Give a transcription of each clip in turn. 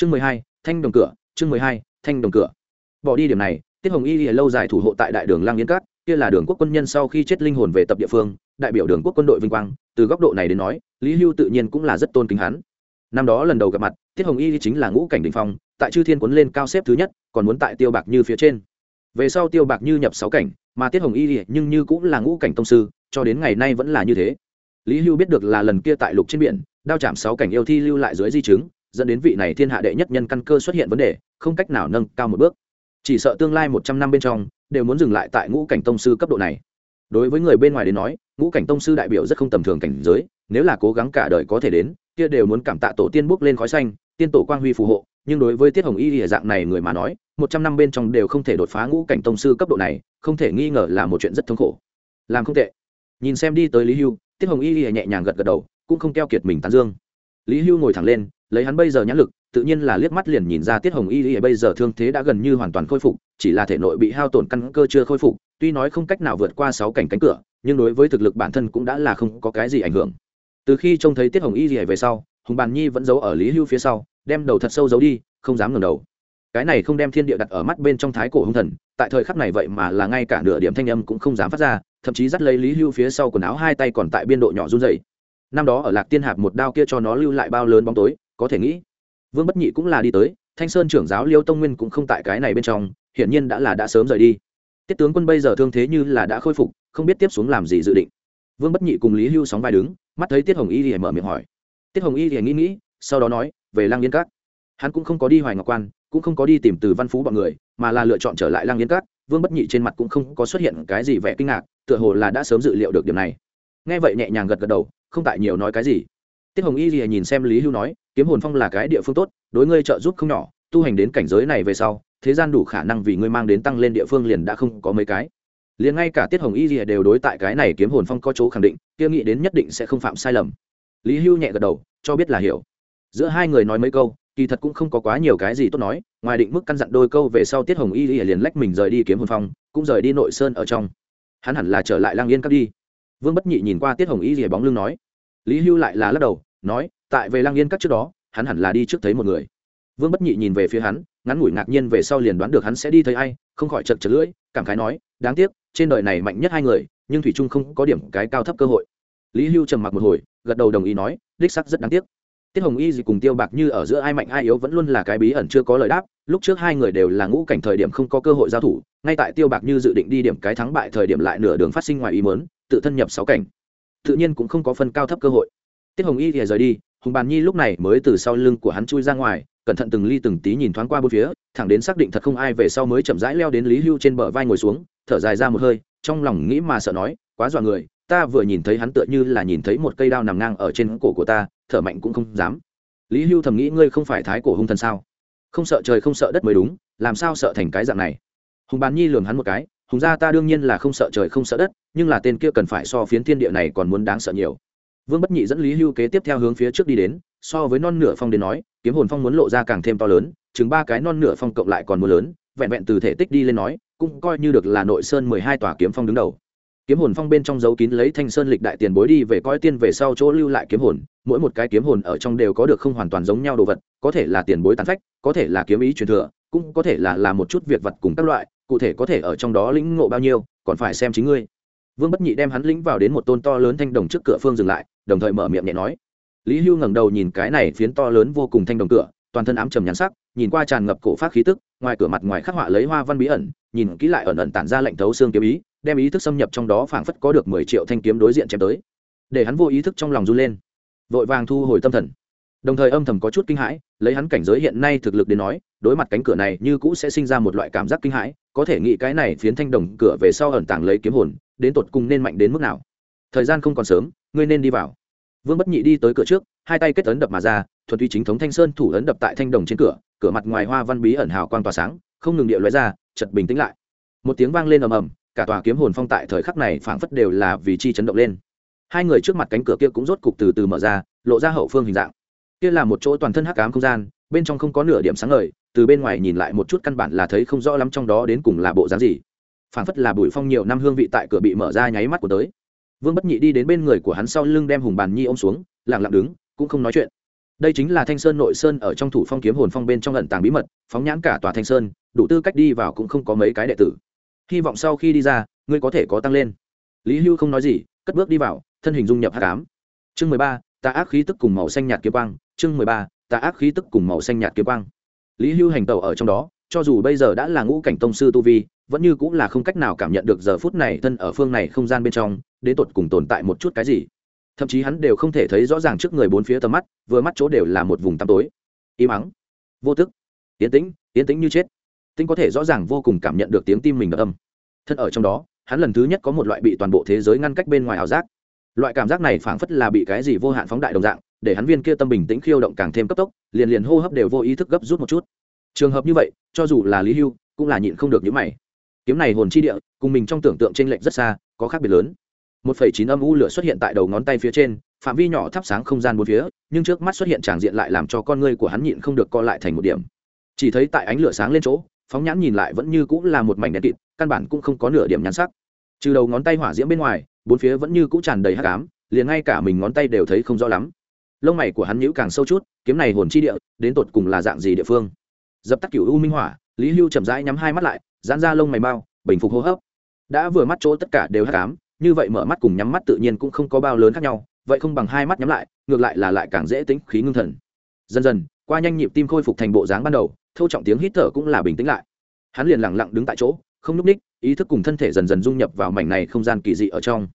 chương mười hai, thanh đồng cửa, chương mười hai, thanh đồng cửa. Bỏ đi điểm này, tiết hồng y lâu dài thủ hộ tại đại đường lang yên cát, kia là đường quốc quân nhân sau khi chết linh hồn về tập địa phương, đại biểu đường quốc quân đội vinh quang, từ góc độ này đến nói, lý hưu tự nhiên cũng là rất tôn kính hắn. Năm đó lần đầu gặp mặt, tiết hồng y chính là ngũ cảnh đình phong, tại chư thiên quấn lên cao xếp thứ nhất, còn muốn tại tiêu bạc như phía trên. Về sau tiêu bạc như nhập sáu cảnh, mà tiết hồng y nhưng như cũng là ngũ cảnh tông sư, cho đến ngày nay vẫn là như thế. Lý hưu biết được là lần kia tại lục trên biển, đao chạm sáu cảnh yêu thi lưu lại dưới di chứng dẫn đến vị này thiên hạ đệ nhất nhân căn cơ xuất hiện vấn đề, không cách nào nâng cao một bước. Chỉ sợ tương lai một trăm năm bên trong, đều muốn dừng lại tại ngũ cảnh tông sư cấp độ này. Đối với người bên ngoài đến nói, ngũ cảnh tông sư đại biểu rất không tầm thường cảnh giới, nếu là cố gắng cả đời có thể đến, kia đều muốn cảm tạ tổ tiên bước lên khói xanh, tiên tổ quang huy phù hộ, nhưng đối với tiết hồng y thì dạng này người mà nói, một trăm năm bên trong đều không thể đột phá ngũ cảnh tông sư cấp độ này, không thể nghi ngờ là một chuyện rất thống khổ. Làm không tệ. Nhìn xem đi tới lý hưu, tiết hồng y thì nhẹ nhàng gật gật đầu, cũng không keo kiệt mình tán dương. Lý hưu ngồi thẳng lên lấy hắn bây giờ nhãn lực, tự nhiên là liếc mắt liền nhìn ra tiết hồng y lìa bây giờ thương thế đã gần như hoàn toàn khôi phục, chỉ là thể nội bị hao tổn căn cơ chưa khôi phục, tuy nói không cách nào vượt qua sáu cảnh cánh cửa, nhưng đối với thực lực bản thân cũng đã là không có cái gì ảnh hưởng. Từ khi trông thấy tiết hồng y lìa về sau, hùng bàn nhi vẫn giấu ở lý hưu phía sau, đem đầu thật sâu giấu đi, không dám ngẩng đầu. Cái này không đem thiên địa đặt ở mắt bên trong thái cổ hung thần, tại thời khắc này vậy mà là ngay cả nửa điểm thanh âm cũng không dám phát ra, thậm chí dắt lấy lý hưu phía sau quần áo hai tay còn tại biên độ nhỏ run dày năm đó ở lạc tiên hạp một đao kia cho nó lưu lại bao lớn bóng tối có thể nghĩ. Vương bất nhị cũng là đi tới, thanh sơn trưởng giáo liêu tông nguyên cũng không tại cái này bên trong, hiển nhiên đã là đã sớm rời đi. Tiết tướng quân bây giờ thương thế như là đã khôi phục, không biết tiếp xuống làm gì dự định. Vương bất nhị cùng lý hưu sóng vai đứng, mắt thấy tiết hồng y thì mở miệng hỏi. Tiết hồng y thì nghĩ nghĩ, sau đó nói, về lang yên cát hắn cũng không có đi hoài ngọc quan, cũng không có đi tìm từ văn phú bọn người, mà là lựa chọn trở lại lang yên cát vương bất nhị trên mặt cũng không có xuất hiện cái gì vẻ kinh ngạc, tựa hồ là đã sớm dự liệu được điểm này. Nghe vậy nhẹ nhàng gật gật đầu, không tại nhiều nói cái gì tiết hồng y thì nhìn xem lý hưu nói, kiếm hồn phong là cái địa phương tốt, đối ngươi trợ giúp không nhỏ, tu hành đến cảnh giới này về sau, thế gian đủ khả năng vì ngươi mang đến tăng lên địa phương liền đã không có mấy cái. Liền ngay cả tiết hồng y gì đều đối tại cái này kiếm hồn phong có chỗ khẳng định, kia nghĩ đến nhất định sẽ không phạm sai lầm. Lý hưu nhẹ gật đầu, cho biết là hiểu. Giữa hai người nói mấy câu, kỳ thật cũng không có quá nhiều cái gì tốt nói, ngoài định mức căn dặn đôi câu về sau tiết hồng y liền lách mình rời đi kiếm hồn phong, cũng rời đi nội sơn ở trong. Hắn hẳn là trở lại lang yên cắt đi. Vương bất nhị nhìn qua tiết hồng y rìa bóng lưng nói. Lý hưu lại là lắc đầu nói, tại về lang yên các trước đó, hắn hẳn là đi trước thấy một người. Vương bất nhị nhìn về phía hắn, ngắn ngủi ngạc nhiên về sau liền đoán được hắn sẽ đi thấy ai, không khỏi chật chật lưỡi, cảm khái nói, đáng tiếc, trên đời này mạnh nhất hai người, nhưng thủy trung không có điểm cái cao thấp cơ hội. Lý hưu trầm mặc một hồi, gật đầu đồng ý nói, đích sắc rất đáng tiếc. Tiết hồng y gì cùng tiêu bạc như ở giữa ai mạnh ai yếu vẫn luôn là cái bí ẩn chưa có lời đáp, lúc trước hai người đều là ngũ cảnh thời điểm không có cơ hội giao thủ, ngay tại tiêu bạc như dự định đi điểm cái thắng bại thời điểm lại nửa đường phát sinh ngoài ý mớn tự thân nhập sáu cảnh. Tự nhiên cũng không có phân cao thấp cơ hội tiết hồng y thì rời đi, hùng bàn nhi lúc này mới từ sau lưng của hắn chui ra ngoài, cẩn thận từng ly từng tí nhìn thoáng qua bốn phía, thẳng đến xác định thật không ai về sau mới chậm rãi leo đến lý hưu trên bờ vai ngồi xuống, thở dài ra một hơi, trong lòng nghĩ mà sợ nói, quá dọa người, ta vừa nhìn thấy hắn tựa như là nhìn thấy một cây đao nằm ngang ở trên cổ của ta, thở mạnh cũng không dám. Lý hưu thầm nghĩ, ngươi không phải thái cổ hung thần sao? Không sợ trời không sợ đất mới đúng, làm sao sợ thành cái dạng này? Hùng bàn nhi lường hắn một cái, hùng gia ta đương nhiên là không sợ trời không sợ đất, nhưng là tên kia cần phải so phiến thiên địa này còn muốn đáng sợ nhiều vương bất nhị dẫn lý hưu kế tiếp theo hướng phía trước đi đến, so với non nửa phong đến nói, kiếm hồn phong muốn lộ ra càng thêm to lớn, chừng ba cái non nửa phong cộng lại còn mưa lớn, vẹn vẹn từ thể tích đi lên nói, cũng coi như được là nội sơn mười hai tòa kiếm phong đứng đầu. Kiếm hồn phong bên trong dấu kín lấy thanh sơn lịch đại tiền bối đi về coi tiên về sau chỗ lưu lại kiếm hồn, mỗi một cái kiếm hồn ở trong đều có được không hoàn toàn giống nhau đồ vật, có thể là tiền bối tán phách, có thể là kiếm ý truyền thừa, cũng có thể là là một chút việc vật cùng các loại, cụ thể có thể ở trong đó lĩnh ngộ bao nhiêu, còn phải xem chính ngươi. Vương bất nhị đem hắn lĩnh vào đến một tôn to lớn thanh đồng trước cửa phương dừng lại đồng thời mở miệng nhẹ nói. Lý hưu ngẩng đầu nhìn cái này phiến to lớn vô cùng thanh đồng cửa toàn thân ám trầm nhắn sắc, nhìn qua tràn ngập cổ phát khí tức, ngoài cửa mặt ngoài khắc họa lấy hoa văn bí ẩn, nhìn kỹ lại ẩn ẩn tản ra lệnh thấu xương kiếm ý, đem ý thức xâm nhập trong đó phảng phất có được mười triệu thanh kiếm đối diện chém tới. Để hắn vô ý thức trong lòng run lên. Vội vàng thu hồi tâm thần. Đồng thời âm thầm có chút kinh hãi, lấy hắn cảnh giới hiện nay thực lực đến nói, đối mặt cánh cửa này như cũ sẽ sinh ra một loại cảm giác kinh hãi, có thể nghĩ cái này phiến thanh đồng cửa về sau ẩn tàng lấy kiếm hồn, đến tột cùng nên mạnh đến mức nào. Thời gian không còn sớm ngươi nên đi vào. Vương bất nhị đi tới cửa trước, hai tay kết ấn đập mà ra, thuần túy chính thống thanh sơn thủ ấn đập tại thanh đồng trên cửa cửa mặt ngoài hoa văn bí ẩn hào quang tỏa sáng, không ngừng địa loại ra chật bình tĩnh lại. Một tiếng vang lên ầm ầm, cả tòa kiếm hồn phong tại thời khắc này phảng phất đều là vì chi chấn động lên. Hai người trước mặt cánh cửa kia cũng rốt cục từ từ mở ra, lộ ra hậu phương hình dạng. Kia là một chỗ toàn thân hắc ám không gian, bên trong không có nửa điểm sáng ngời, từ bên ngoài nhìn lại một chút căn bản là thấy không rõ lắm trong đó đến cùng là bộ dáng gì. Phảng phất là bụi phong nhiều năm hương vị tại cửa bị mở ra nháy mắt của tới vương bất nhị đi đến bên người của hắn sau lưng đem hùng bàn nhi ôm xuống, lặng lặng đứng, cũng không nói chuyện. Đây chính là thanh sơn nội sơn ở trong thủ phong kiếm hồn phong bên trong lận tàng bí mật, phóng nhãn cả tòa thanh sơn, đủ tư cách đi vào cũng không có mấy cái đệ tử. Hy vọng sau khi đi ra, ngươi có thể có tăng lên. Lý hưu không nói gì, cất bước đi vào, thân hình dung nhập h tám chương mười ba, tà ác khí tức cùng màu xanh nhạt kiếm quang. Chương mười ba, tà ác khí tức cùng màu xanh nhạt kiếm quang. Lý hưu hành tẩu ở trong đó, cho dù bây giờ đã là ngũ cảnh tông sư tu vi, vẫn như cũng là không cách nào cảm nhận được giờ phút này thân ở phương này không gian bên trong đến tột cùng tồn tại một chút cái gì. Thậm chí hắn đều không thể thấy rõ ràng trước người bốn phía tầm mắt, vừa mắt chỗ đều là một vùng tăm tối. Im ắng. Vô tức yến tĩnh yến tĩnh như chết. Tinh có thể rõ ràng vô cùng cảm nhận được tiếng tim mình đập âm. Thân ở trong đó, hắn lần thứ nhất có một loại bị toàn bộ thế giới ngăn cách bên ngoài ảo giác. Loại cảm giác này phảng phất là bị cái gì vô hạn phóng đại đồng dạng, để hắn viên kia tâm bình tĩnh khiêu động càng thêm cấp tốc, liền liền hô hấp đều vô ý thức gấp rút một chút. Trường hợp như vậy, cho dù là lý hưu, cũng là nhịn không được những mày. Kiếm này hồn chi địa, cùng mình trong tưởng tượng t r ê n lệch rất xa, có khác biệt lớn một phẩy chín âm u lửa xuất hiện tại đầu ngón tay phía trên, phạm vi nhỏ thắp sáng không gian bốn phía, nhưng trước mắt xuất hiện tràng diện lại làm cho con ngươi của hắn nhịn không được co lại thành một điểm. Chỉ thấy tại ánh lửa sáng lên chỗ, phóng nhãn nhìn lại vẫn như cũng là một mảnh đèn kịt, căn bản cũng không có nửa điểm nhắn sắc. Trừ đầu ngón tay hỏa diễm bên ngoài, bốn phía vẫn như cũng tràn đầy hắc ám, liền ngay cả mình ngón tay đều thấy không rõ lắm. Lông mày của hắn nhữ càng sâu chút, kiếm này hồn chi địa, đến tột cùng là dạng gì địa phương? Dập tắt cửu u minh hỏa, lý hưu chậm rãi nhắm hai mắt lại, giãn ra lông mày bao bình phục hô hấp. Đã vừa mắt chỗ tất cả đều hắc ám như vậy mở mắt cùng nhắm mắt tự nhiên cũng không có bao lớn khác nhau, vậy không bằng hai mắt nhắm lại, ngược lại là lại càng dễ tính khí ngưng thần. Dần dần, qua nhanh nhịp tim khôi phục thành bộ dáng ban đầu, thâu trọng tiếng hít thở cũng là bình tĩnh lại. Hắn liền lặng lặng đứng tại chỗ, không núp ních, ý thức cùng thân thể dần dần dung nhập vào mảnh này không gian kỳ dị ở trong.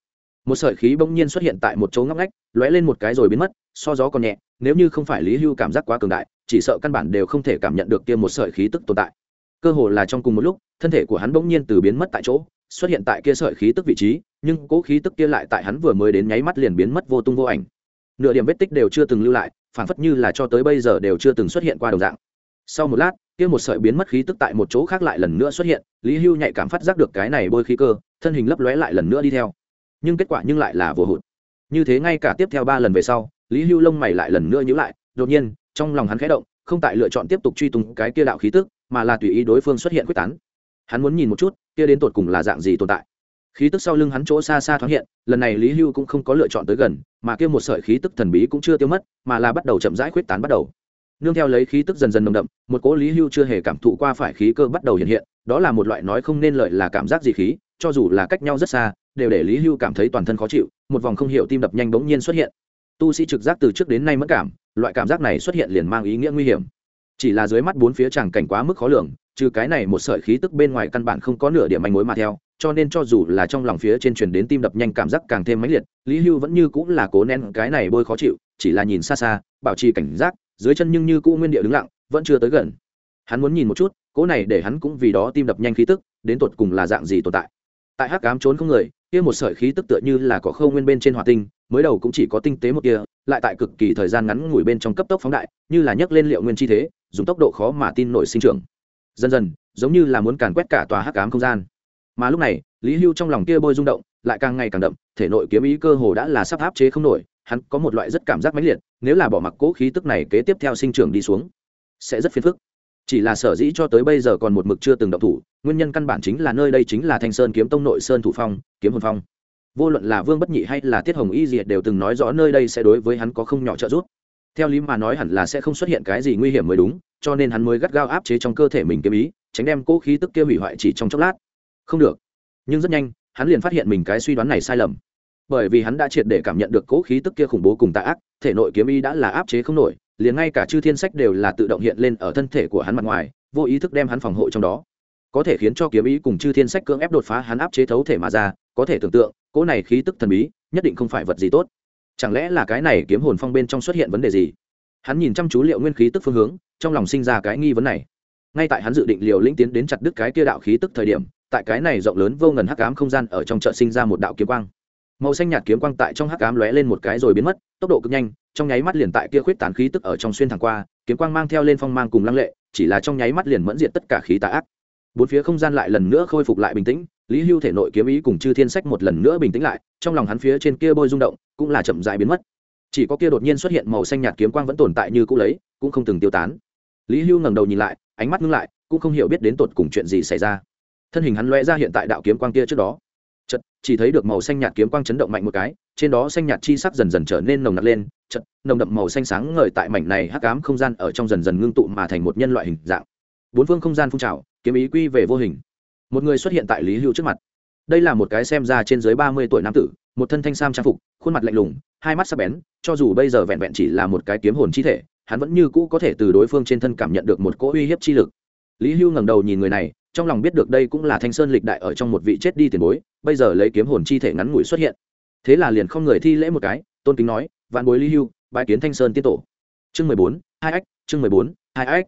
Một sợi khí bỗng nhiên xuất hiện tại một chỗ ngóc ngách, lóe lên một cái rồi biến mất, so gió còn nhẹ, nếu như không phải lý hưu cảm giác quá cường đại, chỉ sợ căn bản đều không thể cảm nhận được kia một sợi khí tức tồn tại. Cơ hồ là trong cùng một lúc, thân thể của hắn bỗng nhiên từ biến mất tại chỗ, xuất hiện tại kia sợi khí tức vị trí nhưng cố khí tức kia lại tại hắn vừa mới đến nháy mắt liền biến mất vô tung vô ảnh. Nửa điểm vết tích đều chưa từng lưu lại, phản phất như là cho tới bây giờ đều chưa từng xuất hiện qua đồng dạng. Sau một lát, kia một sợi biến mất khí tức tại một chỗ khác lại lần nữa xuất hiện, lý hưu nhạy cảm phát giác được cái này bôi khí cơ, thân hình lấp lóe lại lần nữa đi theo. Nhưng kết quả nhưng lại là vô hụt. Như thế ngay cả tiếp theo ba lần về sau, lý hưu lông mày lại lần nữa nhữ lại, đột nhiên, trong lòng hắn khẽ động, không tại lựa chọn tiếp tục truy tung cái kia đạo khí tức, mà là tùy ý đối phương xuất hiện quyết tán. Hắn muốn nhìn một chút, kia đến tột cùng là dạng gì tồn tại khí tức sau lưng hắn chỗ xa xa thoáng hiện, lần này lý hưu cũng không có lựa chọn tới gần, mà kia một sợi khí tức thần bí cũng chưa tiêu mất, mà là bắt đầu chậm rãi khuyết tán bắt đầu. Nương theo lấy khí tức dần dần nồng đậm, một cỗ lý hưu chưa hề cảm thụ qua phải khí cơ bắt đầu hiện hiện, đó là một loại nói không nên lợi là cảm giác gì khí, cho dù là cách nhau rất xa, đều để lý hưu cảm thấy toàn thân khó chịu, một vòng không hiểu tim đập nhanh bỗng nhiên xuất hiện. Tu sĩ trực giác từ trước đến nay mất cảm, loại cảm giác này xuất hiện liền mang ý nghĩa nguy hiểm. Chỉ là dưới mắt bốn phía tràng cảnh quá mức khó lường, trừ cái này một sợi khí tức bên ngoài căn bản không có nửa điểm manh mối mà theo cho nên cho dù là trong lòng phía trên truyền đến tim đập nhanh cảm giác càng thêm mãnh liệt, lý hưu vẫn như cũng là cố nén cái này bôi khó chịu, chỉ là nhìn xa xa, bảo trì cảnh giác, dưới chân nhưng như cũ nguyên địa đứng lặng, vẫn chưa tới gần. Hắn muốn nhìn một chút, cố này để hắn cũng vì đó tim đập nhanh khí tức, đến tột cùng là dạng gì tồn tại. Tại hắc cám trốn không người, kia một sợi khí tức tựa như là có khâu nguyên bên trên hỏa tinh, mới đầu cũng chỉ có tinh tế một kia, lại tại cực kỳ thời gian ngắn ngủi bên trong cấp tốc phóng đại, như là nhấc lên liệu nguyên chi thế, dùng tốc độ khó mà tin nổi sinh trưởng. Dần dần, giống như là muốn càn quét cả tòa hắc ám không gian mà lúc này, lý hưu trong lòng kia bôi rung động, lại càng ngày càng đậm, thể nội kiếm ý cơ hồ đã là sắp áp chế không nổi, hắn có một loại rất cảm giác mãnh liệt, nếu là bỏ mặc cố khí tức này kế tiếp theo sinh trưởng đi xuống, sẽ rất phiền phức. Chỉ là sở dĩ cho tới bây giờ còn một mực chưa từng động thủ, nguyên nhân căn bản chính là nơi đây chính là thanh sơn kiếm tông nội sơn thủ phong, kiếm hồn phong. Vô luận là vương bất nhị hay là tiết hồng y diệt đều từng nói rõ nơi đây sẽ đối với hắn có không nhỏ trợ giúp. Theo lý mà nói hẳn là sẽ không xuất hiện cái gì nguy hiểm mới đúng, cho nên hắn mới gắt gao áp chế trong cơ thể mình kiếm ý, tránh đem cỗ khí tức kia hủy hoại chỉ trong chốc lát không được. Nhưng rất nhanh, hắn liền phát hiện mình cái suy đoán này sai lầm. Bởi vì hắn đã triệt để cảm nhận được cố khí tức kia khủng bố cùng tạ ác, thể nội kiếm y đã là áp chế không nổi, liền ngay cả chư thiên sách đều là tự động hiện lên ở thân thể của hắn mặt ngoài, vô ý thức đem hắn phòng hộ trong đó. Có thể khiến cho kiếm ý cùng chư thiên sách cưỡng ép đột phá hắn áp chế thấu thể mà ra, có thể tưởng tượng, cỗ này khí tức thần bí, nhất định không phải vật gì tốt. Chẳng lẽ là cái này kiếm hồn phong bên trong xuất hiện vấn đề gì? Hắn nhìn chăm chú liệu nguyên khí tức phương hướng, trong lòng sinh ra cái nghi vấn này. Ngay tại hắn dự định liều lĩnh tiến đến chặt đứt cái kia đạo khí tức thời điểm tại cái này rộng lớn vô ngần hắc ám không gian ở trong chợ sinh ra một đạo kiếm quang. Màu xanh nhạt kiếm quang tại trong hắc ám lóe lên một cái rồi biến mất, tốc độ cực nhanh, trong nháy mắt liền tại kia khuyết tán khí tức ở trong xuyên thẳng qua, kiếm quang mang theo lên phong mang cùng lăng lệ, chỉ là trong nháy mắt liền mẫn diện tất cả khí tà ác. Bốn phía không gian lại lần nữa khôi phục lại bình tĩnh, lý hưu thể nội kiếm ý cùng chư thiên sách một lần nữa bình tĩnh lại, trong lòng hắn phía trên kia bôi rung động cũng là chậm dại biến mất. Chỉ có kia đột nhiên xuất hiện màu xanh nhạt kiếm quang vẫn tồn tại như cũ lấy, cũng không từng tiêu tán. Lý hưu ngẩng đầu nhìn lại, ánh mắt ngưng lại, cũng không hiểu biết đến tột cùng chuyện gì xảy ra thân hình hắn lóe ra hiện tại đạo kiếm quang kia trước đó. Chật chỉ thấy được màu xanh nhạt kiếm quang chấn động mạnh một cái, trên đó xanh nhạt chi sắc dần dần trở nên nồng nặc lên chật nồng đậm màu xanh sáng ngời tại mảnh này hắc ám không gian ở trong dần dần ngưng tụ mà thành một nhân loại hình dạng. Bốn phương không gian phun trào, kiếm ý quy về vô hình. Một người xuất hiện tại lý hưu trước mặt. Đây là một cái xem ra trên dưới ba mươi tuổi nam tử, một thân thanh sam trang phục, khuôn mặt lạnh lùng, hai mắt sắc bén, cho dù bây giờ vẹn vẹn chỉ là một cái kiếm hồn chi thể, hắn vẫn như cũ có thể từ đối phương trên thân cảm nhận được một cỗ uy hiếp chi lực. Lý hưu ngẩng đầu nhìn người này trong lòng biết được đây cũng là thanh sơn lịch đại ở trong một vị chết đi tiền bối, bây giờ lấy kiếm hồn chi thể ngắn ngủi xuất hiện. Thế là liền không người thi lễ một cái, tôn kính nói, vạn bối lý hưu bãi kiến thanh sơn tiên tổ. Chương mười bốn, hai ách, chương mười bốn, hai ách.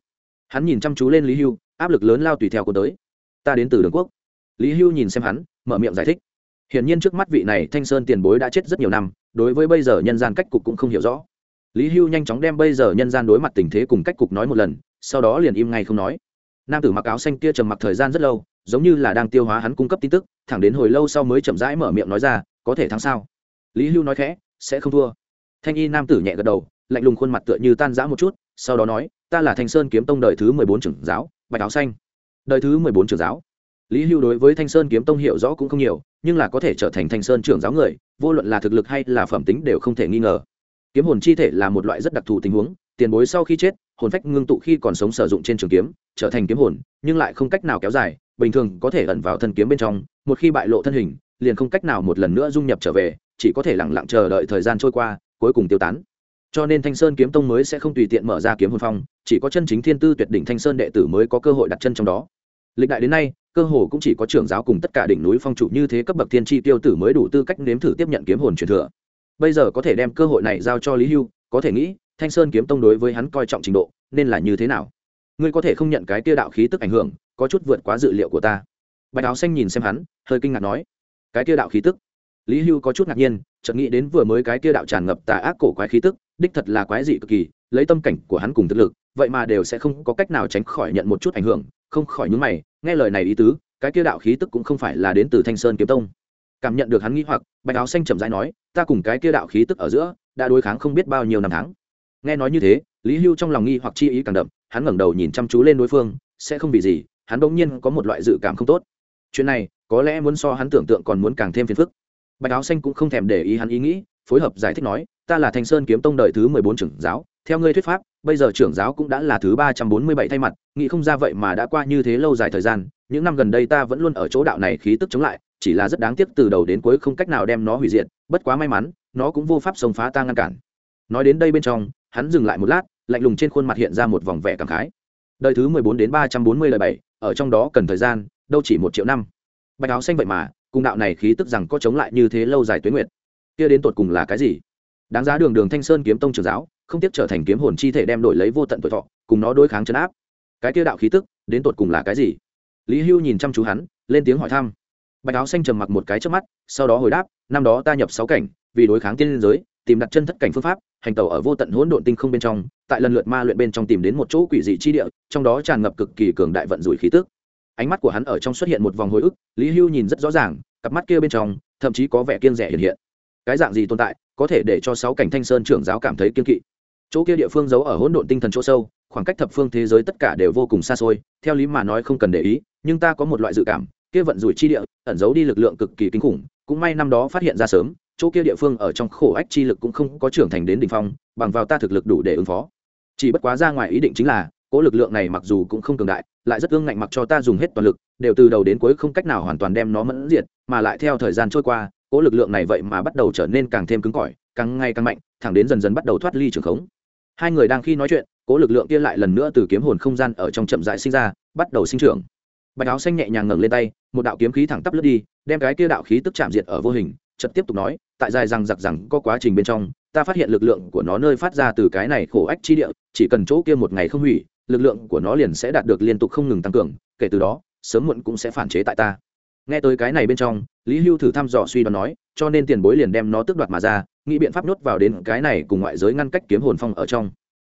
Hắn nhìn chăm chú lên lý hưu, áp lực lớn lao tùy theo cô tới. Ta đến từ đường quốc. Lý hưu nhìn xem hắn, mở miệng giải thích. Hiển nhiên trước mắt vị này thanh sơn tiền bối đã chết rất nhiều năm, đối với bây giờ nhân gian cách cục cũng không hiểu rõ. Lý hưu nhanh chóng đem bây giờ nhân gian đối mặt tình thế cùng cách cục nói một lần, sau đó liền im ngay không nói nam tử mặc áo xanh kia trầm mặc thời gian rất lâu, giống như là đang tiêu hóa hắn cung cấp tin tức, thẳng đến hồi lâu sau mới chậm rãi mở miệng nói ra, có thể thắng sao? Lý hưu nói khẽ, sẽ không thua. Thanh y nam tử nhẹ gật đầu, lạnh lùng khuôn mặt tựa như tan rã một chút, sau đó nói, ta là thanh sơn kiếm tông đời thứ mười bốn trưởng giáo, bạch áo xanh. Đời thứ mười bốn trưởng giáo. Lý hưu đối với thanh sơn kiếm tông hiểu rõ cũng không nhiều, nhưng là có thể trở thành thanh sơn trưởng giáo người, vô luận là thực lực hay là phẩm tính đều không thể nghi ngờ. Kiếm hồn chi thể là một loại rất đặc thù tình huống tiền bối sau khi chết, hồn phách ngưng tụ khi còn sống sử dụng trên trường kiếm, trở thành kiếm hồn, nhưng lại không cách nào kéo dài, bình thường có thể ẩn vào thân kiếm bên trong, một khi bại lộ thân hình, liền không cách nào một lần nữa dung nhập trở về, chỉ có thể lẳng lặng chờ đợi thời gian trôi qua, cuối cùng tiêu tán. Cho nên thanh sơn kiếm tông mới sẽ không tùy tiện mở ra kiếm hồn phong, chỉ có chân chính thiên tư tuyệt đỉnh thanh sơn đệ tử mới có cơ hội đặt chân trong đó. Lịch đại đến nay, cơ hồ cũng chỉ có trưởng giáo cùng tất cả đỉnh núi phong chủ như thế cấp bậc thiên tri tiêu tử mới đủ tư cách nếm thử tiếp nhận kiếm hồn truyền thừa. Bây giờ có thể đem cơ hội này giao cho lý hưu, có thể nghĩ thanh sơn kiếm tông đối với hắn coi trọng trình độ, nên là như thế nào? Ngươi có thể không nhận cái kia đạo khí tức ảnh hưởng, có chút vượt quá dự liệu của ta. Bạch áo xanh nhìn xem hắn, hơi kinh ngạc nói, cái kia đạo khí tức? Lý hưu có chút ngạc nhiên, chợt nghĩ đến vừa mới cái kia đạo tràn ngập tà ác cổ quái khí tức, đích thật là quái dị cực kỳ, lấy tâm cảnh của hắn cùng thực lực, vậy mà đều sẽ không có cách nào tránh khỏi nhận một chút ảnh hưởng, không khỏi nhúng mày, nghe lời này ý tứ, cái kia đạo khí tức cũng không phải là đến từ thanh sơn kiếm tông. Cảm nhận được hắn nghĩ hoặc, bạch áo xanh chậm rãi nói, ta cùng cái kia đạo khí tức ở giữa, đã đối kháng không biết bao nhiêu năm tháng nghe nói như thế, lý hưu trong lòng nghi hoặc chi ý càng đậm, hắn ngẩng đầu nhìn chăm chú lên đối phương, sẽ không vì gì, hắn bỗng nhiên có một loại dự cảm không tốt. Chuyện này, có lẽ muốn so hắn tưởng tượng còn muốn càng thêm phiền phức. Bạch áo xanh cũng không thèm để ý hắn ý nghĩ, phối hợp giải thích nói, ta là thanh sơn kiếm tông đời thứ mười bốn trưởng giáo, theo ngươi thuyết pháp, bây giờ trưởng giáo cũng đã là thứ ba trăm bốn mươi bảy thay mặt, nghĩ không ra vậy mà đã qua như thế lâu dài thời gian, những năm gần đây ta vẫn luôn ở chỗ đạo này khí tức chống lại, chỉ là rất đáng tiếc từ đầu đến cuối không cách nào đem nó hủy diệt, bất quá may mắn, nó cũng vô pháp xông phá ta ngăn cản. Nói đến đây bên trong hắn dừng lại một lát, lạnh lùng trên khuôn mặt hiện ra một vòng vẻ cảm khái. Đời thứ mười bốn đến ba trăm bốn mươi lời bảy, ở trong đó cần thời gian, đâu chỉ một triệu năm. Bạch áo xanh vậy mà, cùng đạo này khí tức rằng có chống lại như thế lâu dài tuyến nguyện. kia đến tột cùng là cái gì? Đáng giá đường đường thanh sơn kiếm tông trường giáo, không tiếc trở thành kiếm hồn chi thể đem đổi lấy vô tận tuổi thọ, cùng nó đối kháng chấn áp. Cái kia đạo khí tức, đến tột cùng là cái gì? Lý hưu nhìn chăm chú hắn, lên tiếng hỏi thăm. Bạch áo xanh trầm mặc một cái trước mắt, sau đó hồi đáp, năm đó ta nhập sáu cảnh, vì đối kháng tiên liên giới tìm đặt chân thất cảnh phương pháp, hành tàu ở vô tận hỗn độn tinh không bên trong, tại lần lượt ma luyện bên trong tìm đến một chỗ quỷ dị chi địa, trong đó tràn ngập cực kỳ cường đại vận rủi khí tức. Ánh mắt của hắn ở trong xuất hiện một vòng hồi ức, lý hưu nhìn rất rõ ràng, cặp mắt kia bên trong, thậm chí có vẻ kiên rẻ hiện hiện. Cái dạng gì tồn tại, có thể để cho sáu cảnh thanh sơn trưởng giáo cảm thấy kiên kỵ? Chỗ kia địa phương giấu ở hỗn độn tinh thần chỗ sâu, khoảng cách thập phương thế giới tất cả đều vô cùng xa xôi, theo lý mà nói không cần để ý, nhưng ta có một loại dự cảm, kia vận rủi chi địa, ẩn giấu đi lực lượng cực kỳ kinh khủng, cũng may năm đó phát hiện ra sớm chỗ kia địa phương ở trong khổ ách chi lực cũng không có trưởng thành đến đỉnh phong, bằng vào ta thực lực đủ để ứng phó. Chỉ bất quá ra ngoài ý định chính là, cỗ lực lượng này mặc dù cũng không cường đại, lại rất gương ngạnh mặc cho ta dùng hết toàn lực, đều từ đầu đến cuối không cách nào hoàn toàn đem nó mẫn diệt, mà lại theo thời gian trôi qua, cỗ lực lượng này vậy mà bắt đầu trở nên càng thêm cứng cỏi, càng ngày càng mạnh, thẳng đến dần dần bắt đầu thoát ly trường khống. Hai người đang khi nói chuyện, cỗ lực lượng kia lại lần nữa từ kiếm hồn không gian ở trong chậm dại sinh ra, bắt đầu sinh trưởng. Bạch áo xanh nhẹ nhàng ngẩng lên tay, một đạo kiếm khí thẳng tắp lướt đi, đem cái kia đạo khí tức chạm diệt ở vô hình chợt tiếp tục nói, tại dài rằng giặc rằng có quá trình bên trong, ta phát hiện lực lượng của nó nơi phát ra từ cái này khổ ách chi địa, chỉ cần chỗ kia một ngày không hủy, lực lượng của nó liền sẽ đạt được liên tục không ngừng tăng cường, kể từ đó, sớm muộn cũng sẽ phản chế tại ta. Nghe tới cái này bên trong, lý hưu thử thăm dò suy đoán nói, cho nên tiền bối liền đem nó tước đoạt mà ra, nghĩ biện pháp nhốt vào đến cái này cùng ngoại giới ngăn cách kiếm hồn phong ở trong.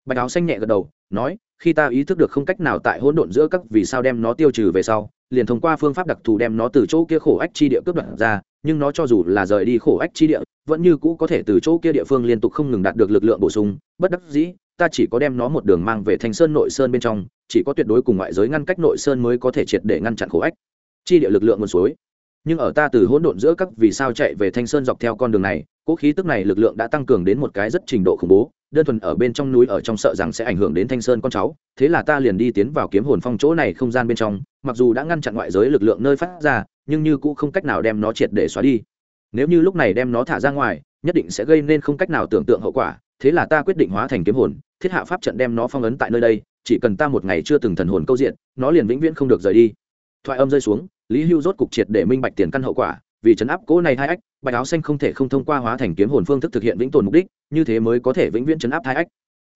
Bạch áo xanh nhẹ gật đầu, nói, khi ta ý thức được không cách nào tại hỗn độn giữa các vì sao đem nó tiêu trừ về sau, liền thông qua phương pháp đặc thù đem nó từ chỗ kia khổ ách chi địa cướp đoạt ra nhưng nó cho dù là rời đi khổ ách chi địa, vẫn như cũ có thể từ chỗ kia địa phương liên tục không ngừng đạt được lực lượng bổ sung. Bất đắc dĩ, ta chỉ có đem nó một đường mang về thanh sơn nội sơn bên trong, chỉ có tuyệt đối cùng ngoại giới ngăn cách nội sơn mới có thể triệt để ngăn chặn khổ ách chi địa lực lượng nguồn suối. Nhưng ở ta từ hỗn độn giữa các vì sao chạy về thanh sơn dọc theo con đường này cỗ khí tức này lực lượng đã tăng cường đến một cái rất trình độ khủng bố, đơn thuần ở bên trong núi ở trong sợ rằng sẽ ảnh hưởng đến thanh sơn con cháu. Thế là ta liền đi tiến vào kiếm hồn phong chỗ này không gian bên trong, mặc dù đã ngăn chặn ngoại giới lực lượng nơi phát ra nhưng như cũng không cách nào đem nó triệt để xóa đi. Nếu như lúc này đem nó thả ra ngoài, nhất định sẽ gây nên không cách nào tưởng tượng hậu quả, thế là ta quyết định hóa thành kiếm hồn, thiết hạ pháp trận đem nó phong ấn tại nơi đây, chỉ cần ta một ngày chưa từng thần hồn câu diện, nó liền vĩnh viễn không được rời đi. Thoại âm rơi xuống, lý hưu rốt cục triệt để minh bạch tiền căn hậu quả, vì chấn áp cỗ này hai ách, bạch áo xanh không thể không thông qua hóa thành kiếm hồn phương thức thực hiện vĩnh tồn mục đích, như thế mới có thể vĩnh viễn chấn áp hai ách.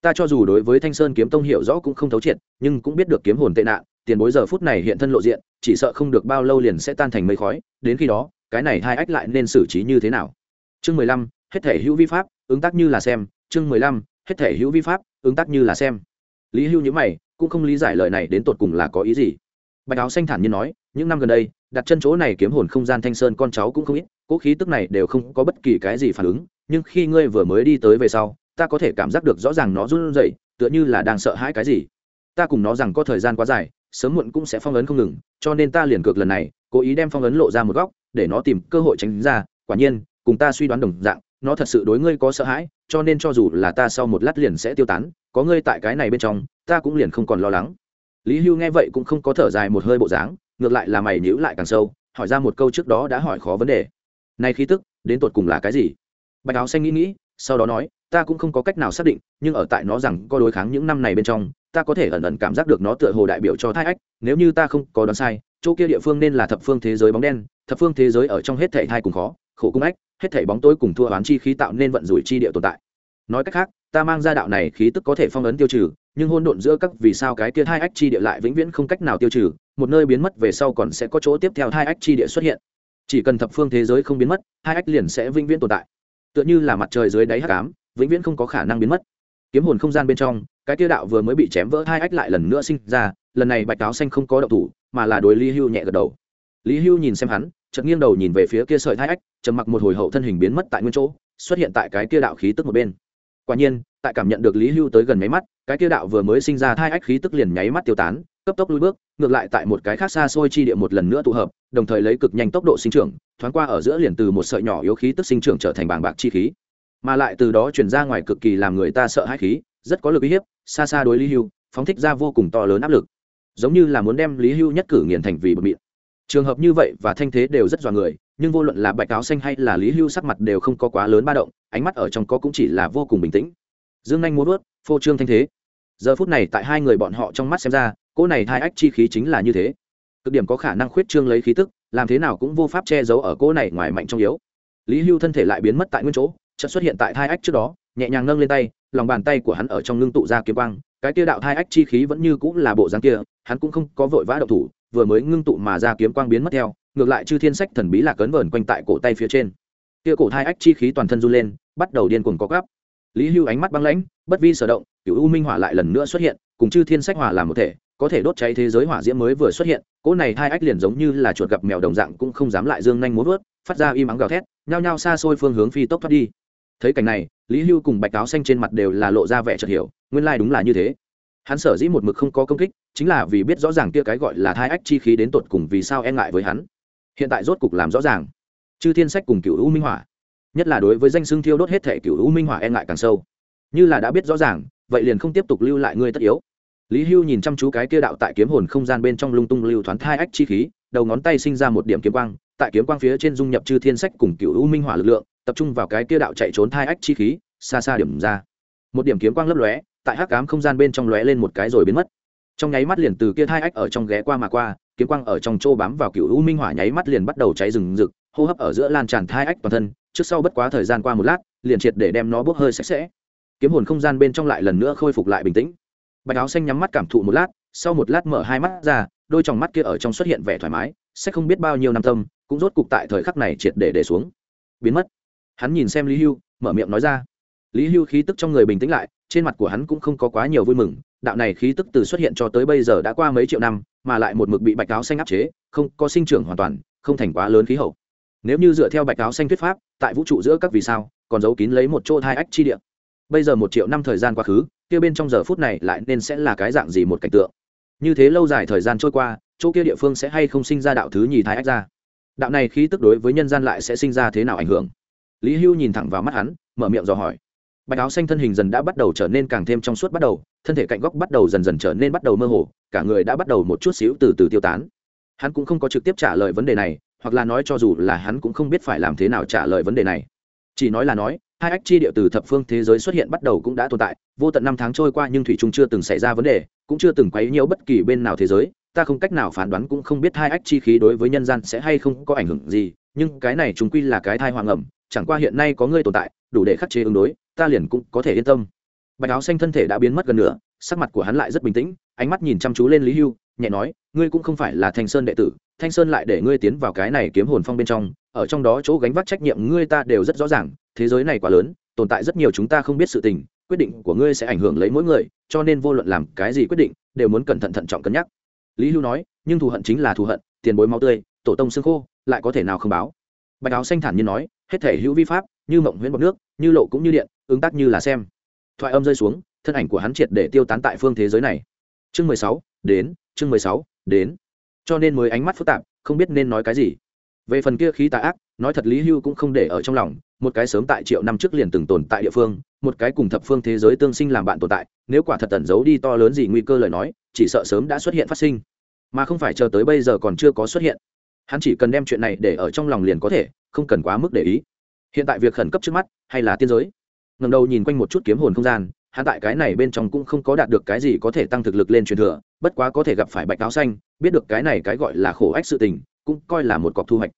Ta cho dù đối với thanh sơn kiếm tông hiểu rõ cũng không thấu triệt, nhưng cũng biết được kiếm hồn tệ nạn tiền bối giờ phút này hiện thân lộ diện, chỉ sợ không được bao lâu liền sẽ tan thành mây khói, đến khi đó, cái này hai ách lại nên xử trí như thế nào? Chương mười lăm, hết thể hữu vi pháp, ứng tác như là xem. Chương mười lăm, hết thể hữu vi pháp, ứng tác như là xem. Lý hưu nhữ mày, cũng không lý giải lời này đến tột cùng là có ý gì. Bạch áo xanh thản nhiên nói, những năm gần đây, đặt chân chỗ này kiếm hồn không gian thanh sơn con cháu cũng không ít cỗ khí tức này đều không có bất kỳ cái gì phản ứng, nhưng khi ngươi vừa mới đi tới về sau, ta có thể cảm giác được rõ ràng nó run rẩy, tựa như là đang sợ hãi cái gì. Ta cùng nó rằng có thời gian quá dài sớm muộn cũng sẽ phong ấn không ngừng, cho nên ta liền cược lần này, cố ý đem phong ấn lộ ra một góc, để nó tìm cơ hội tránh ra, quả nhiên, cùng ta suy đoán đồng dạng, nó thật sự đối ngươi có sợ hãi, cho nên cho dù là ta sau một lát liền sẽ tiêu tán, có ngươi tại cái này bên trong, ta cũng liền không còn lo lắng. Lý hưu nghe vậy cũng không có thở dài một hơi bộ dáng, ngược lại là mày nhữ lại càng sâu, hỏi ra một câu trước đó đã hỏi khó vấn đề. Này khí tức, đến tột cùng là cái gì? Bạch áo xanh nghĩ nghĩ, sau đó nói, ta cũng không có cách nào xác định, nhưng ở tại nó rằng có đối kháng những năm này bên trong ta có thể ẩn ẩn cảm giác được nó tựa hồ đại biểu cho thai ách, nếu như ta không có đoán sai, chỗ kia địa phương nên là thập phương thế giới bóng đen, thập phương thế giới ở trong hết thể thai cùng khó, khổ cung ách, hết thể bóng tối cùng thua oán chi khí tạo nên vận rủi chi địa tồn tại. Nói cách khác, ta mang ra đạo này khí tức có thể phong ấn tiêu trừ, nhưng hôn độn giữa các vì sao cái kia thai ách chi địa lại vĩnh viễn không cách nào tiêu trừ, một nơi biến mất về sau còn sẽ có chỗ tiếp theo thai ách chi địa xuất hiện. Chỉ cần thập phương thế giới không biến mất hai ách liền sẽ vĩnh viễn tồn tại. Tựa như là mặt trời dưới đáy hắc ám, vĩnh viễn không có khả năng biến mất kiếm hồn không gian bên trong, cái kia đạo vừa mới bị chém vỡ hai ách lại lần nữa sinh ra, lần này bạch cáo xanh không có động thủ, mà là đối lý hưu nhẹ gật đầu. Lý hưu nhìn xem hắn, chợt nghiêng đầu nhìn về phía kia sợi hai ách, trầm mặc một hồi hậu thân hình biến mất tại nguyên chỗ, xuất hiện tại cái kia đạo khí tức một bên. Quả nhiên, tại cảm nhận được lý hưu tới gần máy mắt, cái kia đạo vừa mới sinh ra thai ách khí tức liền nháy mắt tiêu tán, cấp tốc lui bước, ngược lại tại một cái khác xa xôi chi địa một lần nữa tụ hợp, đồng thời lấy cực nhanh tốc độ sinh trưởng, thoáng qua ở giữa liền từ một sợi nhỏ yếu khí tức sinh trưởng trở thành bàng bạc chi khí mà lại từ đó chuyển ra ngoài cực kỳ làm người ta sợ hãi khí, rất có lực uy hiếp, xa xa đối lý hưu, phóng thích ra vô cùng to lớn áp lực. Giống như là muốn đem lý hưu nhất cử nghiền thành vì bờ miệng trường hợp như vậy và thanh thế đều rất dọa người, nhưng vô luận là bạch áo xanh hay là lý hưu sắc mặt đều không có quá lớn ba động, ánh mắt ở trong có cũng chỉ là vô cùng bình tĩnh. Dương anh muốn vớt phô trương thanh thế. Giờ phút này tại hai người bọn họ trong mắt xem ra, cỗ này hai ách chi khí chính là như thế. Cực điểm có khả năng khuyết trương lấy khí tức, làm thế nào cũng vô pháp che giấu ở cỗ này ngoài mạnh trong yếu. Lý hưu thân thể lại biến mất tại nguyên chỗ chợt xuất hiện tại thai ách trước đó, nhẹ nhàng nâng lên tay, lòng bàn tay của hắn ở trong ngưng tụ ra kiếm quang, cái kia đạo thai ách chi khí vẫn như cũng là bộ dáng kia, hắn cũng không có vội vã động thủ, vừa mới ngưng tụ mà ra kiếm quang biến mất theo, ngược lại chư thiên sách thần bí lạc cấn vờn quanh tại cổ tay phía trên. Kia cổ thai ách chi khí toàn thân run lên, bắt đầu điên cuồng có gắp lý hưu ánh mắt băng lãnh, bất vi sở động cựu u minh hỏa lại lần nữa xuất hiện, cùng chư thiên sách hỏa làm một thể, có thể đốt cháy thế giới hỏa diễm mới vừa xuất hiện, cỗ này hai ách liền giống như là chuột gặp mèo đồng dạng cũng không dám lại dương nhanh muốn vớt, phát ra im ắng gào thét, nhao nhao xa xôi phương hướng phi tốc thoát đi thấy cảnh này, lý hưu cùng bạch cáo xanh trên mặt đều là lộ ra vẻ chợt hiểu, nguyên lai đúng là như thế. Hắn sở dĩ một mực không có công kích, chính là vì biết rõ ràng kia cái gọi là thai ách chi khí đến tột cùng vì sao e ngại với hắn. Hiện tại rốt cục làm rõ ràng. Chư thiên sách cùng cựu u minh hỏa, nhất là đối với danh xương thiêu đốt hết thể cựu u minh hỏa e ngại càng sâu. Như là đã biết rõ ràng, vậy liền không tiếp tục lưu lại ngươi tất yếu. Lý hưu nhìn chăm chú cái kia đạo tại kiếm hồn không gian bên trong lung tung lưu thoáng thai ách chi khí, đầu ngón tay sinh ra một điểm kiếm quang, tại kiếm quang phía trên dung nhập chư thiên sách cùng cựu u minh hỏa lực lượng tập trung vào cái kia đạo chạy trốn thai ách chi khí, xa xa điểm ra. Một điểm kiếm quang lấp lóe, tại hắc cám không gian bên trong lóe lên một cái rồi biến mất. Trong nháy mắt liền từ kia thai ách ở trong ghé qua mà qua, kiếm quang ở trong chỗ bám vào cựu u minh hỏa nháy mắt liền bắt đầu cháy rừng rực, hô hấp ở giữa lan tràn thai ách toàn thân, trước sau bất quá thời gian qua một lát, liền triệt để đem nó bốc hơi sạch sẽ. Kiếm hồn không gian bên trong lại lần nữa khôi phục lại bình tĩnh. Bạch áo xanh nhắm mắt cảm thụ một lát, sau một lát mở hai mắt ra, đôi tròng mắt kia ở trong xuất hiện vẻ thoải mái, sẽ không biết bao nhiêu năm tâm, cũng rốt cục tại thời khắc này triệt để để xuống. Biến mất hắn nhìn xem lý hưu, mở miệng nói ra. Lý hưu khí tức trong người bình tĩnh lại, trên mặt của hắn cũng không có quá nhiều vui mừng, đạo này khí tức từ xuất hiện cho tới bây giờ đã qua mấy triệu năm, mà lại một mực bị bạch áo xanh áp chế, không có sinh trưởng hoàn toàn, không thành quá lớn khí hậu. Nếu như dựa theo bạch áo xanh thuyết pháp, tại vũ trụ giữa các vì sao, còn giấu kín lấy một chỗ hai ách chi địa. Bây giờ một triệu năm thời gian quá khứ, kia bên trong giờ phút này lại nên sẽ là cái dạng gì một cảnh tượng? Như thế lâu dài thời gian trôi qua, chỗ kia địa phương sẽ hay không sinh ra đạo thứ nhì thái ách ra? Đạo này khí tức đối với nhân gian lại sẽ sinh ra thế nào ảnh hưởng? Lý hưu nhìn thẳng vào mắt hắn, mở miệng dò hỏi. Bạch áo xanh thân hình dần đã bắt đầu trở nên càng thêm trong suốt bắt đầu, thân thể cạnh góc bắt đầu dần dần trở nên bắt đầu mơ hồ, cả người đã bắt đầu một chút xíu từ từ tiêu tán. Hắn cũng không có trực tiếp trả lời vấn đề này, hoặc là nói cho dù là hắn cũng không biết phải làm thế nào trả lời vấn đề này. Chỉ nói là nói, hai ách chi địa từ thập phương thế giới xuất hiện bắt đầu cũng đã tồn tại, vô tận năm tháng trôi qua nhưng thủy trung chưa từng xảy ra vấn đề, cũng chưa từng quấy nhiễu bất kỳ bên nào thế giới, ta không cách nào phán đoán cũng không biết hai ách chi khí đối với nhân gian sẽ hay không có ảnh hưởng gì, nhưng cái này chúng quy là cái thai hoàng ẩm chẳng qua hiện nay có ngươi tồn tại, đủ để khắc chế ứng đối, ta liền cũng có thể yên tâm. Bạch áo xanh thân thể đã biến mất gần nửa, sắc mặt của hắn lại rất bình tĩnh, ánh mắt nhìn chăm chú lên lý hưu, nhẹ nói, ngươi cũng không phải là thanh sơn đệ tử, thanh sơn lại để ngươi tiến vào cái này kiếm hồn phong bên trong, ở trong đó chỗ gánh vác trách nhiệm ngươi ta đều rất rõ ràng, thế giới này quá lớn, tồn tại rất nhiều chúng ta không biết sự tình, quyết định của ngươi sẽ ảnh hưởng lấy mỗi người, cho nên vô luận làm cái gì quyết định, đều muốn cẩn thận thận trọng cân nhắc. Lý hưu nói, nhưng thù hận chính là thù hận, tiền bối máu tươi, tổ tông xương khô, lại có thể nào không báo? Bạch áo xanh thản nhiên nói hết thể hữu vi pháp, như mộng huyễn bọc nước, như lộ cũng như điện, ứng tác như là xem. Thoại âm rơi xuống, thân ảnh của hắn triệt để tiêu tán tại phương thế giới này. Chương mười sáu, đến, chương mười sáu, đến. Cho nên mới ánh mắt phức tạp, không biết nên nói cái gì. Về phần kia khí tà ác, nói thật lý hưu cũng không để ở trong lòng, một cái sớm tại triệu năm trước liền từng tồn tại địa phương, một cái cùng thập phương thế giới tương sinh làm bạn tồn tại, nếu quả thật tẩn giấu đi to lớn gì nguy cơ lời nói, chỉ sợ sớm đã xuất hiện phát sinh. Mà không phải chờ tới bây giờ còn chưa có xuất hiện hắn chỉ cần đem chuyện này để ở trong lòng liền có thể, không cần quá mức để ý. Hiện tại việc khẩn cấp trước mắt, hay là tiên giới? Ngầm đầu nhìn quanh một chút kiếm hồn không gian, hắn tại cái này bên trong cũng không có đạt được cái gì có thể tăng thực lực lên truyền thừa, bất quá có thể gặp phải bạch áo xanh, biết được cái này cái gọi là khổ ách sự tình, cũng coi là một cọc thu hoạch.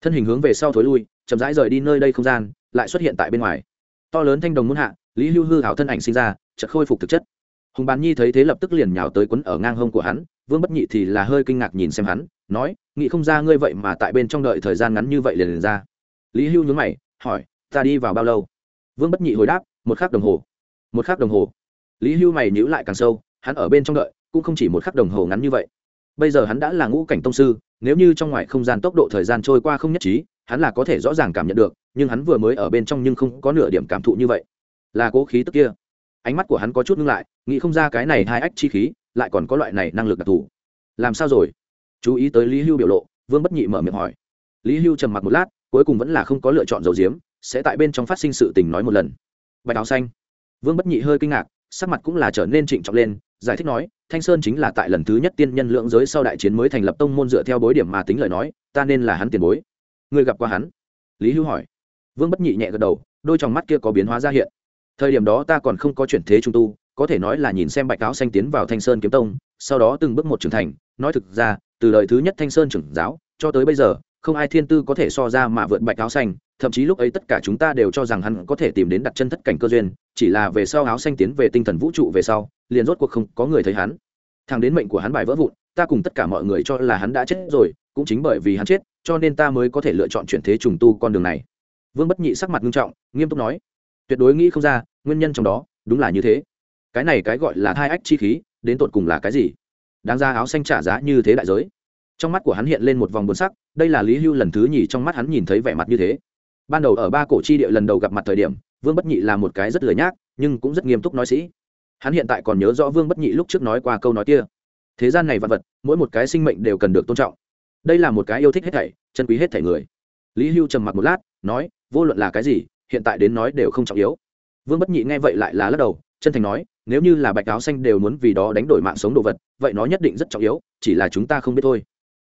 Thân hình hướng về sau thối lui, chậm rãi rời đi nơi đây không gian, lại xuất hiện tại bên ngoài. To lớn thanh đồng muôn hạ, lý hưu hư hảo thân ảnh sinh ra, chợt khôi phục thực chất. Hùng bàn nhi thấy thế lập tức liền nhào tới quấn ở ngang hông của hắn, vương bất nhị thì là hơi kinh ngạc nhìn xem hắn nói nghĩ không ra ngươi vậy mà tại bên trong đợi thời gian ngắn như vậy liền, liền ra. Lý hưu nhún mày hỏi ta đi vào bao lâu? Vương bất nhị hồi đáp một khắc đồng hồ. Một khắc đồng hồ. Lý hưu mày nhữ lại càng sâu hắn ở bên trong đợi cũng không chỉ một khắc đồng hồ ngắn như vậy. Bây giờ hắn đã là ngũ cảnh tông sư nếu như trong ngoài không gian tốc độ thời gian trôi qua không nhất trí hắn là có thể rõ ràng cảm nhận được nhưng hắn vừa mới ở bên trong nhưng không có nửa điểm cảm thụ như vậy. Là cố khí tức kia. Ánh mắt của hắn có chút ngưng lại nghĩ không ra cái này hai ách chi khí lại còn có loại này năng lực đặc thù. Làm sao rồi? Chú ý tới lý hưu biểu lộ, vương bất nhị mở miệng hỏi. Lý hưu trầm mặc một lát, cuối cùng vẫn là không có lựa chọn dầu diếm sẽ tại bên trong phát sinh sự tình nói một lần. Bạch áo xanh. Vương bất nhị hơi kinh ngạc, sắc mặt cũng là trở nên trịnh trọng lên, giải thích nói, thanh sơn chính là tại lần thứ nhất tiên nhân lượng giới sau đại chiến mới thành lập tông môn dựa theo bối điểm mà tính lời nói, ta nên là hắn tiền bối. Người gặp qua hắn? Lý hưu hỏi. Vương bất nhị nhẹ gật đầu, đôi t mắt kia có biến hóa ra hiện. Thời điểm đó ta còn không có chuyển thế trung tu, có thể nói là nhìn xem bạch áo xanh tiến vào thanh sơn kiếm tông, sau đó từng bước một trưởng thành, nói thực ra từ đời thứ nhất thanh sơn trưởng giáo, cho tới bây giờ, không ai thiên tư có thể so ra mà vượt bạch áo xanh, thậm chí lúc ấy tất cả chúng ta đều cho rằng hắn có thể tìm đến đặt chân thất cảnh cơ duyên, chỉ là về sau áo xanh tiến về tinh thần vũ trụ về sau, liền rốt cuộc không có người thấy hắn. Thằng đến mệnh của hắn bài vỡ vụn, ta cùng tất cả mọi người cho là hắn đã chết rồi, cũng chính bởi vì hắn chết, cho nên ta mới có thể lựa chọn chuyển thế trùng tu con đường này. Vương bất nhị sắc mặt nghiêm trọng, nghiêm túc nói, tuyệt đối nghĩ không ra, nguyên nhân trong đó, đúng là như thế. Cái này cái gọi là thai ách chi khí, đến tột cùng là cái gì? Đáng ra áo xanh trả giá như thế đại giới. Trong mắt của hắn hiện lên một vòng buồn sắc, đây là lý hưu lần thứ nhì trong mắt hắn nhìn thấy vẻ mặt như thế. Ban đầu ở ba cổ chi địa lần đầu gặp mặt thời điểm, vương bất nhị là một cái rất lười nhác, nhưng cũng rất nghiêm túc nói sĩ. Hắn hiện tại còn nhớ rõ vương bất nhị lúc trước nói qua câu nói kia. Thế gian này vật vật, mỗi một cái sinh mệnh đều cần được tôn trọng. Đây là một cái yêu thích hết thảy, chân quý hết thảy người. Lý hưu trầm mặc một lát, nói, vô luận là cái gì, hiện tại đến nói đều không trọng yếu. Vương bất nhị nghe vậy lại là lắc đầu chân thành nói, nếu như là bạch áo xanh đều muốn vì đó đánh đổi mạng sống đồ vật, vậy nó nhất định rất trọng yếu, chỉ là chúng ta không biết thôi.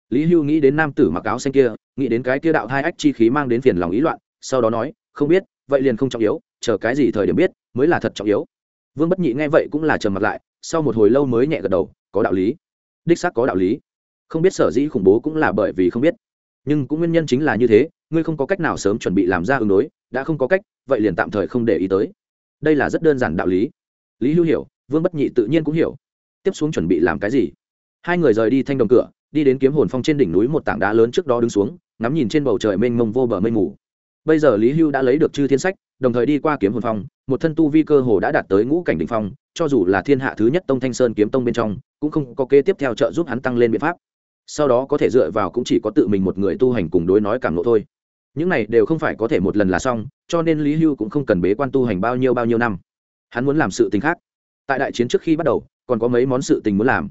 Lý hưu nghĩ đến nam tử mặc áo xanh kia, nghĩ đến cái kia đạo hai ách chi khí mang đến phiền lòng ý loạn, sau đó nói, không biết, vậy liền không trọng yếu, chờ cái gì thời điểm biết, mới là thật trọng yếu. Vương bất nhị nghe vậy cũng là trầm mặt lại, sau một hồi lâu mới nhẹ gật đầu, có đạo lý. Đích xác có đạo lý. Không biết sở dĩ khủng bố cũng là bởi vì không biết. Nhưng cũng nguyên nhân chính là như thế, ngươi không có cách nào sớm chuẩn bị làm ra ứng đối, đã không có cách, vậy liền tạm thời không để ý tới. Đây là rất đơn giản đạo lý lý hưu hiểu, vương bất nhị tự nhiên cũng hiểu. Tiếp xuống chuẩn bị làm cái gì? Hai người rời đi thanh đồng cửa, đi đến kiếm hồn phong trên đỉnh núi một tảng đá lớn trước đó đứng xuống, ngắm nhìn trên bầu trời mênh mông vô bờ mây mù. Bây giờ lý hưu đã lấy được chư thiên sách, đồng thời đi qua kiếm hồn phong, một thân tu vi cơ hồ đã đạt tới ngũ cảnh đỉnh phong, cho dù là thiên hạ thứ nhất tông thanh sơn kiếm tông bên trong, cũng không có kế tiếp theo trợ giúp hắn tăng lên biện pháp. Sau đó có thể dựa vào cũng chỉ có tự mình một người tu hành cùng đối nói cảm nộ thôi. Những này đều không phải có thể một lần là xong, cho nên lý hưu cũng không cần bế quan tu hành bao nhiêu bao nhiêu năm hắn muốn làm sự tình khác. Tại đại chiến trước khi bắt đầu, còn có mấy món sự tình muốn làm.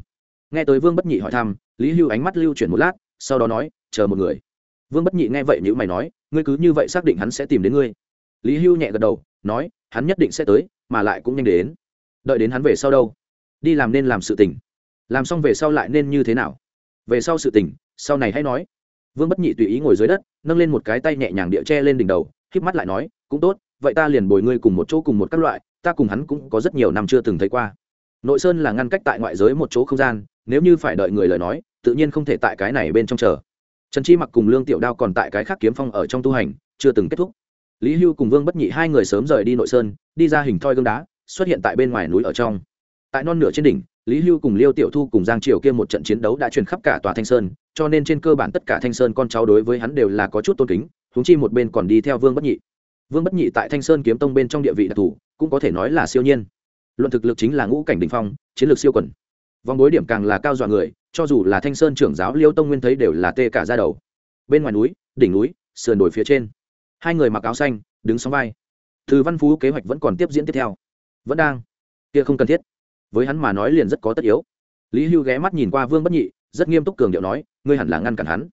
Nghe tới vương bất nhị hỏi thăm, lý hưu ánh mắt lưu chuyển một lát, sau đó nói, chờ một người. Vương bất nhị nghe vậy nếu mày nói, ngươi cứ như vậy xác định hắn sẽ tìm đến ngươi. Lý hưu nhẹ gật đầu, nói, hắn nhất định sẽ tới, mà lại cũng nhanh đến. Đợi đến hắn về sau đâu? Đi làm nên làm sự tình. Làm xong về sau lại nên như thế nào? Về sau sự tình, sau này hãy nói. Vương bất nhị tùy ý ngồi dưới đất, nâng lên một cái tay nhẹ nhàng địa tre lên đỉnh đầu híp mắt lại nói, cũng tốt, vậy ta liền bồi ngươi cùng một chỗ cùng một các loại ta cùng hắn cũng có rất nhiều năm chưa từng thấy qua. Nội sơn là ngăn cách tại ngoại giới một chỗ không gian, nếu như phải đợi người lời nói, tự nhiên không thể tại cái này bên trong chờ. Trần chi mặc cùng lương tiểu đao còn tại cái khác kiếm phong ở trong tu hành, chưa từng kết thúc. Lý hưu cùng vương bất nhị hai người sớm rời đi nội sơn, đi ra hình thoi gương đá, xuất hiện tại bên ngoài núi ở trong. Tại non nửa trên đỉnh, lý hưu cùng liêu tiểu thu cùng giang triều kia một trận chiến đấu đã truyền khắp cả tòa thanh sơn, cho nên trên cơ bản tất cả thanh sơn con cháu đối với hắn đều là có chút tôn kính húng chi một bên còn đi theo vương bất nhị. Vương bất nhị tại thanh sơn kiếm tông bên trong địa vị đặc thù cũng có thể nói là siêu nhiên. Luận thực lực chính là ngũ cảnh đình phong, chiến lược siêu quẩn vòng bối điểm càng là cao dọa người, cho dù là thanh sơn trưởng giáo liêu tông nguyên thấy đều là tê cả ra đầu. Bên ngoài núi, đỉnh núi, sườn đồi phía trên. Hai người mặc áo xanh, đứng sóng vai. Thư văn phú kế hoạch vẫn còn tiếp diễn tiếp theo. Vẫn đang. Kia không cần thiết. Với hắn mà nói liền rất có tất yếu. Lý hưu ghé mắt nhìn qua vương bất nhị, rất nghiêm túc cường điệu nói, ngươi hẳn là ngăn cản hắn.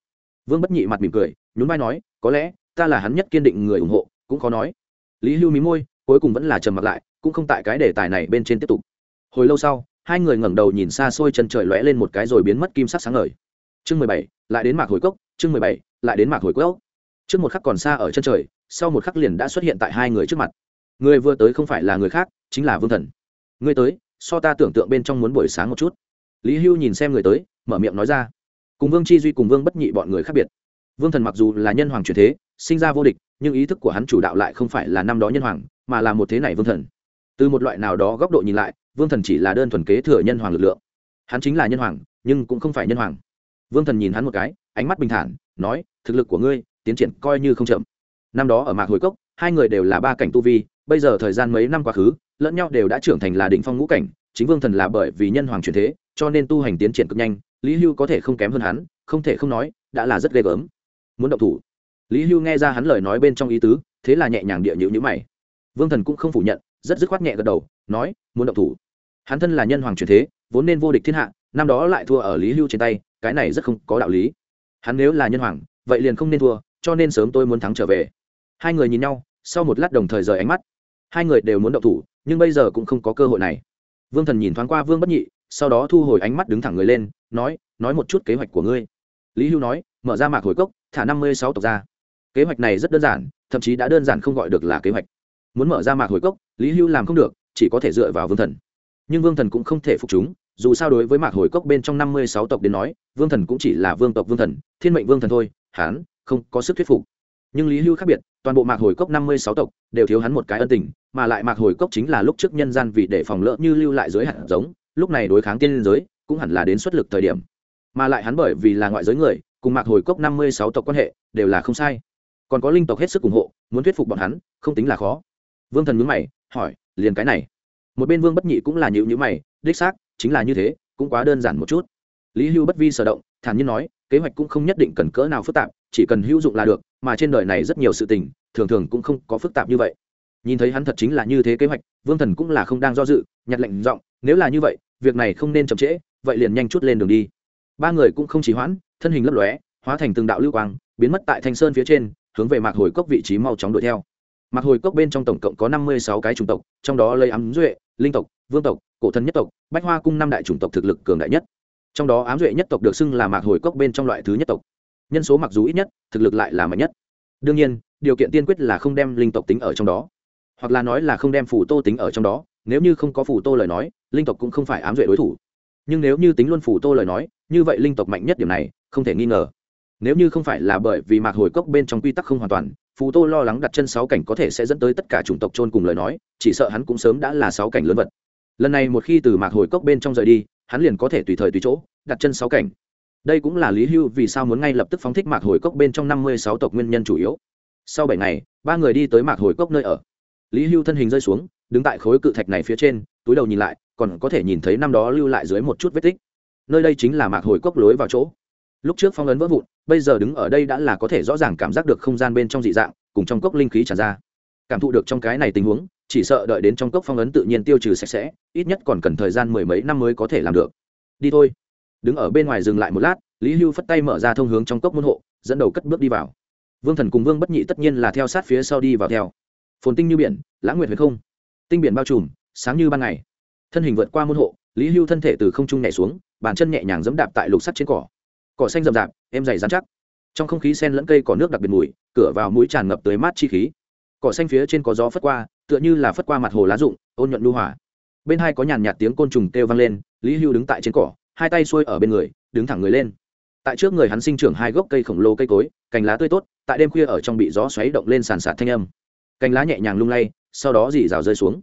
Vương bất nhị mặt mỉm cười, nhún vai nói, có lẽ ta là hắn nhất kiên định người ủng hộ, cũng khó nói. Lý hưu mí môi cuối cùng vẫn là trầm mặc lại, cũng không tại cái đề tài này bên trên tiếp tục. Hồi lâu sau, hai người ngẩng đầu nhìn xa xôi chân trời lóe lên một cái rồi biến mất kim sắc sáng ngời. Chương mười bảy, lại đến mạc hồi cốc, chương mười bảy, lại đến mạc hồi cốc. Trước một khắc còn xa ở chân trời, sau một khắc liền đã xuất hiện tại hai người trước mặt. Người vừa tới không phải là người khác, chính là vương thần. Người tới, so ta tưởng tượng bên trong muốn buổi sáng một chút. Lý hưu nhìn xem người tới, mở miệng nói ra. Cùng vương chi duy cùng vương bất nhị bọn người khác biệt. Vương thần mặc dù là nhân hoàng truyền thế, sinh ra vô địch, nhưng ý thức của hắn chủ đạo lại không phải là năm đó nhân hoàng mà là một thế này vương thần. Từ một loại nào đó góc độ nhìn lại, vương thần chỉ là đơn thuần kế thừa nhân hoàng lực lượng. Hắn chính là nhân hoàng, nhưng cũng không phải nhân hoàng. Vương thần nhìn hắn một cái, ánh mắt bình thản, nói, thực lực của ngươi, tiến triển coi như không chậm. Năm đó ở mạc hồi cốc, hai người đều là ba cảnh tu vi, bây giờ thời gian mấy năm quá khứ, lẫn nhau đều đã trưởng thành là định phong ngũ cảnh, chính vương thần là bởi vì nhân hoàng truyền thế, cho nên tu hành tiến triển cực nhanh, lý hưu có thể không kém hơn hắn, không thể không nói, đã là rất ghê gớm. Muốn động thủ. Lý hưu nghe ra hắn lời nói bên trong ý tứ, thế là nhẹ nhàng địa nhữ nhữ mày vương thần cũng không phủ nhận, rất dứt khoát nhẹ gật đầu, nói, muốn động thủ. Hắn thân là nhân hoàng truyền thế, vốn nên vô địch thiên hạ, năm đó lại thua ở lý hưu trên tay, cái này rất không có đạo lý. Hắn nếu là nhân hoàng, vậy liền không nên thua, cho nên sớm tôi muốn thắng trở về. Hai người nhìn nhau, sau một lát đồng thời rời ánh mắt. Hai người đều muốn động thủ, nhưng bây giờ cũng không có cơ hội này. Vương thần nhìn thoáng qua vương bất nhị, sau đó thu hồi ánh mắt đứng thẳng người lên, nói nói một chút kế hoạch của ngươi. Lý hưu nói, mở ra mạc hồi cốc, thả năm mươi sáu tộc ra. Kế hoạch này rất đơn giản, thậm chí đã đơn giản không gọi được là kế hoạch muốn mở ra mạc hồi cốc, lý hưu làm không được, chỉ có thể dựa vào vương thần. Nhưng vương thần cũng không thể phục chúng, dù sao đối với mạc hồi cốc bên trong năm mươi sáu tộc đến nói, vương thần cũng chỉ là vương tộc vương thần, thiên mệnh vương thần thôi hán không có sức thuyết phục. Nhưng lý hưu khác biệt, toàn bộ mạc hồi cốc năm mươi sáu tộc đều thiếu hắn một cái ân tình, mà lại mạc hồi cốc chính là lúc trước nhân gian vì để phòng lỡ như lưu lại dưới hạt giống, lúc này đối kháng tiên liên giới, cũng hẳn là đến xuất lực thời điểm. Mà lại hắn bởi vì là ngoại giới người, cùng mạc hồi cốc năm mươi sáu tộc quan hệ đều là không sai. Còn có linh tộc hết sức ủng hộ, muốn thuyết phục bọn hắn, không tính là khó vương thần nhớ mày, hỏi, liền cái này. Một bên vương bất nhị cũng là nhịu nhữ mày, đích xác, chính là như thế, cũng quá đơn giản một chút. Lý hưu bất vi sở động, thản nhiên nói, kế hoạch cũng không nhất định cần cỡ nào phức tạp, chỉ cần hữu dụng là được, mà trên đời này rất nhiều sự tình, thường thường cũng không có phức tạp như vậy. Nhìn thấy hắn thật chính là như thế kế hoạch, vương thần cũng là không đang do dự, nhặt lệnh giọng, nếu là như vậy, việc này không nên chậm trễ, vậy liền nhanh chút lên đường đi. Ba người cũng không chỉ hoãn, thân hình lấp lóe, hóa thành từng đạo lưu quang, biến mất tại thanh sơn phía trên, hướng về mạc hồi cốc vị trí mau chóng đuổi theo mạc hồi cốc bên trong tổng cộng có năm mươi sáu cái chủng tộc, trong đó lấy ám duệ, linh tộc, vương tộc, cổ thân nhất tộc, bách hoa cung năm đại chủng tộc thực lực cường đại nhất. Trong đó ám duệ nhất tộc được xưng là mạc hồi cốc bên trong loại thứ nhất tộc. Nhân số mặc dù ít nhất, thực lực lại là mạnh nhất. Đương nhiên, điều kiện tiên quyết là không đem linh tộc tính ở trong đó. Hoặc là nói là không đem phù tô tính ở trong đó, nếu như không có phù tô lời nói, linh tộc cũng không phải ám duệ đối thủ. Nhưng nếu như tính luôn phù tô lời nói, như vậy linh tộc mạnh nhất điểm này, không thể nghi ngờ nếu như không phải là bởi vì mạc hồi cốc bên trong quy tắc không hoàn toàn phù tô lo lắng đặt chân sáu cảnh có thể sẽ dẫn tới tất cả chủng tộc trôn cùng lời nói, chỉ sợ hắn cũng sớm đã là sáu cảnh lớn vật. Lần này một khi từ mạc hồi cốc bên trong rời đi, hắn liền có thể tùy thời tùy chỗ đặt chân sáu cảnh. Đây cũng là lý hưu vì sao muốn ngay lập tức phóng thích mạc hồi cốc bên trong năm mươi sáu tộc nguyên nhân chủ yếu. Sau bảy ngày, ba người đi tới mạc hồi cốc nơi ở. Lý hưu thân hình rơi xuống, đứng tại khối cự thạch này phía trên, túi đầu nhìn lại, còn có thể nhìn thấy năm đó lưu lại dưới một chút vết tích. Nơi đây chính là mạc hồi cốc lối vào chỗ. Lúc trước phong ấn vỡ vụn bây giờ đứng ở đây đã là có thể rõ ràng cảm giác được không gian bên trong dị dạng, cùng trong cốc linh khí tràn ra. Cảm thụ được trong cái này tình huống, chỉ sợ đợi đến trong cốc phong ấn tự nhiên tiêu trừ sạch sẽ, ít nhất còn cần thời gian mười mấy năm mới có thể làm được. Đi thôi. Đứng ở bên ngoài dừng lại một lát, lý hưu phất tay mở ra thông hướng trong cốc môn hộ, dẫn đầu cất bước đi vào. Vương thần cùng vương bất nhị tất nhiên là theo sát phía sau đi vào theo. Phồn tinh như biển, lãng nguyệt huyền không. Tinh biển bao trùm, sáng như ban ngày. Thân hình vượt qua môn hộ, lý hưu thân thể từ không trung nhảy xuống, bàn chân nhẹ nhàng dẫm đạp tại lục sắt trên cỏ cỏ xanh rậm rạp, êm dày dán chắc. Trong không khí sen lẫn cây có nước đặc biệt mùi, cửa vào mũi tràn ngập tới mát chi khí. Cỏ xanh phía trên có gió phất qua, tựa như là phất qua mặt hồ lá rụng, ôn nhuận lưu hỏa bên hai có nhàn nhạt tiếng côn trùng kêu vang lên, lý hưu đứng tại trên cỏ, hai tay xuôi ở bên người, đứng thẳng người lên. Tại trước người hắn sinh trưởng hai gốc cây khổng lồ cây cối, cành lá tươi tốt, tại đêm khuya ở trong bị gió xoáy động lên sàn sạt thanh âm. Cành lá nhẹ nhàng lung lay, sau đó dì rào rơi xuống.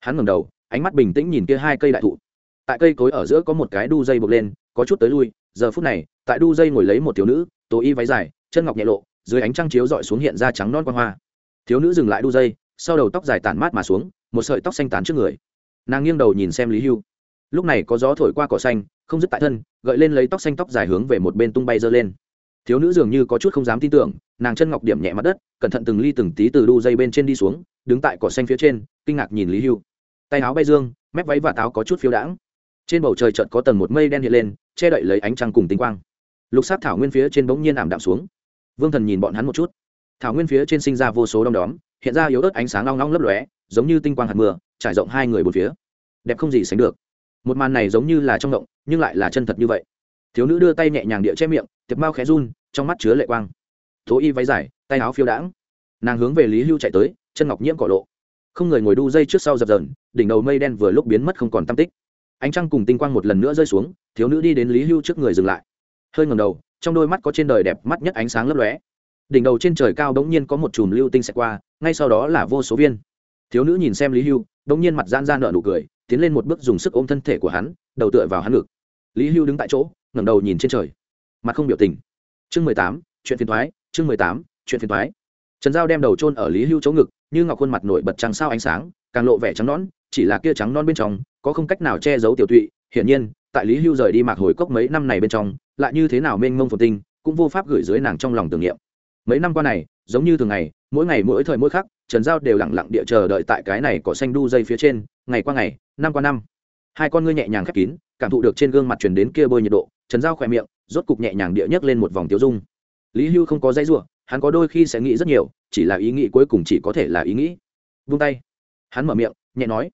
Hắn ngẩng đầu, ánh mắt bình tĩnh nhìn kia hai cây đại thụ. Tại cây cối ở giữa có một cái đu dây buộc lên, có chút tới lui giờ phút này, tại đu dây ngồi lấy một thiếu nữ, tố y váy dài, chân ngọc nhẹ lộ, dưới ánh trăng chiếu dọi xuống hiện ra trắng non quan hoa. Thiếu nữ dừng lại đu dây, sau đầu tóc dài tản mát mà xuống, một sợi tóc xanh tán trước người. Nàng nghiêng đầu nhìn xem lý hưu. Lúc này có gió thổi qua cỏ xanh, không dứt tại thân, gợi lên lấy tóc xanh tóc dài hướng về một bên tung bay dơ lên. Thiếu nữ dường như có chút không dám tin tưởng, nàng chân ngọc điểm nhẹ mặt đất, cẩn thận từng ly từng tí từ đu dây bên trên đi xuống, đứng tại cỏ xanh phía trên, kinh ngạc nhìn lý hưu. Tay áo bay dương, mép váy và táo có chút phiếu đãng. Trên bầu trời chợt có tầng một mây đen hiện lên che đậy lấy ánh trăng cùng tinh quang. Lục sát thảo nguyên phía trên bỗng nhiên ảm đạm xuống. Vương thần nhìn bọn hắn một chút. Thảo nguyên phía trên sinh ra vô số đom đóm, hiện ra yếu ớt ánh sáng long long lấp lóe, giống như tinh quang hạt mưa, trải rộng hai người một phía. Đẹp không gì sánh được. Một màn này giống như là trong động, nhưng lại là chân thật như vậy. Thiếu nữ đưa tay nhẹ nhàng địa che miệng, tiệp mao khẽ run, trong mắt chứa lệ quang. Thố y váy dài, tay áo phiêu đãng. Nàng hướng về lý hưu chạy tới, chân ngọc nhiễm cỏ lộ. Không người ngồi đu dây trước sau dập dờn, đỉnh đầu mây đen vừa lúc biến mất không còn tam tích ánh trăng cùng tinh quang một lần nữa rơi xuống, thiếu nữ đi đến lý hưu trước người dừng lại. Hơi ngầm đầu, trong đôi mắt có trên đời đẹp mắt nhất ánh sáng lấp lóe. Đỉnh đầu trên trời cao đ ố n g nhiên có một chùm lưu tinh xẹt qua, ngay sau đó là vô số viên. Thiếu nữ nhìn xem lý hưu đ ố n g nhiên mặt gian ra nợ nụ cười, tiến lên một bước dùng sức ôm thân thể của hắn, đầu tựa vào hắn ngực. Lý hưu đứng tại chỗ, ngẩng đầu nhìn trên trời. Mặt không biểu tình. Chương mười tám, chuyện phiền thoái chương mười tám, chuyện phiền thoái trần giao đem đầu trôn ở lý hưu chỗ ngực, như ngọc khuôn mặt nổi bật trăng sao ánh sáng, càng lộ vẻ trắng nón chỉ là kia trắng non bên trong, có không cách nào che giấu tiểu tụy, hiển nhiên, tại lý hưu rời đi mạc hồi cốc mấy năm này bên trong, lại như thế nào mênh mông phồn tinh, cũng vô pháp gửi dưới nàng trong lòng tưởng niệm. Mấy năm qua này, giống như thường ngày, mỗi ngày mỗi thời mỗi khắc, trần giao đều lặng lặng địa chờ đợi tại cái này cỏ xanh đu dây phía trên, ngày qua ngày, năm qua năm. Hai con ngươi nhẹ nhàng khép kín, cảm thụ được trên gương mặt truyền đến kia bôi nhiệt độ, trần giao khỏe miệng, rốt cục nhẹ nhàng địa nhấc lên một vòng tiêu dung. Lý hưu không có dây ruộng hắn có đôi khi sẽ nghĩ rất nhiều, chỉ là ý nghĩ cuối cùng chỉ có thể là ý nghĩ. Vung tay. Hắn mở miệng, nhẹ nói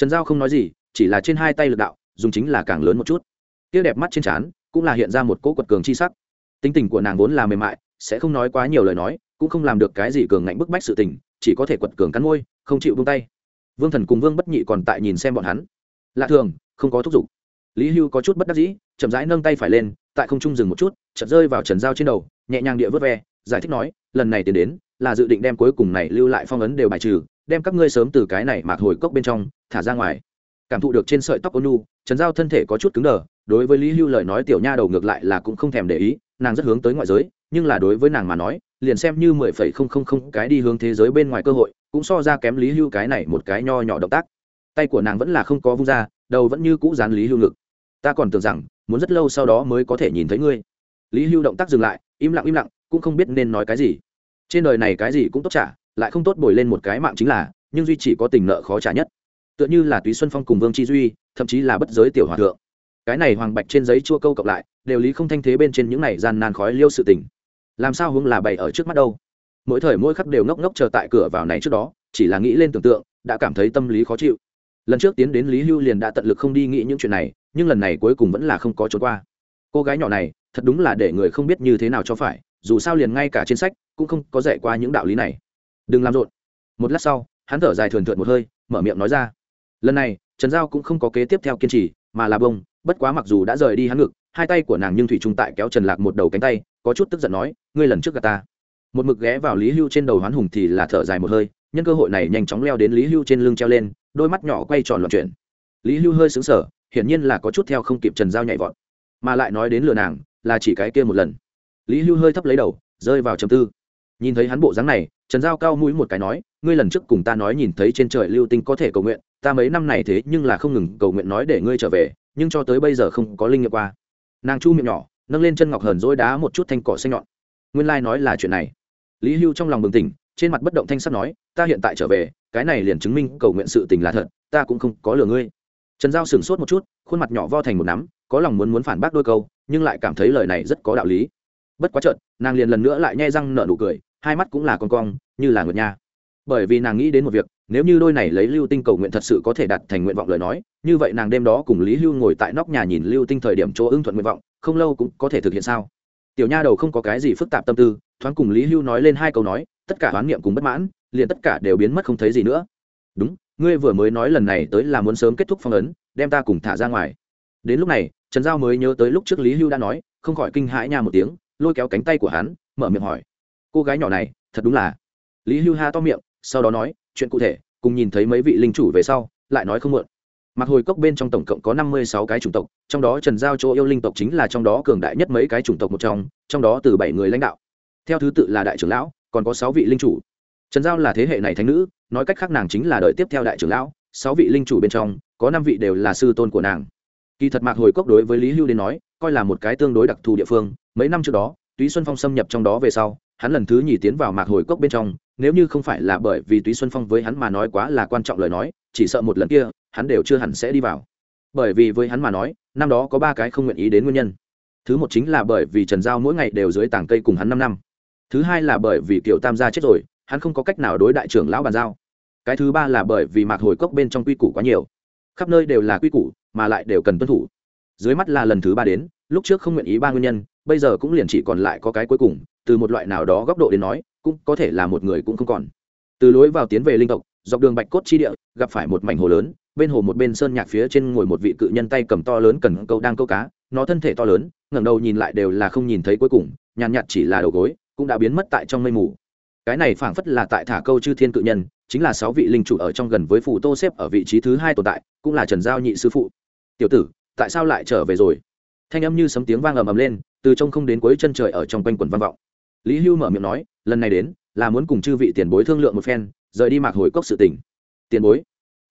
trần giao không nói gì, chỉ là trên hai tay lực đạo, dùng chính là càng lớn một chút. Tia đẹp mắt trên trán cũng là hiện ra một cỗ quật cường chi sắc. Tính tình của nàng vốn là mềm mại, sẽ không nói quá nhiều lời nói, cũng không làm được cái gì cường ngạnh bức bách sự tình, chỉ có thể quật cường cắn môi, không chịu vung tay. Vương thần cùng vương bất nhị còn tại nhìn xem bọn hắn. Lạ thường, không có thúc giục. Lý hưu có chút bất đắc dĩ, chậm rãi nâng tay phải lên, tại không trung dừng một chút, chợt rơi vào trần dao trên đầu, nhẹ nhàng địa vớt ve, giải thích nói, lần này tiến đến, là dự định đem cuối cùng này lưu lại phong ấn đều bài trừ đem các ngươi sớm từ cái này mạc hồi cốc bên trong, thả ra ngoài. Cảm thụ được trên sợi tóc ônu trần giao thân thể có chút cứng đờ, đối với lý hưu lời nói tiểu nha đầu ngược lại là cũng không thèm để ý, nàng rất hướng tới ngoại giới, nhưng là đối với nàng mà nói, liền xem như mười phẩy không không không cái đi hướng thế giới bên ngoài cơ hội, cũng so ra kém lý hưu cái này một cái nho nhỏ động tác. Tay của nàng vẫn là không có vung ra, đầu vẫn như cũ dán lý hưu ngực. Ta còn tưởng rằng, muốn rất lâu sau đó mới có thể nhìn thấy ngươi. Lý hưu động tác dừng lại, im lặng im lặng, cũng không biết nên nói cái gì. Trên đời này cái gì cũng tốt trả lại không tốt bồi lên một cái mạng chính là, nhưng duy chỉ có tình nợ khó trả nhất. Tựa như là túy xuân phong cùng vương chi duy, thậm chí là bất giới tiểu hòa thượng. Cái này hoàng bạch trên giấy chua câu cộng lại, đều lý không thanh thế bên trên những này gian nan khói liêu sự tình. Làm sao hướng là bày ở trước mắt đâu? Mỗi thời mỗi khắc đều ngốc ngốc chờ tại cửa vào này trước đó, chỉ là nghĩ lên tưởng tượng, đã cảm thấy tâm lý khó chịu. Lần trước tiến đến lý hưu liền đã tận lực không đi nghĩ những chuyện này, nhưng lần này cuối cùng vẫn là không có trốn qua. Cô gái nhỏ này, thật đúng là để người không biết như thế nào cho phải, dù sao liền ngay cả trên sách, cũng không có dạy qua những đạo lý này đừng làm rộn. Một lát sau, hắn thở dài thườn thượt một hơi, mở miệng nói ra. Lần này, trần giao cũng không có kế tiếp theo kiên trì, mà là bông, bất quá mặc dù đã rời đi hắn ngực, hai tay của nàng nhưng thủy trung tại kéo trần lạc một đầu cánh tay, có chút tức giận nói, ngươi lần trước gà ta. Một mực ghé vào lý hưu trên đầu hoán hùng thì là thở dài một hơi, nhân cơ hội này nhanh chóng leo đến lý hưu trên lưng treo lên, đôi mắt nhỏ quay tròn loạn chuyển. Lý hưu hơi xứng sở hiển nhiên là có chút theo không kịp trần giao nhảy vọt, mà lại nói đến lừa nàng, là chỉ cái kia một lần. Lý hưu hơi thấp lấy đầu, rơi vào trầm tư. Nhìn thấy hắn bộ dáng này trần giao cao mũi một cái nói, ngươi lần trước cùng ta nói nhìn thấy trên trời lưu tinh có thể cầu nguyện, ta mấy năm này thế nhưng là không ngừng cầu nguyện nói để ngươi trở về, nhưng cho tới bây giờ không có linh nghiệm qua. Nàng chu miệng nhỏ, nâng lên chân ngọc hờn dối đá một chút thanh cỏ xanh nhọn. Nguyên lai、like、nói là chuyện này. Lý hưu trong lòng bừng tỉnh, trên mặt bất động thanh sắt nói, ta hiện tại trở về, cái này liền chứng minh cầu nguyện sự tình là thật, ta cũng không có lừa ngươi. Trần giao sửng sốt một chút, khuôn mặt nhỏ vo thành một nắm, có lòng muốn muốn phản bác đôi câu, nhưng lại cảm thấy lời này rất có đạo lý. Bất quá trợn nàng liền lần nữa lại nhai răng nở nụ cười hai mắt cũng là con cong, như là ngược nha. Bởi vì nàng nghĩ đến một việc, nếu như đôi này lấy lưu tinh cầu nguyện thật sự có thể đạt thành nguyện vọng lời nói, như vậy nàng đêm đó cùng lý hưu ngồi tại nóc nhà nhìn lưu tinh thời điểm chỗ ưng thuận nguyện vọng, không lâu cũng có thể thực hiện sao? Tiểu nha đầu không có cái gì phức tạp tâm tư, thoáng cùng lý hưu nói lên hai câu nói, tất cả oán niệm cùng bất mãn, liền tất cả đều biến mất không thấy gì nữa. Đúng, ngươi vừa mới nói lần này tới là muốn sớm kết thúc phong ấn, đem ta cùng thả ra ngoài. Đến lúc này, trần giao mới nhớ tới lúc trước lý hưu đã nói, không khỏi kinh hãi nha một tiếng, lôi kéo cánh tay của hắn, mở miệng hỏi cô gái nhỏ này, thật đúng là. Lý hưu ha to miệng, sau đó nói, chuyện cụ thể, cùng nhìn thấy mấy vị linh chủ về sau, lại nói không muộn. Mặc hồi cốc bên trong tổng cộng có năm mươi sáu cái chủng tộc, trong đó trần giao chỗ yêu linh tộc chính là trong đó cường đại nhất mấy cái chủng tộc một trong trong đó từ bảy người lãnh đạo. Theo thứ tự là đại trưởng lão, còn có sáu vị linh chủ. Trần giao là thế hệ này thánh nữ, nói cách khác nàng chính là đời tiếp theo đại trưởng lão, sáu vị linh chủ bên trong, có năm vị đều là sư tôn của nàng. Kỳ thật mạc hồi cốc đối với lý hưu đến nói, coi là một cái tương đối đặc thù địa phương, mấy năm trước đó, túy xuân phong xâm nhập trong đó về sau hắn lần thứ nhì tiến vào mạc hồi cốc bên trong, nếu như không phải là bởi vì túy xuân phong với hắn mà nói quá là quan trọng lời nói, chỉ sợ một lần kia, hắn đều chưa hẳn sẽ đi vào. Bởi vì với hắn mà nói, năm đó có ba cái không nguyện ý đến nguyên nhân. Thứ một chính là bởi vì trần giao mỗi ngày đều dưới tảng cây cùng hắn năm năm. Thứ hai là bởi vì kiểu tam gia chết rồi, hắn không có cách nào đối đại trưởng lão bàn giao. Cái thứ ba là bởi vì mạc hồi cốc bên trong quy củ quá nhiều. Khắp nơi đều là quy củ, mà lại đều cần tuân thủ. Dưới mắt là lần thứ ba đến, lúc trước không nguyện ý ba nguyên nhân, bây giờ cũng liền chỉ còn lại có cái cuối cùng từ một loại nào đó góc độ đến nói, cũng có thể là một người cũng không còn. Từ lối vào tiến về linh tộc, dọc đường bạch cốt chi địa, gặp phải một mảnh hồ lớn, bên hồ một bên sơn nhạc phía trên ngồi một vị cự nhân tay cầm to lớn cần câu đang câu cá, nó thân thể to lớn, ngẩng đầu nhìn lại đều là không nhìn thấy cuối cùng, nhàn nhạt chỉ là đầu gối, cũng đã biến mất tại trong mây mù. Cái này phảng phất là tại thả câu chư thiên cự nhân, chính là sáu vị linh chủ ở trong gần với phù tô xếp ở vị trí thứ hai tồn tại, cũng là trần giao nhị sư phụ. Tiểu tử, tại sao lại trở về rồi? Thanh âm như sấm tiếng vang ầm ầm lên, từ trong không đến cuối chân trời ở trong quanh quần vang vọng lý hưu mở miệng nói, lần này đến, là muốn cùng chư vị tiền bối thương lượng một phen, rời đi mạc hồi cốc sự tình. Tiền bối?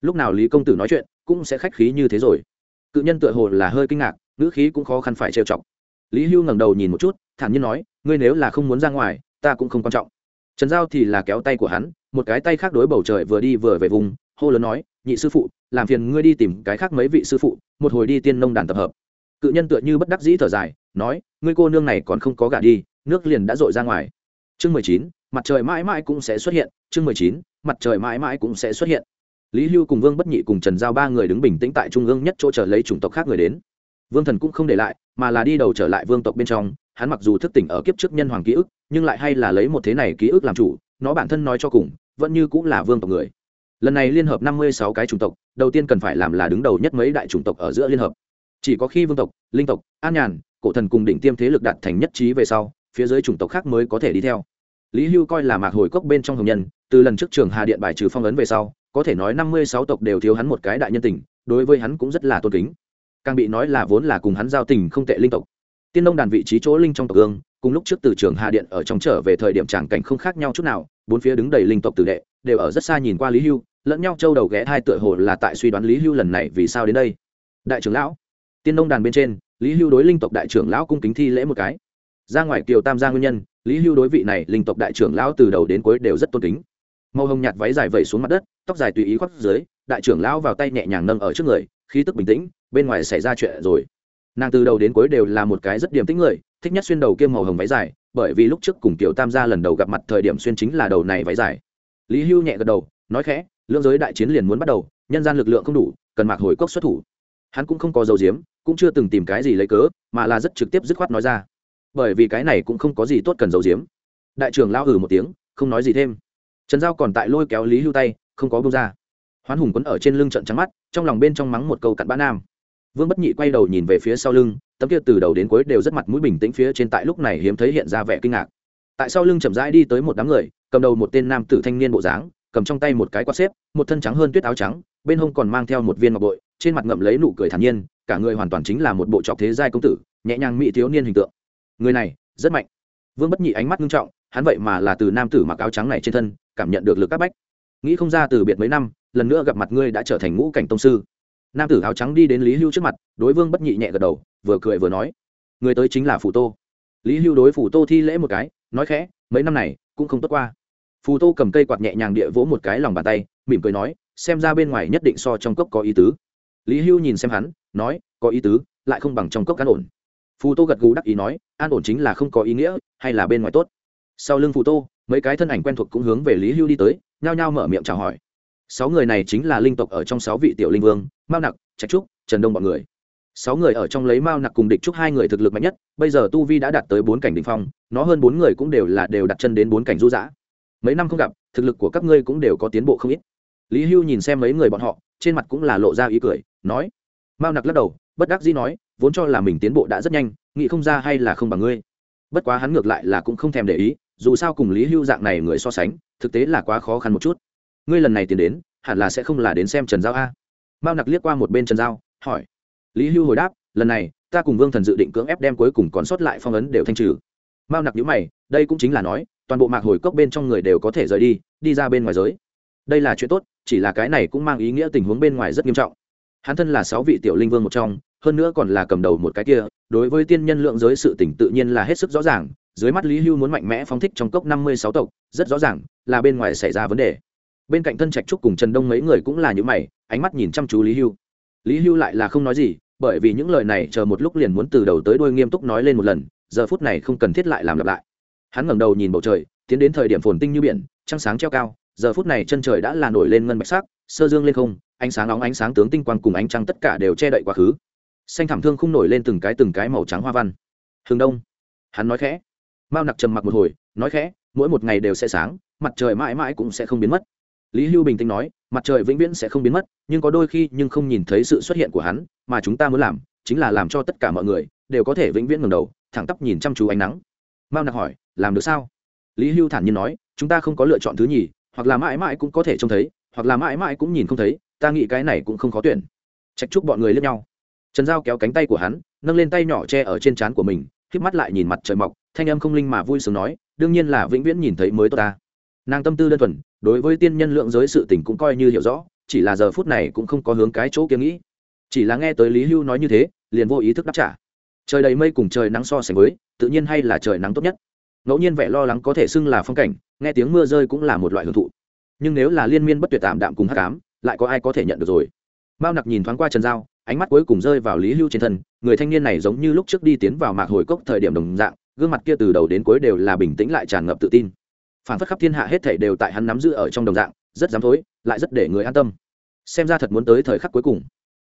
Lúc nào lý công tử nói chuyện, cũng sẽ khách khí như thế rồi. Cự nhân tựa hồ là hơi kinh ngạc, ngữ khí cũng khó khăn phải trêu chọc. Lý hưu ngẩng đầu nhìn một chút, thản nhiên nói, ngươi nếu là không muốn ra ngoài, ta cũng không quan trọng. Trần giao thì là kéo tay của hắn, một cái tay khác đối bầu trời vừa đi vừa về vùng, hô lớn nói, nhị sư phụ, làm phiền ngươi đi tìm cái khác mấy vị sư phụ, một hồi đi tiên nông đàn tập hợp. Cự nhân tựa như bất đắc dĩ thở dài, nói, ngươi cô nương này còn không có gả đi nước liền đã dội ra ngoài. Chương mười chín, mặt trời mãi mãi cũng sẽ xuất hiện. Chương mười chín, mặt trời mãi mãi cũng sẽ xuất hiện. Lý hưu cùng vương bất nhị cùng trần giao ba người đứng bình tĩnh tại trung ương nhất chỗ chờ lấy chủng tộc khác người đến. Vương thần cũng không để lại, mà là đi đầu trở lại vương tộc bên trong. Hắn mặc dù thức tỉnh ở kiếp trước nhân hoàng ký ức, nhưng lại hay là lấy một thế này ký ức làm chủ. Nó bản thân nói cho cùng, vẫn như cũng là vương tộc người. Lần này liên hợp năm mươi sáu cái chủng tộc, đầu tiên cần phải làm là đứng đầu nhất mấy đại chủng tộc ở giữa liên hợp. Chỉ có khi vương tộc, linh tộc, an nhàn, cổ thần cùng đỉnh tiêm thế lực đạt thành nhất trí về sau phía dưới chủng tộc khác mới có thể đi theo. Lý hưu coi là mạc hồi cốc bên trong hồng nhân, từ lần trước trường hà điện bài trừ phong ấn về sau, có thể nói năm mươi sáu tộc đều thiếu hắn một cái đại nhân tình, đối với hắn cũng rất là tôn kính. Càng bị nói là vốn là cùng hắn giao tình không tệ linh tộc. Tiên nông đàn vị trí chỗ linh trong tộc gương, cùng lúc trước từ trường hà điện ở trong trở về thời điểm tràng cảnh không khác nhau chút nào, bốn phía đứng đầy linh tộc tử đệ, đều ở rất xa nhìn qua lý hưu, lẫn nhau châu đầu ghé hai tựa hồ là tại suy đoán lý hưu lần này vì sao đến đây. Đại trưởng lão. Tiên nông đàn bên trên, lý hưu đối linh tộc đại trưởng lão cung kính thi lễ một cái ra ngoài kiều tam gia nguyên nhân, lý hưu đối vị này linh tộc đại trưởng lão từ đầu đến cuối đều rất tôn kính. Màu hồng nhạt váy dài vẩy xuống mặt đất, tóc dài tùy ý khoác dưới, đại trưởng lão vào tay nhẹ nhàng nâng ở trước người, khí tức bình tĩnh, bên ngoài xảy ra chuyện rồi. Nàng từ đầu đến cuối đều là một cái rất điềm tĩnh người, thích nhất xuyên đầu kiêm màu hồng váy dài, bởi vì lúc trước cùng kiều tam gia lần đầu gặp mặt thời điểm xuyên chính là đầu này váy dài. Lý hưu nhẹ gật đầu, nói khẽ, lưỡng giới đại chiến liền muốn bắt đầu, nhân gian lực lượng không đủ, cần mạc hồi cốc xuất thủ. Hắn cũng không có dấu diếm, cũng chưa từng tìm cái gì lấy cớ, mà là rất trực tiếp dứt khoát nói ra bởi vì cái này cũng không có gì tốt cần giấu diếm đại trưởng lao hử một tiếng, không nói gì thêm. Trần giao còn tại lôi kéo lý hưu tay, không có bông ra. Hoán hùng quấn ở trên lưng trận trắng mắt, trong lòng bên trong mắng một câu cặn bã nam. Vương bất nhị quay đầu nhìn về phía sau lưng, tấm kia từ đầu đến cuối đều rất mặt mũi bình tĩnh phía trên tại lúc này hiếm thấy hiện ra vẻ kinh ngạc. Tại sau lưng chậm rãi đi tới một đám người, cầm đầu một tên nam tử thanh niên bộ dáng, cầm trong tay một cái quạt xếp, một thân trắng hơn tuyết áo trắng, bên hông còn mang theo một viên ngọc bội, trên mặt ngậm lấy nụ cười thản nhiên, cả người hoàn toàn chính là một bộ trọc thế giai công tử, nhẹ nhàng mỹ thiếu niên hình tượng người này, rất mạnh. Vương bất nhị ánh mắt nghiêm trọng, hắn vậy mà là từ nam tử mặc áo trắng này trên thân, cảm nhận được lực các bách. Nghĩ không ra từ biệt mấy năm, lần nữa gặp mặt ngươi đã trở thành ngũ cảnh tông sư. Nam tử áo trắng đi đến lý hưu trước mặt, đối vương bất nhị nhẹ gật đầu, vừa cười vừa nói, người tới chính là phù tô. Lý hưu đối phù tô thi lễ một cái, nói khẽ, mấy năm này, cũng không tốt qua. Phù tô cầm cây quạt nhẹ nhàng địa vỗ một cái lòng bàn tay, mỉm cười nói, xem ra bên ngoài nhất định so trong cốc có ý tứ. Lý hưu nhìn xem hắn, nói, có ý tứ, lại không bằng trong cốc cán ổn phù tô gật gù đắc ý nói, an ổn chính là không có ý nghĩa, hay là bên ngoài tốt. Sau lưng phù tô, mấy cái thân ảnh quen thuộc cũng hướng về lý hưu đi tới, nhao nhao mở miệng chào hỏi. Sáu người này chính là linh tộc ở trong sáu vị tiểu linh vương, mao nặc, trạch trúc, trần đông b ọ n người. Sáu người ở trong lấy mao nặc cùng địch trúc hai người thực lực mạnh nhất, bây giờ tu vi đã đạt tới bốn cảnh đ ỉ n h phong, nó hơn bốn người cũng đều là đều đặt chân đến bốn cảnh du dã mấy năm không gặp, thực lực của các ngươi cũng đều có tiến bộ không ít. Lý hưu nhìn xem mấy người bọn họ, trên mặt cũng là lộ ra ý cười, nói. Mao nặc lắc đầu, bất đắc dĩ nói vốn cho là mình tiến bộ đã rất nhanh, nghĩ không ra hay là không bằng ngươi. Bất quá hắn ngược lại là cũng không thèm để ý, dù sao cùng lý hưu dạng này người so sánh, thực tế là quá khó khăn một chút. Ngươi lần này tiến đến, hẳn là sẽ không là đến xem trần giao a. Mao nặc liếc qua một bên trần giao, hỏi. Lý hưu hồi đáp, lần này, ta cùng vương thần dự định cưỡng ép đem cuối cùng còn sót lại phong ấn đều thanh trừ. Mao nặc nhữ mày, đây cũng chính là nói, toàn bộ mạc hồi cốc bên trong người đều có thể rời đi đi ra bên ngoài giới. Đây là chuyện tốt, chỉ là cái này cũng mang ý nghĩa tình huống bên ngoài rất nghiêm trọng. Hắn thân là sáu vị tiểu linh vương một trong hơn nữa còn là cầm đầu một cái kia, đối với tiên nhân lượng giới sự tỉnh tự nhiên là hết sức rõ ràng, dưới mắt lý hưu muốn mạnh mẽ phóng thích trong cốc năm mươi sáu tộc, rất rõ ràng là bên ngoài xảy ra vấn đề. Bên cạnh thân trạch trúc cùng trần đông mấy người cũng là những mày, ánh mắt nhìn chăm chú lý hưu. Lý hưu lại là không nói gì, bởi vì những lời này chờ một lúc liền muốn từ đầu tới đuôi nghiêm túc nói lên một lần, giờ phút này không cần thiết lại làm lặp lại. Hắn ngẩng đầu nhìn bầu trời, tiến đến thời điểm phồn tinh như biển, trăng sáng treo cao, giờ phút này chân trời đã là nổi lên ngân bạch sắc, sơ dương lên không, ánh sáng nóng ánh sáng tướng tinh quang cùng ánh trăng tất cả đều che đậy quá khứ xanh thảm thương không nổi lên từng cái từng cái màu trắng hoa văn. Hướng đông. Hắn nói khẽ. Mao nặc trầm mặc một hồi, nói khẽ, mỗi một ngày đều sẽ sáng, mặt trời mãi mãi cũng sẽ không biến mất. Lý hưu bình tĩnh nói, mặt trời vĩnh viễn sẽ không biến mất, nhưng có đôi khi nhưng không nhìn thấy sự xuất hiện của hắn, mà chúng ta muốn làm, chính là làm cho tất cả mọi người đều có thể vĩnh viễn ngầm đầu, thẳng tắp nhìn chăm chú ánh nắng. Mao nặc hỏi, làm được sao? Lý hưu thản nhiên nói, chúng ta không có lựa chọn thứ nhì, hoặc là mãi mãi cũng có thể trông thấy, hoặc là mãi mãi cũng nhìn không thấy, ta nghĩ cái này cũng không khó tuyển. Trách chúc bọn người lên nhau trần giao kéo cánh tay của hắn, nâng lên tay nhỏ che ở trên trán của mình k mắt lại nhìn mặt trời mọc, thanh âm không linh mà vui sướng nói, đương nhiên là vĩnh viễn nhìn thấy mới tốt ta. Nàng tâm tư đơn thuần, đối với tiên nhân lượng giới sự tình cũng coi như hiểu rõ, chỉ là giờ phút này cũng không có hướng cái chỗ kiếm nghĩ. Chỉ là nghe tới lý hưu nói như thế, liền vô ý thức đáp trả. Trời đầy mây cùng trời nắng so sánh với, tự nhiên hay là trời nắng tốt nhất. Ngẫu nhiên vẻ lo lắng có thể xưng là phong cảnh, nghe tiếng mưa rơi cũng là một loại hưởng thụ. Nhưng nếu là liên miên bất tuyệt tạm đạm cùng hát cám lại có ai có thể nhận được rồi? Mao nặc nhìn thoáng qua trần giao ánh mắt cuối cùng rơi vào lý hưu trên thân, người thanh niên này giống như lúc trước đi tiến vào mạc hồi cốc thời điểm đồng dạng, gương mặt kia từ đầu đến cuối đều là bình tĩnh lại tràn ngập tự tin. Phản phất khắp thiên hạ hết thảy đều tại hắn nắm giữ ở trong đồng dạng, rất dám thối, lại rất để người an tâm. Xem ra thật muốn tới thời khắc cuối cùng.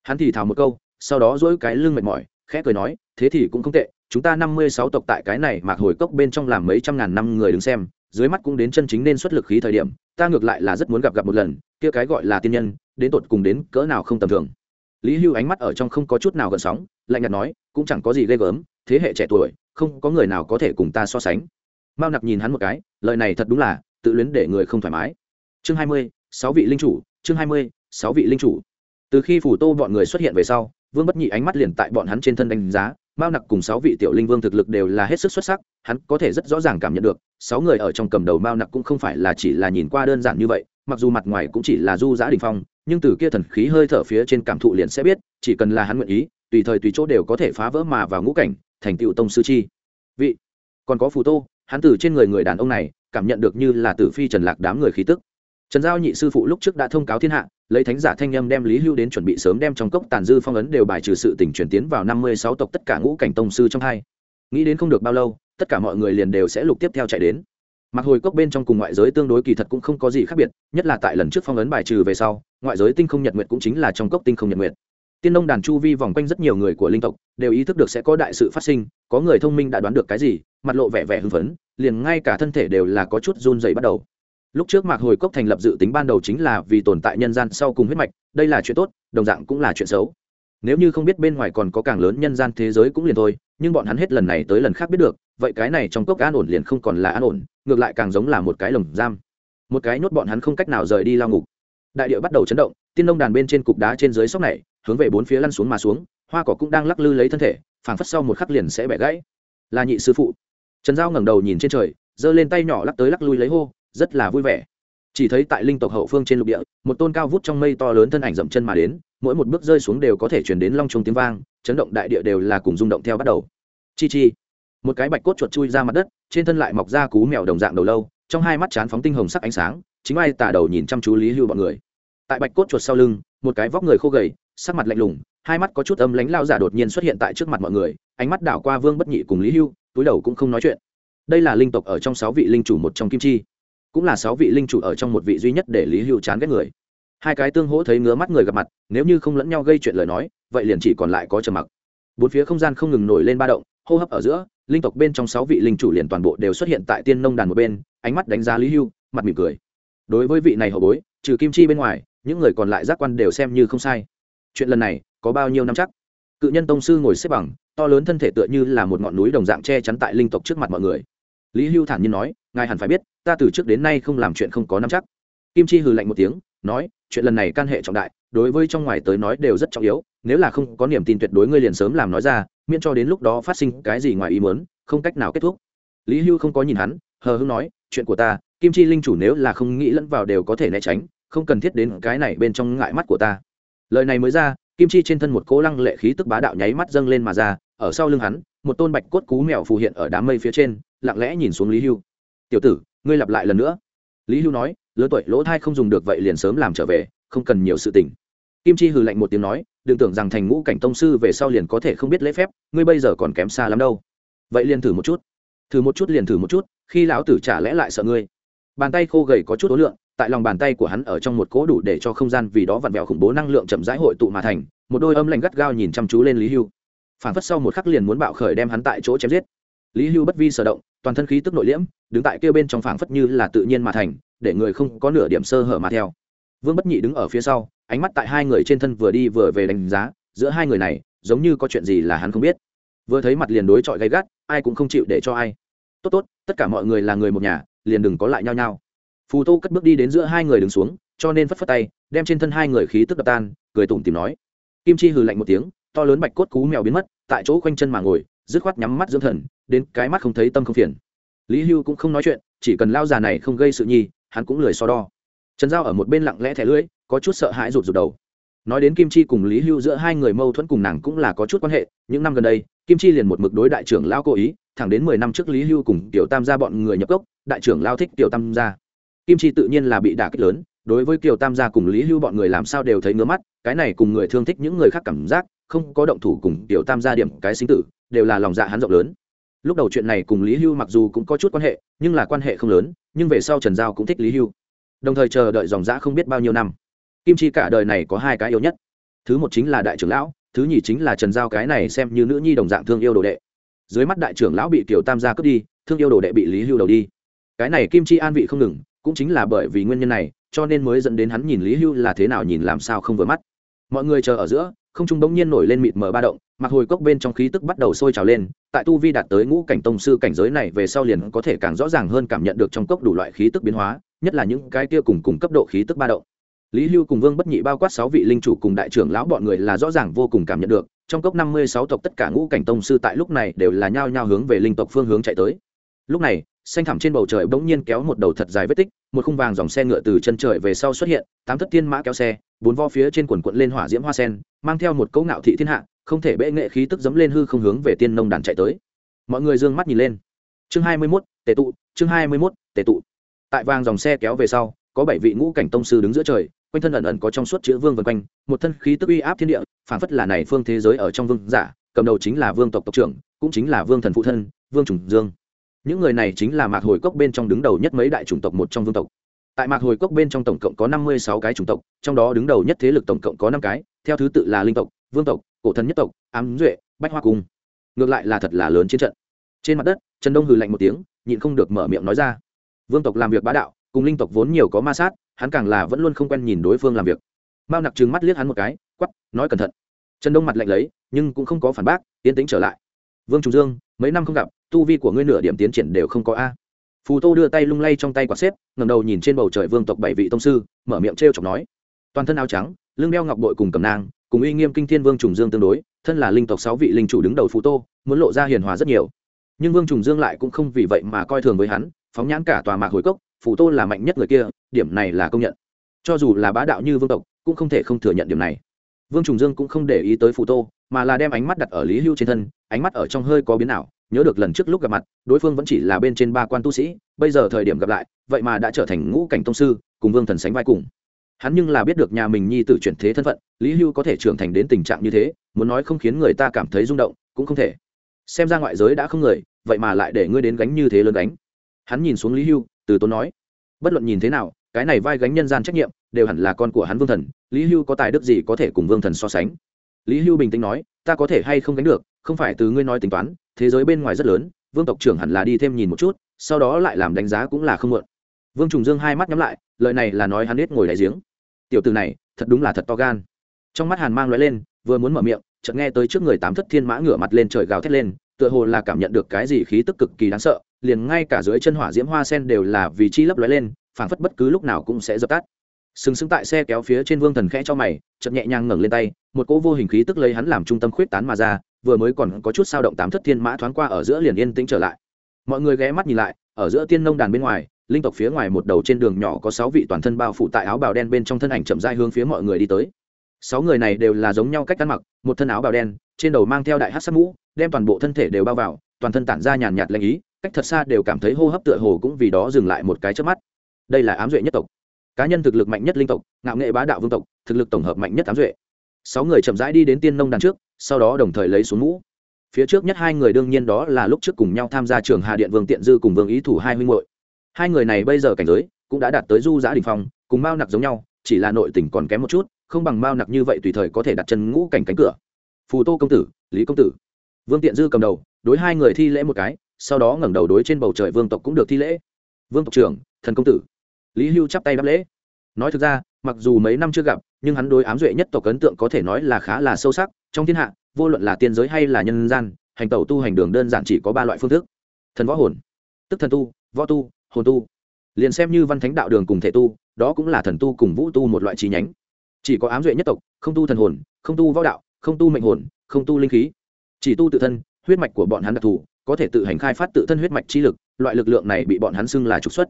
Hắn thì thào một câu, sau đó dỗi cái lưng mệt mỏi, khẽ cười nói, thế thì cũng không tệ, chúng ta năm mươi sáu tộc tại cái này mạc hồi cốc bên trong làm mấy trăm ngàn năm người đứng xem, dưới mắt cũng đến chân chính nên xuất lực khí thời điểm, ta ngược lại là rất muốn gặp gặp một lần, kia cái gọi là tiên nhân, đến tột cùng đến cỡ nào không tầm thường lý hưu ánh mắt ở trong không có chút nào gợn sóng, lạnh nhạt nói, cũng chẳng có gì ghê gớm, thế hệ trẻ tuổi, không có người nào có thể cùng ta so sánh. Mao nặc nhìn hắn một cái, lời này thật đúng là, tự luyến để người không thoải mái. Chương hai mươi, sáu vị linh chủ, chương hai mươi, sáu vị linh chủ. Từ khi phủ tô bọn người xuất hiện về sau, vương bất nhị ánh mắt liền tại bọn hắn trên thân đánh giá, mao nặc cùng sáu vị tiểu linh vương thực lực đều là hết sức xuất sắc, hắn có thể rất rõ ràng cảm nhận được, sáu người ở trong cầm đầu mao nặc cũng không phải là chỉ là nhìn qua đơn giản như vậy, mặc dù mặt ngoài cũng chỉ là du giã đình phong nhưng từ kia thần khí hơi thở phía trên cảm thụ liền sẽ biết, chỉ cần là hắn nguyện ý, tùy thời tùy chỗ đều có thể phá vỡ mà vào ngũ cảnh, thành tựu tông sư chi. Vị, còn có phù tô, hắn từ trên người người đàn ông này, cảm nhận được như là tử phi trần lạc đám người khí tức. Trần giao nhị sư phụ lúc trước đã thông cáo thiên hạ, lấy thánh giả thanh â đem lý hưu đến chuẩn bị sớm đem trong cốc tàn dư phong ấn đều bài trừ sự tỉnh chuyển tiến vào năm mươi sáu tộc tất cả ngũ cảnh tông sư trong hai. Nghĩ đến không được bao lâu, tất cả mọi người liền đều sẽ lục tiếp theo chạy đến. Mặc hồi cốc bên trong cùng ngoại giới tương đối kỳ thật cũng không có gì khác biệt, nhất là tại lần trước phong ấn bài trừ về sau ngoại giới tinh không nhật nguyệt cũng chính là trong cốc tinh không nhật nguyệt. Tiên nông đàn chu vi vòng quanh rất nhiều người của linh tộc đều ý thức được sẽ có đại sự phát sinh, có người thông minh đã đoán được cái gì, mặt lộ vẻ vẻ hưng phấn, liền ngay cả thân thể đều là có chút run dày bắt đầu. Lúc trước mạc hồi cốc thành lập dự tính ban đầu chính là vì tồn tại nhân gian sau cùng huyết mạch, đây là chuyện tốt, đồng dạng cũng là chuyện xấu. Nếu như không biết bên ngoài còn có càng lớn nhân gian thế giới cũng liền thôi, nhưng bọn hắn hết lần này tới lần khác biết được, vậy cái này trong cốc an ổn liền không còn là an ổn, ngược lại càng giống là một cái lồng giam. Một cái nhốt bọn hắn không cách nào rời đi lao ngục đại địa bắt đầu chấn động, tiên nông đàn bên trên cục đá trên dưới sóc này, hướng về bốn phía lăn xuống mà xuống, hoa cỏ cũng đang lắc lư lấy thân thể, phảng phất sau một khắc liền sẽ bẻ gãy. Là nhị sư phụ. Trần giao ngẩng đầu nhìn trên trời, giơ lên tay nhỏ lắc tới lắc lui lấy hô, rất là vui vẻ. Chỉ thấy tại linh tộc hậu phương trên lục địa, một tôn cao vút trong mây to lớn thân ảnh dậm chân mà đến, mỗi một bước rơi xuống đều có thể chuyển đến long trống tiếng vang, chấn động đại địa đều là cùng rung động theo bắt đầu. Chi chi. Một cái bạch cốt chuột chui ra mặt đất, trên thân lại mọc ra cú mèo đồng dạng đầu lâu, trong hai mắt chán phóng tinh hồng sắc ánh sáng, chính ai tả đầu nhìn chăm chú lý hưu bọn người tại bạch cốt chuột sau lưng, một cái vóc người khô gầy, sắc mặt lạnh lùng, hai mắt có chút âm lánh lao giả đột nhiên xuất hiện tại trước mặt mọi người, ánh mắt đảo qua vương bất nhị cùng lý hưu, túi đầu cũng không nói chuyện. Đây là linh tộc ở trong sáu vị linh chủ một trong kim chi, cũng là sáu vị linh chủ ở trong một vị duy nhất để lý hưu chán ghét người. Hai cái tương hỗ thấy ngứa mắt người gặp mặt, nếu như không lẫn nhau gây chuyện lời nói, vậy liền chỉ còn lại có trầm mặc. Bốn phía không gian không ngừng nổi lên ba động, hô hấp ở giữa, linh tộc bên trong sáu vị linh chủ liền toàn bộ đều xuất hiện tại tiên nông đàn một bên, ánh mắt đánh giá lý hưu, mặt mỉm cười. Đối với vị này hậu bối, trừ kim chi bên ngoài những người còn lại giác quan đều xem như không sai. Chuyện lần này có bao nhiêu năm chắc? Cự nhân tông sư ngồi xếp bằng, to lớn thân thể tựa như là một ngọn núi đồng dạng che chắn tại linh tộc trước mặt mọi người. Lý hưu thản nhiên nói, ngài hẳn phải biết, ta từ trước đến nay không làm chuyện không có năm chắc. Kim chi hừ lạnh một tiếng, nói, chuyện lần này can hệ trọng đại, đối với trong ngoài tới nói đều rất trọng yếu, nếu là không có niềm tin tuyệt đối ngươi liền sớm làm nói ra, miễn cho đến lúc đó phát sinh cái gì ngoài ý muốn, không cách nào kết thúc. Lý hưu không có nhìn hắn, hờ hưng nói, chuyện của ta, kim chi linh chủ nếu là không nghĩ lẫn vào đều có thể né tránh không cần thiết đến cái này bên trong ngại mắt của ta. Lời này mới ra, kim chi trên thân một cố lăng lệ khí tức bá đạo nháy mắt dâng lên mà ra, ở sau lưng hắn, một tôn bạch cốt cú mèo phù hiện ở đám mây phía trên, lặng lẽ nhìn xuống lý hưu. Tiểu tử, ngươi lặp lại lần nữa. Lý hưu nói, lứa tuổi lỗ thai không dùng được vậy liền sớm làm trở về, không cần nhiều sự tình. Kim chi hừ lạnh một tiếng nói, đừng tưởng rằng thành ngũ cảnh tông sư về sau liền có thể không biết lễ phép, ngươi bây giờ còn kém xa lắm đâu. Vậy liền thử một chút. Thử một chút liền thử một chút, khi lão tử trả lẽ lại sợ ngươi. Bàn tay khô gầy có chút ối lượng tại lòng bàn tay của hắn ở trong một cỗ đủ để cho không gian vì đó vặn vẹo khủng bố năng lượng chậm rãi hội tụ mà thành, một đôi âm lạnh gắt gao nhìn chăm chú lên lý hưu. Phản phất sau một khắc liền muốn bạo khởi đem hắn tại chỗ chém giết. Lý hưu bất vi sở động, toàn thân khí tức nội liễm, đứng tại kêu bên trong phảng phất như là tự nhiên mà thành, để người không có nửa điểm sơ hở mà theo. Vương bất nhị đứng ở phía sau, ánh mắt tại hai người trên thân vừa đi vừa về đánh giá, giữa hai người này, giống như có chuyện gì là hắn không biết. Vừa thấy mặt liền đối chọi gay gắt, ai cũng không chịu để cho ai. Tốt tốt, tất cả mọi người là người một nhà, liền đừng có lại nhau nhau phù tô cất bước đi đến giữa hai người đứng xuống, cho nên phất phất tay, đem trên thân hai người khí tức đập tan, cười tủm tìm nói. Kim chi hừ lạnh một tiếng, to lớn bạch cốt cú mèo biến mất, tại chỗ quanh chân mà ngồi, dứt khoát nhắm mắt dưỡng thần, đến cái mắt không thấy tâm không phiền. Lý hưu cũng không nói chuyện, chỉ cần lao già này không gây sự nhi, hắn cũng lười so đo. Trần giao ở một bên lặng lẽ thẻ lưỡi, có chút sợ hãi rụt rụt đầu. Nói đến kim chi cùng lý hưu giữa hai người mâu thuẫn cùng nàng cũng là có chút quan hệ, những năm gần đây, kim chi liền một mực đối đại trưởng lao cố ý, thẳng đến mười năm trước lý hưu cùng tiểu tam gia bọn người nhập gốc, đại trưởng lao thích tiểu tam gia kim chi tự nhiên là bị đả kích lớn, đối với kiều tam gia cùng lý hưu bọn người làm sao đều thấy ngứa mắt, cái này cùng người thương thích những người khác cảm giác, không có động thủ cùng kiều tam gia điểm cái sinh tử, đều là lòng dạ hắn rộng lớn. Lúc đầu chuyện này cùng lý hưu mặc dù cũng có chút quan hệ, nhưng là quan hệ không lớn, nhưng về sau trần giao cũng thích lý hưu. Đồng thời chờ đợi dòng dã không biết bao nhiêu năm. Kim chi cả đời này có hai cái yêu nhất. Thứ một chính là đại trưởng lão, thứ nhì chính là trần giao cái này xem như nữ nhi đồng dạng thương yêu đồ đệ. Dưới mắt đại trưởng lão bị tiểu tam gia cướp đi, thương yêu đồ đệ bị lý hưu đầu đi. Cái này kim chi an vị không ngừng cũng chính là bởi vì nguyên nhân này, cho nên mới dẫn đến hắn nhìn lý hưu là thế nào nhìn làm sao không vừa mắt. Mọi người chờ ở giữa, không trung bỗng nhiên nổi lên mịt mờ ba động, mặc hồi cốc bên trong khí tức bắt đầu sôi trào lên, tại tu vi đạt tới ngũ cảnh tông sư cảnh giới này về sau liền có thể càng rõ ràng hơn cảm nhận được trong cốc đủ loại khí tức biến hóa, nhất là những cái kia cùng cùng cấp độ khí tức ba động. Lý hưu cùng vương bất nhị bao quát sáu vị linh chủ cùng đại trưởng lão bọn người là rõ ràng vô cùng cảm nhận được, trong cốc năm mươi sáu tộc tất cả ngũ cảnh tông sư tại lúc này đều là nhao nhao hướng về linh tộc phương hướng chạy tới. Lúc này xanh thẳm trên bầu trời bỗng nhiên kéo một đầu thật dài vết tích, một khung vàng dòng xe ngựa từ chân trời về sau xuất hiện, tám thất thiên mã kéo xe, bốn vo phía trên quần quận lên hỏa diễm hoa sen, mang theo một cấu ngạo thị thiên hạ, không thể bệ nghệ khí tức dấm lên hư không hướng về tiên nông đàn chạy tới. Mọi người d ư ơ n g mắt nhìn lên. Chương hai mươi mốt tệ tụ, chương hai mươi mốt tệ tụ. Tại vàng dòng xe kéo về sau, có bảy vị ngũ cảnh tông sư đứng giữa trời, quanh thân ẩn ẩn có trong suốt chữ vương vân quanh, một thân khí tức uy áp thiên địa phản phất là này phương thế giới ở trong vương giả, cầm đầu chính là vương tộc tộc trưởng, cũng chính là vương thần phụ thân, vương trùng dương những người này chính là mạc hồi cốc bên trong đứng đầu nhất mấy đại chủng tộc một trong vương tộc. Tại mạc hồi cốc bên trong tổng cộng có năm mươi sáu cái chủng tộc, trong đó đứng đầu nhất thế lực tổng cộng có năm cái, theo thứ tự là linh tộc, vương tộc, cổ thần nhất tộc, ám duệ, bách hoa cung. Ngược lại là thật là lớn chiến trận. Trên mặt đất, trần đông hừ lạnh một tiếng, nhịn không được mở miệng nói ra. Vương tộc làm việc bá đạo, cùng linh tộc vốn nhiều có ma sát, hắn càng là vẫn luôn không quen nhìn đối phương làm việc. Mao nặc trừng mắt liếc hắn một cái quắp nói cẩn thận. Trần đông mặt lạnh lấy, nhưng cũng không có phản bác, yên tĩnh trở lại. Vương trùng dương, mấy năm không gặp tu vi của ngươi nửa điểm tiến triển đều không có a. Phù tô đưa tay lung lay trong tay quạt xếp ngầm đầu nhìn trên bầu trời vương tộc bảy vị tông sư, mở miệng t r e o chọc nói. Toàn thân áo trắng, lưng đeo ngọc bội cùng cầm nang, cùng uy nghiêm kinh thiên vương trùng dương tương đối, thân là linh tộc sáu vị linh chủ đứng đầu phù tô, muốn lộ ra hiền hòa rất nhiều. Nhưng vương trùng dương lại cũng không vì vậy mà coi thường với hắn, phóng nhãn cả tòa mạc hồi cốc, phù tô là mạnh nhất người kia, điểm này là công nhận. Cho dù là bá đạo như vương tộc, cũng không thể không thừa nhận điểm này. Vương trùng dương cũng không để ý tới phù tô, mà là đem ánh mắt đặt ở lý hưu trên thân, ánh mắt ở trong hơi có biến nào nhớ được lần trước lúc gặp mặt, đối phương vẫn chỉ là bên trên ba quan tu sĩ, bây giờ thời điểm gặp lại, vậy mà đã trở thành ngũ cảnh tông sư, cùng vương thần sánh vai cùng. Hắn nhưng là biết được nhà mình nhi tử chuyển thế thân phận, lý hưu có thể trưởng thành đến tình trạng như thế, muốn nói không khiến người ta cảm thấy rung động, cũng không thể. Xem ra ngoại giới đã không người, vậy mà lại để ngươi đến gánh như thế lớn gánh. Hắn nhìn xuống lý hưu, từ tốn nói, bất luận nhìn thế nào, cái này vai gánh nhân gian trách nhiệm, đều hẳn là con của hắn vương thần, lý hưu có tài đức gì có thể cùng vương thần so sánh? Lý hưu bình tĩnh nói, ta có thể hay không gánh được, không phải từ ngươi nói tính toán, thế giới bên ngoài rất lớn, vương tộc trưởng hẳn là đi thêm nhìn một chút, sau đó lại làm đánh giá cũng là không mượn. Vương trùng dương hai mắt nhắm lại, lời này là nói hắn biết ngồi đại giếng. Tiểu từ này, thật đúng là thật to gan. Trong mắt hàn mang loại lên, vừa muốn mở miệng, chợt nghe tới trước người tám thất thiên mã ngửa mặt lên trời gào thét lên, tựa hồ là cảm nhận được cái gì khí tức cực kỳ đáng sợ, liền ngay cả dưới chân hỏa diễm hoa sen đều là vì chi lấp lóe lên, phảng phất bất cứ lúc nào cũng sẽ dập tắt. Sừng sững tại xe kéo phía trên vương thần khẽ cho mày, chợt nhẹ nhàng ngẩng lên tay một cỗ vô hình khí tức lấy hắn làm trung tâm khuyết tán mà ra, vừa mới còn có chút sao động tám thất thiên mã thoáng qua ở giữa liền yên tĩnh trở lại. Mọi người ghé mắt nhìn lại, ở giữa tiên nông đàn bên ngoài, linh tộc phía ngoài một đầu trên đường nhỏ có sáu vị toàn thân bao phủ tại áo bào đen bên trong thân ảnh chậm rãi hướng phía mọi người đi tới. Sáu người này đều là giống nhau cách ăn mặc, một thân áo bào đen, trên đầu mang theo đại hát sắc mũ, đem toàn bộ thân thể đều bao vào, toàn thân tản ra nhàn nhạt lanh ý, cách thật xa đều cảm thấy hô hấp tựa hồ cũng vì đó dừng lại một cái trước mắt. Đây là ám duệ nhất tộc. Cá nhân thực lực mạnh nhất linh tộc, ngạo nghệ bá đạo vương tộc, thực lực tổng hợp mạnh nhất ám duệ sáu người chậm rãi đi đến tiên nông đàn trước, sau đó đồng thời lấy xuống mũ. Phía trước nhất hai người đương nhiên đó là lúc trước cùng nhau tham gia trường hà điện vương tiện dư cùng vương ý thủ hai huynh hội hai người này bây giờ cảnh giới cũng đã đạt tới du giã đình phong, cùng mao nặc giống nhau, chỉ là nội tình còn kém một chút, không bằng mao nặc như vậy tùy thời có thể đặt chân ngũ cảnh cánh cửa. Phù tô công tử, lý công tử. Vương tiện dư cầm đầu, đối hai người thi lễ một cái, sau đó ngẩng đầu đối trên bầu trời vương tộc cũng được thi lễ. Vương tộc trưởng, thần công tử. Lý hưu chắp tay đáp lễ. Nói thực ra, mặc dù mấy năm chưa gặp nhưng hắn đối ám duệ nhất tộc ấn tượng có thể nói là khá là sâu sắc, trong thiên hạ, vô luận là tiên giới hay là nhân gian, hành tẩu tu hành đường đơn giản chỉ có ba loại phương thức. Thần võ hồn, tức thần tu, võ tu, hồn tu. Liền xem như văn thánh đạo đường cùng thể tu, đó cũng là thần tu cùng vũ tu một loại trí nhánh. Chỉ có ám duệ nhất tộc, không tu thần hồn, không tu võ đạo, không tu mệnh hồn, không tu linh khí. Chỉ tu tự thân, huyết mạch của bọn hắn đặc thù, có thể tự hành khai phát tự thân huyết mạch chi lực, loại lực lượng này bị bọn hắn xưng là trục xuất.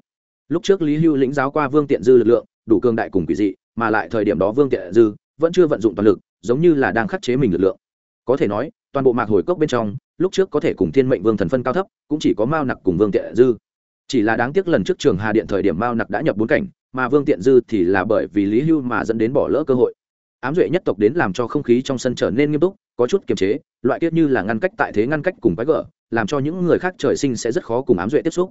Lúc trước lý hưu lĩnh giáo qua vương tiện dư lực lượng đủ cường đại cùng quỷ dị, mà lại thời điểm đó vương tiện dư vẫn chưa vận dụng toàn lực, giống như là đang khắc chế mình lực lượng. Có thể nói, toàn bộ mạc hồi cốc bên trong, lúc trước có thể cùng thiên mệnh vương thần phân cao thấp, cũng chỉ có mao nặc cùng vương tiện dư. Chỉ là đáng tiếc lần trước trường hà điện thời điểm mao nặc đã nhập bốn cảnh, mà vương tiện dư thì là bởi vì lý hưu mà dẫn đến bỏ lỡ cơ hội. Ám duệ nhất tộc đến làm cho không khí trong sân trở nên nghiêm túc, có chút kiềm chế, loại tiết như là ngăn cách tại thế ngăn cách cùng quái gở, làm cho những người khác trời sinh sẽ rất khó cùng ám duệ tiếp xúc.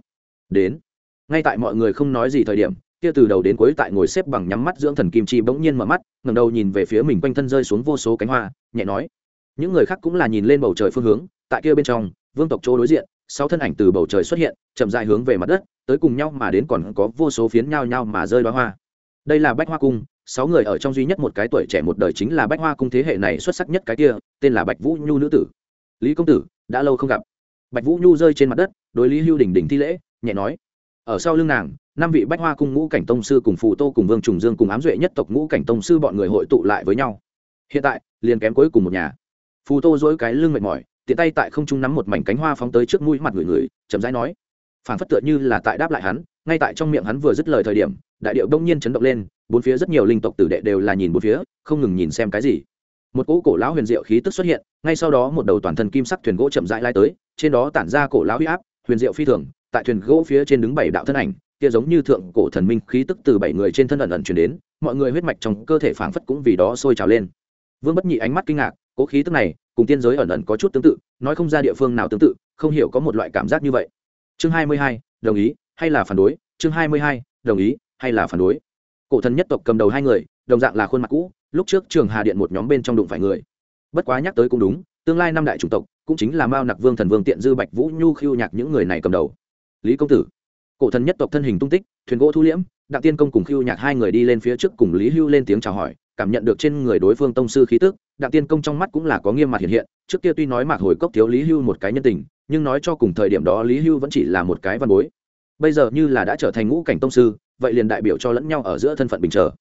Đến, ngay tại mọi người không nói gì thời điểm kia từ đầu đến cuối tại ngồi xếp bằng nhắm mắt dưỡng thần kim chi bỗng nhiên mở mắt, ngẩng đầu nhìn về phía mình quanh thân rơi xuống vô số cánh hoa, nhẹ nói. Những người khác cũng là nhìn lên bầu trời phương hướng, tại kia bên trong, vương tộc chỗ đối diện, sáu thân ảnh từ bầu trời xuất hiện, chậm dài hướng về mặt đất, tới cùng nhau mà đến còn có vô số phiến nhao nhao mà rơi đoá hoa. Đây là bách hoa cung, sáu người ở trong duy nhất một cái tuổi trẻ một đời chính là bách hoa cung thế hệ này xuất sắc nhất cái kia, tên là bạch vũ nhu nữ tử. Lý công tử, đã lâu không gặp. Bạch vũ nhu rơi trên mặt đất, đối lý hưu đỉnh đỉnh thi lễ, nhẹ nói. Ở sau lưng nàng năm vị bách hoa cung ngũ cảnh tông sư cùng phù tô cùng vương trùng dương cùng ám duệ nhất tộc ngũ cảnh tông sư bọn người hội tụ lại với nhau. Hiện tại, liền kém cuối cùng một nhà. Phù tô dỗi cái lưng mệt mỏi, tiện tay tại không trung nắm một mảnh cánh hoa phóng tới trước mũi mặt người người, chậm rãi nói. Phản phất tựa như là tại đáp lại hắn, ngay tại trong miệng hắn vừa dứt lời thời điểm, đại điệu đông nhiên chấn động lên, bốn phía rất nhiều linh tộc tử đệ đều là nhìn bốn phía, không ngừng nhìn xem cái gì. Một cỗ cổ lão huyền diệu khí tức xuất hiện, ngay sau đó một đầu toàn thân kim sắc thuyền gỗ chậm rãi lai tới, trên đó tản ra cổ lão huy áp, huyền diệu phi thường, tại thuyền gỗ phía trên đứng bảy đạo thân ảnh kia giống như thượng cổ thần minh khí tức từ bảy người trên thân ẩn ẩn chuyển đến, mọi người huyết mạch trong cơ thể phảng phất cũng vì đó sôi trào lên. Vương bất nhị ánh mắt kinh ngạc, cố khí tức này, cùng tiên giới ẩn ẩn có chút tương tự, nói không ra địa phương nào tương tự, không hiểu có một loại cảm giác như vậy. Chương hai mươi hai, đồng ý hay là phản đối? Chương hai mươi hai, đồng ý hay là phản đối? Cổ thần nhất tộc cầm đầu hai người, đồng dạng là khuôn mặt cũ, lúc trước trường hà điện một nhóm bên trong đụng phải người. Bất quá nhắc tới cũng đúng, tương lai năm đại chủng tộc, cũng chính là mao nặc vương thần vương tiện dư bạch vũ nhu khiêu nhạc những người này cầm đầu. Lý công tử cổ thần nhất tộc thân hình tung tích, thuyền gỗ thu liễm, đặng tiên công cùng khiêu nhạc hai người đi lên phía trước cùng lý hưu lên tiếng chào hỏi, cảm nhận được trên người đối phương tông sư khí tức, đặng tiên công trong mắt cũng là có nghiêm mặt hiện hiện, trước kia tuy nói mạc hồi cốc thiếu lý hưu một cái nhân tình, nhưng nói cho cùng thời điểm đó lý hưu vẫn chỉ là một cái văn bối. Bây giờ như là đã trở thành ngũ cảnh tông sư, vậy liền đại biểu cho lẫn nhau ở giữa thân phận bình trở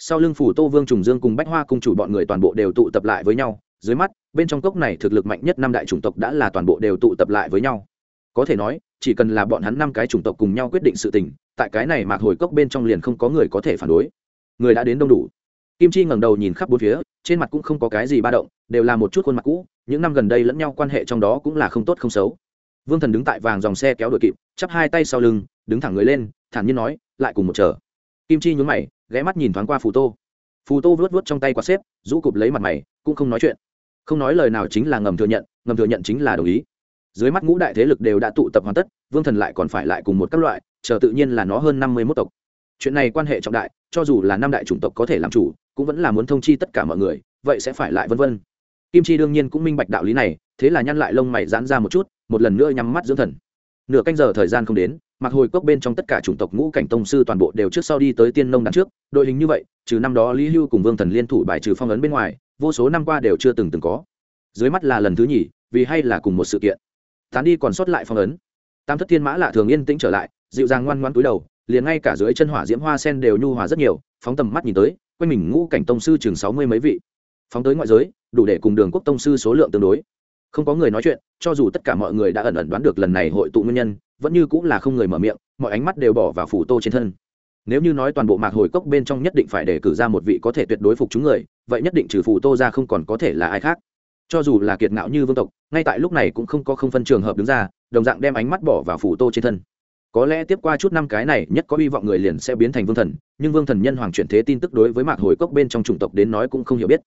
sau lưng phủ tô vương trùng dương cùng bách hoa cung chủ bọn người toàn bộ đều tụ tập lại với nhau, dưới mắt, bên trong cốc này thực lực mạnh nhất năm đại chủng tộc đã là toàn bộ đều tụ tập lại với nhau có thể nói, chỉ cần là bọn hắn năm cái chủng tộc cùng nhau quyết định sự tình, tại cái này mạc hồi cốc bên trong liền không có người có thể phản đối. Người đã đến đông đủ. Kim chi ngẩng đầu nhìn khắp bốn phía, trên mặt cũng không có cái gì ba động, đều là một chút khuôn mặt cũ, những năm gần đây lẫn nhau quan hệ trong đó cũng là không tốt không xấu. Vương thần đứng tại vàng dòng xe kéo đội kịp, chắp hai tay sau lưng, đứng thẳng người lên, thản nhiên nói, lại cùng một chờ. Kim chi nhún mày, ghé mắt nhìn thoáng qua phù tô. Phù tô vớt vớt trong tay quạt xếp, rũ cụp lấy mặt mày, cũng không nói chuyện. Không nói lời nào chính là ngầm thừa nhận, ngầm thừa nhận chính là đồng ý dưới mắt ngũ đại thế lực đều đã tụ tập hoàn tất, vương thần lại còn phải lại cùng một các loại, chờ tự nhiên là nó hơn năm mươi mốt tộc. Chuyện này quan hệ trọng đại, cho dù là năm đại chủng tộc có thể làm chủ, cũng vẫn là muốn thông chi tất cả mọi người, vậy sẽ phải lại vân vân. Kim chi đương nhiên cũng minh bạch đạo lý này, thế là nhăn lại lông mày giãn ra một chút, một lần nữa nhắm mắt dưỡng thần. Nửa canh giờ thời gian không đến mặc hồi cốc bên trong tất cả chủng tộc ngũ cảnh tông sư toàn bộ đều trước sau đi tới tiên nông đằng trước, đội hình như vậy, trừ năm đó lý hưu cùng vương thần liên thủ bài trừ phong ấn bên ngoài, vô số năm qua đều chưa từng từng có. Dưới mắt là lần thứ nhì, vì hay là cùng một sự kiện tán đi còn sót lại phong ấn. Tam thất thiên mã lạ thường yên tĩnh trở lại, dịu dàng ngoan ngoan túi đầu, liền ngay cả dưới chân hỏa diễm hoa sen đều nhu hòa rất nhiều, phóng tầm mắt nhìn tới, quanh mình ngũ cảnh tông sư chừng sáu mươi mấy vị. Phóng tới ngoại giới, đủ để cùng đường quốc tông sư số lượng tương đối. Không có người nói chuyện, cho dù tất cả mọi người đã ẩn ẩn đoán được lần này hội tụ nguyên nhân, vẫn như cũng là không người mở miệng, mọi ánh mắt đều bỏ vào phủ tô trên thân. Nếu như nói toàn bộ mạc hồi cốc bên trong nhất định phải để cử ra một vị có thể tuyệt đối phục chúng người, vậy nhất định trừ phủ tô ra không còn có thể là ai khác cho dù là kiệt ngạo như vương tộc, ngay tại lúc này cũng không có không phân trường hợp đứng ra, đồng dạng đem ánh mắt bỏ vào phủ tô trên thân. Có lẽ tiếp qua chút năm cái này, nhất có hy vọng người liền sẽ biến thành vương thần, nhưng vương thần nhân hoàng chuyển thế tin tức đối với mạc hồi cốc bên trong chủng tộc đến nói cũng không hiểu biết.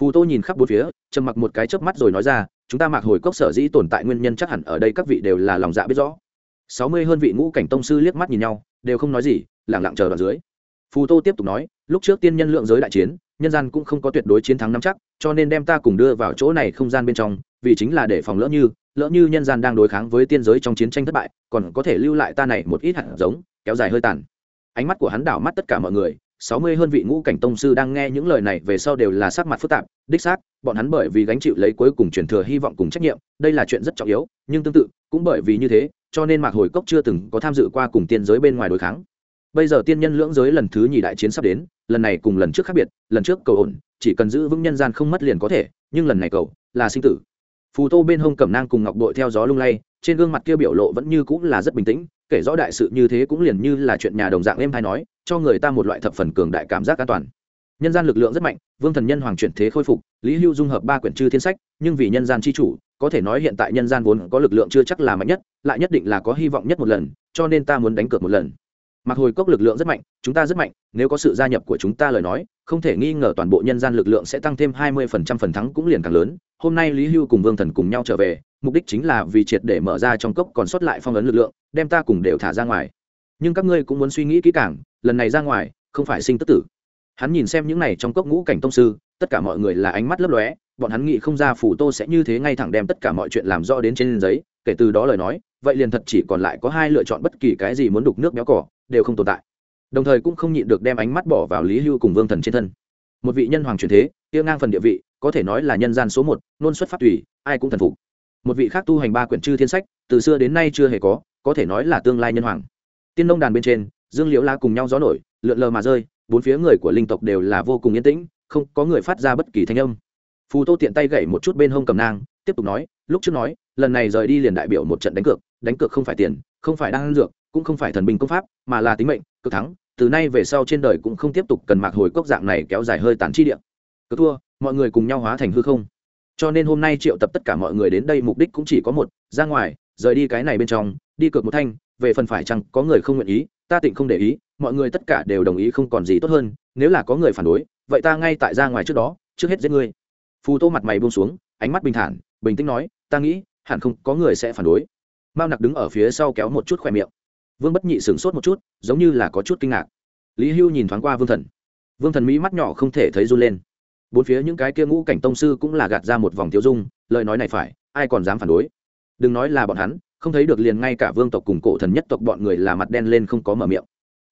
Phù tô nhìn khắp bốn phía, trầm mặc một cái chớp mắt rồi nói ra, chúng ta mạc hồi cốc sở dĩ tồn tại nguyên nhân chắc hẳn ở đây các vị đều là lòng dạ biết rõ. Sáu mươi hơn vị ngũ cảnh tông sư liếc mắt nhìn nhau, đều không nói gì lẳng lặng chờ đoạn dưới phù tô tiếp tục nói, lúc trước tiên nhân lượng giới đại chiến, nhân gian cũng không có tuyệt đối chiến thắng nắm chắc, cho nên đem ta cùng đưa vào chỗ này không gian bên trong, vì chính là để phòng lỡ như lỡ như nhân gian đang đối kháng với tiên giới trong chiến tranh thất bại, còn có thể lưu lại ta này một ít hạt giống, kéo dài hơi tàn. Ánh mắt của hắn đảo mắt tất cả mọi người, sáu mươi hơn vị ngũ cảnh tông sư đang nghe những lời này về sau đều là sắc mặt phức tạp, đích xác, bọn hắn bởi vì gánh chịu lấy cuối cùng truyền thừa hy vọng cùng trách nhiệm, đây là chuyện rất trọng yếu, nhưng tương tự, cũng bởi vì như thế, cho nên mạc hồi cốc chưa từng có tham dự qua cùng tiên giới bên ngoài đối kháng bây giờ tiên nhân lưỡng giới lần thứ nhì đại chiến sắp đến, lần này cùng lần trước khác biệt, lần trước cầu ổn, chỉ cần giữ vững nhân gian không mất liền có thể, nhưng lần này cầu là sinh tử. Phù tô bên hông cẩm nang cùng ngọc đội theo gió lung lay, trên gương mặt kia biểu lộ vẫn như cũng là rất bình tĩnh, kể rõ đại sự như thế cũng liền như là chuyện nhà đồng dạng em hay nói, cho người ta một loại thập phần cường đại cảm giác an toàn. Nhân gian lực lượng rất mạnh, vương thần nhân hoàng chuyển thế khôi phục, lý hưu dung hợp ba quyển chư thiên sách, nhưng vì nhân gian c h i chủ, có thể nói hiện tại nhân gian vốn có lực lượng chưa chắc là mạnh nhất, lại nhất định là có hy vọng nhất một lần, cho nên ta muốn đánh cược một lần mặc hồi cốc lực lượng rất mạnh, chúng ta rất mạnh, nếu có sự gia nhập của chúng ta lời nói, không thể nghi ngờ toàn bộ nhân gian lực lượng sẽ tăng thêm hai mươi phần trăm phần thắng cũng liền càng lớn. Hôm nay lý hưu cùng vương thần cùng nhau trở về, mục đích chính là vì triệt để mở ra trong cốc còn sót lại phong ấn lực lượng, đem ta cùng đều thả ra ngoài. Nhưng các ngươi cũng muốn suy nghĩ kỹ càng, lần này ra ngoài, không phải sinh tức tử. Hắn nhìn xem những này trong cốc ngũ cảnh tông sư, tất cả mọi người là ánh mắt lấp lóe, bọn hắn nghĩ không ra phủ tô sẽ như thế ngay thẳng đem tất cả mọi chuyện làm rõ đến trên giấy, kể từ đó lời nói, vậy liền thật chỉ còn lại có hai lựa chọn bất kỳ cái gì muốn đục nước béo cỏ đều không tồn tại. Đồng thời cũng không nhịn được đem ánh mắt bỏ vào lý hưu cùng vương thần trên thân. Một vị nhân hoàng truyền thế tiêu ngang phần địa vị, có thể nói là nhân gian số một, nôn xuất phát tùy, ai cũng thần phục. Một vị khác tu hành ba quyển chư thiên sách, từ xưa đến nay chưa hề có có thể nói là tương lai nhân hoàng. Tiên nông đàn bên trên, dương liễu la cùng nhau gió nổi, lượn lờ mà rơi, bốn phía người của linh tộc đều là vô cùng yên tĩnh, không có người phát ra bất kỳ thanh âm. Phù tô tiện tay gậy một chút bên hông cầm nang, tiếp tục nói, lúc trước nói, lần này rời đi liền đại biểu một trận đánh cược đánh cược không phải tiền, không phải đang dược cũng không phải thần binh công pháp, mà là tính mệnh, cực thắng, từ nay về sau trên đời cũng không tiếp tục cần mạc hồi cốc dạng này kéo dài hơi tàn chi điện cực thua, mọi người cùng nhau hóa thành hư không. Cho nên hôm nay triệu tập tất cả mọi người đến đây mục đích cũng chỉ có một, ra ngoài, rời đi cái này bên trong, đi cược một thanh, về phần phải chăng có người không nguyện ý, ta tịnh không để ý, mọi người tất cả đều đồng ý không còn gì tốt hơn, nếu là có người phản đối, vậy ta ngay tại ra ngoài trước đó, trước hết giết ngươi. Phù tô mặt mày buông xuống, ánh mắt bình thản, bình tĩnh nói, ta nghĩ, hẳn không có người sẽ phản đối. Mao nặc đứng ở phía sau kéo một chút khoe miệng vương bất nhị sửng sốt một chút, giống như là có chút kinh ngạc. Lý hưu nhìn thoáng qua vương thần. Vương thần mỹ mắt nhỏ không thể thấy run lên. Bốn phía những cái kia ngũ cảnh tông sư cũng là gạt ra một vòng tiêu dung, lời nói này phải, ai còn dám phản đối? Đừng nói là bọn hắn, không thấy được liền ngay cả vương tộc cùng cổ thần nhất tộc bọn người là mặt đen lên không có mở miệng.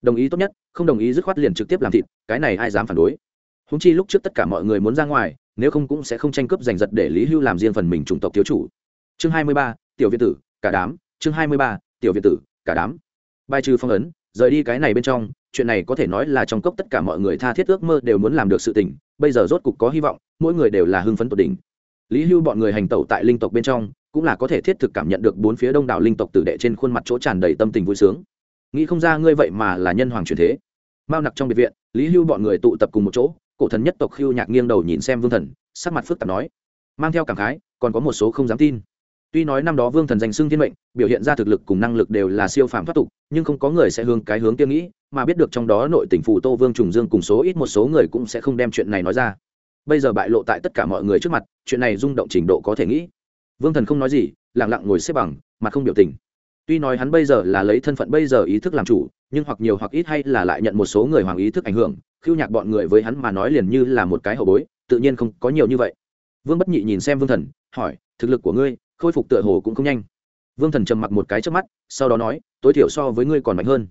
Đồng ý tốt nhất, không đồng ý dứt khoát liền trực tiếp làm thịt, cái này ai dám phản đối? Húng chi lúc trước tất cả mọi người muốn ra ngoài, nếu không cũng sẽ không tranh cướp giành giật để lý hưu làm riêng phần mình chủng tộc thiếu chủ. Chương hai mươi ba, tiểu việt tử, cả đám. Chương hai mươi ba, tiểu việt tử, cả đám bài trừ phong ấn, rời đi cái này bên trong, chuyện này có thể nói là trong cốc tất cả mọi người tha thiết ước mơ đều muốn làm được sự tình, bây giờ rốt cục có hy vọng, mỗi người đều là hưng phấn tột đỉnh. Lý hưu bọn người hành tẩu tại linh tộc bên trong, cũng là có thể thiết thực cảm nhận được bốn phía đông đảo linh tộc tử đệ trên khuôn mặt chỗ tràn đầy tâm tình vui sướng. Nghĩ không ra ngươi vậy mà là nhân hoàng truyền thế. Mao nặc trong biệt viện, lý hưu bọn người tụ tập cùng một chỗ, cổ thần nhất tộc hưu nhạc nghiêng đầu nhìn xem vương thần, sắc mặt phức tạp nói, mang theo cảm khái, còn có một số không dám tin tuy nói năm đó vương thần danh xưng thiên mệnh, biểu hiện ra thực lực cùng năng lực đều là siêu phàm thoát tục, nhưng không có người sẽ hướng cái hướng tiêu nghĩ, mà biết được trong đó nội tình phụ tô vương trùng dương cùng số ít một số người cũng sẽ không đem chuyện này nói ra. Bây giờ bại lộ tại tất cả mọi người trước mặt, chuyện này rung động trình độ có thể nghĩ. Vương thần không nói gì, lặng lặng ngồi xếp bằng, mà không biểu tình. Tuy nói hắn bây giờ là lấy thân phận bây giờ ý thức làm chủ, nhưng hoặc nhiều hoặc ít hay là lại nhận một số người hoàng ý thức ảnh hưởng, khiêu nhạc bọn người với hắn mà nói liền như là một cái hậu bối, tự nhiên không có nhiều như vậy. Vương bất nhị nhìn xem vương thần, hỏi, thực lực của ngươi khôi phục tựa hồ cũng không nhanh. Vương thần trầm mặc một cái trước mắt, sau đó nói, tối thiểu so với ngươi còn mạnh hơn.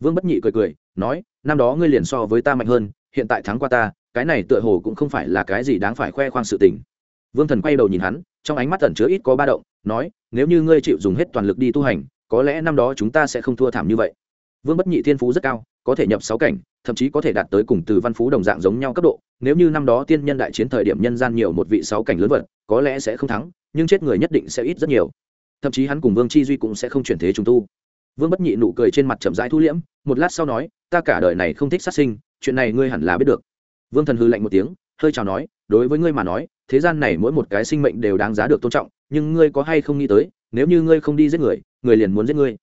Vương bất nhị cười cười, nói, năm đó ngươi liền so với ta mạnh hơn, hiện tại thắng qua ta, cái này tựa hồ cũng không phải là cái gì đáng phải khoe khoang sự tình. Vương thần quay đầu nhìn hắn, trong ánh mắt tẩn chứa ít có ba động, nói, nếu như ngươi chịu dùng hết toàn lực đi tu hành, có lẽ năm đó chúng ta sẽ không thua thảm như vậy. Vương bất nhị thiên phú rất cao, có thể nhập sáu cảnh, thậm chí có thể đạt tới cùng từ văn phú đồng dạng giống nhau cấp độ. Nếu như năm đó tiên nhân đại chiến thời điểm nhân gian nhiều một vị sáu cảnh lớn vật, có lẽ sẽ không thắng nhưng chết người nhất định sẽ ít rất nhiều. Thậm chí hắn cùng vương chi duy cũng sẽ không chuyển thế trùng tu. Vương bất nhị nụ cười trên mặt chậm rãi thu liễm, một lát sau nói, ta cả đời này không thích sát sinh, chuyện này ngươi hẳn là biết được. Vương thần hư lạnh một tiếng, hơi chào nói, đối với ngươi mà nói, thế gian này mỗi một cái sinh mệnh đều đáng giá được tôn trọng, nhưng ngươi có hay không nghĩ tới, nếu như ngươi không đi giết người người liền muốn giết ngươi.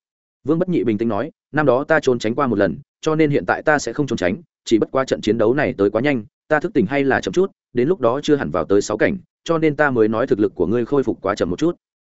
Vương bất nhị bình tĩnh nói, năm đó ta trốn tránh qua một lần, cho nên hiện tại ta sẽ không trốn tránh, chỉ bất qua trận chiến đấu này tới quá nhanh, ta thức tỉnh hay là chậm chút, đến lúc đó chưa hẳn vào tới sáu cảnh cho nên ta mới nói thực lực của ngươi khôi phục quá chậm một chút.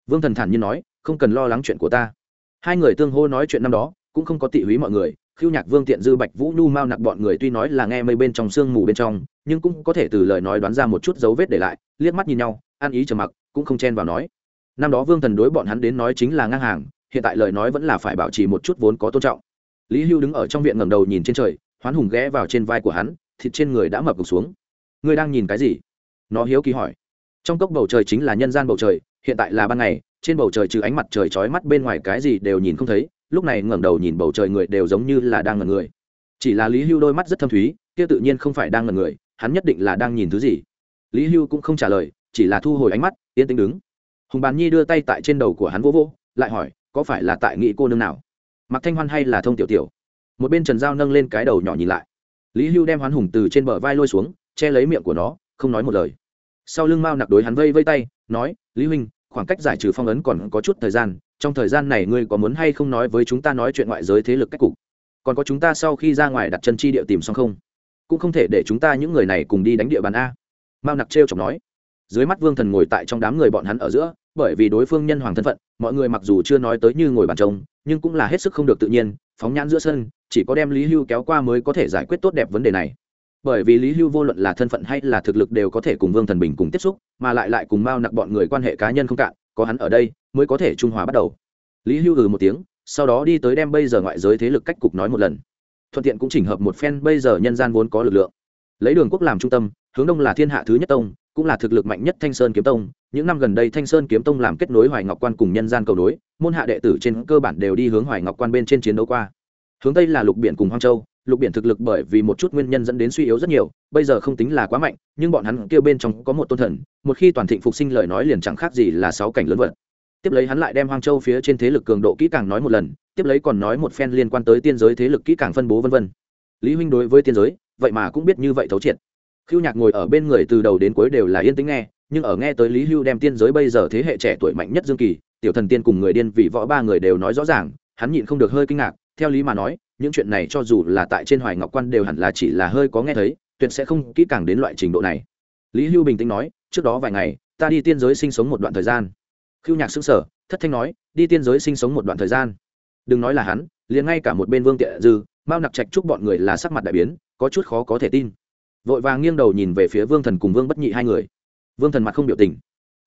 Vương thần thản nhiên nói, không cần lo lắng chuyện của ta. Hai người tương hô nói chuyện năm đó, cũng không có tị húy mọi người khiêu nhạc vương tiện dư bạch vũ nhu mao nặc bọn người tuy nói là nghe mây bên trong, sương mù bên trong, nhưng cũng có thể từ lời nói đoán ra một chút dấu vết để lại, liếc mắt nhìn nhau, ăn ý trầm mặc, cũng không chen vào nói. Năm đó vương thần đối bọn hắn đến nói chính là ngang hàng, hiện tại lời nói vẫn là phải bảo trì một chút vốn có tôn trọng. Lý hưu đứng ở trong viện ngầm đầu nhìn trên trời, hoán hùng ghé vào trên vai của hắn, thịt trên người đã mập gục xuống. Ngươi đang nhìn cái gì? Nó hiếu kỳ hỏi trong cốc bầu trời chính là nhân gian bầu trời, hiện tại là ban ngày, trên bầu trời trừ ánh mặt trời chói mắt bên ngoài cái gì đều nhìn không thấy, lúc này ngẩng đầu nhìn bầu trời người đều giống như là đang ngẩn người. Chỉ là lý hưu đôi mắt rất thâm thúy, kia tự nhiên không phải đang ngẩn người, hắn nhất định là đang nhìn thứ gì. Lý hưu cũng không trả lời, chỉ là thu hồi ánh mắt, yên tĩnh đứng. Hùng bàn nhi đưa tay tại trên đầu của hắn vỗ vỗ, lại hỏi, có phải là tại nghị cô nương nào? Mặc thanh hoan hay là thông tiểu tiểu? Một bên trần giao nâng lên cái đầu nhỏ nhìn lại. Lý hưu đem hoán hùng từ trên bờ vai lôi xuống, che lấy miệng của nó, không nói một lời sau lưng mao nặc đối hắn vây vây tay, nói, lý huynh, khoảng cách giải trừ phong ấn còn có chút thời gian, trong thời gian này ngươi có muốn hay không nói với chúng ta nói chuyện ngoại giới thế lực cách cục? Còn có chúng ta sau khi ra ngoài đặt chân chi địa tìm xong không? Cũng không thể để chúng ta những người này cùng đi đánh địa bàn a. Mao nặc trêu chọc nói. Dưới mắt vương thần ngồi tại trong đám người bọn hắn ở giữa, bởi vì đối phương nhân hoàng thân phận, mọi người mặc dù chưa nói tới như ngồi bàn trông nhưng cũng là hết sức không được tự nhiên, phóng nhãn giữa sân, chỉ có đem lý hưu kéo qua mới có thể giải quyết tốt đẹp vấn đề này bởi vì lý hưu vô luận là thân phận hay là thực lực đều có thể cùng vương thần bình cùng tiếp xúc, mà lại lại cùng mao nặc bọn người quan hệ cá nhân không cạn, có hắn ở đây mới có thể trung hòa bắt đầu. Lý hưu ừ một tiếng, sau đó đi tới đem bây giờ ngoại giới thế lực cách cục nói một lần. Thuận tiện cũng chỉnh hợp một phen bây giờ nhân gian vốn có lực lượng. Lấy đường quốc làm trung tâm, hướng đông là thiên hạ thứ nhất tông, cũng là thực lực mạnh nhất thanh sơn kiếm tông. Những năm gần đây thanh sơn kiếm tông làm kết nối hoài ngọc quan cùng nhân gian cầu nối, môn hạ đệ tử trên cơ bản đều đi hướng hoài ngọc quan bên trên chiến đấu qua. Hướng tây là lục biển cùng hoang châu lục biển thực lực bởi vì một chút nguyên nhân dẫn đến suy yếu rất nhiều, bây giờ không tính là quá mạnh, nhưng bọn hắn kêu bên trong có một tôn thần, một khi toàn thịnh phục sinh lời nói liền chẳng khác gì là sáu cảnh lớn vật. Tiếp lấy hắn lại đem hoang châu phía trên thế lực cường độ kỹ càng nói một lần, tiếp lấy còn nói một phen liên quan tới tiên giới thế lực kỹ càng phân bố vân vân. Lý huynh đối với tiên giới, vậy mà cũng biết như vậy thấu triệt. Khiêu nhạc ngồi ở bên người từ đầu đến cuối đều là yên tĩnh nghe, nhưng ở nghe tới lý hưu đem tiên giới bây giờ thế hệ trẻ tuổi mạnh nhất dương kỳ, tiểu thần tiên cùng người điên vị võ ba người đều nói rõ ràng, hắn nhịn không được hơi kinh ngạc, theo lý mà nói những chuyện này cho dù là tại trên hoài ngọc quan đều hẳn là chỉ là hơi có nghe thấy, tuyệt sẽ không kỹ càng đến loại trình độ này. Lý hưu bình tĩnh nói, trước đó vài ngày, ta đi tiên giới sinh sống một đoạn thời gian. Khiêu nhạc xứng sở thất thanh nói, đi tiên giới sinh sống một đoạn thời gian. Đừng nói là hắn, liền ngay cả một bên vương tiệ dư, mao nặc trạch chúc bọn người là sắc mặt đại biến, có chút khó có thể tin. Vội vàng nghiêng đầu nhìn về phía vương thần cùng vương bất nhị hai người. Vương thần mặt không biểu tình.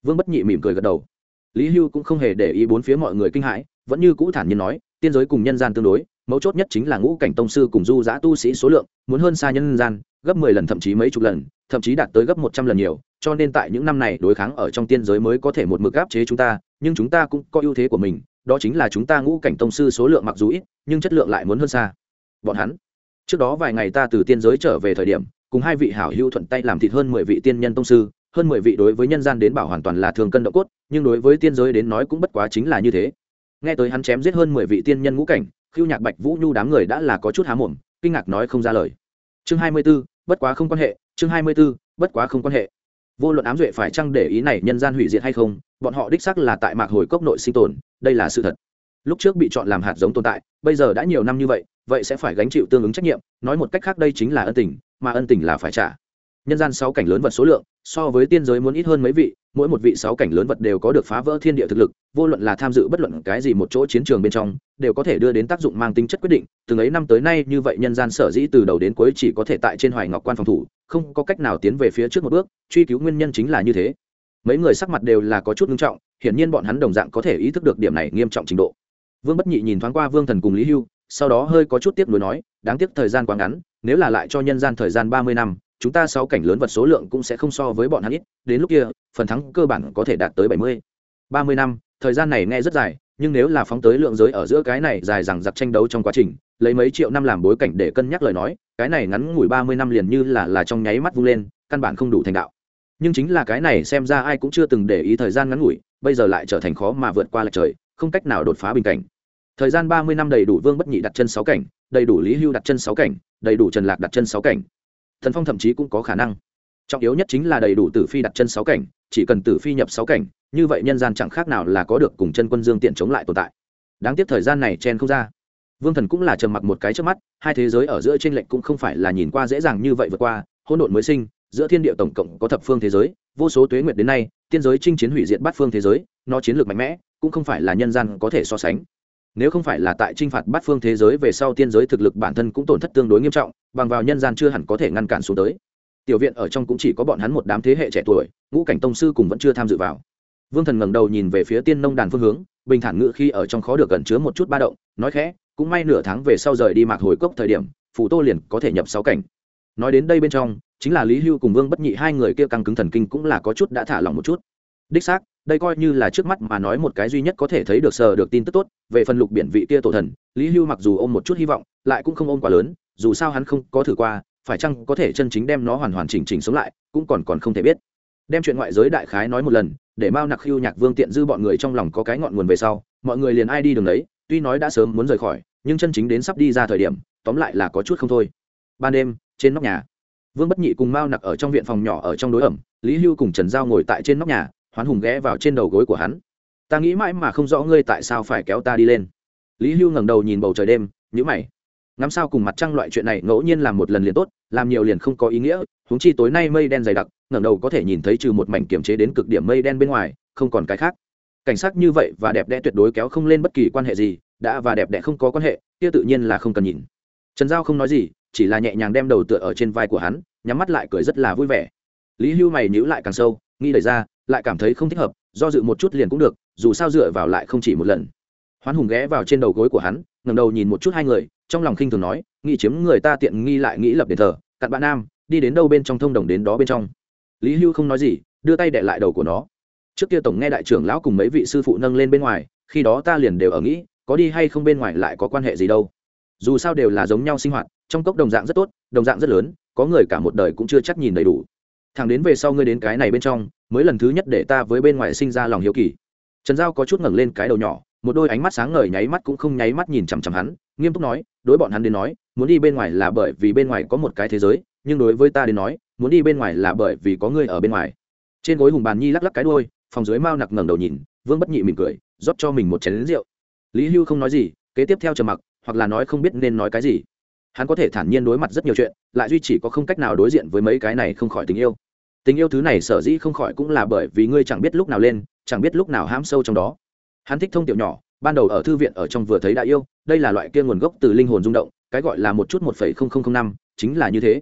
Vương bất nhị mỉm cười gật đầu. Lý hưu cũng không hề để ý bốn phía mọi người kinh hãi, vẫn như cũ thản nhiên nói, tiên giới cùng nhân gian tương đối mấu chốt nhất chính là ngũ cảnh tông sư cùng du giã tu sĩ số lượng, muốn hơn xa nhân gian, gấp mười lần thậm chí mấy chục lần, thậm chí đạt tới gấp một trăm lần nhiều, cho nên tại những năm này đối kháng ở trong tiên giới mới có thể một mực áp chế chúng ta, nhưng chúng ta cũng có ưu thế của mình, đó chính là chúng ta ngũ cảnh tông sư số lượng mặc dù ít, nhưng chất lượng lại muốn hơn xa. Bọn hắn, trước đó vài ngày ta từ tiên giới trở về thời điểm, cùng hai vị hảo hữu thuận tay làm thịt hơn mười vị tiên nhân tông sư, hơn mười vị đối với nhân gian đến bảo hoàn toàn là thường cân độ cốt, nhưng đối với tiên giới đến nói cũng bất quá chính là như thế. Nghe tới hắn chém giết hơn mười vị tiên nhân ngũ cảnh khiêu nhạc bạch vũ nhu đám người đã là có chút há mồm, kinh ngạc nói không ra lời. Chương hai mươi b ố bất quá không quan hệ, chương hai mươi b ố bất quá không quan hệ. Vô luận ám duệ phải chăng để ý này nhân gian hủy diệt hay không, bọn họ đích sắc là tại mạc hồi cốc nội sinh tồn, đây là sự thật. Lúc trước bị chọn làm hạt giống tồn tại, bây giờ đã nhiều năm như vậy vậy sẽ phải gánh chịu tương ứng trách nhiệm, nói một cách khác đây chính là ân tình, mà ân tình là phải trả nhân gian sáu cảnh lớn vật số lượng, so với tiên giới muốn ít hơn mấy vị, mỗi một vị sáu cảnh lớn vật đều có được phá vỡ thiên địa thực lực, vô luận là tham dự bất luận cái gì một chỗ chiến trường bên trong, đều có thể đưa đến tác dụng mang tính chất quyết định. Từng ấy năm tới nay như vậy nhân gian sở dĩ từ đầu đến cuối chỉ có thể tại trên hoài ngọc quan phòng thủ, không có cách nào tiến về phía trước một bước, truy cứu nguyên nhân chính là như thế. Mấy người sắc mặt đều là có chút nghiêm trọng, hiển nhiên bọn hắn đồng dạng có thể ý thức được điểm này nghiêm trọng trình độ. Vương bất nhị nhìn thoáng qua vương thần cùng lý hưu, sau đó hơi có chút tiếc nuối nói, đáng tiếc thời gian quá ngắn, nếu là lại cho nhân gian thời gian ba mươi năm chúng ta sáu cảnh lớn vật số lượng cũng sẽ không so với bọn hắn ít, đến lúc kia, phần thắng cơ bản có thể đạt tới bảy mươi. Ba mươi năm, thời gian này nghe rất dài, nhưng nếu là phóng tới lượng giới ở giữa cái này dài rằng giặc tranh đấu trong quá trình, lấy mấy triệu năm làm bối cảnh để cân nhắc lời nói, cái này ngắn ngủi ba mươi năm liền như là là trong nháy mắt vung lên, căn bản không đủ thành đạo. Nhưng chính là cái này xem ra ai cũng chưa từng để ý thời gian ngắn ngủi, bây giờ lại trở thành khó mà vượt qua lệch trời, không cách nào đột phá bình cảnh. Thời gian ba mươi năm đầy đủ vương bất nhị đặt chân sáu cảnh, đầy đủ lý hưu đặt chân sáu cảnh, đầy đủ trần lạc đặt chân sáu cảnh thần phong thậm chí cũng có khả năng. Trọng yếu nhất chính là đầy đủ tử phi đặt chân sáu cảnh, chỉ cần tử phi nhập sáu cảnh, như vậy nhân gian chẳng khác nào là có được cùng chân quân dương tiện chống lại tồn tại. Đáng tiếc thời gian này chen không ra. Vương thần cũng là trầm mặc một cái trước mắt, hai thế giới ở giữa t r ê n lệch cũng không phải là nhìn qua dễ dàng như vậy vượt qua, hỗn độn mới sinh, giữa thiên địa tổng cộng có thập phương thế giới, vô số tuế nguyệt đến nay, tiên giới chinh chiến hủy diệt bắt phương thế giới, nó chiến lược mạnh mẽ, cũng không phải là nhân gian có thể so sánh nếu không phải là tại t r i n h phạt bắt phương thế giới về sau tiên giới thực lực bản thân cũng tổn thất tương đối nghiêm trọng, bằng vào nhân gian chưa hẳn có thể ngăn cản xuống tới. Tiểu viện ở trong cũng chỉ có bọn hắn một đám thế hệ trẻ tuổi, ngũ cảnh tông sư cùng vẫn chưa tham dự vào. Vương thần ngẩng đầu nhìn về phía tiên nông đàn phương hướng, bình thản ngự khi ở trong khó được gần chứa một chút ba động, nói khẽ, cũng may nửa tháng về sau rời đi mạc hồi cốc thời điểm phủ tô liền có thể nhập sáu cảnh. Nói đến đây bên trong, chính là lý hưu cùng vương bất nhị hai người kia căng cứng thần kinh cũng là có chút đã thả lỏng một chút. Đích xác đây coi như là trước mắt mà nói một cái duy nhất có thể thấy được sờ được tin tức tốt, về phần lục biển vị kia tổ thần, lý hưu mặc dù ôm một chút hy vọng, lại cũng không ôm quá lớn, dù sao hắn không có thử qua, phải chăng có thể chân chính đem nó hoàn hoàn chỉnh chỉnh sống lại, cũng còn còn không thể biết. Đem chuyện ngoại giới đại khái nói một lần, để mao nặc hưu nhạc vương tiện dư bọn người trong lòng có cái ngọn nguồn về sau, mọi người liền ai đi đường đấy, tuy nói đã sớm muốn rời khỏi, nhưng chân chính đến sắp đi ra thời điểm, tóm lại là có chút không thôi. Ban đêm, trên nóc nhà, vương bất nhị cùng mao nặc ở trong viện phòng nhỏ ở trong đối ẩm, lý hưu cùng trần giao ngồi tại trên nóc nhà hoán hùng ghé vào trên đầu gối của hắn. Ta nghĩ mãi mà không rõ ngươi tại sao phải kéo ta đi lên. Lý hưu ngẩng đầu nhìn bầu trời đêm nhữ mày. Ngắm sao cùng mặt trăng loại chuyện này ngẫu nhiên làm một lần liền tốt, làm nhiều liền không có ý nghĩa, huống chi tối nay mây đen dày đặc, ngẩng đầu có thể nhìn thấy trừ một mảnh kiềm chế đến cực điểm mây đen bên ngoài, không còn cái khác. Cảnh sắc như vậy và đẹp đẽ tuyệt đối kéo không lên bất kỳ quan hệ gì, đã và đẹp đẽ không có quan hệ, kia tự nhiên là không cần nhìn. Trần giao không nói gì, chỉ là nhẹ nhàng đem đầu tựa ở trên vai của hắn, nhắm mắt lại cười rất là vui vẻ. Lý hưu mày nhữ lại càng sâu, nghĩ lời ra lại cảm thấy không thích hợp, do dự một chút liền cũng được, dù sao dựa vào lại không chỉ một lần. Hoán hùng ghé vào trên đầu gối của hắn ngầm đầu nhìn một chút hai người, trong lòng khinh thường nói nghĩ chiếm người ta tiện nghi lại nghĩ lập đền thờ, cặn bạn nam, đi đến đâu bên trong thông đồng đến đó bên trong. Lý hưu không nói gì, đưa tay đệ lại đầu của nó. Trước kia tổng nghe đại trưởng lão cùng mấy vị sư phụ nâng lên bên ngoài, khi đó ta liền đều ở nghĩ, có đi hay không bên ngoài lại có quan hệ gì đâu. Dù sao đều là giống nhau sinh hoạt, trong cốc đồng dạng rất tốt, đồng dạng rất lớn, có người cả một đời cũng chưa chắc nhìn đầy đủ. Thằng đến về sau ngươi đến cái này bên trong mới lần thứ nhất để ta với bên ngoài sinh ra lòng hiếu kỳ. Trần giao có chút ngẩng lên cái đầu nhỏ, một đôi ánh mắt sáng ngời nháy mắt cũng không nháy mắt nhìn chằm chằm hắn, nghiêm túc nói, đối bọn hắn đến nói, muốn đi bên ngoài là bởi vì bên ngoài có một cái thế giới, nhưng đối với ta đến nói, muốn đi bên ngoài là bởi vì có ngươi ở bên ngoài. Trên gối hùng bàn nhi lắc lắc cái đôi phòng dưới mao nặc ngẩng đầu nhìn, vương bất nhị mỉm cười, rót cho mình một chén lính rượu. Lý hưu không nói gì, kế tiếp theo trầm mặc, hoặc là nói không biết nên nói cái gì. Hắn có thể thản nhiên đối mặt rất nhiều chuyện, lại duy chỉ có không cách nào đối diện với mấy cái này không khỏi tình yêu tình yêu thứ này sở dĩ không khỏi cũng là bởi vì ngươi chẳng biết lúc nào lên, chẳng biết lúc nào hãm sâu trong đó. Hắn thích thông tiểu nhỏ, ban đầu ở thư viện ở trong vừa thấy đại yêu, đây là loại kia nguồn gốc từ linh hồn rung động, cái gọi là một chút một phẩy không không không năm, chính là như thế.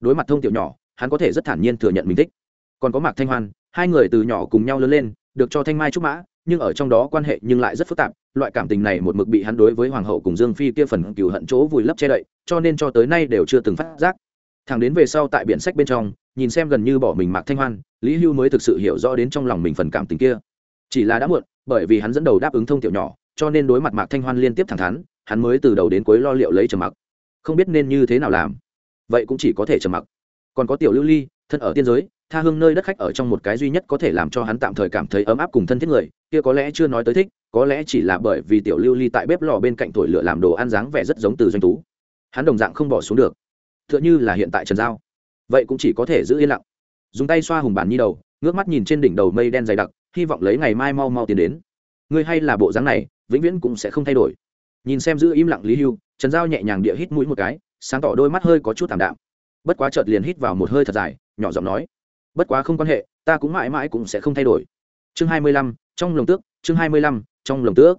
Đối mặt thông tiểu nhỏ, hắn có thể rất thản nhiên thừa nhận mình thích. Còn có mạc thanh hoan, hai người từ nhỏ cùng nhau lớn lên, được cho thanh mai trúc mã, nhưng ở trong đó quan hệ nhưng lại rất phức tạp, loại cảm tình này một mực bị hắn đối với hoàng hậu cùng dương phi kia phần cừu hận chỗ vùi lấp che đậy, cho nên cho tới nay đều chưa từng phát giác thằng đến về sau tại biển sách bên trong, nhìn xem gần như bỏ mình mạc thanh hoan, lý hưu mới thực sự hiểu rõ đến trong lòng mình phần cảm tình kia. Chỉ là đã muộn, bởi vì hắn dẫn đầu đáp ứng thông tiểu nhỏ, cho nên đối mặt mạc thanh hoan liên tiếp thẳng thắn, hắn mới từ đầu đến cuối lo liệu lấy trầm mặc. Không biết nên như thế nào làm. Vậy cũng chỉ có thể trầm mặc. Còn có tiểu lưu ly, thân ở tiên giới, tha hương nơi đất khách ở trong một cái duy nhất có thể làm cho hắn tạm thời cảm thấy ấm áp cùng thân thiết người, kia có lẽ chưa nói tới thích, có lẽ chỉ là bởi vì tiểu lưu ly tại bếp lò bên cạnh thổi lửa làm đồ ăn dáng vẻ rất giống từ doanh tú. Hắn đồng dạng không bỏ xuống được tựa như là hiện tại trần giao. Vậy cũng chỉ có thể giữ yên lặng. Dùng tay xoa hùng bản nhi đầu, ngước mắt nhìn trên đỉnh đầu mây đen dày đặc, hy vọng lấy ngày mai mau mau tiến đến. Ngươi hay là bộ dáng này, vĩnh viễn cũng sẽ không thay đổi. Nhìn xem giữ im lặng lý hưu, trần giao nhẹ nhàng địa hít mũi một cái, sáng tỏ đôi mắt hơi có chút t ạ m đạm. Bất quá chợt liền hít vào một hơi thật dài, nhỏ giọng nói, bất quá không quan hệ, ta cũng mãi mãi cũng sẽ không thay đổi. Chương hai mươi lăm, trong lồng tước, chương hai mươi lăm, trong lồng tước.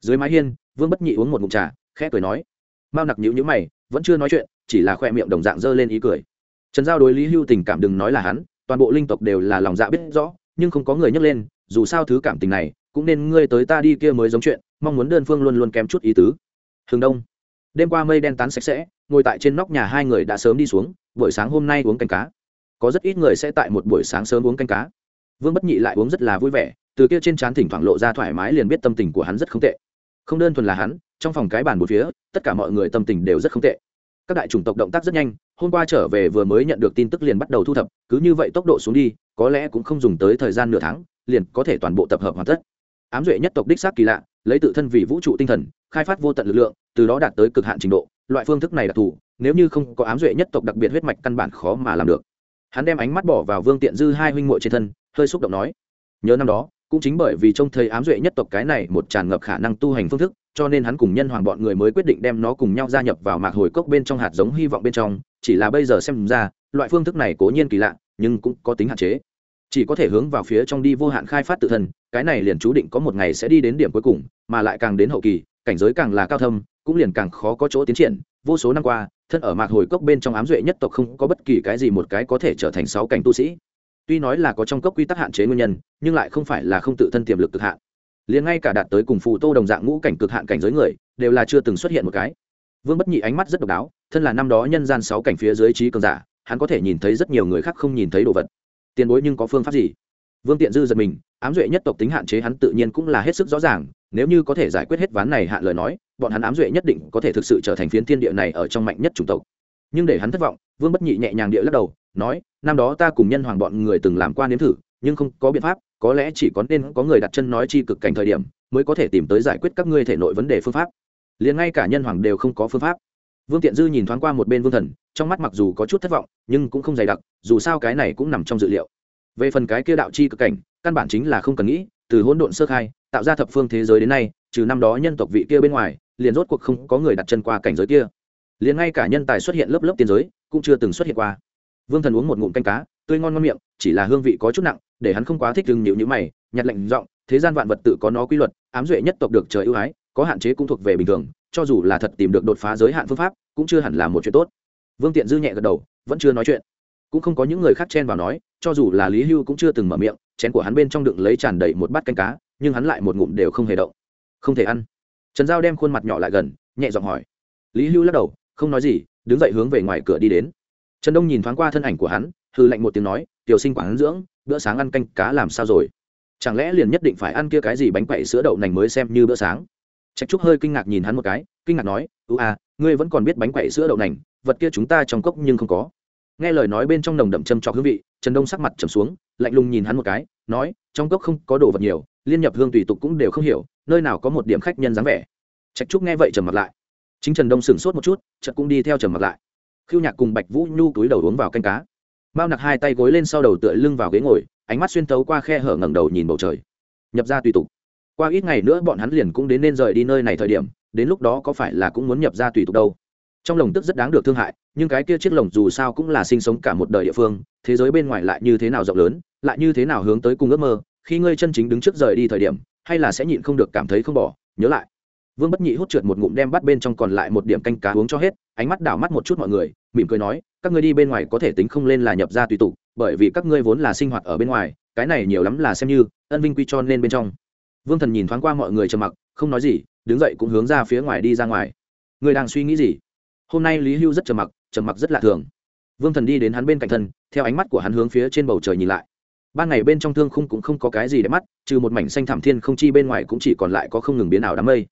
Dưới mái hiên, vương bất nhị uống một ngụm trà, khẽ cười nói, mao nặc nhữ nhữ mày, vẫn chưa nói chuyện chỉ là khoe miệng đồng dạng dơ lên ý cười. Trần giao đối lý hưu tình cảm đừng nói là hắn, toàn bộ linh tộc đều là lòng dạ biết rõ, nhưng không có người nhắc lên, dù sao thứ cảm tình này, cũng nên ngươi tới ta đi kia mới giống chuyện, mong muốn đơn phương luôn luôn kém chút ý tứ. Hướng đông. Đêm qua mây đen tán sạch sẽ, ngồi tại trên nóc nhà hai người đã sớm đi xuống, buổi sáng hôm nay uống canh cá. Có rất ít người sẽ tại một buổi sáng sớm uống canh cá. Vương bất nhị lại uống rất là vui vẻ, từ kia trên trán thỉnh thoảng lộ ra thoải mái liền biết tâm tình của hắn rất không tệ. Không đơn thuần là hắn, trong phòng cái bàn một phía, tất cả mọi người tâm tình đều rất không tệ các đại chủng tộc động tác rất nhanh, hôm qua trở về vừa mới nhận được tin tức liền bắt đầu thu thập, cứ như vậy tốc độ xuống đi, có lẽ cũng không dùng tới thời gian nửa tháng, liền có thể toàn bộ tập hợp hoàn tất. Ám duệ nhất tộc đích xác kỳ lạ, lấy tự thân vì vũ trụ tinh thần, khai phát vô tận lực lượng, từ đó đạt tới cực hạn trình độ, loại phương thức này đặc thù, nếu như không có ám duệ nhất tộc đặc biệt huyết mạch căn bản khó mà làm được. Hắn đem ánh mắt bỏ vào vương tiện dư hai huynh muội trên thân, hơi xúc động nói, nhớ năm đó cũng chính bởi vì trông thấy ám duệ nhất tộc cái này một tràn ngập khả năng tu hành phương thức, cho nên hắn cùng nhân hoàng bọn người mới quyết định đem nó cùng nhau gia nhập vào mạc hồi cốc bên trong hạt giống hy vọng bên trong, chỉ là bây giờ xem ra, loại phương thức này cố nhiên kỳ lạ, nhưng cũng có tính hạn chế. Chỉ có thể hướng vào phía trong đi vô hạn khai phát tự thân, cái này liền chú định có một ngày sẽ đi đến điểm cuối cùng, mà lại càng đến hậu kỳ, cảnh giới càng là cao thâm, cũng liền càng khó có chỗ tiến triển. Vô số năm qua, thân ở mạc hồi cốc bên trong ám duệ nhất tộc không có bất kỳ cái gì một cái có thể trở thành sáu cảnh tu sĩ tuy nói là có trong cốc quy tắc hạn chế nguyên nhân, nhưng lại không phải là không tự thân tiềm lực cực hạn. Liền ngay cả đạt tới cùng phù tô đồng dạng ngũ cảnh cực hạn cảnh giới người, đều là chưa từng xuất hiện một cái. Vương bất nhị ánh mắt rất độc đáo, thân là năm đó nhân gian sáu cảnh phía dưới trí cường giả, hắn có thể nhìn thấy rất nhiều người khác không nhìn thấy đồ vật. Tiền bối nhưng có phương pháp gì? Vương tiện dư giật mình, ám duệ nhất tộc tính hạn chế hắn tự nhiên cũng là hết sức rõ ràng, nếu như có thể giải quyết hết ván này hạn lời nói, bọn hắn ám duệ nhất định có thể thực sự trở thành phiến thiên địa này ở trong mạnh nhất chủng tộc. Nhưng để hắn thất vọng, vương bất nhị nhẹ nhàng địa lắc đầu nói, năm đó ta cùng nhân hoàng bọn người từng làm qua nếm thử, nhưng không có biện pháp, có lẽ chỉ có nên có người đặt chân nói chi cực cảnh thời điểm, mới có thể tìm tới giải quyết các ngươi thể nội vấn đề phương pháp. Liền ngay cả nhân hoàng đều không có phương pháp. Vương tiện dư nhìn thoáng qua một bên vương thần, trong mắt mặc dù có chút thất vọng, nhưng cũng không dày đặc, dù sao cái này cũng nằm trong dự liệu. Về phần cái kia đạo chi cực cảnh, căn bản chính là không cần nghĩ, từ hỗn độn sơ khai, tạo ra thập phương thế giới đến nay, trừ năm đó nhân tộc vị kia bên ngoài, liền rốt cuộc không có người đặt chân qua cảnh giới kia. Liền ngay cả nhân tài xuất hiện lớp lớp tiên giới, cũng chưa từng xuất hiện qua vương thần uống một ngụm canh cá, tươi ngon ngon miệng, chỉ là hương vị có chút nặng, để hắn không quá thích thương nhịu nhữ mày, nhặt lạnh giọng, thế gian vạn vật tự có nó quy luật, ám duệ nhất tộc được trời ưu ái, có hạn chế cũng thuộc về bình thường, cho dù là thật tìm được đột phá giới hạn phương pháp, cũng chưa hẳn là một chuyện tốt. Vương tiện dư nhẹ gật đầu, vẫn chưa nói chuyện. Cũng không có những người khác chen vào nói, cho dù là lý hưu cũng chưa từng mở miệng, chén của hắn bên trong đựng lấy tràn đầy một bát canh cá, nhưng hắn lại một ngụm đều không hề động. Không thể ăn. Trần giao đem khuôn mặt nhỏ lại gần, nhẹ giọng hỏi. Lý hưu lắc đầu, không nói gì, đứng dậy hướng về ngoài cửa đi đến trần đông nhìn thoáng qua thân ảnh của hắn hư lạnh một tiếng nói, tiểu sinh quản dưỡng, bữa sáng ăn canh cá làm sao rồi? Chẳng lẽ liền nhất định phải ăn kia cái gì bánh quậy sữa đậu nành mới xem như bữa sáng? Trạch trúc hơi kinh ngạc nhìn hắn một cái, kinh ngạc nói ưu à ngươi vẫn còn biết bánh quậy sữa đậu nành, vật kia chúng ta trong cốc nhưng không có. Nghe lời nói bên trong nồng đậm châm trọc hương vị, trần đông sắc mặt trầm xuống, lạnh lùng nhìn hắn một cái, nói, trong cốc không có đồ vật nhiều, liên nhập hương tùy tục cũng đều không hiểu, nơi nào có một điểm khách nhân dáng vẻ. Trạch trúc nghe vậy trầm mặt lại. Chính trần đông sửng sốt một chút, chợt cũng đi theo trầm mặt lại khiêu nhạc cùng bạch vũ nhu túi đầu uống vào canh cá. Mao nặc hai tay gối lên sau đầu tựa lưng vào ghế ngồi, ánh mắt xuyên tấu qua khe hở ngẩng đầu nhìn bầu trời. Nhập ra tùy tục. Qua ít ngày nữa bọn hắn liền cũng đến nên rời đi nơi này thời điểm, đến lúc đó có phải là cũng muốn nhập ra tùy tục đâu? Trong lồng tức rất đáng được thương hại, nhưng cái kia chiếc lồng dù sao cũng là sinh sống cả một đời địa phương, thế giới bên ngoài lại như thế nào rộng lớn, lại như thế nào hướng tới cùng ước mơ, khi ngươi chân chính đứng trước rời đi thời điểm, hay là sẽ nhịn không được cảm thấy không bỏ, nhớ lại. Vương bất nhị hút trượt một ngụm đem bắt bên trong còn lại một điểm canh cá uống cho hết, ánh mắt đảo mắt một chút mọi người mỉm cười nói, các ngươi đi bên ngoài có thể tính không lên là nhập ra tùy tục, bởi vì các ngươi vốn là sinh hoạt ở bên ngoài, cái này nhiều lắm là xem như ân vinh quy cho nên bên trong. Vương thần nhìn thoáng qua mọi người trầm mặc, không nói gì, đứng dậy cũng hướng ra phía ngoài đi ra ngoài. Người đang suy nghĩ gì? Hôm nay lý hưu rất trầm mặc trầm mặc rất lạ thường. Vương thần đi đến hắn bên cạnh thân, theo ánh mắt của hắn hướng phía trên bầu trời nhìn lại. Ban ngày bên trong thương khung cũng không có cái gì để mắt, trừ một mảnh xanh thảm thiên không chi bên ngoài cũng chỉ còn lại có không ngừng biến ảo đám mây.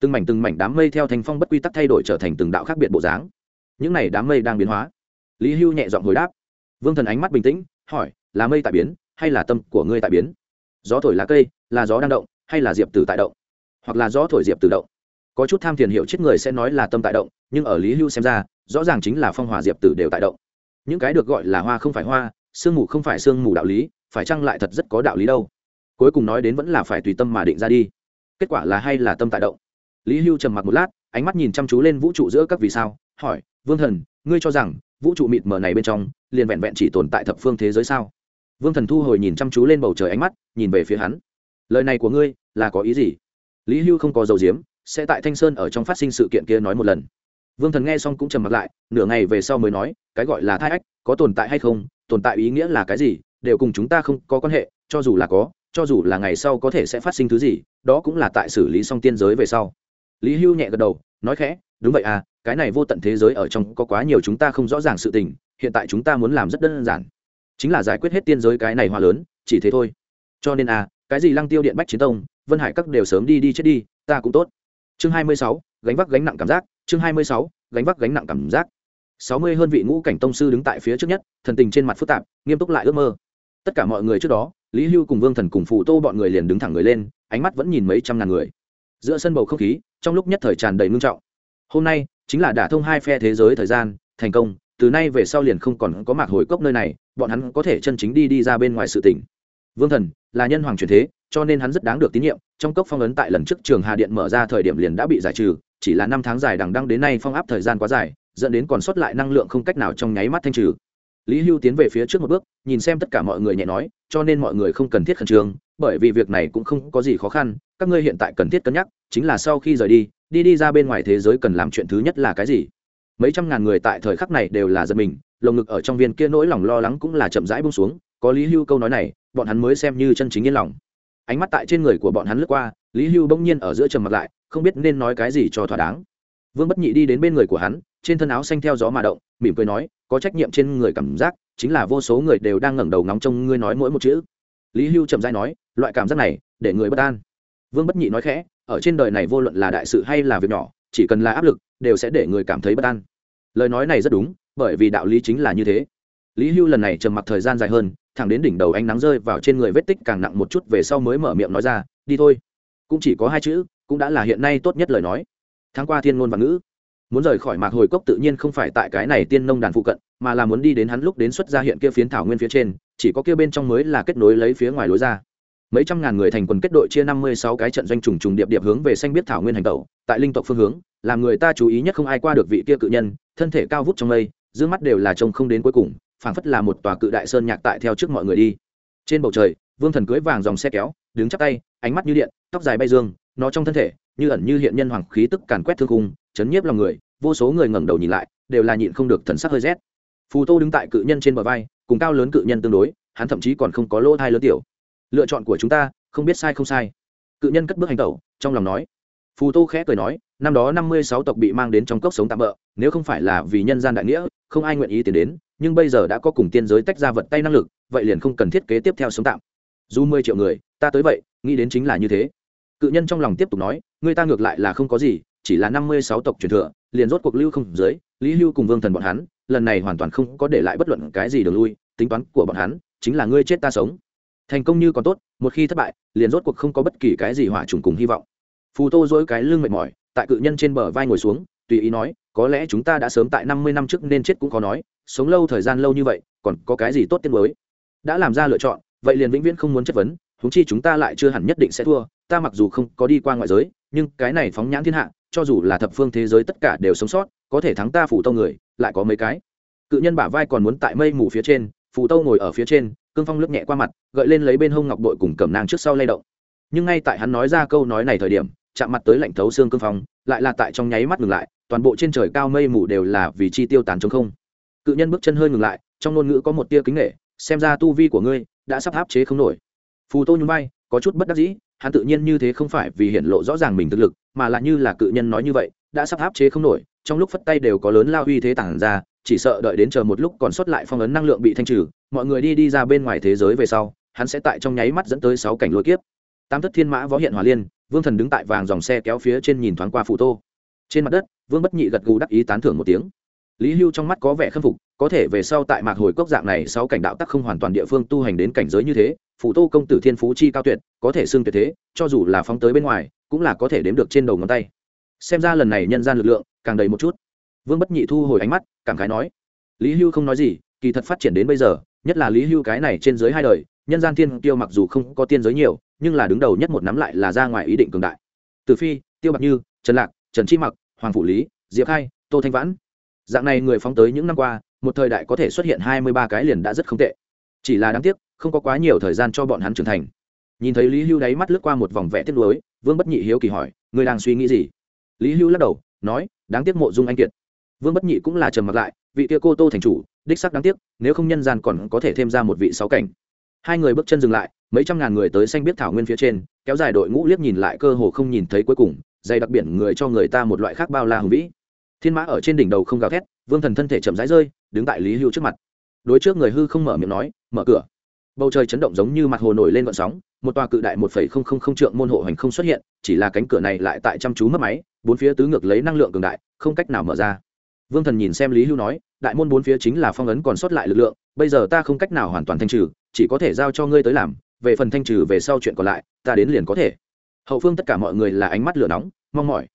Từng mảnh từng mảnh đám mây theo thành phong bất quy tắc thay đổi trở thành từng đạo khác biệt bộ dáng những này đám mây đang biến hóa. Lý hưu nhẹ giọng hồi đáp. Vương thần ánh mắt bình tĩnh, hỏi, là mây tại biến, hay là tâm của ngươi tại biến? Gió thổi lá cây, là gió đang động, hay là diệp tử tại động? Hoặc là gió thổi diệp tử động? Có chút tham thiền hiệu chết người sẽ nói là tâm tại động, nhưng ở lý hưu xem ra, rõ ràng chính là phong hòa diệp tử đều tại động. Những cái được gọi là hoa không phải hoa, sương mù không phải sương mù đạo lý, phải chăng lại thật rất có đạo lý đâu? Cuối cùng nói đến vẫn là phải tùy tâm mà định ra đi. Kết quả là hay là tâm tại động? Lý hưu trầm mặc một lát, ánh mắt nhìn chăm chú lên vũ trụ giữa các vì sao, hỏi vương thần, ngươi cho rằng, vũ trụ mịt mờ này bên trong, liền vẹn vẹn chỉ tồn tại thập phương thế giới sao? Vương thần thu hồi nhìn chăm chú lên bầu trời ánh mắt, nhìn về phía hắn. Lời này của ngươi, là có ý gì? Lý hưu không có dầu diếm sẽ tại thanh sơn ở trong phát sinh sự kiện kia nói một lần. Vương thần nghe xong cũng trầm mặt lại, nửa ngày về sau mới nói, cái gọi là thai ách, có tồn tại hay không, tồn tại ý nghĩa là cái gì, đều cùng chúng ta không có quan hệ, cho dù là có, cho dù là ngày sau có thể sẽ phát sinh thứ gì, đó cũng là tại xử lý xong tiên giới về sau. Lý hưu nhẹ gật đầu, nói khẽ, đúng vậy à cái này vô tận thế giới ở trong có quá nhiều chúng ta không rõ ràng sự tình, hiện tại chúng ta muốn làm rất đơn giản. Chính là giải quyết hết tiên giới cái này hoa lớn, chỉ thế thôi. Cho nên à cái gì lăng tiêu điện bách chiến tông, vân hải các đều sớm đi đi chết đi, ta cũng tốt. Chương hai mươi sáu, gánh vác gánh nặng cảm giác. Chương hai mươi sáu, gánh vác gánh nặng cảm giác. Sáu mươi hơn vị ngũ cảnh tông sư đứng tại phía trước nhất, thần tình trên mặt phức tạp, nghiêm túc lại ước mơ. Tất cả mọi người trước đó, lý hưu cùng vương thần cùng phụ tô bọn người liền đứng thẳng người lên, ánh mắt vẫn nhìn mấy trăm ngàn người. Giữa sân bầu không khí, trong lúc nhất thời tràn đầy ngưng trọng. Hôm nay chính là đả thông hai phe thế giới thời gian, thành công, từ nay về sau liền không còn có mạc hồi cốc nơi này, bọn hắn có thể chân chính đi đi ra bên ngoài sự tỉnh vương thần, là nhân hoàng truyền thế, cho nên hắn rất đáng được tín nhiệm, trong cốc phong ấn tại lần trước trường hà điện mở ra thời điểm liền đã bị giải trừ, chỉ là năm tháng dài đằng đăng đến nay phong áp thời gian quá dài, dẫn đến còn sót lại năng lượng không cách nào trong nháy mắt thanh trừ. Lý hưu tiến về phía trước một bước, nhìn xem tất cả mọi người nhẹ nói, cho nên mọi người không cần thiết khẩn trương, bởi vì việc này cũng không có gì khó khăn, các ngươi hiện tại cần thiết cân nhắc, chính là sau khi rời đi đi đi ra bên ngoài thế giới cần làm chuyện thứ nhất là cái gì? Mấy trăm ngàn người tại thời khắc này đều là dân mình, lồng ngực ở trong viên kia nỗi lòng lo lắng cũng là chậm rãi bông xuống, có lý hưu câu nói này, bọn hắn mới xem như chân chính yên lòng. Ánh mắt tại trên người của bọn hắn lướt qua, lý hưu bỗng nhiên ở giữa trầm mặt lại, không biết nên nói cái gì cho thỏa đáng. Vương bất nhị đi đến bên người của hắn, trên thân áo xanh theo gió mà động, mỉm cười nói, có trách nhiệm trên người cảm giác, chính là vô số người đều đang ngẩng đầu ngóng trông ngươi nói mỗi một chữ. Lý hưu chậm dai nói, loại cảm giác này, để người bất an. Vương bất nhị nói khẽ ở trên đời này vô luận là đại sự hay là việc nhỏ, chỉ cần là áp lực, đều sẽ để người cảm thấy bất an. Lời nói này rất đúng, bởi vì đạo lý chính là như thế. Lý hưu lần này trầm mặc thời gian dài hơn, thẳng đến đỉnh đầu ánh nắng rơi vào trên người vết tích càng nặng một chút về sau mới mở miệng nói ra, đi thôi. Cũng chỉ có hai chữ, cũng đã là hiện nay tốt nhất lời nói. Tháng qua thiên ngôn và ngữ. Muốn rời khỏi mạc hồi cốc tự nhiên không phải tại cái này tiên nông đàn phụ cận, mà là muốn đi đến hắn lúc đến xuất ra hiện kia phiến thảo nguyên phía trên, chỉ có kia bên trong mới là kết nối lấy phía ngoài lối ra mấy trăm ngàn người thành quần kết đội chia năm mươi sáu cái trận doanh trùng trùng điệp điệp hướng về xanh biết thảo nguyên hành tẩu, tại linh tộc phương hướng, làm người ta chú ý nhất không ai qua được vị kia cự nhân, thân thể cao vút trong mây d mắt đều là trông không đến cuối cùng, phảng phất là một tòa cự đại sơn nhạc tại theo trước mọi người đi. Trên bầu trời, vương thần cưới vàng dòng xe kéo, đứng chắp tay, ánh mắt như điện, tóc dài bay dương, nó trong thân thể, như ẩn như hiện nhân hoàng khí tức càn quét thương khung, chấn nhiếp lòng người, vô số người ngẩng đầu nhìn lại, đều là nhịn không được thần sắc hơi rét. Phù tô đứng tại cự nhân trên bờ vai, cùng cao lớn cự nhân tương đối, hắn thậm chí còn không có lỗ thai lớn tiểu lựa chọn của chúng ta, không biết sai không sai. Cự nhân cất bước hành tẩu, trong lòng nói. Phù tô khẽ cười nói, năm đó năm mươi sáu tộc bị mang đến trong cốc sống tạm bỡ nếu không phải là vì nhân gian đại nghĩa, không ai nguyện ý tiến đến, nhưng bây giờ đã có cùng tiên giới tách ra vật tay năng lực, vậy liền không cần thiết kế tiếp theo sống tạm. Dù mười triệu người, ta tới vậy, nghĩ đến chính là như thế. Cự nhân trong lòng tiếp tục nói, người ta ngược lại là không có gì, chỉ là năm mươi sáu tộc truyền thừa, liền rốt cuộc lưu không dưới, lý hưu cùng vương thần bọn hắn, lần này hoàn toàn không có để lại bất luận cái gì đường lui, tính toán của bọn hắn, chính là ngươi chết ta sống thành công như còn tốt, một khi thất bại, liền rốt cuộc không có bất kỳ cái gì hỏa trùng cùng hy vọng. Phù tô dỗi cái lưng mệt mỏi, tại cự nhân trên bờ vai ngồi xuống, tùy ý nói, có lẽ chúng ta đã sớm tại năm mươi năm trước nên chết cũng khó nói, sống lâu thời gian lâu như vậy, còn có cái gì tốt tiết mới đã làm ra lựa chọn, vậy liền vĩnh viễn không muốn chất vấn húng chi chúng ta lại chưa hẳn nhất định sẽ thua, ta mặc dù không có đi qua ngoại giới, nhưng cái này phóng nhãn thiên hạ, cho dù là thập phương thế giới tất cả đều sống sót, có thể thắng ta phủ tâu người, lại có mấy cái. Cự nhân bả vai còn muốn tại mây mù phía trên, phù tâu ngồi ở phía trên cương phong lướt nhẹ qua mặt, gợi lên lấy bên hông ngọc bội cùng cầm nang trước sau lay động. Nhưng ngay tại hắn nói ra câu nói này thời điểm, chạm mặt tới lạnh thấu xương cương phong, lại là tại trong nháy mắt ngừng lại, toàn bộ trên trời cao mây mù đều là vì chi tiêu tán chống không. Cự nhân bước chân hơi ngừng lại, trong ngôn ngữ có một tia kính nghệ xem ra tu vi của ngươi đã sắp áp chế không nổi. Phù tô nhún bay có chút bất đắc dĩ, hắn tự nhiên như thế không phải vì hiện lộ rõ ràng mình thực lực, mà là như là cự nhân nói như vậy, đã sắp áp chế không nổi, trong lúc phất tay đều có lớn lao uy thế tản ra, chỉ sợ đợi đến chờ một lúc còn sót lại phong ấn năng lượng bị thanh trừ mọi người đi đi ra bên ngoài thế giới về sau, hắn sẽ tại trong nháy mắt dẫn tới sáu cảnh lôi kiếp. Tam thất thiên mã võ hiện hòa liên, vương thần đứng tại vàng dòng xe kéo phía trên nhìn thoáng qua phụ tô. Trên mặt đất, vương bất nhị gật gù đắc ý tán thưởng một tiếng. Lý hưu trong mắt có vẻ khâm phục, có thể về sau tại mạc hồi cốc dạng này sáu cảnh đạo tắc không hoàn toàn địa phương tu hành đến cảnh giới như thế, phụ tô công tử thiên phú chi cao tuyệt, có thể xưng tuyệt thế, cho dù là phóng tới bên ngoài, cũng là có thể đếm được trên đầu ngón tay. Xem ra lần này nhân gian lực lượng càng đầy một chút. Vương bất nhị thu hồi ánh mắt, cảm khái nói. Lý hưu không nói gì, kỳ thật phát triển đến bây giờ nhất là lý hưu cái này trên dưới hai đời, nhân gian thiên tiêu mặc dù không có tiên giới nhiều, nhưng là đứng đầu nhất một nắm lại là ra ngoài ý định cường đại. Từ phi, tiêu bạc như, trần lạc, trần chi mặc, hoàng phủ lý, diệp khai, tô thanh vãn. Dạng này người phóng tới những năm qua, một thời đại có thể xuất hiện hai mươi ba cái liền đã rất không tệ. Chỉ là đáng tiếc, không có quá nhiều thời gian cho bọn hắn trưởng thành. Nhìn thấy lý hưu đáy mắt lướt qua một vòng vẽ tiếc nuối, vương bất nhị hiếu kỳ hỏi, ngươi đang suy nghĩ gì? Lý hưu lắc đầu, nói, đáng tiếc mộ dung anh kiệt. Vương bất nhị cũng là trầm mặc lại, vị kia cô tô thành chủ đích sắc đáng tiếc, nếu không nhân gian còn có thể thêm ra một vị sáu cảnh. Hai người bước chân dừng lại, mấy trăm ngàn người tới xanh biết thảo nguyên phía trên, kéo dài đội ngũ liếc nhìn lại cơ hồ không nhìn thấy cuối cùng, dày đặc biển người cho người ta một loại khác bao la hùng vĩ. Thiên mã ở trên đỉnh đầu không gào thét, vương thần thân thể chậm rãi rơi, đứng tại lý hưu trước mặt. Đối trước người hư không mở miệng nói, mở cửa. Bầu trời chấn động giống như mặt hồ nổi lên vận sóng, một tòa cự đại một phẩy không không không trượng môn hộ hành không xuất hiện, chỉ là cánh cửa này lại tại chăm chú mất máy, bốn phía tứ ngược lấy năng lượng cường đại, không cách nào mở ra. Vương thần nhìn xem lý hưu nói đại môn bốn phía chính là phong ấn còn sót lại lực lượng, bây giờ ta không cách nào hoàn toàn thanh trừ, chỉ có thể giao cho ngươi tới làm, về phần thanh trừ về sau chuyện còn lại, ta đến liền có thể. Hậu phương tất cả mọi người là ánh mắt lửa nóng, mong mỏi.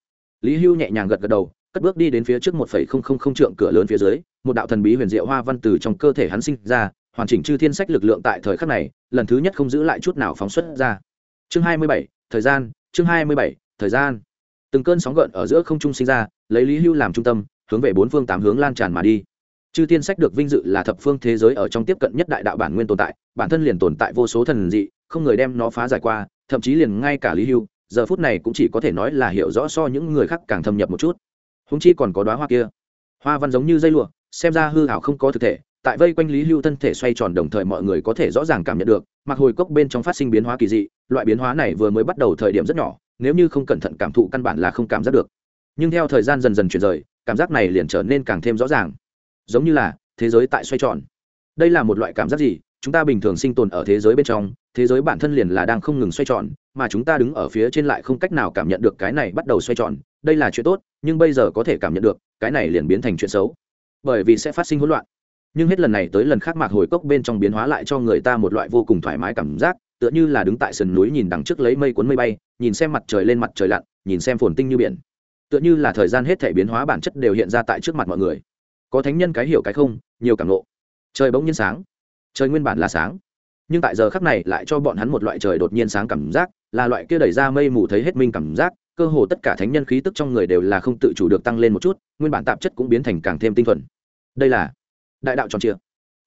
Lý hưu nhẹ nhàng gật gật đầu, cất bước đi đến phía trước một phẩy không không không trượng cửa lớn phía dưới, một đạo thần bí huyền diệu hoa văn từ trong cơ thể hắn sinh ra, hoàn chỉnh chư thiên sách lực lượng tại thời khắc này, lần thứ nhất không giữ lại chút nào phóng xuất ra. Chương hai mươi bảy, thời gian, chương hai mươi bảy, thời gian. Từng cơn sóng gợn ở giữa không trung sinh ra, lấy lý hưu làm trung tâm, hướng về bốn phương tám hướng lan tràn mà đi chư thiên sách được vinh dự là thập phương thế giới ở trong tiếp cận nhất đại đạo bản nguyên tồn tại, bản thân liền tồn tại vô số thần dị, không người đem nó phá giải qua, thậm chí liền ngay cả lý hưu, giờ phút này cũng chỉ có thể nói là hiểu rõ so những người khác càng thâm nhập một chút. Húng chi còn có đoá hoa kia. Hoa văn giống như dây lụa, xem ra hư hảo không có thực thể, tại vây quanh lý hưu thân thể xoay tròn đồng thời mọi người có thể rõ ràng cảm nhận được, mặc hồi cốc bên trong phát sinh biến hóa kỳ dị, loại biến hóa này vừa mới bắt đầu thời điểm rất nhỏ, nếu như không cẩn thận cảm thụ căn bản là không cảm giác được. Nhưng theo thời gian dần dần chuyển rời, cảm giác này liền trở nên càng thêm rõ ràng giống như là thế giới tại xoay tròn. Đây là một loại cảm giác gì? Chúng ta bình thường sinh tồn ở thế giới bên trong, thế giới bản thân liền là đang không ngừng xoay tròn, mà chúng ta đứng ở phía trên lại không cách nào cảm nhận được cái này bắt đầu xoay tròn. Đây là chuyện tốt, nhưng bây giờ có thể cảm nhận được, cái này liền biến thành chuyện xấu. Bởi vì sẽ phát sinh hỗn loạn. Nhưng hết lần này tới lần khác mạc hồi cốc bên trong biến hóa lại cho người ta một loại vô cùng thoải mái cảm giác, tựa như là đứng tại sườn núi nhìn đằng trước lấy mây cuốn mây bay, nhìn xem mặt trời lên mặt trời lặn, nhìn xem phồn tinh như biển. Tựa như là thời gian hết thể biến hóa bản chất đều hiện ra tại trước mặt mọi người có thánh nhân cái hiểu cái không, nhiều cảm nộ. Trời bỗng nhiên sáng. Trời nguyên bản là sáng. Nhưng tại giờ khắc này lại cho bọn hắn một loại trời đột nhiên sáng cảm giác, là loại kia đẩy ra mây mù thấy hết minh cảm giác, cơ hồ tất cả thánh nhân khí tức trong người đều là không tự chủ được tăng lên một chút, nguyên bản tạp chất cũng biến thành càng thêm tinh thuần. Đây là đại đạo tròn trịa.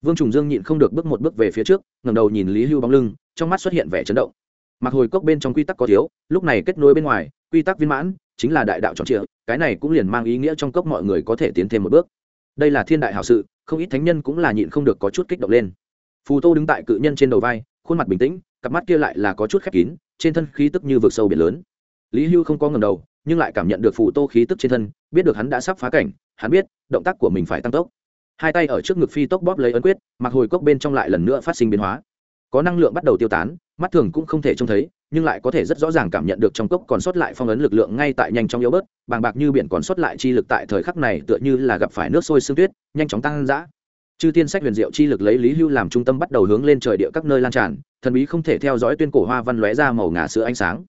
Vương trùng dương nhịn không được bước một bước về phía trước ngầm đầu nhìn lý hưu bóng lưng, trong mắt xuất hiện vẻ chấn động. Mặc hồi cốc bên trong quy tắc có thiếu, lúc này kết nối bên ngoài, quy tắc viên mãn, chính là đại đạo tròn trịa, cái này cũng liền mang ý nghĩa trong cốc mọi người có thể tiến thêm một bước đây là thiên đại hảo sự, không ít thánh nhân cũng là nhịn không được có chút kích động lên. Phù tô đứng tại cự nhân trên đầu vai, khuôn mặt bình tĩnh, cặp mắt kia lại là có chút khép kín, trên thân khí tức như vực sâu biển lớn. Lý hưu không có ngầm đầu, nhưng lại cảm nhận được phù tô khí tức trên thân, biết được hắn đã sắp phá cảnh, hắn biết, động tác của mình phải tăng tốc. Hai tay ở trước ngực phi tốc bóp lấy ấn quyết, mặc hồi cốc bên trong lại lần nữa phát sinh biến hóa có năng lượng bắt đầu tiêu tán, mắt thường cũng không thể trông thấy, nhưng lại có thể rất rõ ràng cảm nhận được trong cốc còn sót lại phong ấn lực lượng ngay tại nhanh chóng yếu bớt, bàng bạc như biển còn sót lại chi lực tại thời khắc này tựa như là gặp phải nước sôi sương tuyết, nhanh chóng tăng dã. Chư tiên sách huyền diệu chi lực lấy lý hưu làm trung tâm bắt đầu hướng lên trời địa các nơi lan tràn, thần bí không thể theo dõi tuyên cổ hoa văn lóe ra màu ngà sữa ánh sáng.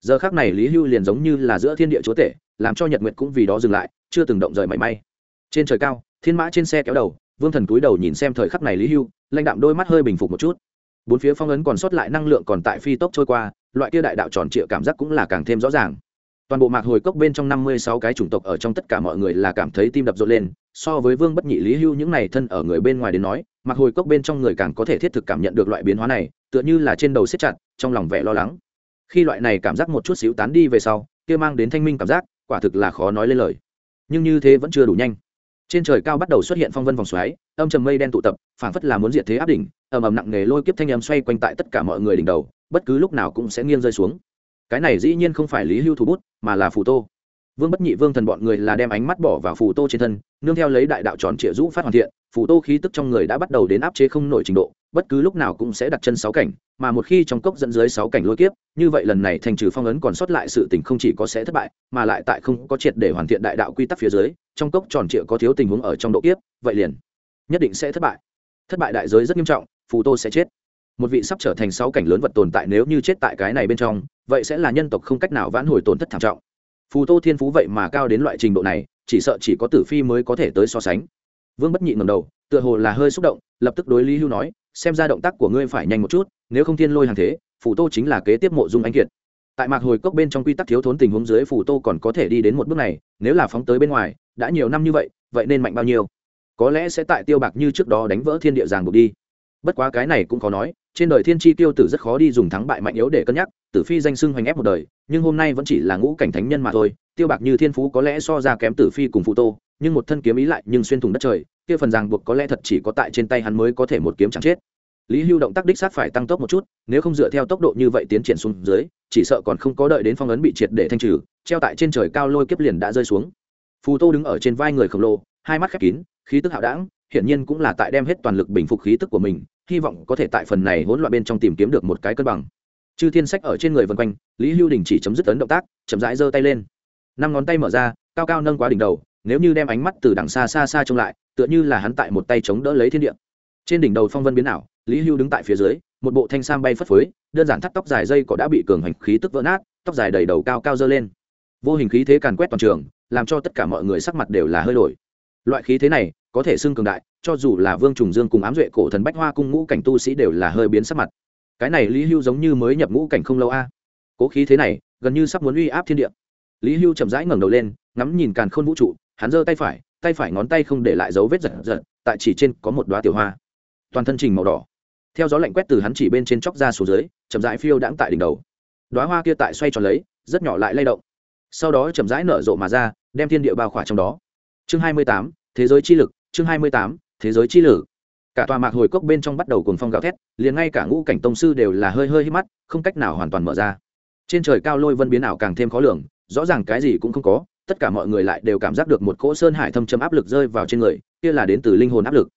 Giờ khác này lý hưu liền giống như là giữa thiên địa chúa tể, làm cho nhật nguyệt cũng vì đó dừng lại, chưa từng động rời mảy may. Trên trời cao, thiên mã trên xe kéo đầu, vương thần túi đầu nhìn xem thời khắc này lý hưu, lãnh đạm đôi mắt hơi bình phục một chút bốn phía phong ấn còn sót lại năng lượng còn tại phi tốc trôi qua, loại kia đại đạo tròn trịa cảm giác cũng là càng thêm rõ ràng. Toàn bộ mạc hồi cốc bên trong năm mươi sáu cái chủng tộc ở trong tất cả mọi người là cảm thấy tim đập rộn lên, so với vương bất nhị lý hưu những này thân ở người bên ngoài đến nói, mạc hồi cốc bên trong người càng có thể thiết thực cảm nhận được loại biến hóa này, tựa như là trên đầu xếp chặt, trong lòng vẻ lo lắng. Khi loại này cảm giác một chút xíu tán đi về sau, kia mang đến thanh minh cảm giác, quả thực là khó nói lên lời. Nhưng như thế vẫn chưa đủ nhanh. Trên trời cao bắt đầu xuất hiện phong vân vòng xoáy, âm trầm mây đen tụ tập, phảng phất là muốn diệt thế áp đỉnh ầm ầm nặng nề lôi kiếp thanh âm xoay quanh tại tất cả mọi người đỉnh đầu, bất cứ lúc nào cũng sẽ nghiêng rơi xuống. Cái này dĩ nhiên không phải lý hưu thủ bút, mà là phù tô. Vương bất nhị vương thần bọn người là đem ánh mắt bỏ vào phù tô trên thân, nương theo lấy đại đạo tròn trịa rũ phát hoàn thiện, phù tô khí tức trong người đã bắt đầu đến áp chế không nổi trình độ, bất cứ lúc nào cũng sẽ đặt chân sáu cảnh, mà một khi trong cốc dẫn dưới sáu cảnh lôi kiếp, như vậy lần này thành trừ phong ấn còn sót lại sự tình không chỉ có sẽ thất bại, mà lại tại không có triệt để hoàn thiện đại đạo quy tắc phía dưới, trong cốc tròn trịa có thiếu tình huống ở trong độ kiếp, vậy liền nhất định sẽ thất bại. Thất bại đại giới rất nghiêm trọng phù tô sẽ chết. Một vị sắp trở thành sáu cảnh lớn vật tồn tại nếu như chết tại cái này bên trong, vậy sẽ là nhân tộc không cách nào vãn hồi tổn thất thảm trọng. Phù tô thiên phú vậy mà cao đến loại trình độ này, chỉ sợ chỉ có tử phi mới có thể tới so sánh. Vương bất nhị ngầm đầu, tựa hồ là hơi xúc động, lập tức đối lý hưu nói, xem ra động tác của ngươi phải nhanh một chút, nếu không thiên lôi hàng thế, phù tô chính là kế tiếp mộ dung anh kiệt. Tại mạc hồi cốc bên trong quy tắc thiếu thốn tình huống dưới, phù tô còn có thể đi đến một bước này, nếu là phóng tới bên ngoài, đã nhiều năm như vậy vậy nên mạnh bao nhiêu? Có lẽ sẽ tại tiêu bạc như trước đó đánh vỡ thiên địa giàng buộc đi bất quá cái này cũng khó nói, trên đời thiên tri tiêu tử rất khó đi dùng thắng bại mạnh yếu để cân nhắc, tử phi danh sưng hoành ép một đời, nhưng hôm nay vẫn chỉ là ngũ cảnh thánh nhân mà thôi, tiêu bạc như thiên phú có lẽ so ra kém tử phi cùng phụ tô, nhưng một thân kiếm ý lại nhưng xuyên thủng đất trời, kia phần ràng buộc có lẽ thật chỉ có tại trên tay hắn mới có thể một kiếm chẳng chết. Lý hưu động tác đích sát phải tăng tốc một chút, nếu không dựa theo tốc độ như vậy tiến triển xuống dưới, chỉ sợ còn không có đợi đến phong ấn bị triệt để thanh trừ, treo tại trên trời cao lôi kiếp liền đã rơi xuống. Phù tô đứng ở trên vai người khổng lồ, hai mắt khép kín, khí tức hạo đảng hiển nhiên cũng là tại đem hết toàn lực bình phục khí tức của mình, hy vọng có thể tại phần này hỗn loạn bên trong tìm kiếm được một cái cân bằng. Chư thiên sách ở trên người vân quanh, lý hưu đình chỉ chấm dứt ấn động tác, chậm rãi giơ tay lên. Năm ngón tay mở ra, cao cao nâng quá đỉnh đầu, nếu như đem ánh mắt từ đằng xa xa xa trông lại, tựa như là hắn tại một tay chống đỡ lấy thiên địa. Trên đỉnh đầu phong vân biến ảo, lý hưu đứng tại phía dưới, một bộ thanh sam bay phất phới, đơn giản thắt tóc dài dây cỏ đã bị cường hành khí tức vỡ nát, tóc dài đầy đầu cao cao dơ lên. Vô hình khí thế càn quét toàn trường, làm cho tất cả mọi người sắc mặt đều là hơi đổi loại khí thế này, có thể xưng cường đại, cho dù là vương trùng dương cùng ám duệ cổ thần bách hoa cung ngũ cảnh tu sĩ đều là hơi biến sắc mặt. Cái này lý hưu giống như mới nhập ngũ cảnh không lâu a. Cố khí thế này, gần như sắp muốn uy áp thiên địa. Lý hưu chậm rãi ngẩng đầu lên, ngắm nhìn càn khôn vũ trụ, hắn giơ tay phải tay phải ngón tay không để lại dấu vết giật giật, tại chỉ trên có một đoá tiểu hoa. Toàn thân trình màu đỏ. Theo gió lạnh quét từ hắn chỉ bên trên chóc ra xuống dưới, chậm rãi phiêu đãng tại đỉnh đầu. Đoá hoa kia tại xoay tròn lấy, rất nhỏ lại lay động. Sau đó chậm rãi nở rộ mà ra, đem thiên địa bao khỏa trong đó chương hai mươi tám, thế giới chi lực. Chương hai mươi tám, thế giới chi lử cả tòa mạc hồi cốc bên trong bắt đầu cuồng phong gào thét, liền ngay cả ngũ cảnh tông sư đều là hơi hơi hít mắt, không cách nào hoàn toàn mở ra. Trên trời cao lôi vân biến ảo càng thêm khó lường, rõ ràng cái gì cũng không có, tất cả mọi người lại đều cảm giác được một cỗ sơn hải thâm trầm áp lực rơi vào trên người, kia là đến từ linh hồn áp lực.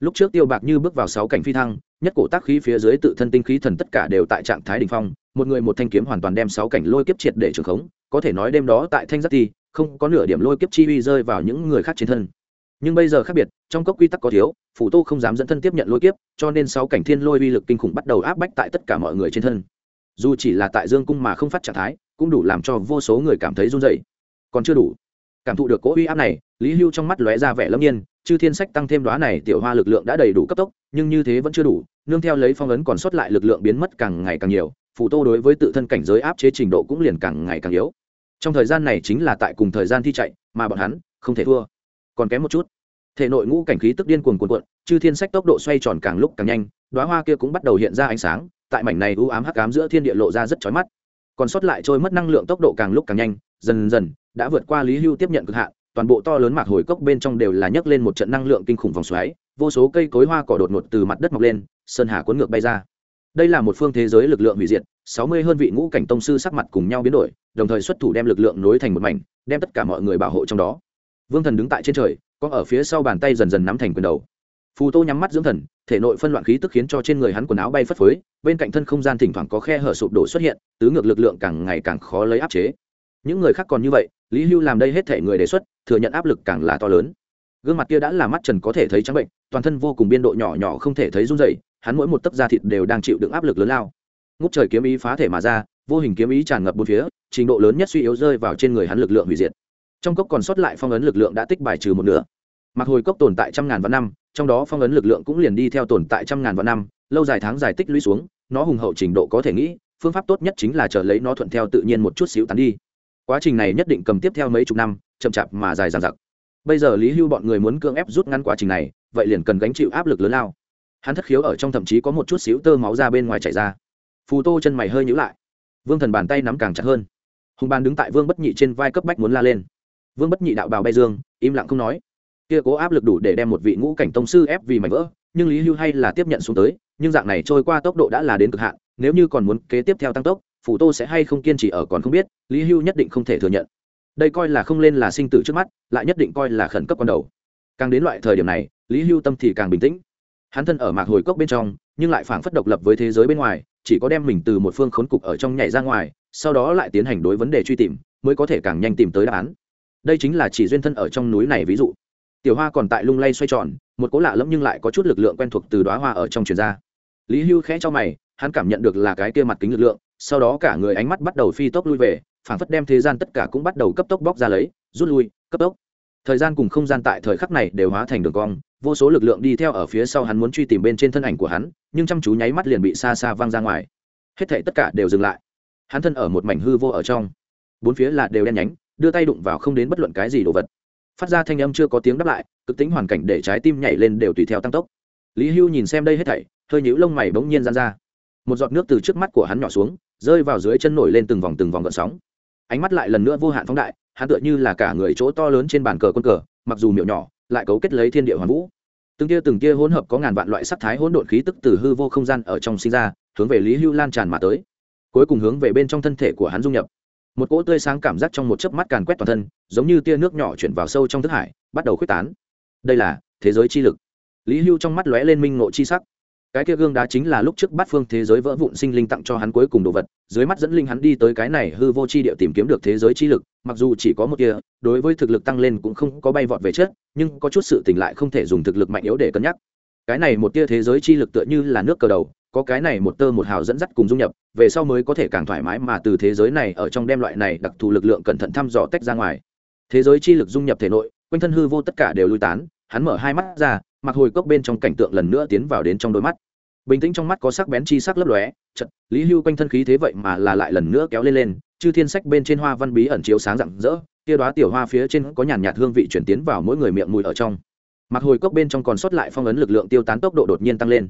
Lúc trước tiêu bạc như bước vào sáu cảnh phi thăng, nhất cổ tác khí phía dưới tự thân tinh khí thần tất cả đều tại trạng thái đ ỉ n h phong, một người một thanh kiếm hoàn toàn đem sáu cảnh lôi kiếp triệt để trường khống, có thể nói đêm đó tại thanh giác ti không có nửa điểm lôi kiếp chi uy rơi vào những người khác trên thân. Nhưng bây giờ khác biệt, trong cốc quy tắc có thiếu, phủ tô không dám dẫn thân tiếp nhận lôi kiếp, cho nên sáu cảnh thiên lôi uy lực kinh khủng bắt đầu áp bách tại tất cả mọi người trên thân. Dù chỉ là tại dương cung mà không phát trạng thái, cũng đủ làm cho vô số người cảm thấy run dậy còn chưa đủ. Cảm thụ được cỗ uy áp này, lý hưu trong mắt lóe ra vẻ lâm nhiên, chư thiên sách tăng thêm đoá này tiểu hoa lực lượng đã đầy đủ cấp tốc, nhưng như thế vẫn chưa đủ, nương theo lấy phong ấn còn sót lại lực lượng biến mất càng ngày càng nhiều phụ tô đối với tự thân cảnh giới áp chế trình độ cũng liền càng ngày càng yếu trong thời gian này chính là tại cùng thời gian thi chạy, mà bọn hắn không thể thua. Còn kém một chút. Thể nội ngũ cảnh khí tức điên cuồng cuồn cuộn, chư thiên sách tốc độ xoay tròn càng lúc càng nhanh đoá hoa kia cũng bắt đầu hiện ra ánh sáng, tại mảnh này u ám hắc ám giữa thiên địa lộ ra rất chói mắt. Còn sót lại trôi mất năng lượng tốc độ càng lúc càng nhanh, dần dần đã vượt qua lý hưu tiếp nhận cực hạn, toàn bộ to lớn mạc hồi cốc bên trong đều là nhấc lên một trận năng lượng kinh khủng vòng xoáy, vô số cây cối hoa cỏ đột ngột từ mặt đất mọc lên, sơn hà cuốn ngược bay ra đây là một phương thế giới lực lượng hủy diệt, sáu mươi hơn vị ngũ cảnh tông sư sắc mặt cùng nhau biến đổi, đồng thời xuất thủ đem lực lượng nối thành một mảnh, đem tất cả mọi người bảo hộ trong đó. Vương thần đứng tại trên trời, có ở phía sau bàn tay dần dần nắm thành quyền đầu. Phù tô nhắm mắt dưỡng thần, thể nội phân loạn khí tức khiến cho trên người hắn quần áo bay phất phới, bên cạnh thân không gian thỉnh thoảng có khe hở sụp đổ xuất hiện, tứ ngược lực lượng càng ngày càng khó lấy áp chế. Những người khác còn như vậy, lý hưu làm đây hết thể người đề xuất, thừa nhận áp lực càng là to lớn. Gương mặt kia đã là mắt trần có thể thấy trắng bệnh, toàn thân vô cùng biên độ nhỏ nhỏ không thể thấy run dày hắn mỗi một tấc da thịt đều đang chịu đựng áp lực lớn lao. Ngút trời kiếm ý phá thể mà ra, vô hình kiếm ý tràn ngập bốn phía, trình độ lớn nhất suy yếu rơi vào trên người hắn lực lượng hủy diệt. Trong cốc còn sót lại phong ấn lực lượng đã tích bài trừ một nửa. Mặc hồi cốc tồn tại trăm ngàn vạn năm, trong đó phong ấn lực lượng cũng liền đi theo tồn tại trăm ngàn vạn năm, lâu dài tháng dài tích lũy xuống, nó hùng hậu trình độ có thể nghĩ, phương pháp tốt nhất chính là chờ lấy nó thuận theo tự nhiên một chút xíu tán đi. Quá trình này nhất định cầm tiếp theo mấy chục năm, chậm chạp mà dài dằng dặc. Bây giờ lý hưu bọn người muốn cưỡng ép rút ngắn quá trình này, vậy liền cần gánh chịu áp lực lớn lao hắn thất khiếu ở trong thậm chí có một chút xíu tơ máu ra bên ngoài chảy ra. Phù tô chân mày hơi nhữ lại. Vương thần bàn tay nắm càng chặt hơn. Hùng bàn đứng tại vương bất nhị trên vai cấp bách muốn la lên. Vương bất nhị đạo bào bay dương, im lặng không nói. Kia cố áp lực đủ để đem một vị ngũ cảnh tông sư ép vì mảnh vỡ, nhưng lý hưu hay là tiếp nhận xuống tới, nhưng dạng này trôi qua tốc độ đã là đến cực hạn, nếu như còn muốn kế tiếp theo tăng tốc phủ tô sẽ hay không kiên trì ở còn không biết, lý hưu nhất định không thể thừa nhận. Đây coi là không lên là sinh tử trước mắt, lại nhất định coi là khẩn cấp con đầu. Càng đến loại thời điểm này, lý hưu tâm thì càng bình tĩnh hắn thân ở mạc hồi cốc bên trong, nhưng lại phảng phất độc lập với thế giới bên ngoài, chỉ có đem mình từ một phương khốn cục ở trong nhảy ra ngoài, sau đó lại tiến hành đối vấn đề truy tìm, mới có thể càng nhanh tìm tới đáp án. Đây chính là chỉ duyên thân ở trong núi này ví dụ. Tiểu hoa còn tại lung lay xoay tròn, một cố lạ lẫm nhưng lại có chút lực lượng quen thuộc từ đoá hoa ở trong truyền ra. Lý hưu khẽ cho mày, hắn cảm nhận được là cái kia mặt kính lực lượng, sau đó cả người ánh mắt bắt đầu phi tốc lui về, phảng phất đem thế gian tất cả cũng bắt đầu cấp tốc bóc ra lấy, rút lui, cấp tốc. Thời gian cùng không gian tại thời khắc này đều hóa thành đường cong vô số lực lượng đi theo ở phía sau hắn muốn truy tìm bên trên thân ảnh của hắn, nhưng chăm chú nháy mắt liền bị xa xa văng ra ngoài. Hết thảy tất cả đều dừng lại. Hắn thân ở một mảnh hư vô ở trong. Bốn phía là đều đen nhánh, đưa tay đụng vào không đến bất luận cái gì đồ vật. Phát ra thanh âm chưa có tiếng đáp lại, cực tính hoàn cảnh để trái tim nhảy lên đều tùy theo tăng tốc. Lý hưu nhìn xem đây hết thảy, hơi nhũ lông mày bỗng nhiên dán ra. Một giọt nước từ trước mắt của hắn nhỏ xuống, rơi vào dưới chân nổi lên từng vòng từng vòng gợn sóng. Ánh mắt lại lần nữa vô hạn phóng đại, hắn tựa như là cả người chỗ to lớn trên bàn cờ quân cờ, mặc dù miệu nhỏ lại cấu kết lấy thiên địa hoàn vũ. Từng tia từng tia hỗn hợp có ngàn vạn loại sắc thái hỗn độn khí tức từ hư vô không gian ở trong sinh ra, hướng về lý hưu lan tràn mà tới. Cuối cùng hướng về bên trong thân thể của hắn dung nhập. Một cỗ tươi sáng cảm giác trong một chớp mắt càn quét toàn thân, giống như tia nước nhỏ chuyển vào sâu trong thức hải, bắt đầu khuếch tán. Đây là thế giới chi lực. Lý hưu trong mắt lóe lên minh ngộ chi sắc cái kia gương đá chính là lúc trước bát phương thế giới vỡ vụn sinh linh tặng cho hắn cuối cùng đồ vật, dưới mắt dẫn linh hắn đi tới cái này hư vô chi địa tìm kiếm được thế giới chi lực, mặc dù chỉ có một kia đối với thực lực tăng lên cũng không có bay vọt về chết nhưng có chút sự tỉnh lại không thể dùng thực lực mạnh yếu để cân nhắc. Cái này một tia thế giới chi lực tựa như là nước cờ đầu, có cái này một tơ một hào dẫn dắt cùng dung nhập, về sau mới có thể càng thoải mái mà từ thế giới này ở trong đem loại này đặc thù lực lượng cẩn thận thăm dò tách ra ngoài. Thế giới chi lực dung nhập thể nội, quanh thân hư vô tất cả đều lui tán, hắn mở hai mắt ra mặc hồi cốc bên trong cảnh tượng lần nữa tiến vào đến trong đôi mắt. Bình tĩnh trong mắt có sắc bén chi sắc lấp lóe chật lý hưu quanh thân khí thế vậy mà là lại lần nữa kéo lên lên, chư thiên sách bên trên hoa văn bí ẩn chiếu sáng rạng rỡ tia đoá tiểu hoa phía trên có nhàn nhạt hương vị chuyển tiến vào mỗi người miệng mùi ở trong. Mặc hồi cốc bên trong còn sót lại phong ấn lực lượng tiêu tán tốc độ đột nhiên tăng lên.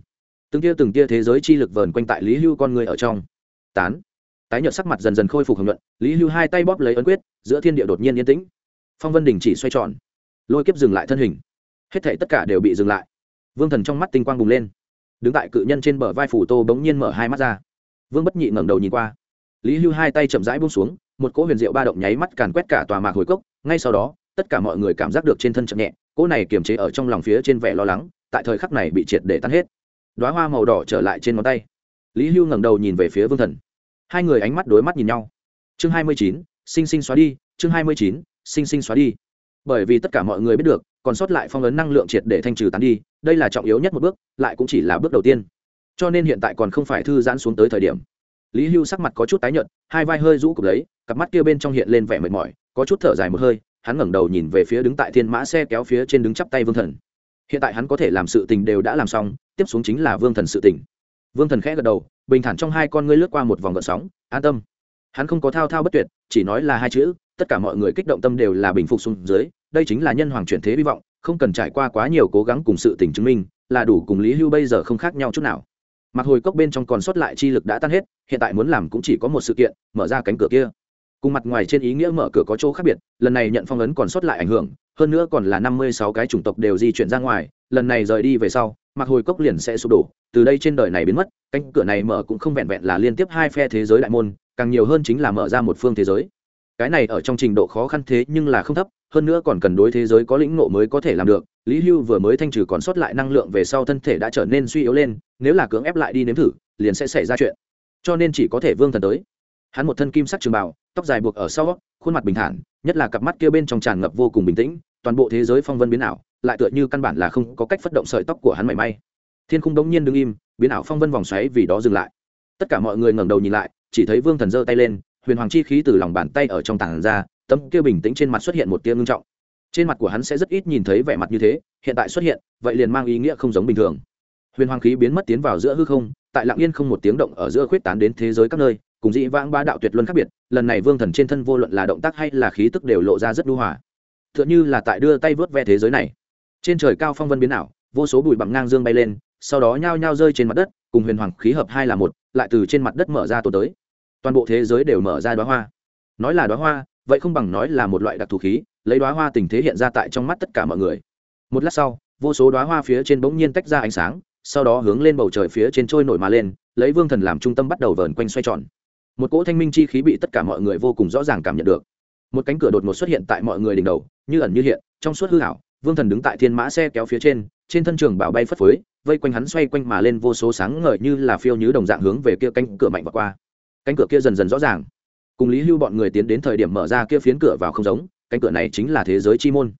Từng tia từng tia thế giới chi lực vờn quanh tại lý hưu con người ở trong. Tán. Tái nhợt sắc mặt dần dần khôi phục hồng luận lý hưu hai tay bóp lấy ấn quyết, giữa thiên địa đột nhiên yên tĩnh. Phong vân đình chỉ xoay tròn. Lôi kiếp dừng lại thân hình hết thể tất cả đều bị dừng lại. Vương thần trong mắt tinh quang bùng lên. Đứng tại cự nhân trên bờ vai phủ tô bỗng nhiên mở hai mắt ra. Vương bất nhị ngẩng đầu nhìn qua. Lý hưu hai tay chậm rãi buông xuống, một cỗ huyền diệu ba động nháy mắt càn quét cả tòa mạc hồi cốc, ngay sau đó, tất cả mọi người cảm giác được trên thân chậm nhẹ, cỗ này kiềm chế ở trong lòng phía trên vẻ lo lắng, tại thời khắc này bị triệt để tan hết. Đoá hoa màu đỏ trở lại trên ngón tay. Lý hưu ngẩng đầu nhìn về phía vương thần. Hai người ánh mắt đối mắt nhìn nhau. Chương hai mươi chín, sinh sinh xóa đi, chương hai mươi chín, sinh sinh xóa đi. Bởi vì tất cả mọi người biết được còn sót lại phong ấn năng lượng triệt để thanh trừ tán đi, đây là trọng yếu nhất một bước, lại cũng chỉ là bước đầu tiên. Cho nên hiện tại còn không phải thư giãn xuống tới thời điểm. Lý hưu sắc mặt có chút tái nhợt, hai vai hơi rũ cục lấy, cặp mắt kia bên trong hiện lên vẻ mệt mỏi, có chút thở dài một hơi, hắn ngẩng đầu nhìn về phía đứng tại thiên mã xe kéo phía trên đứng chắp tay vương thần. Hiện tại hắn có thể làm sự tình đều đã làm xong, tiếp xuống chính là vương thần sự tình. Vương thần khẽ gật đầu, bình thản trong hai con ngươi lướt qua một vòng gợn sóng, an tâm. Hắn không có thao thao bất tuyệt, chỉ nói là hai chữ tất cả mọi người kích động tâm đều là bình phục xuống dưới, đây chính là nhân hoàng chuyển thế hy vọng, không cần trải qua quá nhiều cố gắng cùng sự tình chứng minh, là đủ cùng lý hưu bây giờ không khác nhau chút nào. Mặc hồi cốc bên trong còn sót lại chi lực đã tan hết, hiện tại muốn làm cũng chỉ có một sự kiện, mở ra cánh cửa kia. Cùng mặt ngoài trên ý nghĩa mở cửa có chỗ khác biệt, lần này nhận phong ấn còn sót lại ảnh hưởng, hơn nữa còn là năm mươi sáu cái chủng tộc đều di chuyển ra ngoài, lần này rời đi về sau mặc hồi cốc liền sẽ sụp đổ, từ đây trên đời này biến mất, cánh cửa này mở cũng không vẹn vẹn là liên tiếp hai phe thế giới đại môn, càng nhiều hơn chính là mở ra một phương thế giới cái này ở trong trình độ khó khăn thế nhưng là không thấp, hơn nữa còn cần đối thế giới có lĩnh ngộ mới có thể làm được. Lý hưu vừa mới thanh trừ còn sót lại năng lượng về sau thân thể đã trở nên suy yếu lên, nếu là cưỡng ép lại đi nếm thử, liền sẽ xảy ra chuyện. Cho nên chỉ có thể vương thần tới. Hắn một thân kim sắc trường bào, tóc dài buộc ở sau, khuôn mặt bình thản, nhất là cặp mắt kia bên trong tràn ngập vô cùng bình tĩnh, toàn bộ thế giới phong vân biến ảo, lại tựa như căn bản là không có cách phất động sợi tóc của hắn mảy may. Thiên khung đống nhiên đứng im, biến ảo phong vân vòng xoáy vì đó dừng lại. Tất cả mọi người ngẩng đầu nhìn lại, chỉ thấy vương thần giơ tay lên huyền hoàng chi khí từ lòng bàn tay ở trong tảng ra, tấm kia bình tĩnh trên mặt xuất hiện một tia ngưng trọng. Trên mặt của hắn sẽ rất ít nhìn thấy vẻ mặt như thế, hiện tại xuất hiện, vậy liền mang ý nghĩa không giống bình thường. Huyền hoàng khí biến mất tiến vào giữa hư không, tại lạng yên không một tiếng động ở giữa khuyết tán đến thế giới các nơi, cùng dị vãng ba đạo tuyệt luân khác biệt, lần này vương thần trên thân vô luận là động tác hay là khí tức đều lộ ra rất đu hòa. T h ư ợ n như là tại đưa tay vớt ve thế giới này. Trên trời cao phong vân biến ảo, vô số bụi bặm ngang dương bay lên, sau đó nhao nhao rơi trên mặt đất, cùng huyền hoàng khí hợp hai là một, lại từ trên mặt đất mở ra tổ tới toàn bộ thế giới đều mở ra đoá hoa. Nói là đoá hoa, vậy không bằng nói là một loại đặc thù khí, lấy đoá hoa tình thế hiện ra tại trong mắt tất cả mọi người. Một lát sau, vô số đoá hoa phía trên bỗng nhiên tách ra ánh sáng, sau đó hướng lên bầu trời phía trên trôi nổi mà lên, lấy vương thần làm trung tâm bắt đầu vờn quanh xoay tròn. Một cỗ thanh minh chi khí bị tất cả mọi người vô cùng rõ ràng cảm nhận được. Một cánh cửa đột ngột xuất hiện tại mọi người đỉnh đầu, như ẩn như hiện, trong suốt hư hảo vương thần đứng tại thiên mã xe kéo phía trên trên thân trường bảo bay phất phới, vây quanh hắn xoay quanh mà lên vô số sáng ngời như là phiêu như đồng dạng hướng về kia cánh cửa mạnh và qua cánh cửa kia dần dần rõ ràng. Cùng lý hưu bọn người tiến đến thời điểm mở ra kia phiến cửa vào không giống, cánh cửa này chính là thế giới chi môn.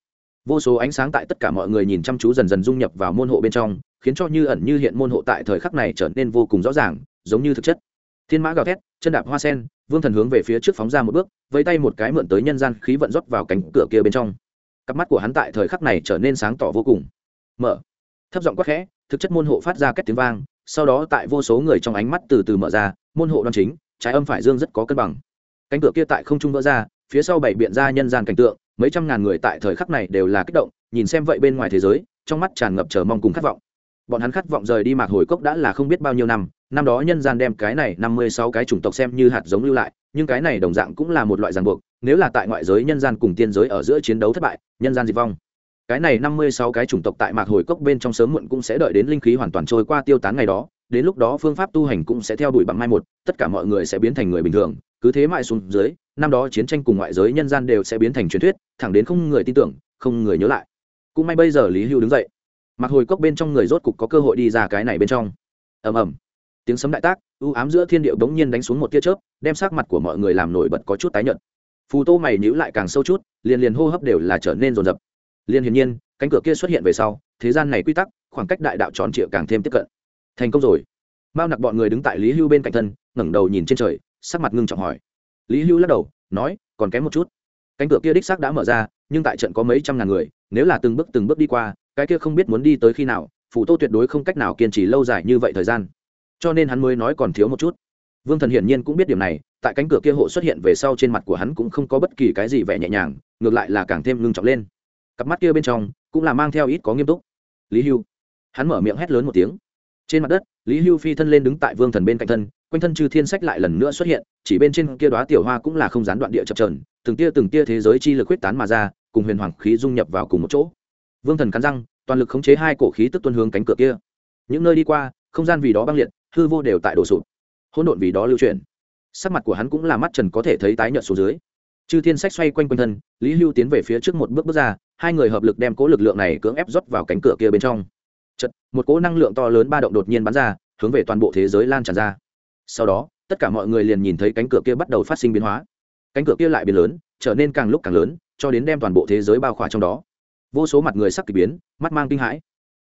Vô số ánh sáng tại tất cả mọi người nhìn chăm chú dần dần dung nhập vào môn hộ bên trong, khiến cho như ẩn như hiện môn hộ tại thời khắc này trở nên vô cùng rõ ràng, giống như thực chất. Thiên mã gào thét, chân đạp hoa sen, vương thần hướng về phía trước phóng ra một bước với tay một cái mượn tới nhân gian khí vận rót vào cánh cửa kia bên trong. Cặp mắt của hắn tại thời khắc này trở nên sáng tỏ vô cùng. Mở. Thấp giọng quát khẽ, thực chất môn hộ phát ra kết tiếng vang, sau đó tại vô số người trong ánh mắt từ từ mở ra, môn hộ đoan chính trái âm phải dương rất có cân bằng. Cánh cửa kia tại không trung vỡ ra, phía sau bảy biện ra nhân gian cảnh tượng, mấy trăm ngàn người tại thời khắc này đều là kích động, nhìn xem vậy bên ngoài thế giới, trong mắt tràn ngập chờ mong cùng khát vọng. Bọn hắn khát vọng rời đi mạc hồi cốc đã là không biết bao nhiêu năm năm đó nhân gian đem cái này năm mươi sáu cái chủng tộc xem như hạt giống lưu lại, nhưng cái này đồng dạng cũng là một loại ràng buộc, nếu là tại ngoại giới nhân gian cùng tiên giới ở giữa chiến đấu thất bại, nhân gian diệt vong. Cái này năm mươi sáu cái chủng tộc tại mạc hồi cốc bên trong sớm muộn cũng sẽ đợi đến linh khí hoàn toàn trôi qua tiêu tán ngày đó đến lúc đó phương pháp tu hành cũng sẽ theo đuổi bằng mai một, tất cả mọi người sẽ biến thành người bình thường, cứ thế mãi xuống dưới, năm đó chiến tranh cùng ngoại giới nhân gian đều sẽ biến thành truyền thuyết, thẳng đến không người tin tưởng, không người nhớ lại. Cũng may bây giờ lý hưu đứng dậy. Mặc hồi cốc bên trong người rốt cục có cơ hội đi ra cái này bên trong. Ầm ầm. Tiếng sấm đại tác, u ám giữa thiên điệu bỗng nhiên đánh xuống một tia chớp, đem sắc mặt của mọi người làm nổi bật có chút tái nhợt. Phù tô mày nhíu lại càng sâu chút, liền liền hô hấp đều là trở nên rồn rập liền hiển nhiên, cánh cửa kia xuất hiện về sau, thế gian này quy tắc, khoảng cách đại đạo tròn trịa càng thêm tiếp cận thành công rồi. Mao nặc bọn người đứng tại lý hưu bên cạnh thân, ngẩng đầu nhìn trên trời, sắc mặt ngưng trọng hỏi. Lý hưu lắc đầu, nói, còn kém một chút. Cánh cửa kia đích xác đã mở ra, nhưng tại trận có mấy trăm ngàn người, nếu là từng bước từng bước đi qua, cái kia không biết muốn đi tới khi nào phủ tô tuyệt đối không cách nào kiên trì lâu dài như vậy thời gian. Cho nên hắn mới nói còn thiếu một chút. Vương thần hiển nhiên cũng biết điểm này, tại cánh cửa kia hộ xuất hiện về sau trên mặt của hắn cũng không có bất kỳ cái gì vẻ nhẹ nhàng, ngược lại là càng thêm ngưng trọng lên. Cặp mắt kia bên trong cũng là mang theo ít có nghiêm túc. Lý hưu. Hắn mở miệng hét lớn một tiếng trên mặt đất, lý hưu phi thân lên đứng tại vương thần bên cạnh thân, quanh thân chư thiên sách lại lần nữa xuất hiện, chỉ bên trên kia đoá tiểu hoa cũng là không gián đoạn địa chập trờn từng tia từng tia thế giới chi lực huyết tán mà ra, cùng huyền hoàng khí dung nhập vào cùng một chỗ. Vương thần cắn răng, toàn lực khống chế hai cổ khí tức tuân hướng cánh cửa kia. Những nơi đi qua, không gian vì đó băng liệt, hư vô đều tại đổ sụp. Hỗn độn vì đó lưu chuyển. Sắc mặt của hắn cũng là mắt trần có thể thấy tái nhợt xuống dưới. Chư thiên sách xoay quanh quanh thân, lý hưu tiến về phía trước một bước bước ra, hai người hợp lực đem cố lực lượng này cưỡng ép rót vào cánh cửa kia bên trong chật, một cỗ năng lượng to lớn ba động đột nhiên bắn ra, hướng về toàn bộ thế giới lan tràn ra. Sau đó, tất cả mọi người liền nhìn thấy cánh cửa kia bắt đầu phát sinh biến hóa. Cánh cửa kia lại biến lớn, trở nên càng lúc càng lớn, cho đến đem toàn bộ thế giới bao khỏa trong đó. Vô số mặt người sắc kỳ biến, mắt mang kinh hãi.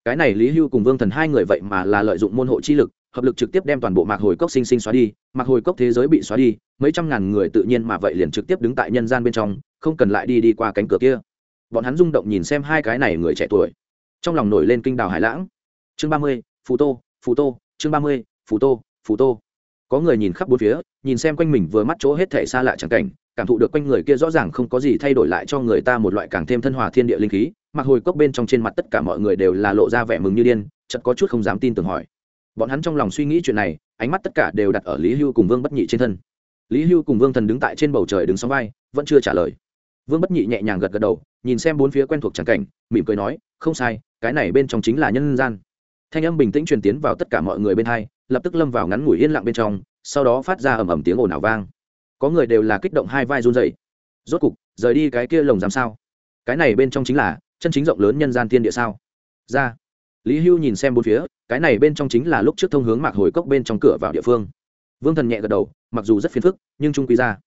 Cái này lý hưu cùng vương thần hai người vậy mà là lợi dụng môn hộ chi lực, hợp lực trực tiếp đem toàn bộ mạc hồi cốc sinh sinh xóa đi. Mạc hồi cốc thế giới bị xóa đi, mấy trăm ngàn người tự nhiên mà vậy liền trực tiếp đứng tại nhân gian bên trong, không cần lại đi đi qua cánh cửa kia. Bọn hắn rung động nhìn xem hai cái này người trẻ tuổi trong lòng nổi lên kinh đào hải lãng. Chương ba mươi, phù tô phù tô, chương ba mươi, phù tô phù tô. Có người nhìn khắp bốn phía, nhìn xem quanh mình vừa mắt chỗ hết thể xa lạ chẳng cảnh, cảm thụ được quanh người kia rõ ràng không có gì thay đổi lại cho người ta một loại càng thêm thân hòa thiên địa linh khí, mặc hồi cốc bên trong trên mặt tất cả mọi người đều là lộ ra vẻ mừng như điên chật có chút không dám tin tưởng hỏi. Bọn hắn trong lòng suy nghĩ chuyện này, ánh mắt tất cả đều đặt ở lý hưu cùng vương bất nhị trên thân. Lý hưu cùng vương thần đứng tại trên bầu trời đứng sóng vai, vẫn chưa trả lời. Vương bất nhị nhẹ nhàng gật gật đầu, nhìn xem bốn phía quen thuộc tràng cảnh, mỉm cười nói, không sai cái này bên trong chính là nhân gian. Thanh âm bình tĩnh truyền tiến vào tất cả mọi người bên hai, lập tức lâm vào ngắn ngủi yên lặng bên trong, sau đó phát ra ầm ầm tiếng ồn ào vang. Có người đều là kích động hai vai run dậy rốt cục, rời đi cái kia lồng giam sao? Cái này bên trong chính là chân chính rộng lớn nhân gian thiên địa sao? Ra. Lý hưu nhìn xem bốn phía, cái này bên trong chính là lúc trước thông hướng mạc hồi cốc bên trong cửa vào địa phương. Vương thần nhẹ gật đầu, mặc dù rất phiền phức, nhưng trung quý ra.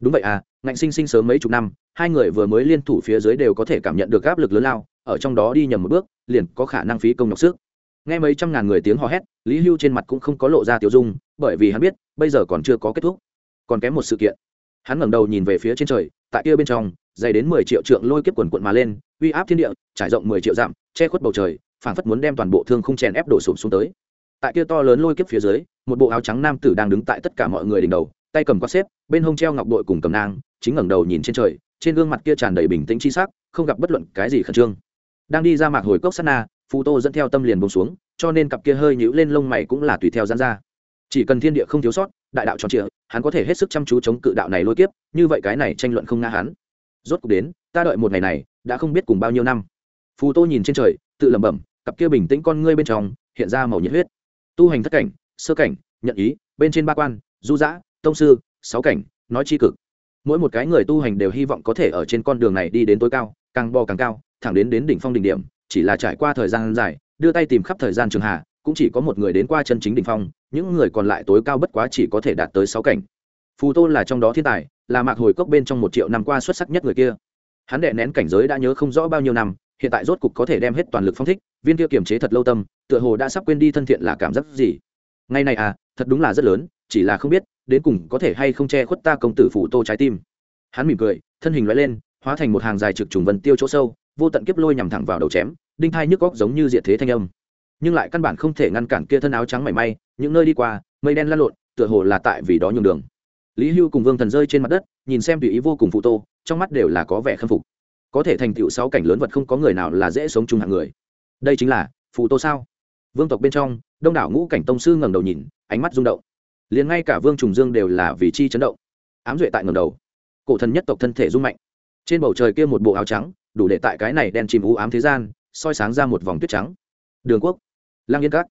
Đúng vậy à ngạnh sinh sinh sớm mấy chục năm, hai người vừa mới liên thủ phía dưới đều có thể cảm nhận được áp lực lớn lao ở trong đó đi nhầm một bước, liền có khả năng phí công nhọc sức. Nghe mấy trăm ngàn người tiếng hò hét, lý hưu trên mặt cũng không có lộ ra tiêu dung, bởi vì hắn biết, bây giờ còn chưa có kết thúc. Còn kém một sự kiện. Hắn ngẩng đầu nhìn về phía trên trời, tại kia bên trong, dày đến mười triệu trượng lôi kiếp quần quận mà lên, uy áp thiên địa, trải rộng mười triệu dặm, che khuất bầu trời, phảng phất muốn đem toàn bộ thương không chèn ép đổ sụp xuống tới. Tại kia to lớn lôi kiếp phía dưới, một bộ áo trắng nam tử đang đứng tại tất cả mọi người đỉnh đầu, tay cầm quát xếp, bên hông treo ngọc bội cùng cầm nang, chính ngẩng đầu nhìn trên trời, trên gương mặt kia tràn đầy bình tĩnh chi sắc, không gặp bất luận cái gì khẩn trương đang đi ra mạc hồi cốc sát na phù tô dẫn theo tâm liền bông xuống cho nên cặp kia hơi nhũ lên lông mày cũng là tùy theo dán ra. Chỉ cần thiên địa không thiếu sót đại đạo tròn trịa hắn có thể hết sức chăm chú chống cự đạo này lôi kiếp như vậy cái này tranh luận không ngã hắn. Rốt cuộc đến ta đợi một ngày này đã không biết cùng bao nhiêu năm. Phù tô nhìn trên trời tự lẩm bẩm cặp kia bình tĩnh con ngươi bên trong hiện ra màu nhiệt huyết. Tu hành thất cảnh sơ cảnh nhận ý bên trên ba quan du dã, tông sư sáu cảnh nói c cực. Mỗi một cái người tu hành đều hy vọng có thể ở trên con đường này đi đến tối cao càng bò càng cao thẳng đến đến đỉnh phong đỉnh điểm, chỉ là trải qua thời gian dài, đưa tay tìm khắp thời gian trường hạ, cũng chỉ có một người đến qua chân chính đỉnh phong, những người còn lại tối cao bất quá chỉ có thể đạt tới sáu cảnh. Phù tô là trong đó thiên tài, là mạc hồi cốc bên trong một triệu năm qua xuất sắc nhất người kia. Hắn đệ nén cảnh giới đã nhớ không rõ bao nhiêu năm, hiện tại rốt cục có thể đem hết toàn lực phong thích, viên kia kiềm chế thật lâu tâm, tựa hồ đã sắp quên đi thân thiện là cảm giác gì. Ngày này à thật đúng là rất lớn, chỉ là không biết, đến cùng có thể hay không che khuất ta công tử phủ tô trái tim. Hắn mỉm cười, thân hình loại lên, hóa thành một hàng dài trực trùng vân tiêu chỗ sâu vô tận kiếp lôi nhằm thẳng vào đầu chém, đinh thai nhức góc giống như diệt thế thanh âm. Nhưng lại căn bản không thể ngăn cản kia thân áo trắng mảy may, những nơi đi qua, mây đen lăn lộn, tựa hồ là tại vì đó nhường đường. Lý hưu cùng vương thần rơi trên mặt đất, nhìn xem tùy ý vô cùng phụ tô, trong mắt đều là có vẻ khâm phục. Có thể thành tựu sáu cảnh lớn vật không có người nào là dễ sống chung hạng người. Đây chính là phụ tô sao? Vương tộc bên trong, đông đảo ngũ cảnh tông sư ngẩng đầu nhìn, ánh mắt rung động. Liền ngay cả vương trùng dương đều là vì chi chấn động. Ám duệ tại ngầm đầu. Cổ thần nhất tộc thân thể rung mạnh. Trên bầu trời kia một bộ áo trắng đủ để tại cái này đen chìm u ám thế gian, soi sáng ra một vòng tuyết trắng. Đường quốc, lang yên cát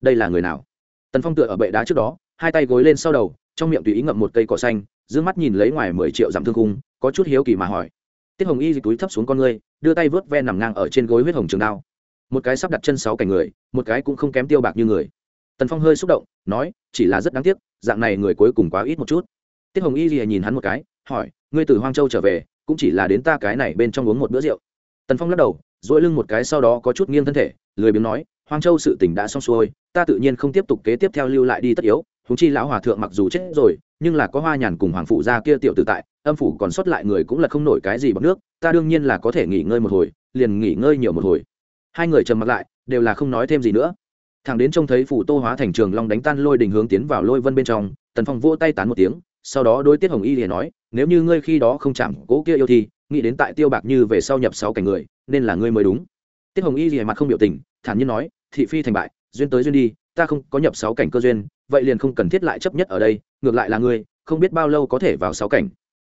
đây là người nào? Tần phong tựa ở bệ đá trước đó, hai tay gối lên sau đầu, trong miệng tùy ý ngậm một cây cỏ xanh d mắt nhìn lấy ngoài mười triệu dặm thương cung có chút hiếu kỳ mà hỏi. Tiết hồng y dịch túi thấp xuống con ngươi, đưa tay vớt ve nằm ngang ở trên gối huyết hồng trường đao. Một cái sắp đặt chân sáu cảnh người, một cái cũng không kém tiêu bạc như người. Tần phong hơi xúc động, nói, chỉ là rất đáng tiếc, dạng này người cuối cùng quá ít một chút. Tiết hồng y gì nhìn hắn một cái, hỏi, ngươi từ hoang châu trở về cũng chỉ là đến ta cái này bên trong uống một bữa rượu. Tần phong lắc đầu dỗi lưng một cái sau đó có chút nghiêng thân thể, lười biếng nói, hoang châu sự tỉnh đã xong xuôi, ta tự nhiên không tiếp tục kế tiếp theo lưu lại đi tất yếu húng chi lão hòa thượng mặc dù chết rồi, nhưng là có hoa nhàn cùng hoàng phụ gia kia tiểu tự tại, âm phủ còn sót lại người cũng là không nổi cái gì bằng nước, ta đương nhiên là có thể nghỉ ngơi một hồi, liền nghỉ ngơi nhiều một hồi. Hai người trầm mặt lại, đều là không nói thêm gì nữa. Thằng đến trông thấy phủ tô hóa thành trường long đánh tan lôi đình hướng tiến vào lôi vân bên trong, tần phong vỗ tay tán một tiếng sau đó đối tiết hồng y liền nói, nếu như ngươi khi đó không chạm cố kia yêu thì nghĩ đến tại tiêu bạc như về sau nhập sáu cảnh người, nên là ngươi mới đúng. Tiết hồng y liền mặt không biểu tình, thản nhiên nói, thị phi thành bại, duyên tới duyên đi, ta không có nhập sáu cảnh cơ duyên, vậy liền không cần thiết lại chấp nhất ở đây, ngược lại là ngươi, không biết bao lâu có thể vào sáu cảnh.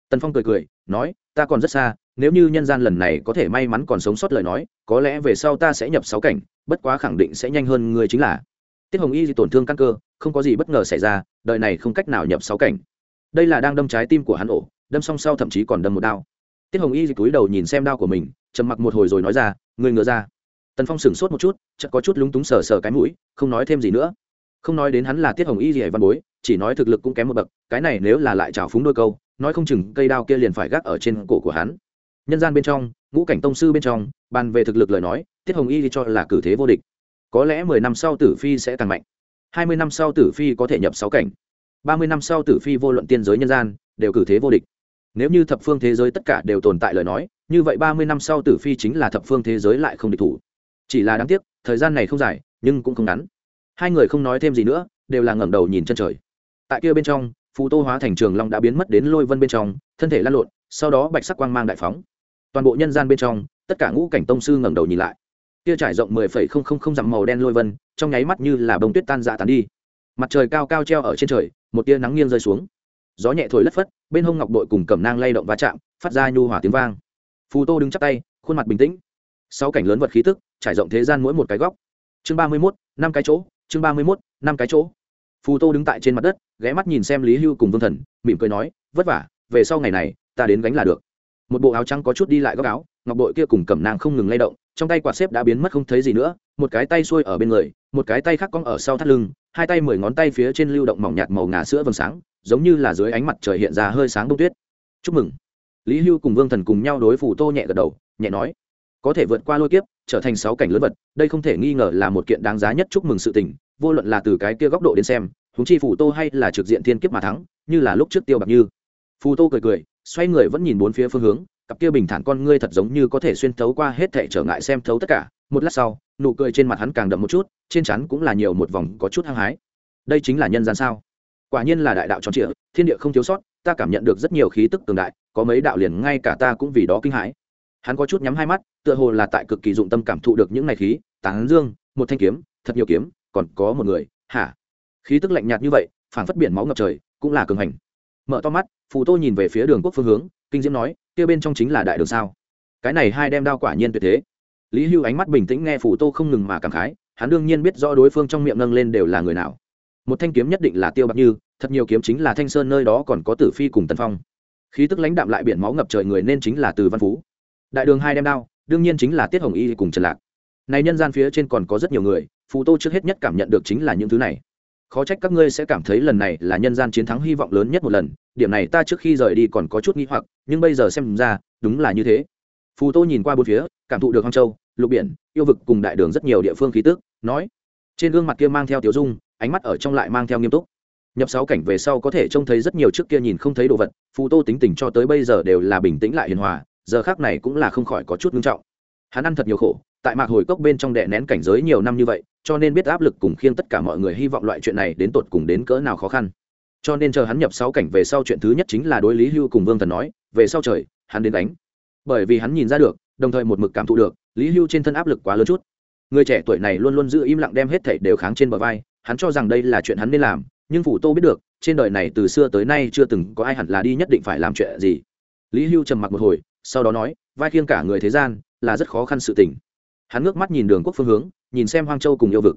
Tần phong cười cười, nói, ta còn rất xa, nếu như nhân gian lần này có thể may mắn còn sống sót lời nói, có lẽ về sau ta sẽ nhập sáu cảnh, bất quá khẳng định sẽ nhanh hơn ngươi chính là. Tiết hồng y tổn thương căn cơ, không có gì bất ngờ xảy ra, đời này không cách nào nhập sáu cảnh đây là đang đâm trái tim của hắn ổ, đâm song sau thậm chí còn đâm một đao. Tiết hồng y cúi đầu nhìn xem đao của mình, trầm mặc một hồi rồi nói ra người ngựa ra. Tần phong sửng sốt một chút, chợt có chút lúng túng sờ sờ cái mũi, không nói thêm gì nữa. Không nói đến hắn là tiết hồng y gì văn bối, chỉ nói thực lực cũng kém một bậc, cái này nếu là lại trào phúng đôi câu, nói không chừng cây đao kia liền phải gác ở trên cổ của hắn. Nhân gian bên trong, ngũ cảnh tông sư bên trong, bàn về thực lực lời nói, tiết hồng y thì cho là cử thế vô địch. Có lẽ mười năm sau tử phi sẽ càng mạnh. Hai mươi năm sau tử phi có thể nhập sáu cảnh ba mươi năm sau tử phi vô luận tiên giới nhân gian, đều cử thế vô địch. Nếu như thập phương thế giới tất cả đều tồn tại lời nói, như vậy ba mươi năm sau tử phi chính là thập phương thế giới lại không địch thủ. Chỉ là đáng tiếc, thời gian này không dài, nhưng cũng không ngắn. Hai người không nói thêm gì nữa, đều là ngẩng đầu nhìn chân trời. Tại kia bên trong, phù tô hóa thành trường long đã biến mất đến lôi vân bên trong, thân thể lăn lộn, sau đó bạch sắc quang mang đại phóng. Toàn bộ nhân gian bên trong, tất cả ngũ cảnh tông sư ngẩng đầu nhìn lại. Kia trải rộng mười phẩy không không không dặm màu đen lôi vân, trong nháy mắt như là bông tuyết tan dạ tán đi. Mặt trời cao cao treo ở trên trời một tia nắng nghiêng rơi xuống. Gió nhẹ thổi lất phất, bên hông ngọc bội cùng cẩm nang lay động va chạm, phát ra nhu hỏa tiếng vang. Phù tô đứng chắc tay, khuôn mặt bình tĩnh. Sáu cảnh lớn vật khí tức, trải rộng thế gian mỗi một cái góc. Chương ba mươi mốt, năm cái chỗ, chương ba mươi mốt, năm cái chỗ. Phù tô đứng tại trên mặt đất, ghé mắt nhìn xem lý hưu cùng vương thần, mỉm cười nói, vất vả, về sau ngày này, ta đến gánh là được. Một bộ áo trắng có chút đi lại góc áo, ngọc bội kia cùng cẩm nang không ngừng lay động, trong tay quạt xếp đã biến mất không thấy gì nữa, một cái tay xuôi ở bên người một cái tay khác cong ở sau thắt lưng, hai tay mười ngón tay phía trên lưu động mỏng nhạt màu ngà sữa vầng sáng, giống như là dưới ánh mặt trời hiện ra hơi sáng bông tuyết. Chúc mừng. Lý hưu cùng vương thần cùng nhau đối phủ tô nhẹ gật đầu, nhẹ nói, có thể vượt qua lôi kiếp, trở thành sáu cảnh lớn vật, đây không thể nghi ngờ là một kiện đáng giá nhất chúc mừng sự tình, vô luận là từ cái kia góc độ đến xem húng chi phủ tô hay là trực diện thiên kiếp mà thắng, như là lúc trước tiêu bạc như. Phù tô cười cười, xoay người vẫn nhìn bốn phía phương hướng, cặp kia bình thản con ngươi thật giống như có thể xuyên thấu qua hết thể trở ngại xem thấu tất cả. Một lát sau nụ cười trên mặt hắn càng đậm một chút, trên chắn cũng là nhiều một vòng có chút hăng hái. Đây chính là nhân gian sao? Quả nhiên là đại đạo tròn trịa, thiên địa không thiếu sót, ta cảm nhận được rất nhiều khí tức cường đại, có mấy đạo liền ngay cả ta cũng vì đó kinh hãi. Hắn có chút nhắm hai mắt, tựa hồ là tại cực kỳ dụng tâm cảm thụ được những ngày khí, tán dương, một thanh kiếm, thật nhiều kiếm, còn có một người, hả? Khí tức lạnh nhạt như vậy, phảng phất biển máu ngập trời, cũng là cường hành. Mở to mắt, phù tô nhìn về phía đường quốc phương hướng, kinh diễm nói, kia bên trong chính là đại đường sao? Cái này hai đem đao quả nhiên tuyệt thế lý hưu ánh mắt bình tĩnh nghe phủ tô không ngừng mà cảm khái, hắn đương nhiên biết rõ đối phương trong miệng nâng lên đều là người nào. Một thanh kiếm nhất định là tiêu bạc như, thật nhiều kiếm chính là thanh sơn nơi đó còn có tử phi cùng tần phong. Khí tức lãnh đạm lại biển máu ngập trời người nên chính là từ văn phú. Đại đường hai đem đao, đương nhiên chính là tiết hồng y cùng trần lạc. Này nhân gian phía trên còn có rất nhiều người, phù tô trước hết nhất cảm nhận được chính là những thứ này. Khó trách các ngươi sẽ cảm thấy lần này là nhân gian chiến thắng hy vọng lớn nhất một lần, điểm này ta trước khi rời đi còn có chút nghi hoặc, nhưng bây giờ xem ra, đúng là như thế phù tô nhìn qua bốn phía, cảm thụ được hoang châu, lục biển, yêu vực cùng đại đường rất nhiều địa phương khí tức, nói, trên gương mặt kia mang theo tiểu dung, ánh mắt ở trong lại mang theo nghiêm túc. Nhập sáu cảnh về sau có thể trông thấy rất nhiều trước kia nhìn không thấy đồ vật, phù tô tính tình cho tới bây giờ đều là bình tĩnh lại hiền hòa, giờ khác này cũng là không khỏi có chút nghiêm trọng. Hắn ăn thật nhiều khổ, tại mạc hồi cốc bên trong đè nén cảnh giới nhiều năm như vậy, cho nên biết áp lực cùng khiêng tất cả mọi người hy vọng loại chuyện này đến tột cùng đến cỡ nào khó khăn. Cho nên chờ hắn nhập sáu cảnh về sau chuyện thứ nhất chính là đối lý hưu cùng vương thần nói, về sau trời, hắn đến đánh bởi vì hắn nhìn ra được, đồng thời một mực cảm thụ được, lý hưu trên thân áp lực quá lớn chút. Người trẻ tuổi này luôn luôn giữ im lặng đem hết thảy đều kháng trên bờ vai, hắn cho rằng đây là chuyện hắn nên làm, nhưng phủ tô biết được, trên đời này từ xưa tới nay chưa từng có ai hẳn là đi nhất định phải làm chuyện gì. Lý hưu trầm mặc một hồi, sau đó nói, vai khiêng cả người thế gian, là rất khó khăn sự tình. Hắn ngước mắt nhìn đường quốc phương hướng, nhìn xem hoang châu cùng yêu vực.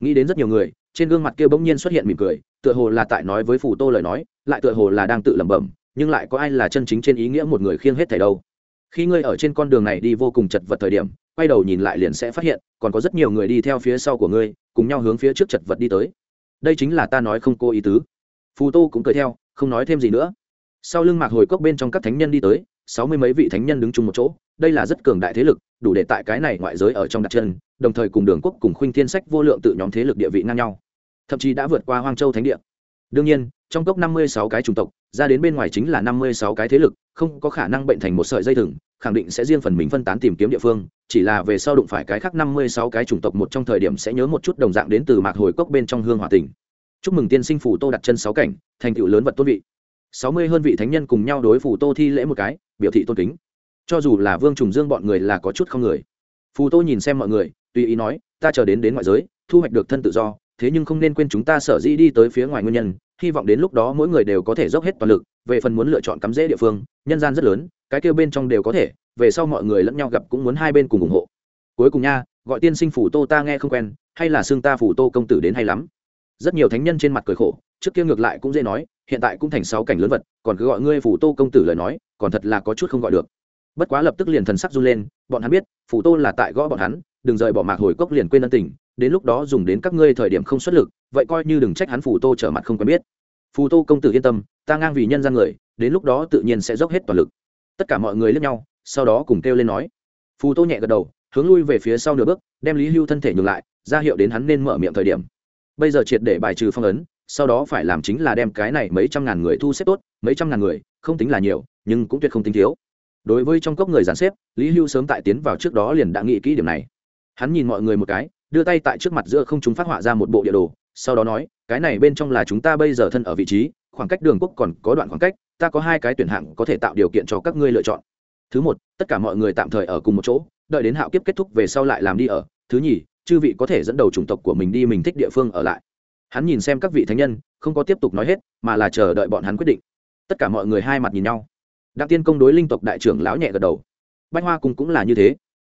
Nghĩ đến rất nhiều người, trên gương mặt kia bỗng nhiên xuất hiện mỉm cười, tựa hồ là tại nói với phủ tô lời nói, lại tựa hồ là đang tự lẩm bẩm, nhưng lại có ai là chân chính trên ý nghĩa một người khiêng hết thảy đâu khi ngươi ở trên con đường này đi vô cùng chật vật thời điểm, quay đầu nhìn lại liền sẽ phát hiện, còn có rất nhiều người đi theo phía sau của ngươi, cùng nhau hướng phía trước chật vật đi tới. Đây chính là ta nói không cô ý tứ. Phù tô cũng cười theo, không nói thêm gì nữa. Sau lưng mạc hồi cốc bên trong các thánh nhân đi tới, sáu mươi mấy vị thánh nhân đứng chung một chỗ, đây là rất cường đại thế lực, đủ để tại cái này ngoại giới ở trong đặt chân, đồng thời cùng đường quốc cùng khuynh thiên sách vô lượng tự nhóm thế lực địa vị ngang nhau. Thậm chí đã vượt qua hoang châu thánh địa đương nhiên, trong cốc năm mươi sáu cái chủng tộc, ra đến bên ngoài chính là năm mươi sáu cái thế lực, không có khả năng bệnh thành một sợi dây thừng, khẳng định sẽ riêng phần mình phân tán tìm kiếm địa phương, chỉ là về sau đụng phải cái khác năm mươi sáu cái chủng tộc một trong thời điểm sẽ nhớ một chút đồng dạng đến từ mạc hồi cốc bên trong hương hòa tỉnh. Chúc mừng tiên sinh phủ tô đặt chân sáu cảnh, thành tựu lớn vật tôn vị. sáu mươi hơn vị thánh nhân cùng nhau đối phủ tô thi lễ một cái, biểu thị tôn kính. Cho dù là vương trùng dương bọn người là có chút không người. Phù tô nhìn xem mọi người, tùy ý nói, ta chờ đến đến ngoại giới, thu hoạch được thân tự do, thế nhưng không nên quên chúng ta sở dĩ đi tới phía ngoài nguyên nhân hy vọng đến lúc đó mỗi người đều có thể dốc hết toàn lực, về phần muốn lựa chọn cắm rễ địa phương, nhân gian rất lớn, cái kêu bên trong đều có thể, về sau mọi người lẫn nhau gặp cũng muốn hai bên cùng ủng hộ. Cuối cùng nha, gọi tiên sinh phủ tô ta nghe không quen, hay là xương ta phủ tô công tử đến hay lắm. Rất nhiều thánh nhân trên mặt cười khổ, trước kia ngược lại cũng dễ nói, hiện tại cũng thành sáu cảnh lớn vật, còn cứ gọi ngươi phủ tô công tử lời nói, còn thật là có chút không gọi được. Bất quá lập tức liền thần sắc run lên, bọn hắn biết, phủ tô là tại gõ bọn hắn đừng rời bỏ mạc hồi cốc liền quên ân tình, đến lúc đó dùng đến các ngươi thời điểm không xuất lực, vậy coi như đừng trách hắn phù tô trở mặt không quen biết. Phù tô công tử yên tâm, ta ngang vì nhân gian người, đến lúc đó tự nhiên sẽ dốc hết toàn lực. Tất cả mọi người lướt nhau, sau đó cùng kêu lên nói. Phù tô nhẹ gật đầu, hướng lui về phía sau nửa bước, đem lý hưu thân thể nhường lại, ra hiệu đến hắn nên mở miệng thời điểm. Bây giờ triệt để bài trừ phong ấn, sau đó phải làm chính là đem cái này mấy trăm ngàn người thu xếp tốt, mấy trăm ngàn người, không tính là nhiều, nhưng cũng tuyệt không tính thiếu. Đối với trong cốc người giàn xếp, lý hưu sớm tại tiến vào trước đó liền đã nghĩ kỹ điểm này hắn nhìn mọi người một cái, đưa tay tại trước mặt giữa không chúng phát họa ra một bộ địa đồ, sau đó nói, cái này bên trong là chúng ta bây giờ thân ở vị trí, khoảng cách đường quốc còn có đoạn khoảng cách, ta có hai cái tuyển hạng có thể tạo điều kiện cho các ngươi lựa chọn. Thứ một, tất cả mọi người tạm thời ở cùng một chỗ, đợi đến hạo kiếp kết thúc về sau lại làm đi ở. Thứ nhì, chư vị có thể dẫn đầu chủng tộc của mình đi mình thích địa phương ở lại. Hắn nhìn xem các vị thánh nhân, không có tiếp tục nói hết, mà là chờ đợi bọn hắn quyết định. Tất cả mọi người hai mặt nhìn nhau. Đặng tiên công đối linh tộc đại trưởng lão nhẹ gật đầu. Bách hoa cùng cũng là như thế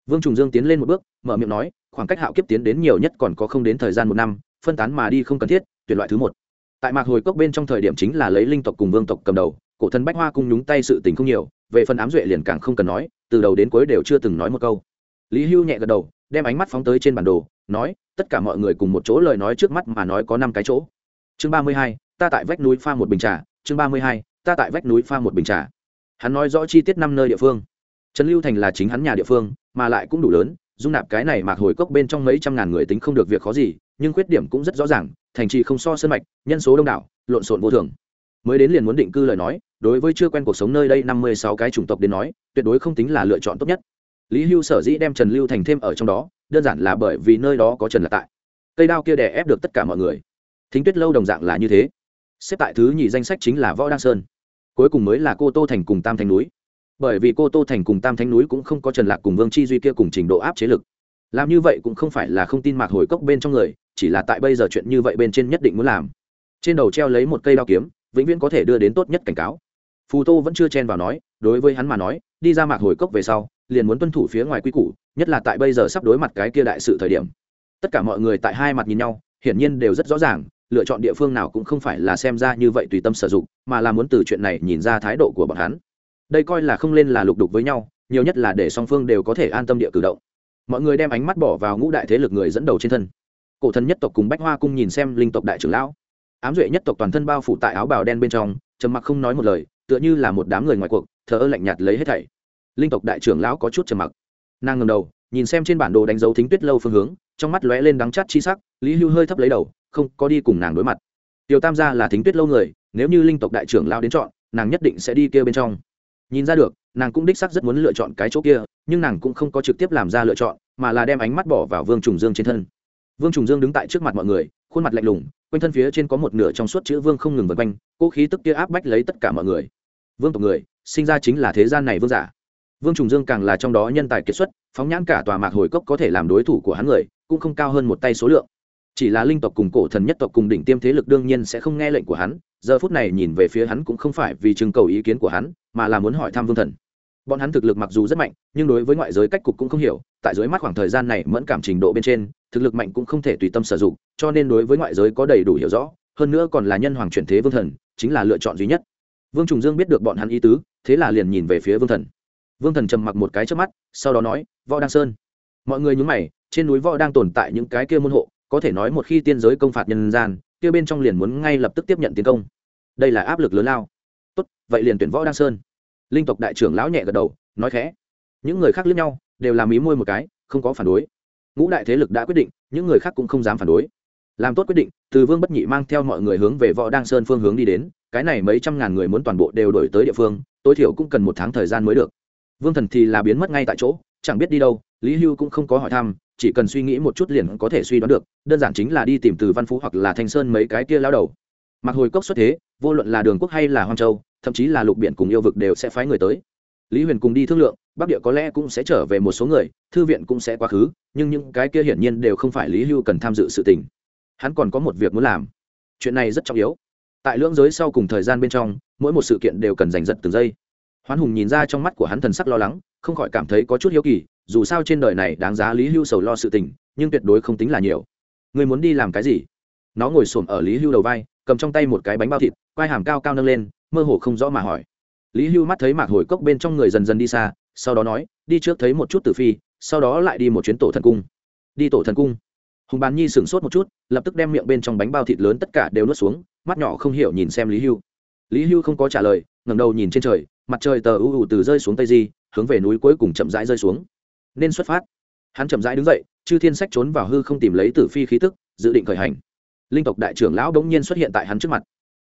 vương trùng dương tiến lên một bước, mở miệng nói, khoảng cách hạo kiếp tiến đến nhiều nhất còn có không đến thời gian một năm, phân tán mà đi không cần thiết, tuyển loại thứ một. Tại mạc hồi cốc bên trong thời điểm chính là lấy linh tộc cùng vương tộc cầm đầu, cổ thân bách hoa cung nhúng tay sự tình không nhiều, về phần ám duệ liền càng không cần nói, từ đầu đến cuối đều chưa từng nói một câu. Lý hưu nhẹ gật đầu, đem ánh mắt phóng tới trên bản đồ, nói, tất cả mọi người cùng một chỗ lời nói trước mắt mà nói có năm cái chỗ. Chương ba mươi hai, ta tại vách núi pha một bình trà. Chương ba mươi hai, ta tại vách núi pha một bình trà. Hắn nói rõ chi tiết năm nơi địa phương. Trần lưu thành là chính hắn nhà địa phương mà lại cũng đủ lớn, dung nạp cái này mạc hồi cốc bên trong mấy trăm ngàn người tính không được việc khó gì, nhưng khuyết điểm cũng rất rõ ràng, thành trì không so sân mạch, nhân số đông đảo, lộn xộn vô thường. Mới đến liền muốn định cư lời nói, đối với chưa quen cuộc sống nơi đây năm mươi sáu cái chủng tộc đến nói, tuyệt đối không tính là lựa chọn tốt nhất. Lý hưu sở dĩ đem trần lưu thành thêm ở trong đó, đơn giản là bởi vì nơi đó có trần là tại. Cây đao kia đè ép được tất cả mọi người. Thính tuyết lâu đồng dạng là như thế. Xếp tại thứ nhì danh sách chính là võ đăng sơn. Cuối cùng mới là cô tô thành cùng tam thành núi bởi vì cô tô thành cùng tam thánh núi cũng không có trần lạc cùng vương chi duy kia cùng trình độ áp chế lực. Làm như vậy cũng không phải là không tin mạc hồi cốc bên trong người, chỉ là tại bây giờ chuyện như vậy bên trên nhất định muốn làm. Trên đầu treo lấy một cây đao kiếm, vĩnh viễn có thể đưa đến tốt nhất cảnh cáo. Phù tô vẫn chưa chen vào nói, đối với hắn mà nói, đi ra mạc hồi cốc về sau, liền muốn tuân thủ phía ngoài quy củ, nhất là tại bây giờ sắp đối mặt cái kia đại sự thời điểm. Tất cả mọi người tại hai mặt nhìn nhau, hiển nhiên đều rất rõ ràng, lựa chọn địa phương nào cũng không phải là xem ra như vậy tùy tâm sử dụng, mà là muốn từ chuyện này nhìn ra thái độ của bọn hắn đây coi là không lên là lục đục với nhau, nhiều nhất là để song phương đều có thể an tâm địa cử động. Mọi người đem ánh mắt bỏ vào ngũ đại thế lực người dẫn đầu trên thân. Cổ thần nhất tộc cùng bách hoa cung nhìn xem linh tộc đại trưởng lão. Ám duệ nhất tộc toàn thân bao phủ tại áo bào đen bên trong, trầm mặc không nói một lời, tựa như là một đám người ngoài cuộc, thờ ơ lạnh nhạt lấy hết thảy. Linh tộc đại trưởng lão có chút trầm mặc. Nàng ngầm đầu, nhìn xem trên bản đồ đánh dấu thính tuyết lâu phương hướng, trong mắt lóe lên đắng chát chi sắc, lý hưu hơi thấp lấy đầu, không có đi cùng nàng đối mặt. Tiểu tam gia là thính tuyết lâu người, nếu như linh tộc đại trưởng lao đến chọn, nàng nhất định sẽ đi kia bên trong nhìn ra được, nàng cũng đích sắc rất muốn lựa chọn cái chỗ kia, nhưng nàng cũng không có trực tiếp làm ra lựa chọn, mà là đem ánh mắt bỏ vào vương trùng dương trên thân. Vương trùng dương đứng tại trước mặt mọi người, khuôn mặt lạnh lùng, quanh thân phía trên có một nửa trong suốt chữ vương không ngừng vượt quanh cỗ khí tức kia áp bách lấy tất cả mọi người. Vương tộc người, sinh ra chính là thế gian này vương giả. Vương trùng dương càng là trong đó nhân tài kiệt xuất, phóng nhãn cả tòa mạc hồi cốc có thể làm đối thủ của hắn người, cũng không cao hơn một tay số lượng. Chỉ là linh tộc cùng cổ thần nhất tộc cùng đỉnh tiêm thế lực đương nhiên sẽ không nghe lệnh của hắn, giờ phút này nhìn về phía hắn cũng không phải vì trưng cầu ý kiến của hắn mà là muốn hỏi thăm vương thần. Bọn hắn thực lực mặc dù rất mạnh, nhưng đối với ngoại giới cách cục cũng không hiểu, tại dưới mắt khoảng thời gian này mẫn cảm trình độ bên trên, thực lực mạnh cũng không thể tùy tâm sử dụng, cho nên đối với ngoại giới có đầy đủ hiểu rõ, hơn nữa còn là nhân hoàng chuyển thế vương thần, chính là lựa chọn duy nhất. Vương trùng dương biết được bọn hắn ý tứ, thế là liền nhìn về phía vương thần. Vương thần trầm mặc một cái trước mắt, sau đó nói, võ đăng sơn. Mọi người nhúng mày, trên núi võ đang tồn tại những cái kia môn hộ, có thể nói một khi tiên giới công phạt nhân gian, kia bên trong liền muốn ngay lập tức tiếp nhận tiến công. Đây là áp lực lớn lao tốt, vậy liền tuyển võ đăng sơn. Linh tộc đại trưởng lão nhẹ gật đầu, nói khẽ. Những người khác lướt nhau, đều làm ý môi một cái, không có phản đối. Ngũ đại thế lực đã quyết định, những người khác cũng không dám phản đối. Làm tốt quyết định, từ vương bất nhị mang theo mọi người hướng về võ đăng sơn phương hướng đi đến, cái này mấy trăm ngàn người muốn toàn bộ đều đổi tới địa phương, tối thiểu cũng cần một tháng thời gian mới được. Vương thần thì là biến mất ngay tại chỗ, chẳng biết đi đâu, lý hưu cũng không có hỏi thăm, chỉ cần suy nghĩ một chút liền có thể suy đoán được, đơn giản chính là đi tìm từ văn phú hoặc là thanh sơn mấy cái kia lao đầu mặc hồi cốc xuất thế, vô luận là đường quốc hay là hoang châu, thậm chí là lục biển cùng yêu vực đều sẽ phái người tới. Lý huyền cùng đi thương lượng, bắc địa có lẽ cũng sẽ trở về một số người, thư viện cũng sẽ quá khứ, nhưng những cái kia hiển nhiên đều không phải lý hưu cần tham dự sự tình. Hắn còn có một việc muốn làm. Chuyện này rất trọng yếu. Tại lưỡng giới sau cùng thời gian bên trong, mỗi một sự kiện đều cần giành giật từng giây. Hoán hùng nhìn ra trong mắt của hắn thần sắc lo lắng, không khỏi cảm thấy có chút hiếu kỳ, dù sao trên đời này đáng giá lý hưu sầu lo sự tình, nhưng tuyệt đối không tính là nhiều. Người muốn đi làm cái gì? Nó ngồi xổm ở lý hưu đầu vai cầm trong tay một cái bánh bao thịt, quai hàm cao cao nâng lên, mơ hồ không rõ mà hỏi. Lý hưu mắt thấy mạc hồi cốc bên trong người dần dần đi xa, sau đó nói, đi trước thấy một chút tử phi, sau đó lại đi một chuyến tổ thần cung. Đi tổ thần cung. Hùng bán nhi sửng sốt một chút, lập tức đem miệng bên trong bánh bao thịt lớn tất cả đều nuốt xuống, mắt nhỏ không hiểu nhìn xem lý hưu. Lý hưu không có trả lời, ngẩng đầu nhìn trên trời, mặt trời tờ u u từ rơi xuống tây di, hướng về núi cuối cùng chậm rãi rơi xuống. Nên xuất phát. Hắn chậm rãi đứng dậy, chư thiên sách trốn vào hư không tìm lấy tử phi khí tức, dự định khởi hành linh tộc đại trưởng lão đống nhiên xuất hiện tại hắn trước mặt.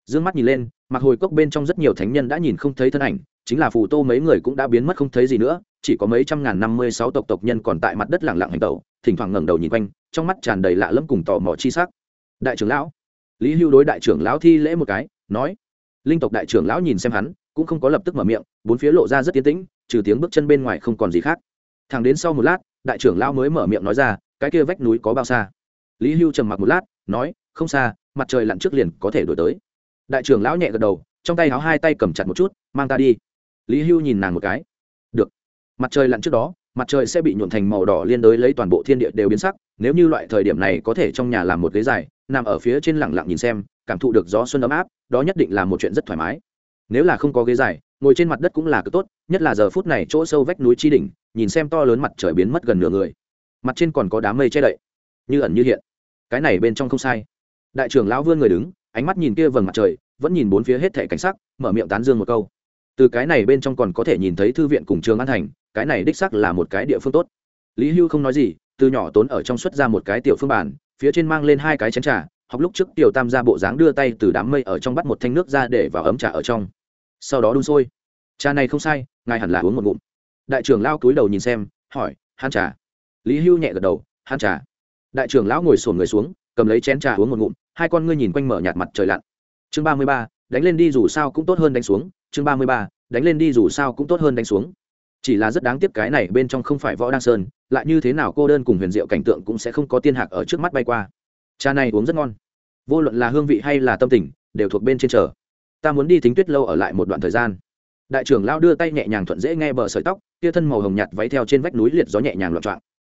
D ư ơ n g mắt nhìn lên mặc hồi cốc bên trong rất nhiều thánh nhân đã nhìn không thấy thân ảnh, chính là phù tô mấy người cũng đã biến mất không thấy gì nữa, chỉ có mấy trăm ngàn năm mươi sáu tộc tộc nhân còn tại mặt đất lẳng lặng hành tẩu, thỉnh thoảng ngẩng đầu nhìn quanh, trong mắt tràn đầy lạ lẫm cùng tò mò chi sắc. Đại trưởng lão, lý hưu đối đại trưởng lão thi lễ một cái, nói, linh tộc đại trưởng lão nhìn xem hắn, cũng không có lập tức mở miệng, bốn phía lộ ra rất tiến tĩnh, trừ tiếng bước chân bên ngoài không còn gì khác. Thẳng đến sau một lát, đại trưởng lão mới mở miệng nói ra, cái kia vách núi có bao xa? Lý hưu trầm mặc một lát, nói không xa, mặt trời lặn trước liền có thể đổi tới. Đại trưởng lão nhẹ gật đầu, trong tay háo hai tay cầm chặt một chút, mang ta đi. Lý hưu nhìn nàng một cái. Được. Mặt trời lặn trước đó, mặt trời sẽ bị nhuộn thành màu đỏ liên đới lấy toàn bộ thiên địa đều biến sắc, nếu như loại thời điểm này có thể trong nhà làm một ghế dài, nằm ở phía trên lẳng lặng nhìn xem, cảm thụ được gió xuân ấm áp, đó nhất định là một chuyện rất thoải mái. Nếu là không có ghế dài, ngồi trên mặt đất cũng là cực tốt, nhất là giờ phút này chỗ sâu vách núi chi đỉnh, nhìn xem to lớn mặt trời biến mất gần nửa người. Mặt trên còn có đám mây che đậy. Như ẩn như hiện. Cái này bên trong không sai đại trưởng lão vươn người đứng, ánh mắt nhìn kia vầng mặt trời, vẫn nhìn bốn phía hết thẻ cảnh sắc, mở miệng tán dương một câu. Từ cái này bên trong còn có thể nhìn thấy thư viện cùng trường an thành, cái này đích sắc là một cái địa phương tốt. Lý hưu không nói gì, từ nhỏ tốn ở trong xuất ra một cái tiểu phương bản phía trên mang lên hai cái chén trà, học lúc trước tiểu tam ra bộ dáng đưa tay từ đám mây ở trong bắt một thanh nước ra để vào ấm trà ở trong. Sau đó đun sôi. Trà này không sai, ngài hẳn là uống một ngụm. Đại trưởng lao cúi đầu nhìn xem, hỏi han trà? Lý hưu nhẹ gật đầu han trà. Đại trưởng lão ngồi sổn người xuống, cầm lấy chén trà uống một ngụm hai con ngươi nhìn quanh mở nhạt mặt trời lặn. Chương ba mươi ba, đánh lên đi dù sao cũng tốt hơn đánh xuống. Chương ba mươi ba, đánh lên đi dù sao cũng tốt hơn đánh xuống. Chỉ là rất đáng tiếc cái này bên trong không phải võ đăng sơn, lại như thế nào cô đơn cùng huyền diệu cảnh tượng cũng sẽ không có tiên hạc ở trước mắt bay qua. Trà này uống rất ngon. Vô luận là hương vị hay là tâm tình, đều thuộc bên trên chờ. Ta muốn đi thính tuyết lâu ở lại một đoạn thời gian. Đại trưởng lao đưa tay nhẹ nhàng thuận dễ nghe bờ sợi tóc kia thân màu hồng nhạt váy theo trên vách núi liệt gió nhẹ nhàng loạn trọng.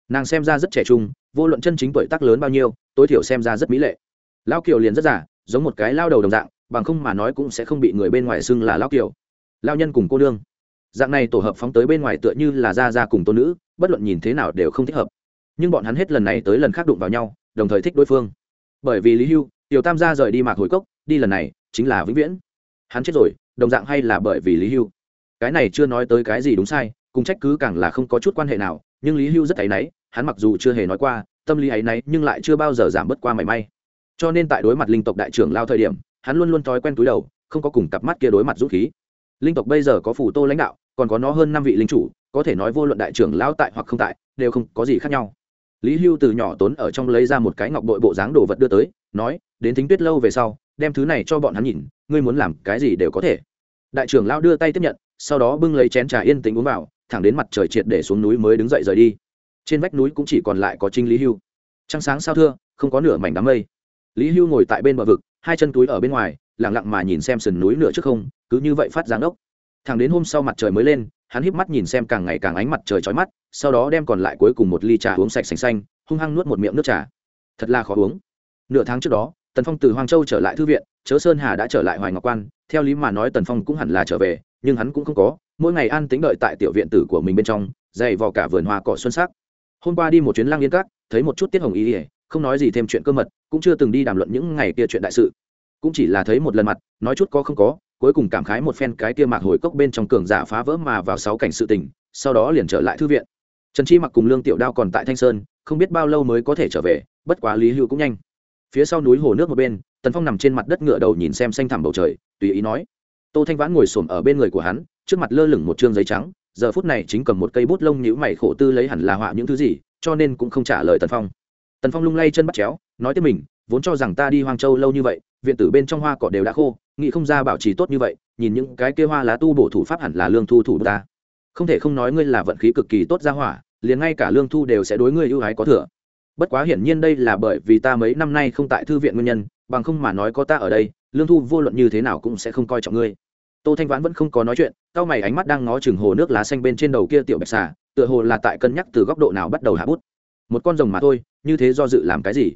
Nàng xem ra rất trẻ trung, vô luận chân chính tuổi tác lớn bao nhiêu, tối thiểu xem ra rất mỹ lệ lao kiều liền rất giả giống một cái lao đầu đồng dạng, bằng không mà nói cũng sẽ không bị người bên ngoài xưng là lao kiều. Lao nhân cùng cô nương. Dạng này tổ hợp phóng tới bên ngoài tựa như là ra ra cùng tôn nữ, bất luận nhìn thế nào đều không thích hợp. Nhưng bọn hắn hết lần này tới lần khác đụng vào nhau, đồng thời thích đối phương. Bởi vì lý hưu, tiểu tam gia rời đi mạc hồi cốc, đi lần này chính là vĩnh viễn. Hắn chết rồi, đồng dạng hay là bởi vì lý hưu. Cái này chưa nói tới cái gì đúng sai, cùng trách cứ càng là không có chút quan hệ nào, nhưng lý hưu rất áy náy, hắn mặc dù chưa hề nói qua, tâm lý áy náy nhưng lại chưa bao giờ giảm bớt qua mảy may cho nên tại đối mặt linh tộc đại trưởng lao thời điểm, hắn luôn luôn thói quen túi đầu, không có cùng cặp mắt kia đối mặt dũng khí. Linh tộc bây giờ có phủ tô lãnh đạo, còn có nó hơn năm vị linh chủ, có thể nói vô luận đại trưởng lao tại hoặc không tại, đều không có gì khác nhau. Lý hưu từ nhỏ tốn ở trong lấy ra một cái ngọc bội bộ dáng đồ vật đưa tới, nói, đến thính tuyết lâu về sau, đem thứ này cho bọn hắn nhìn, ngươi muốn làm cái gì đều có thể. Đại trưởng lao đưa tay tiếp nhận, sau đó bưng lấy chén trà yên tĩnh uống vào, thẳng đến mặt trời triệt để xuống núi mới đứng dậy rời đi. Trên vách núi cũng chỉ còn lại có trinh lý hưu. Trăng sáng sao thưa, không có nửa mảnh đám mây lý hưu ngồi tại bên bờ vực, hai chân túi ở bên ngoài lẳng lặng mà nhìn xem sườn núi nửa trước không, cứ như vậy phát giáng ốc thẳng đến hôm sau mặt trời mới lên, hắn híp mắt nhìn xem càng ngày càng ánh mặt trời chói mắt, sau đó đem còn lại cuối cùng một ly trà uống sạch sành xanh, hung hăng nuốt một miệng nước trà. Thật là khó uống. Nửa tháng trước đó, tần phong từ hoang châu trở lại thư viện, chớ sơn hà đã trở lại hoài ngọc quan, theo lý mà nói tần phong cũng hẳn là trở về, nhưng hắn cũng không có, mỗi ngày an tính đợi tại tiểu viện tử của mình bên trong, dày vò cả vườn hoa cỏ xuân sắc. Hôm qua đi một chuyến lang yên cát thấy một chút tiết hồng ý ỉa không nói gì thêm chuyện cơ mật, cũng chưa từng đi đàm luận những ngày kia chuyện đại sự. Cũng chỉ là thấy một lần mặt, nói chút có không có, cuối cùng cảm khái một phen cái kia mạc hồi cốc bên trong cường giả phá vỡ mà vào sáu cảnh sự tình, sau đó liền trở lại thư viện. Trần chi mặc cùng lương tiểu đao còn tại thanh sơn, không biết bao lâu mới có thể trở về, bất quá lý hưu cũng nhanh. Phía sau núi hồ nước một bên, tần phong nằm trên mặt đất ngựa đầu nhìn xem xanh thẳm bầu trời, tùy ý nói. Tô thanh vãn ngồi xổm ở bên người của hắn, trước mặt lơ lửng một chương giấy trắng, giờ phút này chính cầm một cây bút lông nhữ mày khổ tư lấy hẳn là họa những thứ gì, cho nên cũng không trả lời tần phong tần phong lung lay chân bắt chéo, nói tiếp mình, vốn cho rằng ta đi hoang châu lâu như vậy, viện tử bên trong hoa cỏ đều đã khô, nghĩ không ra bảo trì tốt như vậy, nhìn những cái kia hoa lá tu bổ thủ pháp hẳn là lương thu thủ ta. Không thể không nói ngươi là vận khí cực kỳ tốt ra hỏa, liền ngay cả lương thu đều sẽ đối ngươi ưu ái có thừa. Bất quá hiển nhiên đây là bởi vì ta mấy năm nay không tại thư viện nguyên nhân, bằng không mà nói có ta ở đây, lương thu vô luận như thế nào cũng sẽ không coi trọng ngươi. Tô thanh vãn vẫn không có nói chuyện cao mày ánh mắt đang ngó chừng hồ nước lá xanh bên trên đầu kia tiểu bạch xà, tựa hồ là tại cân nhắc từ góc độ nào bắt đầu hạ bút một con rồng mà thôi, như thế do dự làm cái gì?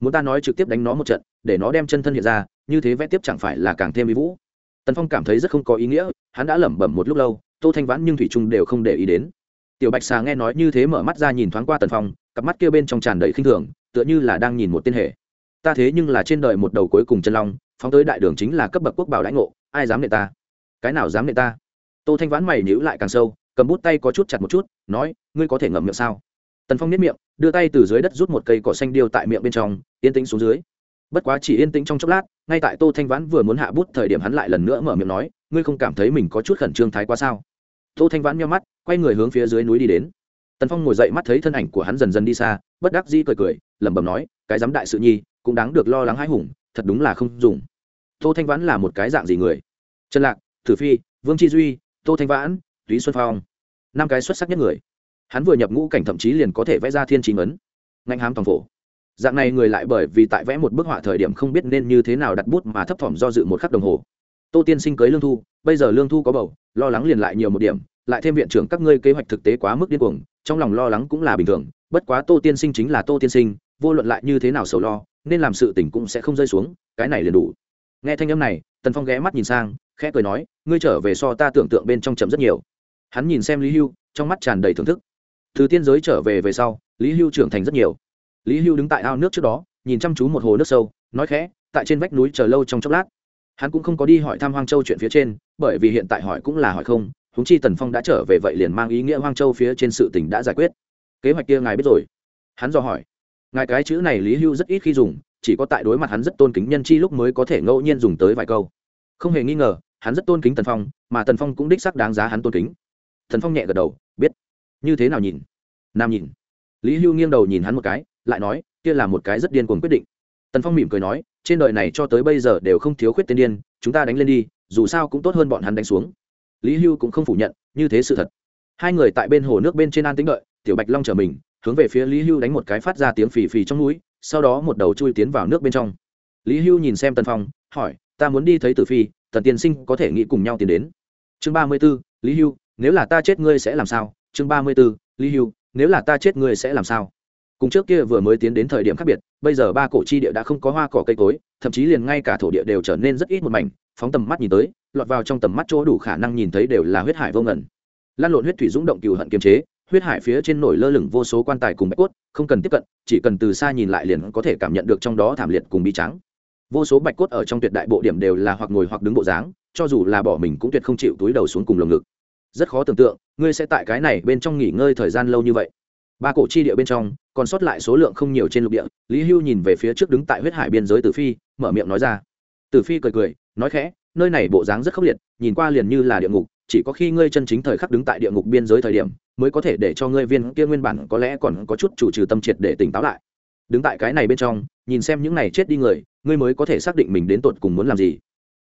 Muốn ta nói trực tiếp đánh nó một trận, để nó đem chân thân hiện ra, như thế vẽ tiếp chẳng phải là càng thêm ý vũ. Tần phong cảm thấy rất không có ý nghĩa, hắn đã lẩm bẩm một lúc lâu, tô thanh vãn nhưng thủy trung đều không để ý đến. Tiểu bạch xà nghe nói như thế mở mắt ra nhìn thoáng qua tần phong, cặp mắt kia bên trong tràn đầy khinh thường, tựa như là đang nhìn một tên hệ ta thế nhưng là trên đời một đầu cuối cùng chân long, phóng tới đại đường chính là cấp bậc quốc bảo lãnh ngộ, ai dám nệ ta? Cái nào dám nệ ta? Tô thanh vãn mày nhíu lại càng sâu, cầm bút tay có chút chặt một chút, nói, ngươi có thể ngậm miệng sao? Tần phong nếp miệng, đưa tay từ dưới đất rút một cây cỏ xanh điêu tại miệng bên trong, yên tĩnh xuống dưới. Bất quá chỉ yên tĩnh trong chốc lát, ngay tại tô thanh vãn vừa muốn hạ bút thời điểm hắn lại lần nữa mở miệng nói, ngươi không cảm thấy mình có chút khẩn trương thái quá sao? Tô thanh vãn nhau mắt, quay người hướng phía dưới núi đi đến. Tần phong ngồi dậy mắt thấy thân ảnh của hắn dần dần đi xa, bất đắc dĩ cười cười, lẩm bẩm nói, cái dám đại sự nhi, cũng đáng được lo lắng hãi hùng, thật đúng là không dùng. Tô thanh vãn là một cái dạng gì người? Trần lạc thử phi, vương chi duy, tô thanh vãn, túy xuân phong. Năm cái xuất sắc nhất người hắn vừa nhập ngũ cảnh thậm chí liền có thể vẽ ra thiên chính ấn ngạnh hám toàn phổ. Dạng này người lại bởi vì tại vẽ một bức họa thời điểm không biết nên như thế nào đặt bút mà thấp thỏm do dự một khắc đồng hồ. Tô tiên sinh cưới lương thu, bây giờ lương thu có bầu, lo lắng liền lại nhiều một điểm, lại thêm viện trưởng các ngươi kế hoạch thực tế quá mức điên cuồng, trong lòng lo lắng cũng là bình thường, bất quá tô tiên sinh chính là tô tiên sinh, vô luận lại như thế nào sầu lo, nên làm sự tỉnh cũng sẽ không rơi xuống, cái này liền đủ. Nghe thanh âm này, tần phong ghé mắt nhìn sang, khẽ cười nói, ngươi trở về so ta tưởng tượng bên trong chậm rất nhiều. Hắn nhìn xem lý hưu, trong mắt tràn đầy thưởng thức từ tiên giới trở về về sau, lý hưu trưởng thành rất nhiều. Lý hưu đứng tại ao nước trước đó, nhìn chăm chú một hồ nước sâu, nói khẽ, tại trên vách núi chờ lâu trong chốc lát. Hắn cũng không có đi hỏi thăm hoang châu chuyện phía trên, bởi vì hiện tại hỏi cũng là hỏi không húng chi tần phong đã trở về vậy liền mang ý nghĩa hoang châu phía trên sự tình đã giải quyết. Kế hoạch kia ngài biết rồi. Hắn dò hỏi. Ngài cái chữ này lý hưu rất ít khi dùng, chỉ có tại đối mặt hắn rất tôn kính nhân chi lúc mới có thể ngẫu nhiên dùng tới vài câu. Không hề nghi ngờ, hắn rất tôn kính tần phong, mà tần phong cũng đích sắc đáng giá hắn tôn kính. Tần phong nhẹ gật đầu như thế nào nhìn? Nam nhìn. Lý hưu nghiêng đầu nhìn hắn một cái, lại nói, kia là một cái rất điên cuồng quyết định. Tần phong mỉm cười nói, trên đời này cho tới bây giờ đều không thiếu khuyết tên điên, chúng ta đánh lên đi, dù sao cũng tốt hơn bọn hắn đánh xuống. Lý hưu cũng không phủ nhận, như thế sự thật. Hai người tại bên hồ nước bên trên an tính đợi, tiểu bạch long trở mình, hướng về phía lý hưu đánh một cái phát ra tiếng phì phì trong núi, sau đó một đầu chui tiến vào nước bên trong. Lý hưu nhìn xem tần phong, hỏi, ta muốn đi thấy tử phi, tần tiên sinh có thể nghĩ cùng nhau tiến đến? Chương ba mươi b ố lý hưu, nếu là ta chết ngươi sẽ làm sao? Chương ba mươi b ố lý hưu, nếu là ta chết ngươi sẽ làm sao? Cùng trước kia vừa mới tiến đến thời điểm khác biệt, bây giờ ba cổ chi địa đã không có hoa cỏ cây cối, thậm chí liền ngay cả thổ địa đều trở nên rất ít một mảnh, phóng tầm mắt nhìn tới, lọt vào trong tầm mắt chỗ đủ khả năng nhìn thấy đều là huyết hải vô ngẩn lan lộn huyết thủy dũng động cừu hận kiềm chế, huyết hải phía trên nổi lơ lửng vô số quan tài cùng bạch cốt, không cần tiếp cận, chỉ cần từ xa nhìn lại liền có thể cảm nhận được trong đó thảm liệt cùng bi trắng vô số bạch cốt ở trong tuyệt đại bộ điểm đều là hoặc ngồi hoặc đứng bộ dáng, cho dù là bỏ mình cũng tuyệt không chịu túi đầu xuống cùng lồng ngực rất khó tưởng tượng, ngươi sẽ tại cái này bên trong nghỉ ngơi thời gian lâu như vậy. Ba cổ chi địa bên trong, còn sót lại số lượng không nhiều trên lục địa, lý hưu nhìn về phía trước đứng tại huyết hải biên giới tử phi, mở miệng nói ra. Tử phi cười cười, nói khẽ, nơi này bộ dáng rất khốc liệt, nhìn qua liền như là địa ngục, chỉ có khi ngươi chân chính thời khắc đứng tại địa ngục biên giới thời điểm, mới có thể để cho ngươi viên kia nguyên bản có lẽ còn có chút chủ trừ tâm triệt để tỉnh táo lại. Đứng tại cái này bên trong, nhìn xem những này chết đi người, ngươi mới có thể xác định mình đến tột cùng muốn làm gì.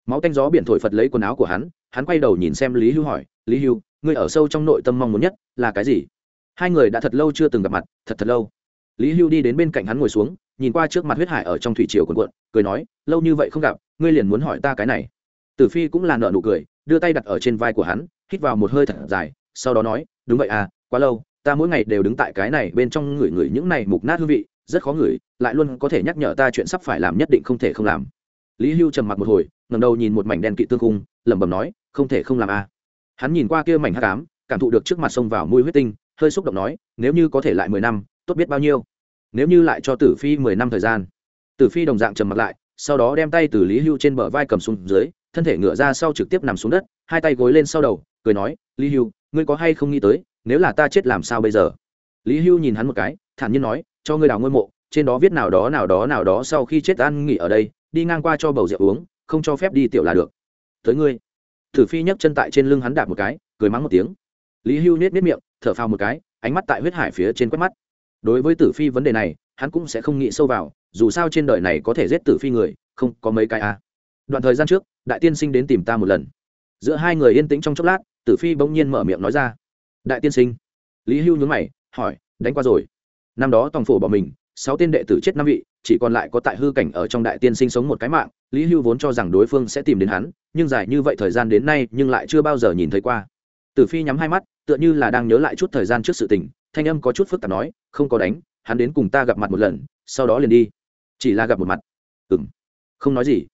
Máu tanh gió biển thổi phật lấy quần áo của hắn hắn quay đầu nhìn xem lý hưu hỏi lý hưu ngươi ở sâu trong nội tâm mong muốn nhất là cái gì? Hai người đã thật lâu chưa từng gặp mặt thật thật lâu. Lý hưu đi đến bên cạnh hắn ngồi xuống nhìn qua trước mặt huyết hải ở trong thủy triều cuồn cuộn, cười nói lâu như vậy không gặp ngươi liền muốn hỏi ta cái này? Tử phi cũng là nợ nụ cười đưa tay đặt ở trên vai của hắn hít vào một hơi thật dài sau đó nói đúng vậy à quá lâu ta mỗi ngày đều đứng tại cái này bên trong ngửi ngửi những này mục nát hương vị rất khó ngửi lại luôn có thể nhắc nhở ta chuyện sắp phải làm nhất định không thể không làm. Lý hưu trầm mặc một hồi ngầm đầu nhìn một mảnh đen kỵ tương cung lẩm bẩm nói không thể không làm à hắn nhìn qua kia mảnh hát cám cảm thụ được trước mặt sông vào mùi huyết tinh, hơi xúc động nói, nếu như có thể lại mười năm, tốt biết bao nhiêu. Nếu như lại cho tử phi mười năm thời gian. Tử phi đồng dạng trầm mặt lại, sau đó đem tay từ lý hưu trên bờ vai cầm xuống dưới, thân thể ngựa ra sau trực tiếp nằm xuống đất, hai tay gối lên sau đầu, cười nói, lý hưu, ngươi có hay không nghĩ tới, nếu là ta chết làm sao bây giờ? Lý hưu nhìn hắn một cái, thản nhiên nói, cho ngươi đào ngôi mộ, trên đó viết nào đó nào đó nào đó sau khi chết ăn nghỉ ở đây, đi ngang qua cho bầu rượu uống, không cho phép đi tiểu là được. Tới ngươi thử phi nhấc chân tại trên lưng hắn đạp một cái, cười mắng một tiếng. Lý hưu nết nết miệng, thở phào một cái, ánh mắt tại huyết hải phía trên quét mắt. Đối với tử phi vấn đề này, hắn cũng sẽ không nghĩ sâu vào, dù sao trên đời này có thể giết tử phi người, không có mấy cái à. đoạn thời gian trước, đại tiên sinh đến tìm ta một lần. Giữa hai người yên tĩnh trong chốc lát, tử phi bỗng nhiên mở miệng nói ra. Đại tiên sinh. Lý hưu nhún mày, hỏi, đánh qua rồi. Năm đó tòng phổ bỏ mình, sáu tên đệ tử chết năm vị, chỉ còn lại có tại hư cảnh ở trong đại tiên sinh sống một cái mạng, lý hưu vốn cho rằng đối phương sẽ tìm đến hắn nhưng dài như vậy thời gian đến nay nhưng lại chưa bao giờ nhìn thấy qua. Tử phi nhắm hai mắt, tựa như là đang nhớ lại chút thời gian trước sự tình, thanh âm có chút phức tạp nói, không có đánh, hắn đến cùng ta gặp mặt một lần, sau đó liền đi. Chỉ là gặp một mặt. Ừng không nói gì.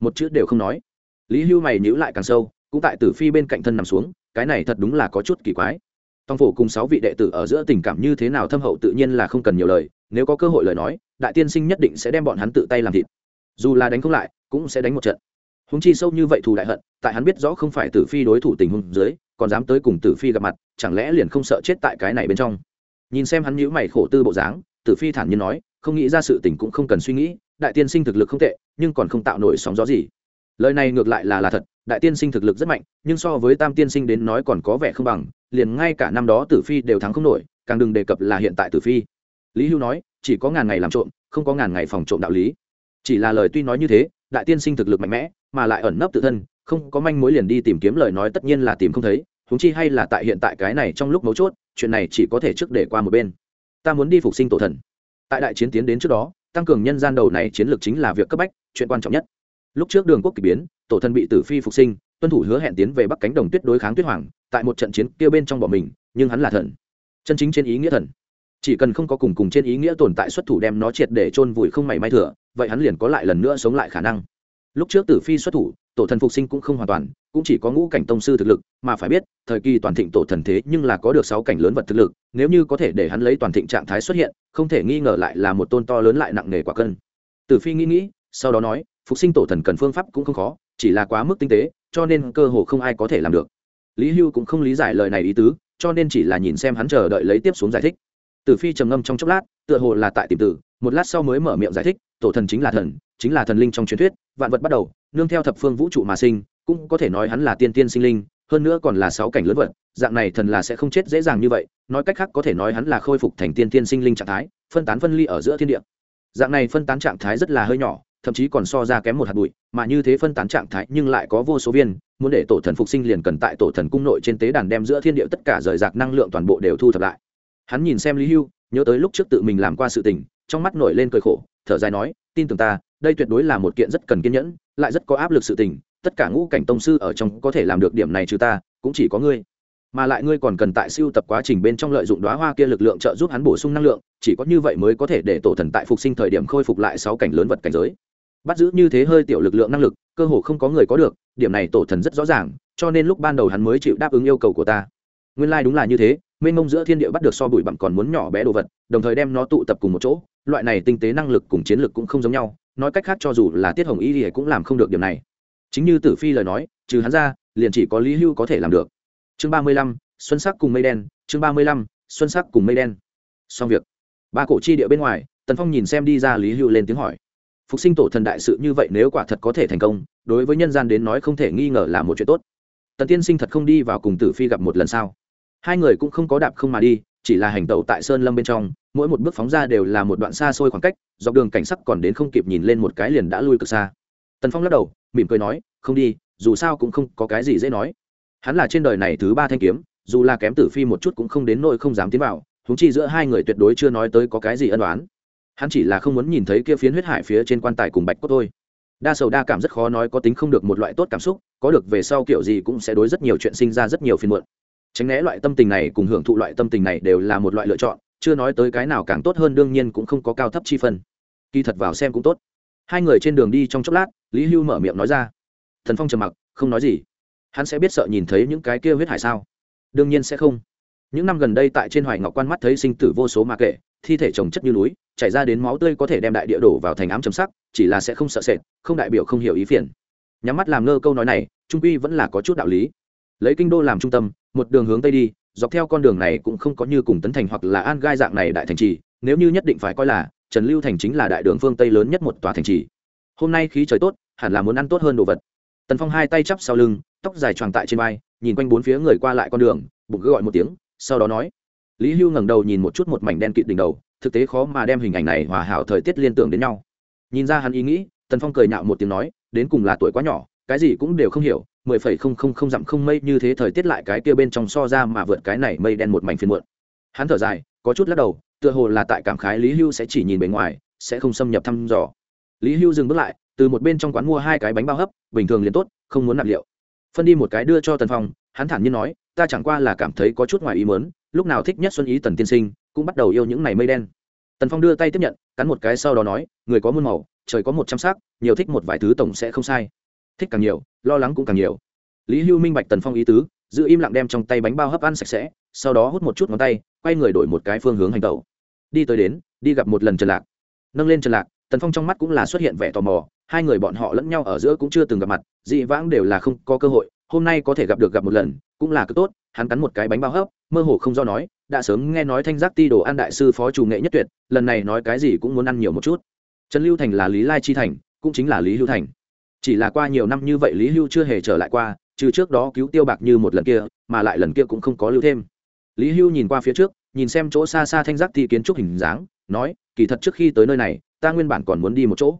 Một chữ đều không nói. Lý hưu mày nhữ lại càng sâu, cũng tại tử phi bên cạnh thân nằm xuống, cái này thật đúng là có chút kỳ quái. Tòng phổ cùng sáu vị đệ tử ở giữa tình cảm như thế nào thâm hậu tự nhiên là không cần nhiều lời, nếu có cơ hội lời nói, đại tiên sinh nhất định sẽ đem bọn hắn tự tay làm thịt. Dù là đánh không lại, cũng sẽ đánh một trận húng chi sâu như vậy thù đại hận, tại hắn biết rõ không phải tử phi đối thủ tình huống dưới, còn dám tới cùng tử phi gặp mặt, chẳng lẽ liền không sợ chết tại cái này bên trong? Nhìn xem hắn nhíu mày khổ tư bộ dáng, tử phi thản nhiên nói, không nghĩ ra sự tình cũng không cần suy nghĩ, đại tiên sinh thực lực không tệ, nhưng còn không tạo nổi sóng gió gì. Lời này ngược lại là là thật, đại tiên sinh thực lực rất mạnh, nhưng so với tam tiên sinh đến nói còn có vẻ không bằng, liền ngay cả năm đó tử phi đều thắng không nổi, càng đừng đề cập là hiện tại tử phi. Lý hưu nói, chỉ có ngàn ngày làm trộm, không có ngàn ngày phòng trộm đạo lý. Chỉ là lời tuy nói như thế đại tiên sinh thực lực mạnh mẽ, mà lại ẩn nấp tự thân, không có manh mối liền đi tìm kiếm lời nói tất nhiên là tìm không thấy húng chi hay là tại hiện tại cái này trong lúc mấu chốt, chuyện này chỉ có thể trước để qua một bên. Ta muốn đi phục sinh tổ thần. Tại đại chiến tiến đến trước đó, tăng cường nhân gian đầu này chiến lược chính là việc cấp bách, chuyện quan trọng nhất. Lúc trước đường quốc k ỳ biến, tổ thần bị tử phi phục sinh, tuân thủ hứa hẹn tiến về bắc cánh đồng tuyết đối kháng tuyết hoàng, tại một trận chiến kia bên trong bỏ mình, nhưng hắn là thần. Chân chính trên ý nghĩa thần chỉ cần không có cùng cùng trên ý nghĩa tồn tại xuất thủ đem nó triệt để chôn vùi không mảy may thừa, vậy hắn liền có lại lần nữa sống lại khả năng. Lúc trước tử phi xuất thủ, tổ thần phục sinh cũng không hoàn toàn, cũng chỉ có ngũ cảnh tông sư thực lực, mà phải biết, thời kỳ toàn thịnh tổ thần thế nhưng là có được sáu cảnh lớn vật thực lực, nếu như có thể để hắn lấy toàn thịnh trạng thái xuất hiện, không thể nghi ngờ lại là một tôn to lớn lại nặng nề quả cân. Tử phi nghĩ nghĩ, sau đó nói, phục sinh tổ thần cần phương pháp cũng không khó, chỉ là quá mức tinh tế, cho nên cơ hồ không ai có thể làm được. Lý hưu cũng không lý giải lời này ý tứ, cho nên chỉ là nhìn xem hắn chờ đợi lấy tiếp xuống giải thích tử phi trầm ngâm trong chốc lát, tựa hồ là tại tìm tử một lát sau mới mở miệng giải thích, tổ thần chính là thần, chính là thần linh trong truyền thuyết, vạn vật bắt đầu, nương theo thập phương vũ trụ mà sinh, cũng có thể nói hắn là tiên tiên sinh linh, hơn nữa còn là sáu cảnh lớn vật, dạng này thần là sẽ không chết dễ dàng như vậy, nói cách khác có thể nói hắn là khôi phục thành tiên tiên sinh linh trạng thái, phân tán phân ly ở giữa thiên địa. Dạng này phân tán trạng thái rất là hơi nhỏ, thậm chí còn so ra kém một hạt bụi, mà như thế phân tán trạng thái nhưng lại có vô số viên, muốn để tổ thần phục sinh liền cần tại tổ thần cung nội trên tế đàn đem giữa thiên địa tất cả rời rạc năng lượng toàn bộ đều thu thập lại hắn nhìn xem lý hưu, nhớ tới lúc trước tự mình làm qua sự tình, trong mắt nổi lên cười khổ, thở dài nói, tin tưởng ta, đây tuyệt đối là một kiện rất cần kiên nhẫn, lại rất có áp lực sự tình, tất cả ngũ cảnh tông sư ở trong có thể làm được điểm này trừ ta, cũng chỉ có ngươi. Mà lại ngươi còn cần tại siêu tập quá trình bên trong lợi dụng đoá hoa kia lực lượng trợ giúp hắn bổ sung năng lượng, chỉ có như vậy mới có thể để tổ thần tại phục sinh thời điểm khôi phục lại sáu cảnh lớn vật cảnh giới. Bắt giữ như thế hơi tiểu lực lượng năng lực, cơ hồ không có người có được, điểm này tổ thần rất rõ ràng, cho nên lúc ban đầu hắn mới chịu đáp ứng yêu cầu của ta. Nguyên lai、like、đúng là như thế mênh mông giữa thiên địa bắt được so bụi bặm còn muốn nhỏ bé đồ vật, đồng thời đem nó tụ tập cùng một chỗ, loại này tinh tế năng lực cùng chiến lực cũng không giống nhau, nói cách khác cho dù là tiết hồng y thì cũng làm không được điểm này. Chính như tử phi lời nói, trừ hắn ra, liền chỉ có lý hưu có thể làm được. Chương ba mươi lăm, xuân sắc cùng mây đen, chương ba mươi lăm, xuân sắc cùng mây đen. Xong việc. Ba cổ chi địa bên ngoài, tần phong nhìn xem đi ra lý hưu lên tiếng hỏi. Phục sinh tổ thần đại sự như vậy nếu quả thật có thể thành công, đối với nhân gian đến nói không thể nghi ngờ là một chuyện tốt. Tần tiên sinh thật không đi vào cùng tử phi gặp một lần sao? Hai người cũng không có đạp không mà đi, chỉ là hành tẩu tại sơn lâm bên trong, mỗi một bước phóng ra đều là một đoạn xa xôi khoảng cách, dọc đường cảnh sắc còn đến không kịp nhìn lên một cái liền đã lui cực xa. Tần phong lắc đầu, mỉm cười nói, không đi, dù sao cũng không có cái gì dễ nói. Hắn là trên đời này thứ ba thanh kiếm, dù là kém tử phi một chút cũng không đến nỗi không dám tiến vào húng chi giữa hai người tuyệt đối chưa nói tới có cái gì ân đoán hắn chỉ là không muốn nhìn thấy kia phiến huyết hải phía trên quan tài cùng bạch cốt thôi. Đa sầu đa cảm rất khó nói có tính không được một loại tốt cảm xúc, có được về sau kiểu gì cũng sẽ đối rất nhiều chuyện sinh ra rất nhiều phiền muộn tránh né loại tâm tình này cùng hưởng thụ loại tâm tình này đều là một loại lựa chọn, chưa nói tới cái nào càng tốt hơn đương nhiên cũng không có cao thấp chi phân. Kỳ thật vào xem cũng tốt. Hai người trên đường đi trong chốc lát, lý hưu mở miệng nói ra. Thần phong trầm mặc, không nói gì. Hắn sẽ biết sợ nhìn thấy những cái kia huyết hải sao? Đương nhiên sẽ không. Những năm gần đây tại trên hoài ngọc quan mắt thấy sinh tử vô số mà kệ thi thể trồng chất như núi, chảy ra đến máu tươi có thể đem đại địa đổ vào thành ám chấm sắc, chỉ là sẽ không sợ sệt, không đại biểu không hiểu ý phiền. Nhắm mắt làm ngơ câu nói này, trung quy vẫn là có chút đạo lý lấy kinh đô làm trung tâm, một đường hướng tây đi, dọc theo con đường này cũng không có như cùng tấn thành hoặc là an gai dạng này đại thành trì, nếu như nhất định phải coi là, trần lưu thành chính là đại đường phương tây lớn nhất một tòa thành trì. Hôm nay khí trời tốt, hẳn là muốn ăn tốt hơn đồ vật. Tần phong hai tay chắp sau lưng, tóc dài tròn tại trên vai, nhìn quanh bốn phía người qua lại con đường, bụng cứ gọi một tiếng, sau đó nói. Lý hưu ngẩng đầu nhìn một chút một mảnh đen kịt đỉnh đầu, thực tế khó mà đem hình ảnh này hòa hảo thời tiết liên tưởng đến nhau. Nhìn ra hắn ý nghĩ, tần phong cười nhạo một tiếng nói, đến cùng là tuổi quá nhỏ, cái gì cũng đều không hiểu mười phẩy không không không dặm không mây như thế thời tiết lại cái kia bên trong so ra mà vượt cái này mây đen một mảnh phiền muộn. Hắn thở dài, có chút lắc đầu, tựa hồ là tại cảm khái lý hưu sẽ chỉ nhìn bề ngoài, sẽ không xâm nhập thăm dò. Lý hưu dừng bước lại, từ một bên trong quán mua hai cái bánh bao hấp, bình thường liền tốt, không muốn nạp liệu. Phân đi một cái đưa cho tần phong, hắn thản nhiên nói, ta chẳng qua là cảm thấy có chút ngoài ý mớn lúc nào thích nhất xuân ý tần tiên sinh, cũng bắt đầu yêu những ngày mây đen. Tần phong đưa tay tiếp nhận, cắn một cái sau đó nói, người có muôn màu, trời có một trăm sắc, nhiều thích một vài thứ tổng sẽ không sai. Thích càng nhiều lo lắng cũng càng nhiều. Lý hưu minh bạch tần phong ý tứ, giữ im lặng đem trong tay bánh bao hấp ăn sạch sẽ, sau đó hút một chút ngón tay, quay người đổi một cái phương hướng hành tẩu. Đi tới đến, đi gặp một lần trần lạc. Nâng lên trần lạc, tần phong trong mắt cũng là xuất hiện vẻ tò mò, hai người bọn họ lẫn nhau ở giữa cũng chưa từng gặp mặt, dị vãng đều là không có cơ hội, hôm nay có thể gặp được gặp một lần, cũng là cứ tốt, hắn cắn một cái bánh bao hấp, mơ hồ không do nói, đã sớm nghe nói thanh giác ti đồ ăn đại sư phó chủ nghệ nhất tuyệt, lần này nói cái gì cũng muốn ăn nhiều một chút. Trần lưu thành là lý lai chi thành, cũng chính là lý hưu thành chỉ là qua nhiều năm như vậy lý hưu chưa hề trở lại qua, trừ trước đó cứu tiêu bạc như một lần kia, mà lại lần kia cũng không có lưu thêm. Lý hưu nhìn qua phía trước, nhìn xem chỗ xa xa thanh giác thi kiến trúc hình dáng, nói, kỳ thật trước khi tới nơi này, ta nguyên bản còn muốn đi một chỗ.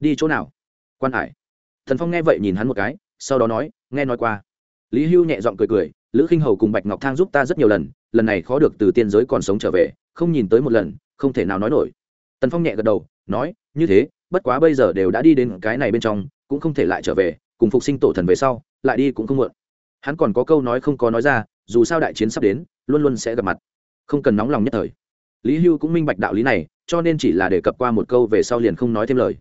Đi chỗ nào? Quan hải. Thần phong nghe vậy nhìn hắn một cái, sau đó nói, nghe nói qua. Lý hưu nhẹ giọng cười cười, lữ khinh hầu cùng bạch ngọc thang giúp ta rất nhiều lần lần này khó được từ tiên giới còn sống trở về, không nhìn tới một lần, không thể nào nói nổi. Tần phong nhẹ gật đầu, nói, như thế, bất quá bây giờ đều đã đi đến cái này bên trong cũng không thể lại trở về, cùng phục sinh tổ thần về sau, lại đi cũng không muộn. Hắn còn có câu nói không có nói ra, dù sao đại chiến sắp đến, luôn luôn sẽ gặp mặt. Không cần nóng lòng nhất thời. Lý hưu cũng minh bạch đạo lý này, cho nên chỉ là đề cập qua một câu về sau liền không nói thêm lời.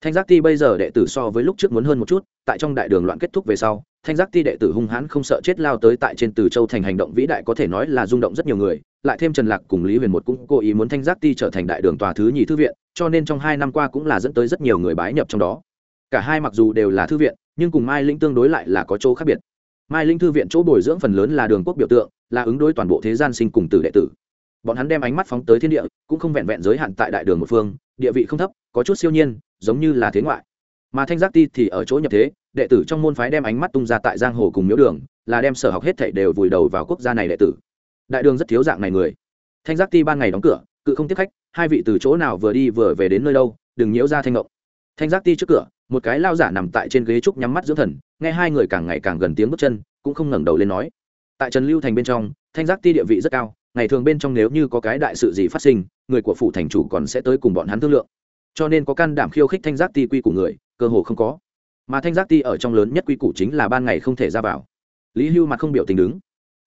Thanh giác ti bây giờ đệ tử so với lúc trước muốn hơn một chút, tại trong đại đường loạn kết thúc về sau, thanh giác ti đệ tử hung hãn không sợ chết lao tới tại trên từ châu thành hành động vĩ đại có thể nói là rung động rất nhiều người, lại thêm trần lạc cùng lý huyền một cũng cố ý muốn thanh giác ti trở thành đại đường tòa thứ nhì thư viện, cho nên trong hai năm qua cũng là dẫn tới rất nhiều người bái nhập trong đó cả hai mặc dù đều là thư viện, nhưng cùng mai linh tương đối lại là có chỗ khác biệt. Mai linh thư viện chỗ bồi dưỡng phần lớn là đường quốc biểu tượng, là ứng đối toàn bộ thế gian sinh cùng tử đệ tử. Bọn hắn đem ánh mắt phóng tới thiên địa, cũng không vẹn vẹn giới hạn tại đại đường một phương, địa vị không thấp, có chút siêu nhiên, giống như là thế ngoại. Mà thanh giác ti thì ở chỗ nhập thế, đệ tử trong môn phái đem ánh mắt tung ra tại giang hồ cùng miếu đường, là đem sở học hết thảy đều vùi đầu vào quốc gia này đệ tử. Đại đường rất thiếu dạng này người. Thanh giác ti ban ngày đóng cửa, cự không tiếp khách, hai vị từ chỗ nào vừa đi vừa về đến nơi đâu, đừng nhiễu ra thanh ngộng. Thanh giác ti trước cửa một cái lao giả nằm tại trên ghế trúc nhắm mắt dưỡng thần, nghe hai người càng ngày càng gần tiếng bước chân, cũng không ngẩng đầu lên nói. Tại trần lưu thành bên trong, thanh giác ti địa vị rất cao, ngày thường bên trong nếu như có cái đại sự gì phát sinh, người của phủ thành chủ còn sẽ tới cùng bọn hắn thương lượng. Cho nên có can đảm khiêu khích thanh giác ti quy của người, cơ hồ không có. Mà thanh giác ti ở trong lớn nhất quy củ chính là ban ngày không thể ra vào. Lý hưu mặt không biểu tình đứng.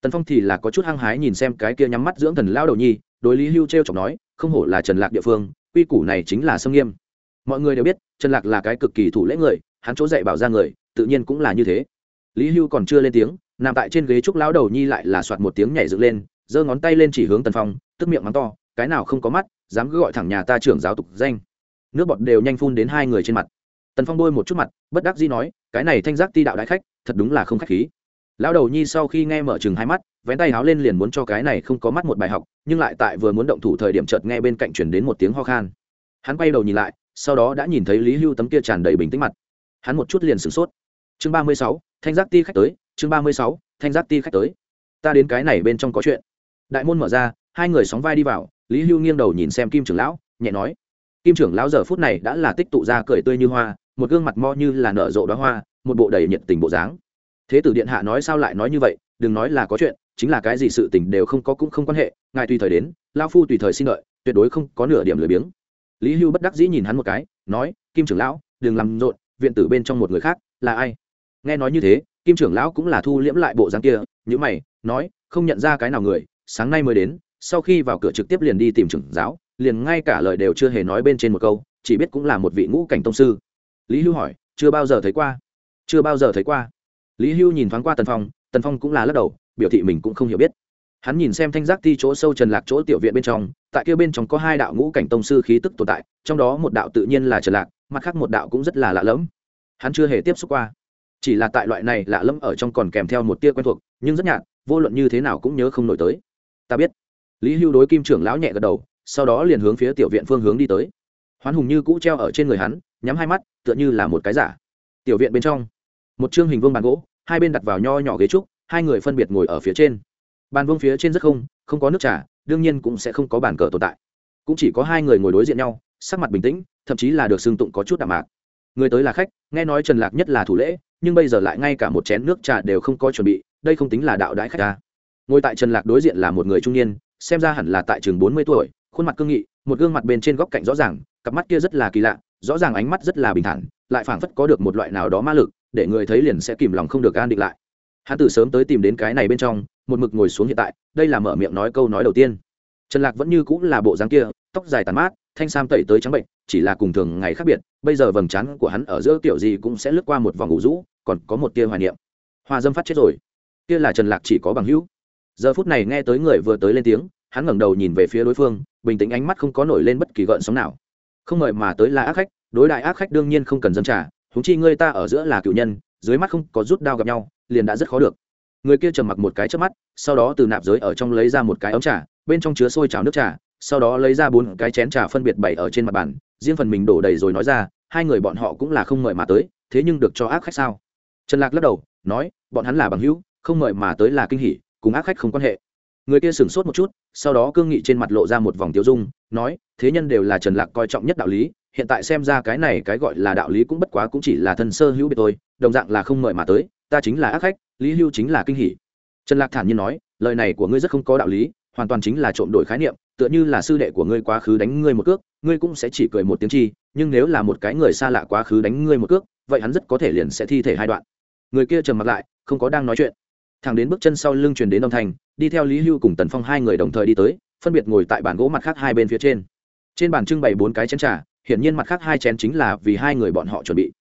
Tần phong thì là có chút hăng hái nhìn xem cái kia nhắm mắt dưỡng thần lao đầu nhi, đối lý hưu t r e o chọc nói, không hổ là trần lạc địa phương, quy củ này chính là sâm nghiêm mọi người đều biết, trần lạc là cái cực kỳ thủ lễ người, hắn chỗ dạy bảo ra người, tự nhiên cũng là như thế. Lý hưu còn chưa lên tiếng, nằm tại trên ghế trúc lão đầu nhi lại là soạt một tiếng nhảy dựng lên, giơ ngón tay lên chỉ hướng tần phong, tức miệng mắng to, cái nào không có mắt, dám cứ gọi thẳng nhà ta trưởng giáo tục danh. Nước bọt đều nhanh phun đến hai người trên mặt. Tần phong đôi một chút mặt, bất đắc dĩ nói, cái này thanh giác ti đạo đại khách, thật đúng là không khách khí. Lão đầu nhi sau khi nghe mở chừng hai mắt, vén tay háo lên liền muốn cho cái này không có mắt một bài học, nhưng lại tại vừa muốn động thủ thời điểm chợt nghe bên cạnh chuyển đến một tiếng ho khan. Hắn quay đầu nhìn lại sau đó đã nhìn thấy lý hưu tấm kia tràn đầy bình tĩnh mặt. Hắn một chút liền sửng sốt. Chương ba mươi sáu, thanh giác ti khách tới, chương ba mươi sáu, thanh giác ti khách tới. Ta đến cái này bên trong có chuyện. Đại môn mở ra, hai người sóng vai đi vào, lý hưu nghiêng đầu nhìn xem kim trưởng lão, nhẹ nói. Kim trưởng lão giờ phút này đã là tích tụ ra cười tươi như hoa, một gương mặt mo như là nở rộ đoá hoa, một bộ đầy nhiệt tình bộ dáng. Thế tử điện hạ nói sao lại nói như vậy, đừng nói là có chuyện, chính là cái gì sự tình đều không có cũng không quan hệ, ngài tùy thời đến lao phu tùy thời xin lợi tuyệt đối không có nửa điểm lười biếng lý hưu bất đắc dĩ nhìn hắn một cái, nói, kim trưởng lão, đừng làm rộn, viện tử bên trong một người khác là ai? Nghe nói như thế, kim trưởng lão cũng là thu liễm lại bộ dáng kia nhữ mày, nói, không nhận ra cái nào người, sáng nay mới đến, sau khi vào cửa trực tiếp liền đi tìm trưởng giáo, liền ngay cả lời đều chưa hề nói bên trên một câu, chỉ biết cũng là một vị ngũ cảnh tông sư. Lý hưu hỏi, chưa bao giờ thấy qua? Chưa bao giờ thấy qua. Lý hưu nhìn thoáng qua tần phong tần phong cũng là lắc đầu, biểu thị mình cũng không hiểu biết hắn nhìn xem thanh giác ti chỗ sâu trần lạc chỗ tiểu viện bên trong, tại kia bên trong có hai đạo ngũ cảnh tông sư khí tức tồn tại, trong đó một đạo tự nhiên là trần lạc, mặt khác một đạo cũng rất là lạ lẫm. Hắn chưa hề tiếp xúc qua. Chỉ là tại loại này lạ lẫm ở trong còn kèm theo một tia quen thuộc, nhưng rất nhạt, vô luận như thế nào cũng nhớ không nổi tới. Ta biết. Lý hưu đối kim trưởng lão nhẹ gật đầu, sau đó liền hướng phía tiểu viện phương hướng đi tới. Hoán hùng như cũ treo ở trên người hắn, nhắm hai mắt, tựa như là một cái giả. Tiểu viện bên trong, một chương hình vương bàn gỗ, hai bên đặt vào nho nhỏ ghế trúc, hai người phân biệt ngồi ở phía trên bàn vương phía trên rất không không có nước trà, đương nhiên cũng sẽ không có bàn cờ tồn tại. Cũng chỉ có hai người ngồi đối diện nhau, sắc mặt bình tĩnh, thậm chí là được xưng tụng có chút đạm mạc. Người tới là khách, nghe nói trần lạc nhất là thủ lễ, nhưng bây giờ lại ngay cả một chén nước trà đều không có chuẩn bị, đây không tính là đạo đãi khách ta. Ngồi tại trần lạc đối diện là một người trung niên, xem ra hẳn là tại trường bốn mươi tuổi, khuôn mặt cương nghị, một gương mặt bên trên góc cạnh rõ ràng, cặp mắt kia rất là kỳ lạ, rõ ràng ánh mắt rất là bình thản, lại phảng phất có được một loại nào đó ma lực, để người thấy liền sẽ kìm lòng không được an định lại. Hắn từ sớm tới tìm đến cái này bên trong một mực ngồi xuống hiện tại, đây là mở miệng nói câu nói đầu tiên. Trần lạc vẫn như cũng là bộ dáng kia, tóc dài tàn mát, thanh sam tẩy tới trắng bệnh, chỉ là cùng thường ngày khác biệt, bây giờ vầng trán của hắn ở giữa kiểu gì cũng sẽ lướt qua một vòng ngủ rũ, còn có một tia hoài niệm. Hoa dâm phát chết rồi. Kia là trần lạc chỉ có bằng hữu. Giờ phút này nghe tới người vừa tới lên tiếng, hắn ngẩng đầu nhìn về phía đối phương, bình tĩnh ánh mắt không có nổi lên bất kỳ gợn sóng nào. Không ngợi mà tới là ác khách, đối đại ác khách đương nhiên không cần dân trả húng chi ngươi ta ở giữa là cựu nhân, dưới mắt không có rút đao gặp nhau, liền đã rất khó được người kia trầm mặc một cái trước mắt, sau đó từ nạp giới ở trong lấy ra một cái ống trà, bên trong chứa sôi trào nước trà, sau đó lấy ra bốn cái chén trà phân biệt bày ở trên mặt bàn, riêng phần mình đổ đầy rồi nói ra, hai người bọn họ cũng là không mời mà tới, thế nhưng được cho ác khách sao? Trần lạc lắc đầu, nói, bọn hắn là bằng hữu, không mời mà tới là kinh hỉ, cùng ác khách không quan hệ. Người kia sửng sốt một chút, sau đó cương nghị trên mặt lộ ra một vòng tiêu dung, nói, thế nhân đều là trần lạc coi trọng nhất đạo lý, hiện tại xem ra cái này cái gọi là đạo lý cũng bất quá cũng chỉ là thân sơ hữu biệt tôi đồng dạng là không mời mà tới, ta chính là ác khách lý hưu chính là kinh hỉ. Trần lạc thản nhiên nói, lời này của ngươi rất không có đạo lý, hoàn toàn chính là trộm đổi khái niệm, tựa như là sư đệ của ngươi quá khứ đánh ngươi một cước, ngươi cũng sẽ chỉ cười một tiếng chi, nhưng nếu là một cái người xa lạ quá khứ đánh ngươi một cước, vậy hắn rất có thể liền sẽ thi thể hai đoạn. Người kia trầm mặt lại, không có đang nói chuyện. Thằng đến bước chân sau lưng truyền đến âm thanh, đi theo lý hưu cùng tần phong hai người đồng thời đi tới, phân biệt ngồi tại bàn gỗ mặt khác hai bên phía trên. Trên bàn trưng bày bốn cái chén trà, hiển nhiên mặt khác hai chén chính là vì hai người bọn họ chuẩn bị.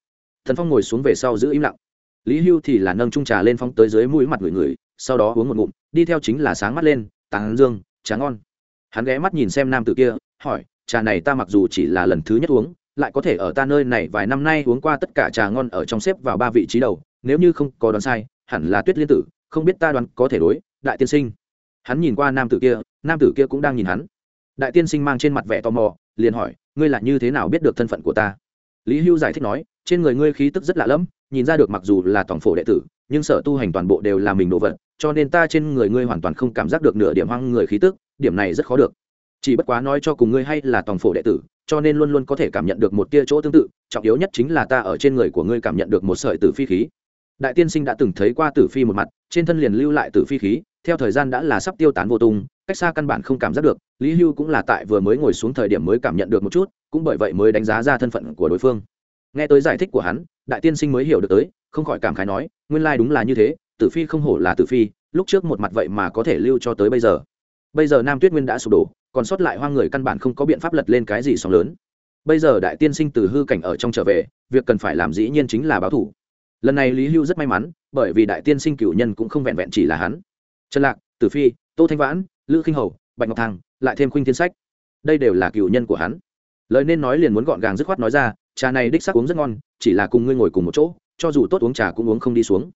Thần phong ngồi xuống về sau giữ im lặng lý hưu thì là nâng trung trà lên phong tới dưới mũi mặt người người, sau đó uống một ngụm, đi theo chính là sáng mắt lên, tán dương, trà ngon. Hắn ghé mắt nhìn xem nam tử kia, hỏi, trà này ta mặc dù chỉ là lần thứ nhất uống, lại có thể ở ta nơi này vài năm nay uống qua tất cả trà ngon ở trong xếp vào ba vị trí đầu, nếu như không có đoán sai, hẳn là tuyết liên tử, không biết ta đoán có thể đối, đại tiên sinh. Hắn nhìn qua nam tử kia, nam tử kia cũng đang nhìn hắn. Đại tiên sinh mang trên mặt vẻ tò mò, liền hỏi, ngươi là như thế nào biết được thân phận của ta? Lý hưu giải thích nói trên người ngươi khí tức rất lạ lẫm, nhìn ra được mặc dù là tổng phổ đệ tử, nhưng sở tu hành toàn bộ đều là mình đồ vật, cho nên ta trên người ngươi hoàn toàn không cảm giác được nửa điểm hoang người khí tức, điểm này rất khó được. Chỉ bất quá nói cho cùng ngươi hay là tổng phổ đệ tử, cho nên luôn luôn có thể cảm nhận được một tia chỗ tương tự, trọng yếu nhất chính là ta ở trên người của ngươi cảm nhận được một sợi tử phi khí. Đại tiên sinh đã từng thấy qua tử phi một mặt, trên thân liền lưu lại tử phi khí, theo thời gian đã là sắp tiêu tán vô tung, cách xa căn bản không cảm giác được, lý hưu cũng là tại vừa mới ngồi xuống thời điểm mới cảm nhận được một chút, cũng bởi vậy mới đánh giá ra thân phận của đối phương nghe tới giải thích của hắn đại tiên sinh mới hiểu được tới không khỏi cảm khái nói nguyên lai đúng là như thế tử phi không hổ là tử phi lúc trước một mặt vậy mà có thể lưu cho tới bây giờ. Bây giờ nam tuyết nguyên đã sụp đổ còn sót lại hoang người căn bản không có biện pháp lật lên cái gì sóng lớn. Bây giờ đại tiên sinh từ hư cảnh ở trong trở về việc cần phải làm dĩ nhiên chính là báo thủ. Lần này lý hưu rất may mắn bởi vì đại tiên sinh cửu nhân cũng không vẹn vẹn chỉ là hắn. Trần lạc tử phi tô thanh vãn lữ khinh hầu bạch ngọc thăng, lại thêm khuynh thiên sách. Đây đều là cửu nhân của hắn. Lời nên nói liền muốn gọn gàng dứt khoát nói ra trà này đích sắc uống rất ngon, chỉ là cùng ngươi ngồi cùng một chỗ, cho dù tốt uống trà cũng uống không đi xuống.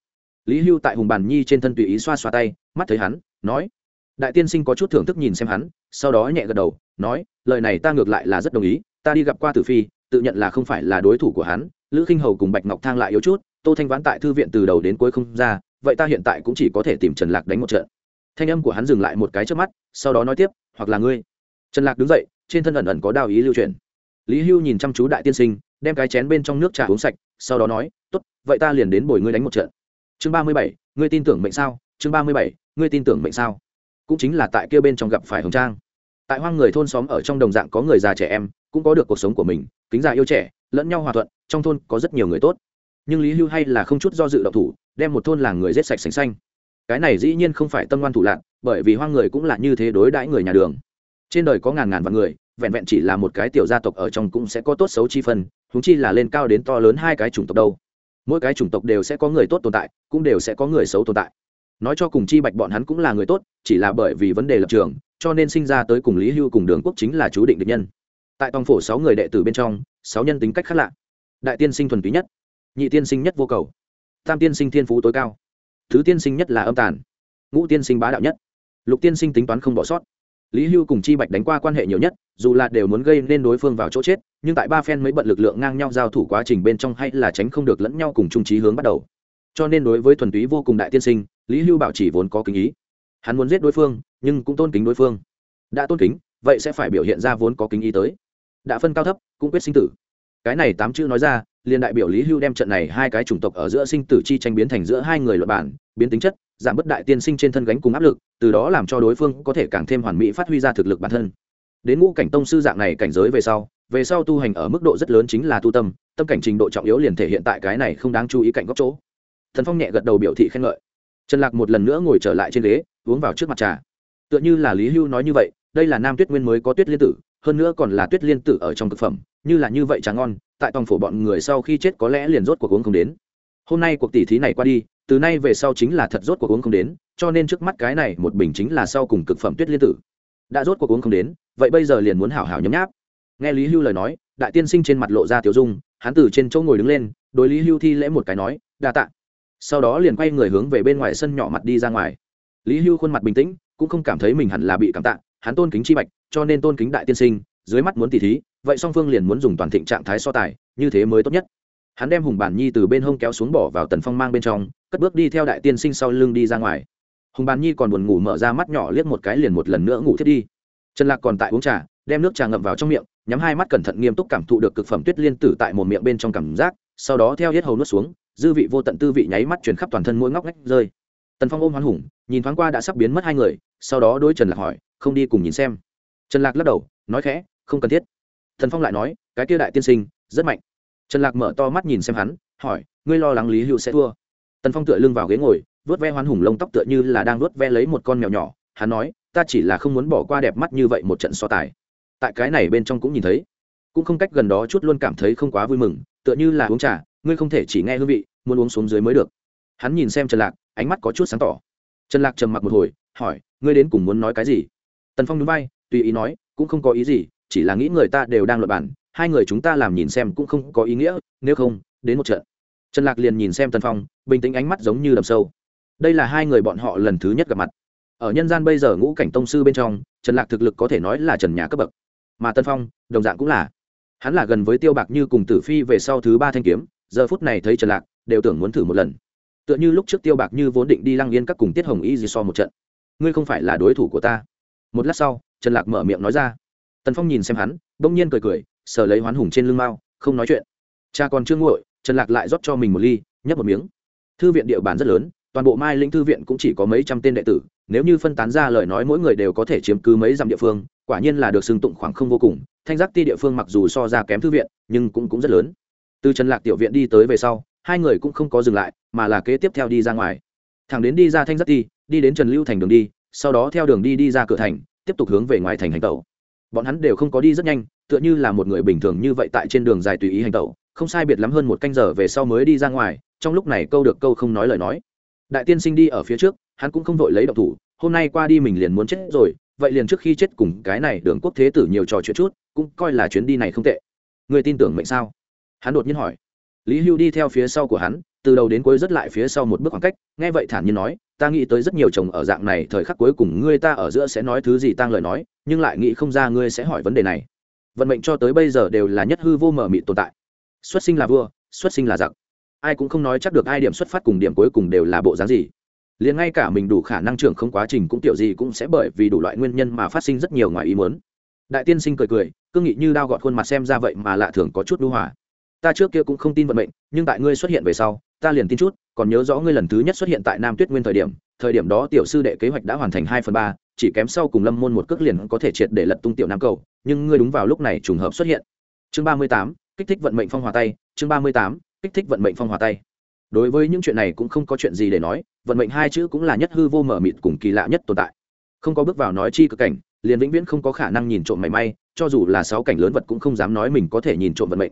Lý hưu tại hùng bàn nhi trên thân tùy ý xoa xoa tay, mắt thấy hắn, nói, đại tiên sinh có chút thưởng thức nhìn xem hắn, sau đó nhẹ gật đầu, nói, lời này ta ngược lại là rất đồng ý, ta đi gặp qua tử phi, tự nhận là không phải là đối thủ của hắn, lữ khinh hầu cùng bạch ngọc thang lại yếu chút, tô thanh vãn tại thư viện từ đầu đến cuối không ra, vậy ta hiện tại cũng chỉ có thể tìm trần lạc đánh một trận. Thanh âm của hắn dừng lại một cái trước mắt, sau đó nói tiếp, hoặc là ngươi. Trần lạc đứng dậy, trên thân ẩn ẩn có đao ý lưu truyền lý hưu nhìn chăm chú đại tiên sinh đem cái chén bên trong nước trà uống sạch, sau đó nói, tốt, vậy ta liền đến bồi ngươi đánh một trận. Chương ba mươi bảy, ngươi tin tưởng mệnh sao? Chương ba mươi bảy, ngươi tin tưởng mệnh sao? Cũng chính là tại kia bên trong gặp phải hồng trang. Tại hoang người thôn xóm ở trong đồng dạng có người già trẻ em, cũng có được cuộc sống của mình, kính già yêu trẻ, lẫn nhau hòa thuận, trong thôn có rất nhiều người tốt. Nhưng lý hưu hay là không chút do dự động thủ, đem một thôn làng người rết sạch sành xanh. Cái này dĩ nhiên không phải tâm ngoan thủ lạc bởi vì hoang người cũng là như thế đối đãi người nhà đường. Trên đời có ngàn ngàn vạn người, vẹn vẹn chỉ là một cái tiểu gia tộc ở trong cũng sẽ có tốt xấu chi phân húng chi là lên cao đến to lớn hai cái chủng tộc đâu. Mỗi cái chủng tộc đều sẽ có người tốt tồn tại, cũng đều sẽ có người xấu tồn tại. Nói cho cùng chi bạch bọn hắn cũng là người tốt, chỉ là bởi vì vấn đề lập trường, cho nên sinh ra tới cùng lý hưu cùng đường quốc chính là chú định địch nhân. Tại tòng phổ sáu người đệ tử bên trong, sáu nhân tính cách khác lạ. Đại tiên sinh thuần túy nhất, nhị tiên sinh nhất vô cầu, tam tiên sinh thiên phú tối cao, thứ tiên sinh nhất là âm tàn, ngũ tiên sinh bá đạo nhất. Lục tiên sinh tính toán không bỏ sót lý hưu cùng chi bạch đánh qua quan hệ nhiều nhất, dù là đều muốn gây nên đối phương vào chỗ chết, nhưng tại ba phen mới bận lực lượng ngang nhau giao thủ quá trình bên trong hay là tránh không được lẫn nhau cùng trung trí hướng bắt đầu. Cho nên đối với thuần túy vô cùng đại tiên sinh, lý hưu bảo chỉ vốn có kính ý. Hắn muốn giết đối phương, nhưng cũng tôn kính đối phương. Đã tôn kính, vậy sẽ phải biểu hiện ra vốn có kính ý tới. Đã phân cao thấp, cũng quyết sinh tử. Cái này tám chữ nói ra, liền đại biểu lý hưu đem trận này hai cái chủng tộc ở giữa sinh tử chi tranh biến thành giữa hai người luật bản, biến tính chất giảm bớt đại tiên sinh trên thân gánh cùng áp lực, từ đó làm cho đối phương có thể càng thêm hoàn mỹ phát huy ra thực lực bản thân. Đến ngũ cảnh tông sư dạng này cảnh giới về sau về sau tu hành ở mức độ rất lớn chính là tu tâm tâm cảnh trình độ trọng yếu liền thể hiện tại cái này không đáng chú ý cạnh góc chỗ. Thần phong nhẹ gật đầu biểu thị khen ngợi. Trần lạc một lần nữa ngồi trở lại trên ghế, uống vào trước mặt trà. Tựa như là lý hưu nói như vậy, đây là nam tuyết nguyên mới có tuyết liên tử, hơn nữa còn là tuyết liên tử ở trong thực phẩm, như là như vậy trà ngon, tại tòng phổ bọn người sau khi chết có lẽ liền rốt cuộc uống không đến hôm nay cuộc tỷ thí này qua đi, từ nay về sau chính là thật rốt cuộc uống không đến, cho nên trước mắt cái này một bình chính là sau cùng cực phẩm tuyết liên tử. Đã rốt cuộc uống không đến, vậy bây giờ liền muốn hảo hảo nhấm nháp. Nghe lý hưu lời nói, đại tiên sinh trên mặt lộ ra tiểu dung, hắn từ trên chỗ ngồi đứng lên, đối lý hưu thi lễ một cái nói, đa tạ. Sau đó liền quay người hướng về bên ngoài sân nhỏ mặt đi ra ngoài. Lý hưu khuôn mặt bình tĩnh, cũng không cảm thấy mình hẳn là bị cảm tạ, hắn tôn kính chi bạch, cho nên tôn kính đại tiên sinh, dưới mắt muốn tỉ thí, vậy song phương liền muốn dùng toàn thịnh trạng thái so tài, như thế mới tốt nhất hắn đem hùng bản nhi từ bên hông kéo xuống bỏ vào tần phong mang bên trong, cất bước đi theo đại tiên sinh sau lưng đi ra ngoài. Hùng bản nhi còn buồn ngủ mở ra mắt nhỏ liếc một cái liền một lần nữa ngủ thiết đi. Trần lạc còn tại uống trà, đem nước trà ngậm vào trong miệng, nhắm hai mắt cẩn thận nghiêm túc cảm thụ được cực phẩm tuyết liên tử tại một miệng bên trong cảm giác, sau đó theo hết hầu nuốt xuống, dư vị vô tận tư vị nháy mắt chuyển khắp toàn thân mỗi ngóc ngách rơi. Tần phong ôm hoán hùng, nhìn thoáng qua đã sắp biến mất hai người, sau đó đôi trần lạc hỏi, không đi cùng nhìn xem? Trần lạc lắc đầu, nói khẽ, không cần thiết. Thần phong lại nói, cái kia đại tiên sinh, rất mạnh trần lạc mở to mắt nhìn xem hắn, hỏi, ngươi lo lắng lý hữu sẽ thua? Tần phong tựa lưng vào ghế ngồi vớt ve hoan hùng lông tóc tựa như là đang vớt ve lấy một con mèo nhỏ. Hắn nói, ta chỉ là không muốn bỏ qua đẹp mắt như vậy một trận so tài. Tại cái này bên trong cũng nhìn thấy. Cũng không cách gần đó chút luôn cảm thấy không quá vui mừng, tựa như là uống trà, ngươi không thể chỉ nghe hương vị, muốn uống xuống dưới mới được. Hắn nhìn xem trần lạc, ánh mắt có chút sáng tỏ. Trần lạc trầm mặc một hồi, hỏi, ngươi đến cùng muốn nói cái gì? Tần phong núi bay tùy ý nói, cũng không có ý gì, chỉ là nghĩ người ta đều đang luật bản hai người chúng ta làm nhìn xem cũng không có ý nghĩa, nếu không, đến một trận. Trần lạc liền nhìn xem tần phong, bình tĩnh ánh mắt giống như đầm sâu. Đây là hai người bọn họ lần thứ nhất gặp mặt. Ở nhân gian bây giờ ngũ cảnh tông sư bên trong, trần lạc thực lực có thể nói là trần nhà cấp bậc. Mà tân phong, đồng dạng cũng là. Hắn là gần với tiêu bạc như cùng tử phi về sau thứ ba thanh kiếm, giờ phút này thấy trần lạc, đều tưởng muốn thử một lần. Tựa như lúc trước tiêu bạc như vốn định đi lăng yên các cùng tiết hồng y gì so một trận. Ngươi không phải là đối thủ của ta. Một lát sau, trần lạc mở miệng nói ra. Tần phong nhìn xem hắn, bỗng nhiên cười cười sờ lấy hoán hùng trên lưng mao, không nói chuyện. Cha còn chưa nguội, trần lạc lại rót cho mình một ly, nhấp một miếng. Thư viện địa bàn rất lớn, toàn bộ mai linh thư viện cũng chỉ có mấy trăm tên đệ tử, nếu như phân tán ra lời nói mỗi người đều có thể chiếm cứ mấy dặm địa phương, quả nhiên là được xưng tụng khoảng không vô cùng, thanh giác ti địa phương mặc dù so ra kém thư viện, nhưng cũng cũng rất lớn. Từ trần lạc tiểu viện đi tới về sau, hai người cũng không có dừng lại, mà là kế tiếp theo đi ra ngoài. Thẳng đến đi ra thanh giác ti, đi đến trần lưu thành đường đi, sau đó theo đường đi đi ra cửa thành, tiếp tục hướng về ngoài thành hành tẩu. Bọn hắn đều không có đi rất nhanh tựa như là một người bình thường như vậy tại trên đường dài tùy ý hành tẩu, không sai biệt lắm hơn một canh giờ về sau mới đi ra ngoài, trong lúc này câu được câu không nói lời nói. Đại tiên sinh đi ở phía trước, hắn cũng không vội lấy động thủ, hôm nay qua đi mình liền muốn chết rồi, vậy liền trước khi chết cùng cái này đường quốc thế tử nhiều trò chuyện chút, cũng coi là chuyến đi này không tệ. Người tin tưởng mệnh sao? Hắn đột nhiên hỏi. Lý hưu đi theo phía sau của hắn, từ đầu đến cuối rất lại phía sau một bước khoảng cách, nghe vậy thản nhiên nói, ta nghĩ tới rất nhiều chồng ở dạng này, thời khắc cuối cùng ngươi ta ở giữa sẽ nói thứ gì tang lời nói, nhưng lại nghĩ không ra ngươi sẽ hỏi vấn đề này vận mệnh cho tới bây giờ đều là nhất hư vô mờ mịt tồn tại. Xuất sinh là vua, xuất sinh là giặc. Ai cũng không nói chắc được ai điểm xuất phát cùng điểm cuối cùng đều là bộ dáng gì. Liền ngay cả mình đủ khả năng trưởng không quá trình cũng tiểu gì cũng sẽ bởi vì đủ loại nguyên nhân mà phát sinh rất nhiều ngoài ý muốn. Đại tiên sinh cười cười cương nghị như đao gọt khuôn mặt xem ra vậy mà lạ thường có chút đu hòa. Ta trước kia cũng không tin vận mệnh, nhưng tại ngươi xuất hiện về sau, ta liền tin chút còn nhớ rõ ngươi lần thứ nhất xuất hiện tại nam tuyết nguyên thời điểm thời điểm đó tiểu sư đệ kế hoạch đã hoàn thành hai phần ba, chỉ kém sau cùng lâm môn một cước liền có thể triệt để lật tung tiểu nam cầu, nhưng ngươi đúng vào lúc này trùng hợp xuất hiện. Chương ba mươi tám, kích thích vận mệnh phong hòa tay, chương ba mươi tám, kích thích vận mệnh phong hòa tay. Đối với những chuyện này cũng không có chuyện gì để nói, vận mệnh hai chữ cũng là nhất hư vô mở mịt cùng kỳ lạ nhất tồn tại. Không có bước vào nói chi cực cảnh, liền vĩnh viễn không có khả năng nhìn trộm mảy may, cho dù là sáu cảnh lớn vật cũng không dám nói mình có thể nhìn trộm vận mệnh.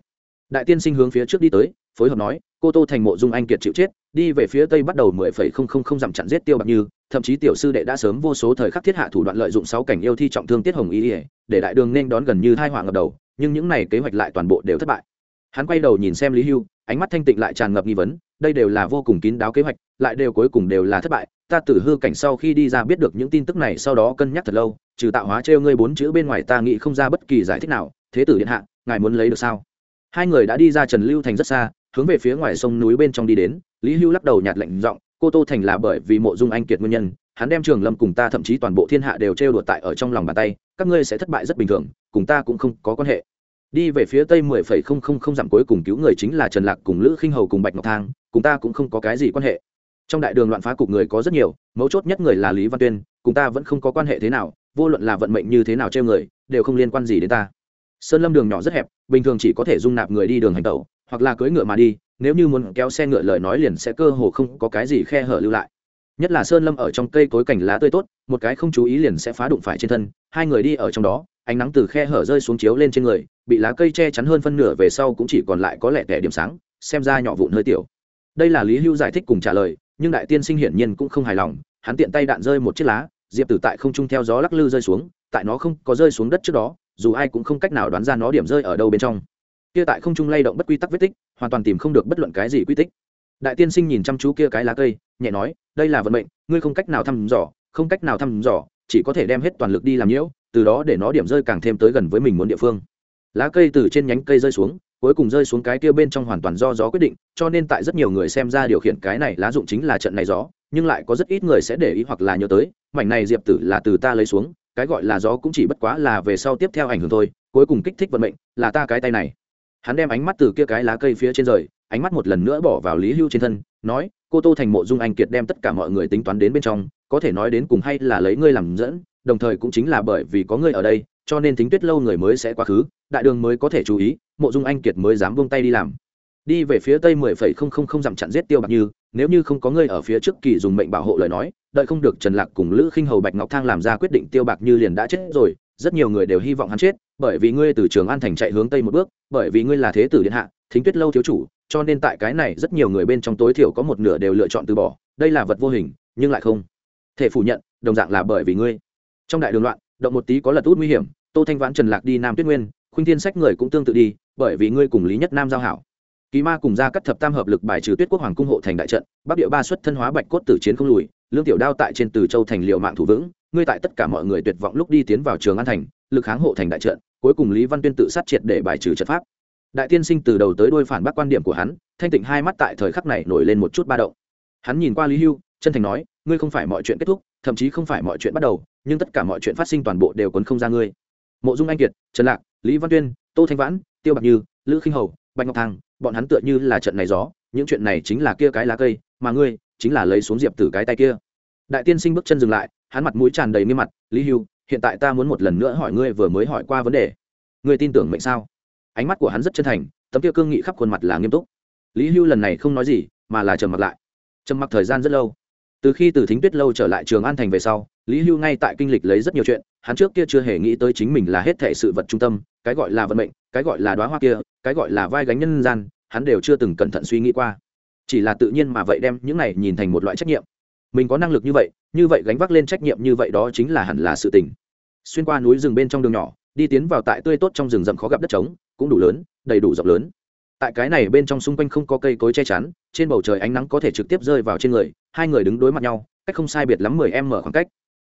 Đại tiên sinh hướng phía trước đi tới, phối hợp nói, cô tô thành mộ dung anh kiệt chịu chết đi về phía tây bắt đầu mười phẩy không không không dặm chặn giết tiêu bạc như, thậm chí tiểu sư đệ đã sớm vô số thời khắc thiết hạ thủ đoạn lợi dụng sáu cảnh yêu thi trọng thương tiết hồng y để đại đường nên đón gần như hai họa ngập đầu, nhưng những này kế hoạch lại toàn bộ đều thất bại. Hắn quay đầu nhìn xem lý hưu, ánh mắt thanh tịnh lại tràn ngập nghi vấn, đây đều là vô cùng kín đáo kế hoạch, lại đều cuối cùng đều là thất bại, ta tử hư cảnh sau khi đi ra biết được những tin tức này sau đó cân nhắc thật lâu, trừ tạo hóa trêu ngươi bốn chữ bên ngoài ta nghĩ không ra bất kỳ giải thích nào, thế tử điện hạ, ngài muốn lấy được sao? Hai người đã đi ra trần lưu thành rất xa, hướng về phía ngoài sông núi bên trong đi đến lý hưu lắc đầu nhạt lạnh giọng, cô tô thành là bởi vì mộ dung anh kiệt nguyên nhân, hắn đem trường lâm cùng ta thậm chí toàn bộ thiên hạ đều trêu đùa tại ở trong lòng bàn tay, các ngươi sẽ thất bại rất bình thường, cùng ta cũng không có quan hệ. Đi về phía tây mười phẩy không không không dặm cuối cùng cứu người chính là trần lạc cùng lữ khinh hầu cùng bạch ngọc thang, cùng ta cũng không có cái gì quan hệ. Trong đại đường loạn phá cục người có rất nhiều, mấu chốt nhất người là lý văn tuyên, cùng ta vẫn không có quan hệ thế nào, vô luận là vận mệnh như thế nào treo người, đều không liên quan gì đến ta. Sơn lâm đường nhỏ rất hẹp, bình thường chỉ có thể dung nạp người đi đường hành tẩu, hoặc là cưỡi ngựa mà đi nếu như muốn kéo xe ngựa lời nói liền sẽ cơ hồ không có cái gì khe hở lưu lại. Nhất là sơn lâm ở trong cây cối cảnh lá tươi tốt, một cái không chú ý liền sẽ phá đụng phải trên thân, hai người đi ở trong đó, ánh nắng từ khe hở rơi xuống chiếu lên trên người, bị lá cây che chắn hơn phân nửa về sau cũng chỉ còn lại có lẻ tẻ điểm sáng, xem ra nhỏ vụn hơi tiểu. Đây là lý hưu giải thích cùng trả lời, nhưng đại tiên sinh hiển nhiên cũng không hài lòng, hắn tiện tay đạn rơi một chiếc lá, diệp tử tại không trung theo gió lắc lư rơi xuống, tại nó không có rơi xuống đất trước đó, dù ai cũng không cách nào đoán ra nó điểm rơi ở đâu bên trong kia tại không trung lay động bất quy tắc vết tích, hoàn toàn tìm không được bất luận cái gì quy tích. Đại tiên sinh nhìn chăm chú kia cái lá cây, nhẹ nói, đây là vận mệnh, ngươi không cách nào thăm dò, không cách nào thăm dò, chỉ có thể đem hết toàn lực đi làm nhiễu, từ đó để nó điểm rơi càng thêm tới gần với mình muốn địa phương. Lá cây từ trên nhánh cây rơi xuống, cuối cùng rơi xuống cái kia bên trong hoàn toàn do gió quyết định, cho nên tại rất nhiều người xem ra điều khiển cái này lá dụng chính là trận này gió, nhưng lại có rất ít người sẽ để ý hoặc là nhớ tới, mảnh này diệp tử là từ ta lấy xuống, cái gọi là gió cũng chỉ bất quá là về sau tiếp theo ảnh hưởng thôi, cuối cùng kích thích vận mệnh, là ta cái tay này hắn đem ánh mắt từ kia cái lá cây phía trên rời, ánh mắt một lần nữa bỏ vào lý hưu trên thân, nói, cô tô thành mộ dung anh kiệt đem tất cả mọi người tính toán đến bên trong, có thể nói đến cùng hay là lấy ngươi làm dẫn, đồng thời cũng chính là bởi vì có ngươi ở đây, cho nên thính tuyết lâu người mới sẽ quá khứ, đại đường mới có thể chú ý, mộ dung anh kiệt mới dám vung tay đi làm. Đi về phía tây mười phẩy không không không dặm chặn giết tiêu bạc như, nếu như không có ngươi ở phía trước kỳ dùng mệnh bảo hộ lời nói, đợi không được trần lạc cùng lữ khinh hầu bạch ngọc thang làm ra quyết định tiêu bạc như liền đã chết rồi rất nhiều người đều hy vọng hắn chết, bởi vì ngươi từ trường an thành chạy hướng tây một bước, bởi vì ngươi là thế tử điện hạ, thính tuyết lâu thiếu chủ, cho nên tại cái này rất nhiều người bên trong tối thiểu có một nửa đều lựa chọn từ bỏ. Đây là vật vô hình, nhưng lại không thể phủ nhận, đồng dạng là bởi vì ngươi. Trong đại đường loạn, động một tí có lật út nguy hiểm, tô thanh vãn, trần lạc đi nam tuyết nguyên, khuynh thiên sách người cũng tương tự đi, bởi vì ngươi cùng lý nhất nam giao hảo. Kỳ ma cùng ra cắt thập tam hợp lực bài trừ tuyết quốc hoàng cung hộ thành đại trận, bắc địa ba xuất thân hóa bạch cốt tử chiến không lùi lương tiểu đao tại trên từ châu thành liệu mạng thủ vững, ngươi tại tất cả mọi người tuyệt vọng lúc đi tiến vào trường an thành, lực kháng hộ thành đại trận, cuối cùng lý văn tuyên tự sát triệt để bài trừ trận pháp. Đại tiên sinh từ đầu tới đuôi phản bác quan điểm của hắn, thanh tịnh hai mắt tại thời khắc này nổi lên một chút ba động. Hắn nhìn qua lý hưu, chân thành nói, ngươi không phải mọi chuyện kết thúc, thậm chí không phải mọi chuyện bắt đầu, nhưng tất cả mọi chuyện phát sinh toàn bộ đều quấn không ra ngươi. Mộ dung anh kiệt, trần lạc, lý văn tuyên, tô thanh vãn, tiêu bạc như, lữ khinh hầu, bạch ngọc thang bọn hắn tựa như là trận này gió, những chuyện này chính là kia cái lá cây, mà ngươi chính là lấy xuống diệp tử cái tay kia. Đại tiên sinh bước chân dừng lại, hắn mặt mũi tràn đầy nghiêm mặt, lý hưu, hiện tại ta muốn một lần nữa hỏi ngươi vừa mới hỏi qua vấn đề. Ngươi tin tưởng mệnh sao? Ánh mắt của hắn rất chân thành, tấm kia cương nghị khắp khuôn mặt là nghiêm túc. Lý hưu lần này không nói gì, mà là trầm mặt lại. Trầm mặc thời gian rất lâu. Từ khi từ thính tuyết lâu trở lại trường an thành về sau, lý hưu ngay tại kinh lịch lấy rất nhiều chuyện, hắn trước kia chưa hề nghĩ tới chính mình là hết thể sự vật trung tâm, cái gọi là vận mệnh, cái gọi là đoá hoa kia, cái gọi là vai gánh nhân gian, hắn đều chưa từng cẩn thận suy nghĩ qua chỉ là tự nhiên mà vậy đem những này nhìn thành một loại trách nhiệm. Mình có năng lực như vậy như vậy gánh vác lên trách nhiệm như vậy đó chính là hẳn là sự tình. Xuyên qua núi rừng bên trong đường nhỏ, đi tiến vào tại tươi tốt trong rừng rậm khó gặp đất trống, cũng đủ lớn, đầy đủ rộng lớn. Tại cái này bên trong xung quanh không có cây cối che chắn, trên bầu trời ánh nắng có thể trực tiếp rơi vào trên người, hai người đứng đối mặt nhau, cách không sai biệt lắm mười em mở khoảng cách.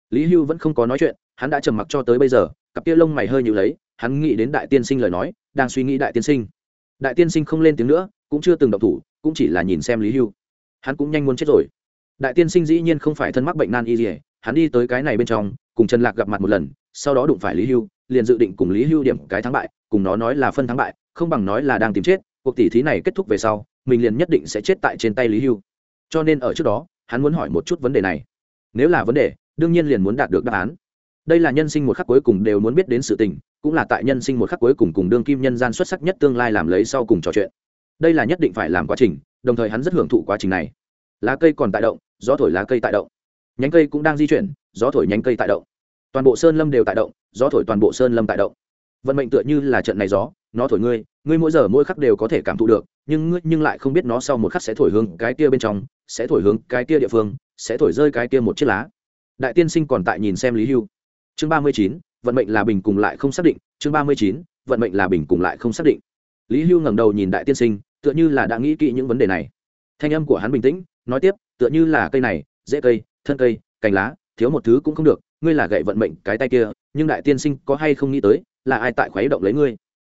Lý hưu vẫn không có nói chuyện, hắn đã trầm mặc cho tới bây giờ, cặp kia lông mày hơi nhự lấy, hắn nghĩ đến đại tiên sinh lời nói, đang suy nghĩ đại tiên sinh. Đại tiên sinh không lên tiếng nữa, cũng chưa từng động thủ cũng chỉ là nhìn xem lý hưu. Hắn cũng nhanh muốn chết rồi. Đại tiên sinh dĩ nhiên không phải thân mắc bệnh nan y gì hắn đi tới cái này bên trong, cùng trần lạc gặp mặt một lần, sau đó đụng phải lý hưu, liền dự định cùng lý hưu điểm cái thắng bại, cùng nó nói là phân thắng bại, không bằng nói là đang tìm chết, cuộc tỷ thí này kết thúc về sau, mình liền nhất định sẽ chết tại trên tay lý hưu. Cho nên ở trước đó, hắn muốn hỏi một chút vấn đề này. Nếu là vấn đề, đương nhiên liền muốn đạt được đáp án. Đây là nhân sinh một khắc cuối cùng đều muốn biết đến sự tình, cũng là tại nhân sinh một khắc cuối cùng cùng đương kim nhân gian xuất sắc nhất tương lai làm lấy sau cùng trò chuyện đây là nhất định phải làm quá trình, đồng thời hắn rất hưởng thụ quá trình này. Lá cây còn tại động, gió thổi lá cây tại động. Nhánh cây cũng đang di chuyển, gió thổi nhánh cây tại động. Toàn bộ sơn lâm đều tại động, gió thổi toàn bộ sơn lâm tại động. Vận mệnh tựa như là trận này gió, nó thổi ngươi ngươi mỗi giờ mỗi khắc đều có thể cảm thụ được, nhưng ngươi nhưng lại không biết nó sau một khắc sẽ thổi hướng cái kia bên trong, sẽ thổi hướng cái kia địa phương, sẽ thổi rơi cái kia một chiếc lá. Đại tiên sinh còn tại nhìn xem lý hưu. Chương ba mươi chín, vận mệnh là bình cùng lại không xác định. Chương ba mươi chín, vận mệnh là bình cùng lại không xác định. Lý hưu ngẩng đầu nhìn đại tiên sinh tựa như là đã nghĩ kỹ những vấn đề này. Thanh âm của hắn bình tĩnh, nói tiếp, tựa như là cây này dễ cây, thân cây, cành lá, thiếu một thứ cũng không được, ngươi là gậy vận mệnh cái tay kia, nhưng đại tiên sinh có hay không nghĩ tới, là ai tại khuấy động lấy ngươi?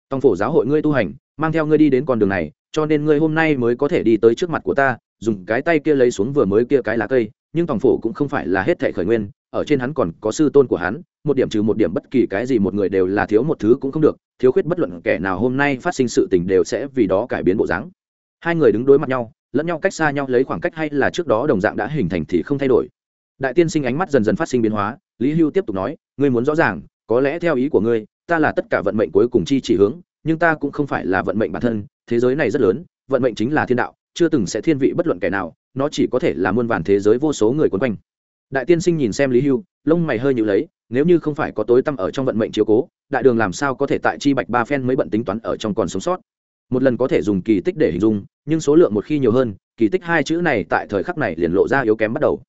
Tòng phổ giáo hội ngươi tu hành, mang theo ngươi đi đến con đường này, cho nên ngươi hôm nay mới có thể đi tới trước mặt của ta, dùng cái tay kia lấy xuống vừa mới kia cái lá cây, nhưng tòng phổ cũng không phải là hết thệ khởi nguyên ở trên hắn còn có sư tôn của hắn, một điểm trừ một điểm bất kỳ cái gì một người đều là thiếu một thứ cũng không được, thiếu khuyết bất luận kẻ nào hôm nay phát sinh sự tình đều sẽ vì đó cải biến bộ dáng. Hai người đứng đối mặt nhau, lẫn nhau cách xa nhau, lấy khoảng cách hay là trước đó đồng dạng đã hình thành thì không thay đổi. Đại tiên sinh ánh mắt dần dần phát sinh biến hóa, lý hưu tiếp tục nói, ngươi muốn rõ ràng, có lẽ theo ý của ngươi, ta là tất cả vận mệnh cuối cùng chi chỉ hướng, nhưng ta cũng không phải là vận mệnh bản thân, thế giới này rất lớn, vận mệnh chính là thiên đạo, chưa từng sẽ thiên vị bất luận kẻ nào, nó chỉ có thể là muôn vàn thế giới vô số người quấn quanh đại tiên sinh nhìn xem lý hưu, lông mày hơi nhịu lấy, nếu như không phải có tối tăm ở trong vận mệnh chiếu cố, đại đường làm sao có thể tại chi bạch ba phen mới bận tính toán ở trong còn sống sót? Một lần có thể dùng kỳ tích để hình dung, nhưng số lượng một khi nhiều hơn, kỳ tích hai chữ này tại thời khắc này liền lộ ra yếu kém bắt đầu.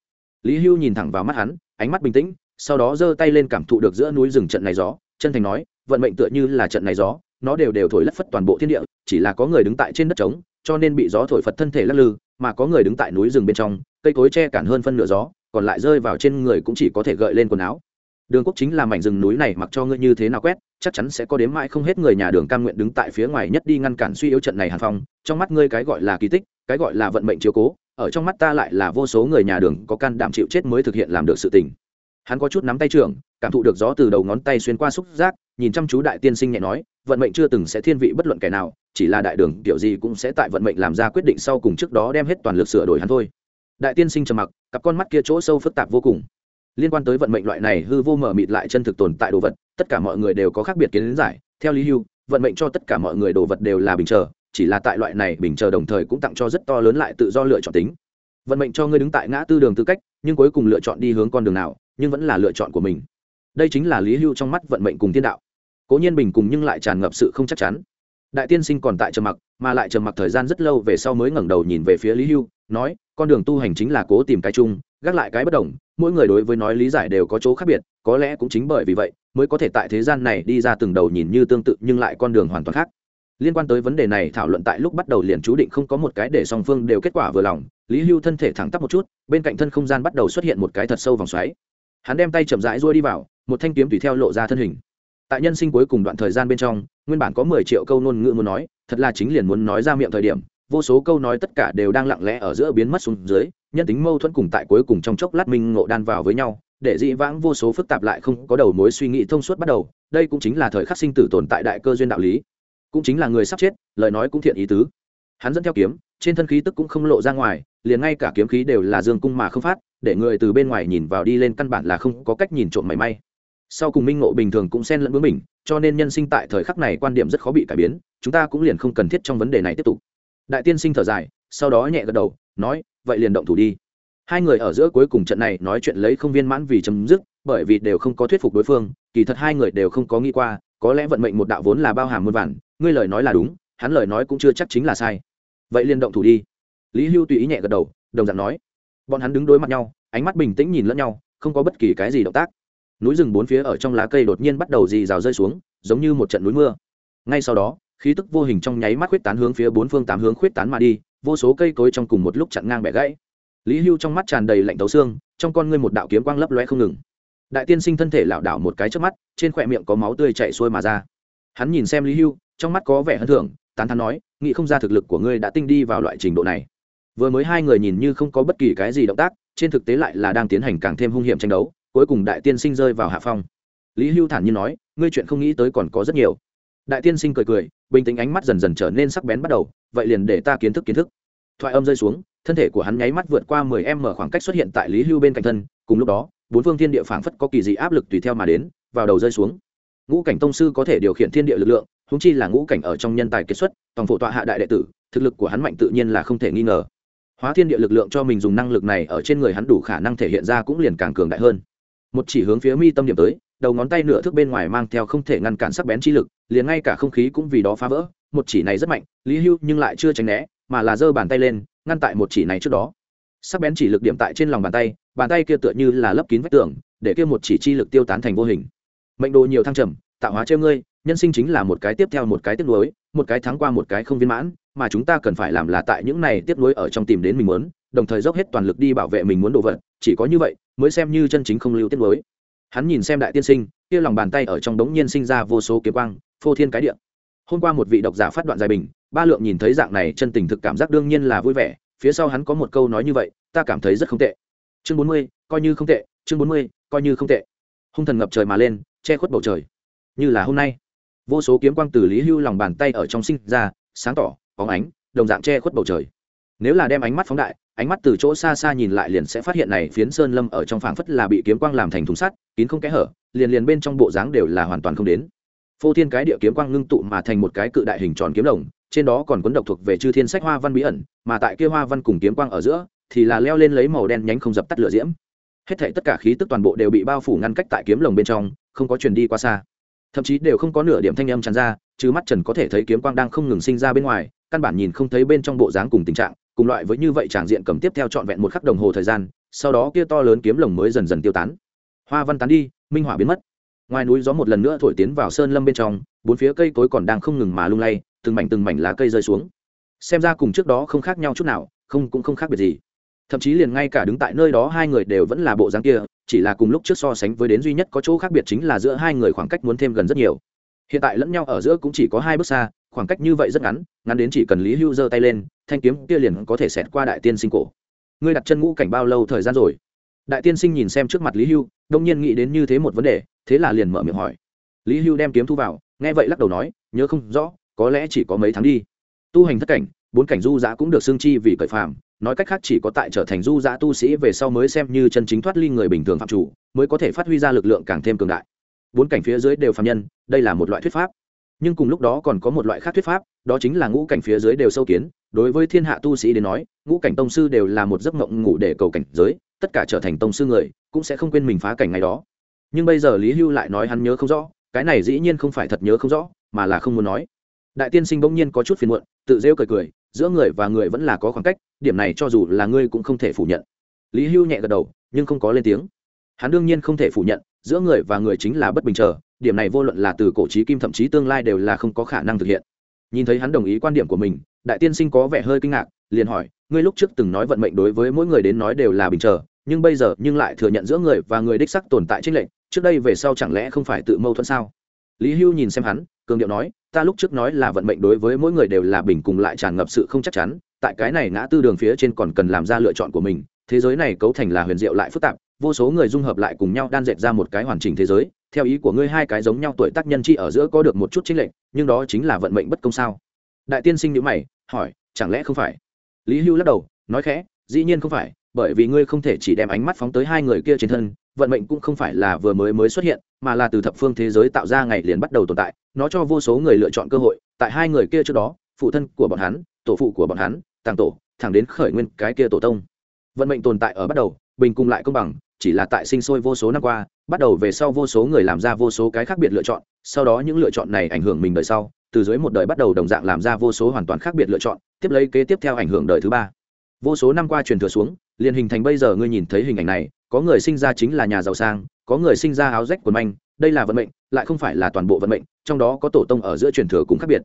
Lý hưu nhìn thẳng vào mắt hắn, ánh mắt bình tĩnh, sau đó giơ tay lên cảm thụ được giữa núi rừng trận này gió, chân thành nói, vận mệnh tựa như là trận này gió, nó đều đều thổi lất phất toàn bộ thiên địa, chỉ là có người đứng tại trên đất trống, cho nên bị gió thổi phật thân thể lắc lư, mà có người đứng tại núi rừng bên trong, cây cối che cản hơn phân nửa gió còn lại rơi vào trên người cũng chỉ có thể gợi lên quần áo. Đường quốc chính là mảnh rừng núi này mặc cho ngươi như thế nào quét, chắc chắn sẽ có đến mãi không hết người nhà đường cam nguyện đứng tại phía ngoài nhất đi ngăn cản suy yếu trận này hàn phong. Trong mắt ngươi cái gọi là kỳ tích, cái gọi là vận mệnh chiếu cố, ở trong mắt ta lại là vô số người nhà đường có can đảm chịu chết mới thực hiện làm được sự tình. Hắn có chút nắm tay trưởng, cảm thụ được gió từ đầu ngón tay xuyên qua xúc giác, nhìn chăm chú đại tiên sinh nhẹ nói, vận mệnh chưa từng sẽ thiên vị bất luận kẻ nào, chỉ là đại đường, kiểu gì cũng sẽ tại vận mệnh làm ra quyết định sau cùng trước đó đem hết toàn lực sửa đổi hắn thôi đại tiên sinh trầm mặc, cặp con mắt kia chỗ sâu phức tạp vô cùng. Liên quan tới vận mệnh loại này hư vô mở mịt lại chân thực tồn tại đồ vật, tất cả mọi người đều có khác biệt kiến giải. Theo lý hưu, vận mệnh cho tất cả mọi người đồ vật đều là bình chờ, chỉ là tại loại này bình chờ đồng thời cũng tặng cho rất to lớn lại tự do lựa chọn tính. Vận mệnh cho ngươi đứng tại ngã tư đường tư cách, nhưng cuối cùng lựa chọn đi hướng con đường nào, nhưng vẫn là lựa chọn của mình. Đây chính là lý hưu trong mắt vận mệnh cùng thiên đạo. Cố nhiên bình cùng nhưng lại tràn ngập sự không chắc chắn đại tiên sinh còn tại trầm mặc, mà lại trầm mặc thời gian rất lâu về sau mới ngẩng đầu nhìn về phía lý hưu, nói, con đường tu hành chính là cố tìm cái chung, gác lại cái bất đồng, mỗi người đối với nói lý giải đều có chỗ khác biệt, có lẽ cũng chính bởi vì vậy, mới có thể tại thế gian này đi ra từng đầu nhìn như tương tự nhưng lại con đường hoàn toàn khác. Liên quan tới vấn đề này, thảo luận tại lúc bắt đầu liền chú định không có một cái để song phương đều kết quả vừa lòng, lý hưu thân thể thẳng tắp một chút, bên cạnh thân không gian bắt đầu xuất hiện một cái thật sâu vòng xoáy. Hắn đem tay chậm rãi ruôi đi vào, một thanh kiếm tùy theo lộ ra thân hình tại nhân sinh cuối cùng đoạn thời gian bên trong, nguyên bản có mười triệu câu ngôn ngữ muốn nói, thật là chính liền muốn nói ra miệng thời điểm, vô số câu nói tất cả đều đang lặng lẽ ở giữa biến mất xuống dưới, nhân tính mâu thuẫn cùng tại cuối cùng trong chốc lát minh ngộ đan vào với nhau, để dị vãng vô số phức tạp lại không có đầu mối suy nghĩ thông suốt bắt đầu, đây cũng chính là thời khắc sinh tử tồn tại đại cơ duyên đạo lý. Cũng chính là người sắp chết, lời nói cũng thiện ý tứ. Hắn dẫn theo kiếm, trên thân khí tức cũng không lộ ra ngoài, liền ngay cả kiếm khí đều là dương cung mà không phát, để người từ bên ngoài nhìn vào đi lên căn bản là không có cách nhìn trộm mảy may sau cùng minh ngộ bình thường cũng xen lẫn với mình cho nên nhân sinh tại thời khắc này quan điểm rất khó bị cải biến, chúng ta cũng liền không cần thiết trong vấn đề này tiếp tục. Đại tiên sinh thở dài, sau đó nhẹ gật đầu, nói, vậy liền động thủ đi. Hai người ở giữa cuối cùng trận này nói chuyện lấy không viên mãn vì chấm dứt, bởi vì đều không có thuyết phục đối phương, kỳ thật hai người đều không có nghĩ qua, có lẽ vận mệnh một đạo vốn là bao hàm muôn vản ngươi lời nói là đúng, hắn lời nói cũng chưa chắc chính là sai. Vậy liền động thủ đi. Lý hưu tùy ý nhẹ gật đầu, đồng dạng nói. Bọn hắn đứng đối mặt nhau, ánh mắt bình tĩnh nhìn lẫn nhau, không có bất kỳ cái gì động tác núi rừng bốn phía ở trong lá cây đột nhiên bắt đầu dì rào rơi xuống, giống như một trận núi mưa. Ngay sau đó, khí tức vô hình trong nháy mắt khuyết tán hướng phía bốn phương tám hướng khuyết tán mà đi, vô số cây cối trong cùng một lúc chặn ngang bẻ gãy. Lý hưu trong mắt tràn đầy lạnh tấu xương, trong con ngươi một đạo kiếm quang lấp loe không ngừng. Đại tiên sinh thân thể lảo đảo một cái trước mắt, trên khỏe miệng có máu tươi chạy xuôi mà ra. Hắn nhìn xem lý hưu, trong mắt có vẻ hân thưởng, tán thắn nói, nghĩ không ra thực lực của ngươi đã tinh đi vào loại trình độ này. Vừa mới hai người nhìn như không có bất kỳ cái gì động tác, trên thực tế lại là đang tiến hành càng thêm hung hiểm tranh đấu cuối cùng đại tiên sinh rơi vào hạ phong. Lý hưu thản nhiên nói, ngươi chuyện không nghĩ tới còn có rất nhiều. Đại tiên sinh cười cười, bình tĩnh ánh mắt dần dần trở nên sắc bén bắt đầu, vậy liền để ta kiến thức kiến thức. Thoại âm rơi xuống, thân thể của hắn nháy mắt vượt qua mười em mở khoảng cách xuất hiện tại lý hưu bên cạnh thân, cùng lúc đó, bốn phương thiên địa phảng phất có kỳ dị áp lực tùy theo mà đến, vào đầu rơi xuống. Ngũ cảnh tông sư có thể điều khiển thiên địa lực lượng húng chi là ngũ cảnh ở trong nhân tài kết xuất toàn phổ tọa hạ đại đệ tử, thực lực của hắn mạnh tự nhiên là không thể nghi ngờ. Hóa thiên địa lực lượng cho mình dùng năng lực này ở trên người hắn đủ khả năng thể hiện ra cũng liền càng cường đại hơn một chỉ hướng phía mi tâm điểm tới, đầu ngón tay nửa thước bên ngoài mang theo không thể ngăn cản sắc bén chi lực, liền ngay cả không khí cũng vì đó phá vỡ, một chỉ này rất mạnh, lý hưu nhưng lại chưa tránh né, mà là giơ bàn tay lên, ngăn tại một chỉ này trước đó. Sắc bén chỉ lực điểm tại trên lòng bàn tay bàn tay kia tựa như là lấp kín vách tường, để kia một chỉ chi lực tiêu tán thành vô hình. Mệnh đồ nhiều thăng trầm, tạo hóa treo ngươi, nhân sinh chính là một cái tiếp theo một cái tiếp nối một cái thắng qua một cái không viên mãn, mà chúng ta cần phải làm là tại những này tiếp nối ở trong tìm đến mình muốn, đồng thời dốc hết toàn lực đi bảo vệ mình muốn đồ vật, chỉ có như vậy mới xem như chân chính không lưu tiết mới. Hắn nhìn xem đại tiên sinh, kia lòng bàn tay ở trong đống nhiên sinh ra vô số kiếm quang, phô thiên cái địa. Hôm qua một vị độc giả phát đoạn dài bình, ba lượng nhìn thấy dạng này chân tình thực cảm giác đương nhiên là vui vẻ, phía sau hắn có một câu nói như vậy, ta cảm thấy rất không tệ. Chương bốn mươi, coi như không tệ, chương bốn mươi, coi như không tệ. Hung thần ngập trời mà lên, che khuất bầu trời. Như là hôm nay. Vô số kiếm quang từ lý hưu lòng bàn tay ở trong sinh ra, sáng tỏ, bóng ánh, đồng dạng che khuất bầu trời nếu là đem ánh mắt phóng đại, ánh mắt từ chỗ xa xa nhìn lại liền sẽ phát hiện này phiến sơn lâm ở trong phảng phất là bị kiếm quang làm thành thùng sắt, kín không kẽ hở, liền liền bên trong bộ dáng đều là hoàn toàn không đến. Phô thiên cái địa kiếm quang ngưng tụ mà thành một cái cự đại hình tròn kiếm đồng, trên đó còn cuốn độc thuộc về chư thiên sách hoa văn bí ẩn, mà tại kia hoa văn cùng kiếm quang ở giữa, thì là leo lên lấy màu đen nhánh không dập tắt lửa diễm. Hết thảy tất cả khí tức toàn bộ đều bị bao phủ ngăn cách tại kiếm lồng bên trong, không có truyền đi qua xa. Thậm chí đều không có nửa điểm thanh âm tràn ra chứ mắt trần có thể thấy kiếm quang đang không ngừng sinh ra bên ngoài, căn bản nhìn không thấy bên trong bộ dáng cùng tình trạng cùng loại với như vậy tràng diện cầm tiếp theo trọn vẹn một khắc đồng hồ thời gian, sau đó kia to lớn kiếm lồng mới dần dần tiêu tán. Hoa văn tán đi, minh hỏa biến mất. Ngoài núi gió một lần nữa thổi tiến vào sơn lâm bên trong, bốn phía cây cối còn đang không ngừng mà lung lay, từng mảnh từng mảnh lá cây rơi xuống. Xem ra cùng trước đó không khác nhau chút nào, không cũng không khác biệt gì. Thậm chí liền ngay cả đứng tại nơi đó hai người đều vẫn là bộ dáng kia, chỉ là cùng lúc trước so sánh với đến duy nhất có chỗ khác biệt chính là giữa hai người khoảng cách muốn thêm gần rất nhiều. Hiện tại lẫn nhau ở giữa cũng chỉ có hai bước xa khoảng cách như vậy rất ngắn ngắn đến chỉ cần lý hưu giơ tay lên, thanh kiếm kia liền có thể xẹt qua đại tiên sinh cổ. Ngươi đặt chân ngũ cảnh bao lâu thời gian rồi? Đại tiên sinh nhìn xem trước mặt lý hưu đông nhiên nghĩ đến như thế một vấn đề, thế là liền mở miệng hỏi. Lý hưu đem kiếm thu vào, nghe vậy lắc đầu nói, nhớ không rõ, có lẽ chỉ có mấy tháng đi. Tu hành thất cảnh, bốn cảnh du giã cũng được xương chi vì cởi phàm, nói cách khác chỉ có tại trở thành du giã tu sĩ về sau mới xem như chân chính thoát ly người bình thường phạm chủ, mới có thể phát huy ra lực lượng càng thêm cường đại. Bốn cảnh phía dưới đều phạm nhân, đây là một loại thuyết pháp nhưng cùng lúc đó còn có một loại khác thuyết pháp, đó chính là ngũ cảnh phía dưới đều sâu kiến. Đối với thiên hạ tu sĩ đến nói, ngũ cảnh tông sư đều là một giấc mộng ngủ để cầu cảnh giới, tất cả trở thành tông sư người, cũng sẽ không quên mình phá cảnh ngày đó. Nhưng bây giờ lý hưu lại nói hắn nhớ không rõ, cái này dĩ nhiên không phải thật nhớ không rõ, mà là không muốn nói. Đại tiên sinh bỗng nhiên có chút phiền muộn, tự rêu cười cười, giữa người và người vẫn là có khoảng cách, điểm này cho dù là ngươi cũng không thể phủ nhận. Lý hưu nhẹ gật đầu, nhưng không có lên tiếng. Hắn đương nhiên không thể phủ nhận, giữa người và người chính là bất bình chờ điểm này vô luận là từ cổ trí kim thậm chí tương lai đều là không có khả năng thực hiện. Nhìn thấy hắn đồng ý quan điểm của mình, đại tiên sinh có vẻ hơi kinh ngạc, liền hỏi, ngươi lúc trước từng nói vận mệnh đối với mỗi người đến nói đều là bình chờ, nhưng bây giờ nhưng lại thừa nhận giữa người và người đích sắc tồn tại trích lệnh trước đây về sau chẳng lẽ không phải tự mâu thuẫn sao? Lý hưu nhìn xem hắn, cường điệu nói, ta lúc trước nói là vận mệnh đối với mỗi người đều là bình cùng lại tràn ngập sự không chắc chắn, tại cái này ngã tư đường phía trên còn cần làm ra lựa chọn của mình, thế giới này cấu thành là huyền diệu lại phức tạp, vô số người dung hợp lại cùng nhau đan dệt ra một cái hoàn chỉnh thế giới theo ý của ngươi hai cái giống nhau tuổi tác nhân chi ở giữa có được một chút chính lệnh nhưng đó chính là vận mệnh bất công sao? Đại tiên sinh nhữ mày, hỏi, chẳng lẽ không phải? Lý hưu lắc đầu, nói khẽ, dĩ nhiên không phải, bởi vì ngươi không thể chỉ đem ánh mắt phóng tới hai người kia trên thân, vận mệnh cũng không phải là vừa mới mới xuất hiện, mà là từ thập phương thế giới tạo ra ngày liền bắt đầu tồn tại, nó cho vô số người lựa chọn cơ hội, tại hai người kia trước đó, phụ thân của bọn hắn, tổ phụ của bọn hắn, tàng tổ, thẳng đến khởi nguyên cái kia tổ tông. Vận mệnh tồn tại ở bắt đầu, bình cùng lại công bằng chỉ là tại sinh sôi vô số năm qua, bắt đầu về sau vô số người làm ra vô số cái khác biệt lựa chọn, sau đó những lựa chọn này ảnh hưởng mình đời sau, từ dưới một đời bắt đầu đồng dạng làm ra vô số hoàn toàn khác biệt lựa chọn, tiếp lấy kế tiếp theo ảnh hưởng đời thứ ba. Vô số năm qua truyền thừa xuống, liền hình thành bây giờ ngươi nhìn thấy hình ảnh này, có người sinh ra chính là nhà giàu sang, có người sinh ra áo rách quần manh, đây là vận mệnh, lại không phải là toàn bộ vận mệnh, trong đó có tổ tông ở giữa truyền thừa cũng khác biệt.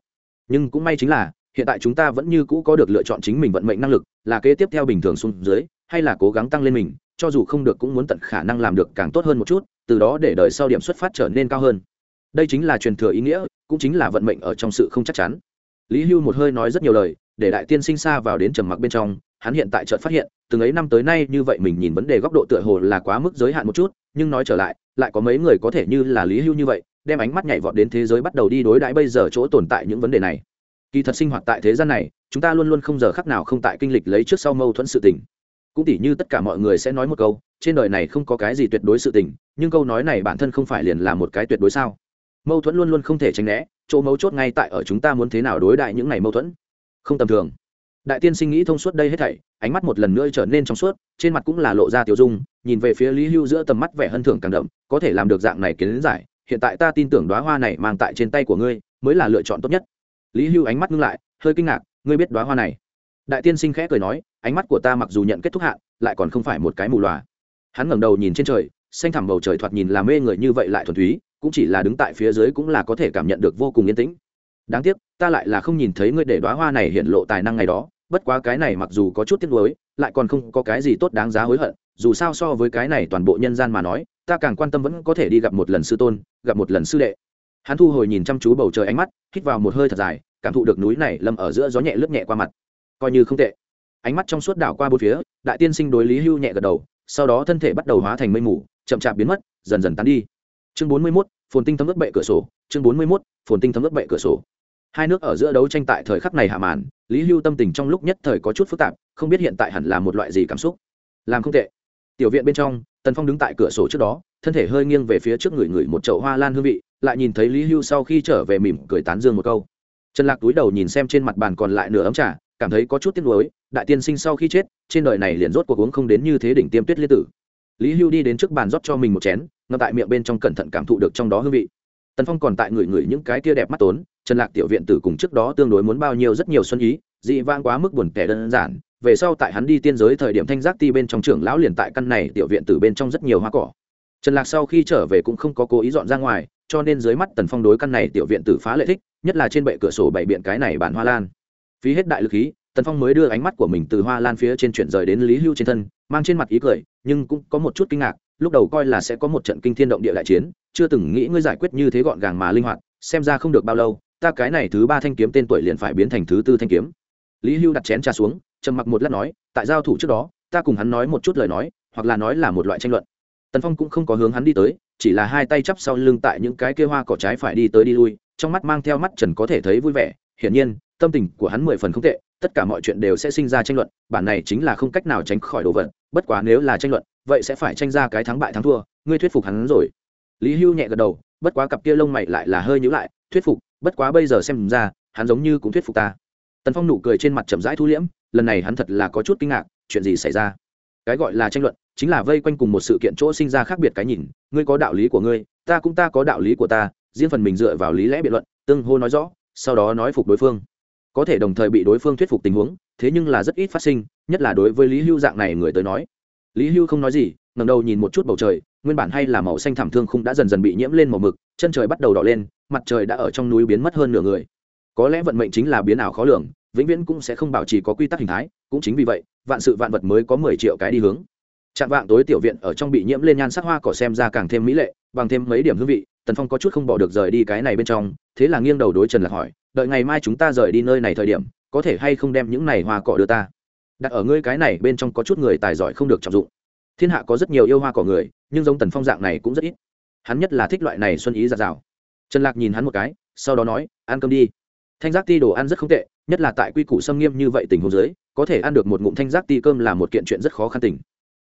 Nhưng cũng may chính là, hiện tại chúng ta vẫn như cũ có được lựa chọn chính mình vận mệnh năng lực, là kế tiếp theo bình thường xuống dưới, hay là cố gắng tăng lên mình cho dù không được cũng muốn tận khả năng làm được càng tốt hơn một chút, từ đó để đời sau điểm xuất phát trở nên cao hơn. Đây chính là truyền thừa ý nghĩa, cũng chính là vận mệnh ở trong sự không chắc chắn. Lý hưu một hơi nói rất nhiều lời, để đại tiên sinh xa vào đến trầm mặc bên trong, hắn hiện tại chợt phát hiện, từng ấy năm tới nay như vậy mình nhìn vấn đề góc độ tựa hồ là quá mức giới hạn một chút, nhưng nói trở lại lại có mấy người có thể như là lý hưu như vậy, đem ánh mắt nhảy vọt đến thế giới bắt đầu đi đối đãi bây giờ chỗ tồn tại những vấn đề này. Kỳ thật sinh hoạt tại thế gian này, chúng ta luôn luôn không giờ khắc nào không tại kinh lịch lấy trước sau mâu thuẫn sự tình cũng tỉ như tất cả mọi người sẽ nói một câu, trên đời này không có cái gì tuyệt đối sự tình, nhưng câu nói này bản thân không phải liền là một cái tuyệt đối sao? Mâu thuẫn luôn luôn không thể tránh né, chỗ mấu chốt ngay tại ở chúng ta muốn thế nào đối đại những ngày mâu thuẫn? Không tầm thường. Đại tiên sinh nghĩ thông suốt đây hết thảy, ánh mắt một lần nữa trở nên trong suốt, trên mặt cũng là lộ ra tiểu dung, nhìn về phía lý hưu giữa tầm mắt vẻ hân thưởng càng đậm, có thể làm được dạng này kiến giải, hiện tại ta tin tưởng đoá hoa này mang tại trên tay của ngươi, mới là lựa chọn tốt nhất. Lý hưu ánh mắt ngưng lại, hơi kinh ngạc, ngươi biết đoá hoa này? Đại tiên sinh khẽ cười nói, ánh mắt của ta mặc dù nhận kết thúc hạn, lại còn không phải một cái mù loà. Hắn ngẩng đầu nhìn trên trời, xanh thẳm bầu trời thoạt nhìn làm mê người như vậy lại thuần túy, cũng chỉ là đứng tại phía dưới cũng là có thể cảm nhận được vô cùng yên tĩnh. Đáng tiếc, ta lại là không nhìn thấy ngươi để đoá hoa này hiện lộ tài năng ngày đó, bất quá cái này mặc dù có chút tiếc nuối, lại còn không có cái gì tốt đáng giá hối hận, dù sao so với cái này toàn bộ nhân gian mà nói, ta càng quan tâm vẫn có thể đi gặp một lần sư tôn, gặp một lần sư đệ. Hắn thu hồi nhìn chăm chú bầu trời ánh mắt, hít vào một hơi thật dài, cảm thụ được núi này lâm ở giữa gió nhẹ lướt nhẹ qua mặt coi như không tệ. Ánh mắt trong suốt đảo qua bốn phía, đại tiên sinh đối lý hưu nhẹ gật đầu, sau đó thân thể bắt đầu hóa thành mây mù, chậm chạp biến mất, dần dần tán đi. Chương bốn mươi mốt, phồn tinh thấm ướt bệ cửa sổ. Chương bốn mươi mốt, phồn tinh thấm ướt bệ cửa sổ. Hai nước ở giữa đấu tranh tại thời khắc này hạ màn, lý hưu tâm tình trong lúc nhất thời có chút phức tạp, không biết hiện tại hẳn là một loại gì cảm xúc. Làm không tệ. Tiểu viện bên trong, tần phong đứng tại cửa sổ trước đó, thân thể hơi nghiêng về phía trước người người một chậu hoa lan hương vị, lại nhìn thấy lý hưu sau khi trở về mỉm cười tán dương một câu. Trần lạc túi đầu nhìn xem trên mặt bàn còn lại nửa ấm trà cảm thấy có chút tiếc nuối, đại tiên sinh sau khi chết, trên đời này liền rốt cuộc uống không đến như thế đỉnh tiêm tuyết liên tử. Lý hưu đi đến trước bàn rót cho mình một chén ngậm tại miệng bên trong cẩn thận cảm thụ được trong đó hương vị. Tần phong còn tại người người những cái kia đẹp mắt tốn, trần lạc tiểu viện tử cùng trước đó tương đối muốn bao nhiêu rất nhiều xuân ý, dị vang quá mức buồn kẻ đơn giản. Về sau tại hắn đi tiên giới thời điểm thanh giác ti bên trong trưởng lão liền tại căn này tiểu viện tử bên trong rất nhiều hoa cỏ. Trần lạc sau khi trở về cũng không có cố ý dọn ra ngoài, cho nên dưới mắt tần phong đối căn này tiểu viện tử phá lệ thích, nhất là trên bệ cửa sổ bày biện cái này bản hoa lan phí hết đại lực khí, tần phong mới đưa ánh mắt của mình từ hoa lan phía trên chuyển rời đến lý hưu trên thân, mang trên mặt ý cười, nhưng cũng có một chút kinh ngạc, lúc đầu coi là sẽ có một trận kinh thiên động địa đại chiến, chưa từng nghĩ ngươi giải quyết như thế gọn gàng mà linh hoạt, xem ra không được bao lâu, ta cái này thứ ba thanh kiếm tên tuổi liền phải biến thành thứ tư thanh kiếm. Lý hưu đặt chén trà xuống, trầm mặc một lát nói, tại giao thủ trước đó, ta cùng hắn nói một chút lời nói, hoặc là nói là một loại tranh luận. Tần phong cũng không có hướng hắn đi tới, chỉ là hai tay chắp sau lưng tại những cái kia hoa cỏ trái phải đi tới đi lui, trong mắt mang theo mắt trần có thể thấy vui vẻ, hiển nhiên tâm tình của hắn mười phần không tệ, tất cả mọi chuyện đều sẽ sinh ra tranh luận, bản này chính là không cách nào tránh khỏi đồ vật, bất quá nếu là tranh luận, vậy sẽ phải tranh ra cái thắng bại thắng thua, ngươi thuyết phục hắn rồi. Lý hưu nhẹ gật đầu, bất quá cặp kia lông mày lại là hơi nhữ lại, thuyết phục, bất quá bây giờ xem ra, hắn giống như cũng thuyết phục ta. Tần phong nụ cười trên mặt chậm rãi thu liễm, lần này hắn thật là có chút kinh ngạc, chuyện gì xảy ra? Cái gọi là tranh luận, chính là vây quanh cùng một sự kiện chỗ sinh ra khác biệt cái nhìn, ngươi có đạo lý của ngươi, ta cũng ta có đạo lý của ta, riêng phần mình dựa vào lý lẽ biện luận, tương hô nói rõ, sau đó nói phục đối phương có thể đồng thời bị đối phương thuyết phục tình huống, thế nhưng là rất ít phát sinh, nhất là đối với lý hưu dạng này người tới nói. Lý hưu không nói gì ngầm đầu nhìn một chút bầu trời, nguyên bản hay là màu xanh thảm thương không đã dần dần bị nhiễm lên màu mực, chân trời bắt đầu đỏ lên, mặt trời đã ở trong núi biến mất hơn nửa người. Có lẽ vận mệnh chính là biến ảo khó lường, vĩnh viễn cũng sẽ không bảo trì có quy tắc hình thái, cũng chính vì vậy, vạn sự vạn vật mới có mười triệu cái đi hướng. Chạm vạng tối tiểu viện ở trong bị nhiễm lên nhan sắc hoa cỏ xem ra càng thêm mỹ lệ, bằng thêm mấy điểm hương vị tần phong có chút không bỏ được rời đi cái này bên trong, thế là nghiêng đầu đối trần lạc hỏi, đợi ngày mai chúng ta rời đi nơi này thời điểm, có thể hay không đem những này hoa cỏ đưa ta? Đặt ở ngươi cái này bên trong có chút người tài giỏi không được trọng dụng. Thiên hạ có rất nhiều yêu hoa cỏ người, nhưng giống tần phong dạng này cũng rất ít. Hắn nhất là thích loại này xuân ý giạt rào. Trần lạc nhìn hắn một cái, sau đó nói, ăn cơm đi. Thanh giác ti đồ ăn rất không tệ, nhất là tại quy củ xâm nghiêm như vậy tình huống dưới, có thể ăn được một ngụm thanh giác ti cơm là một kiện chuyện rất khó khăn tình.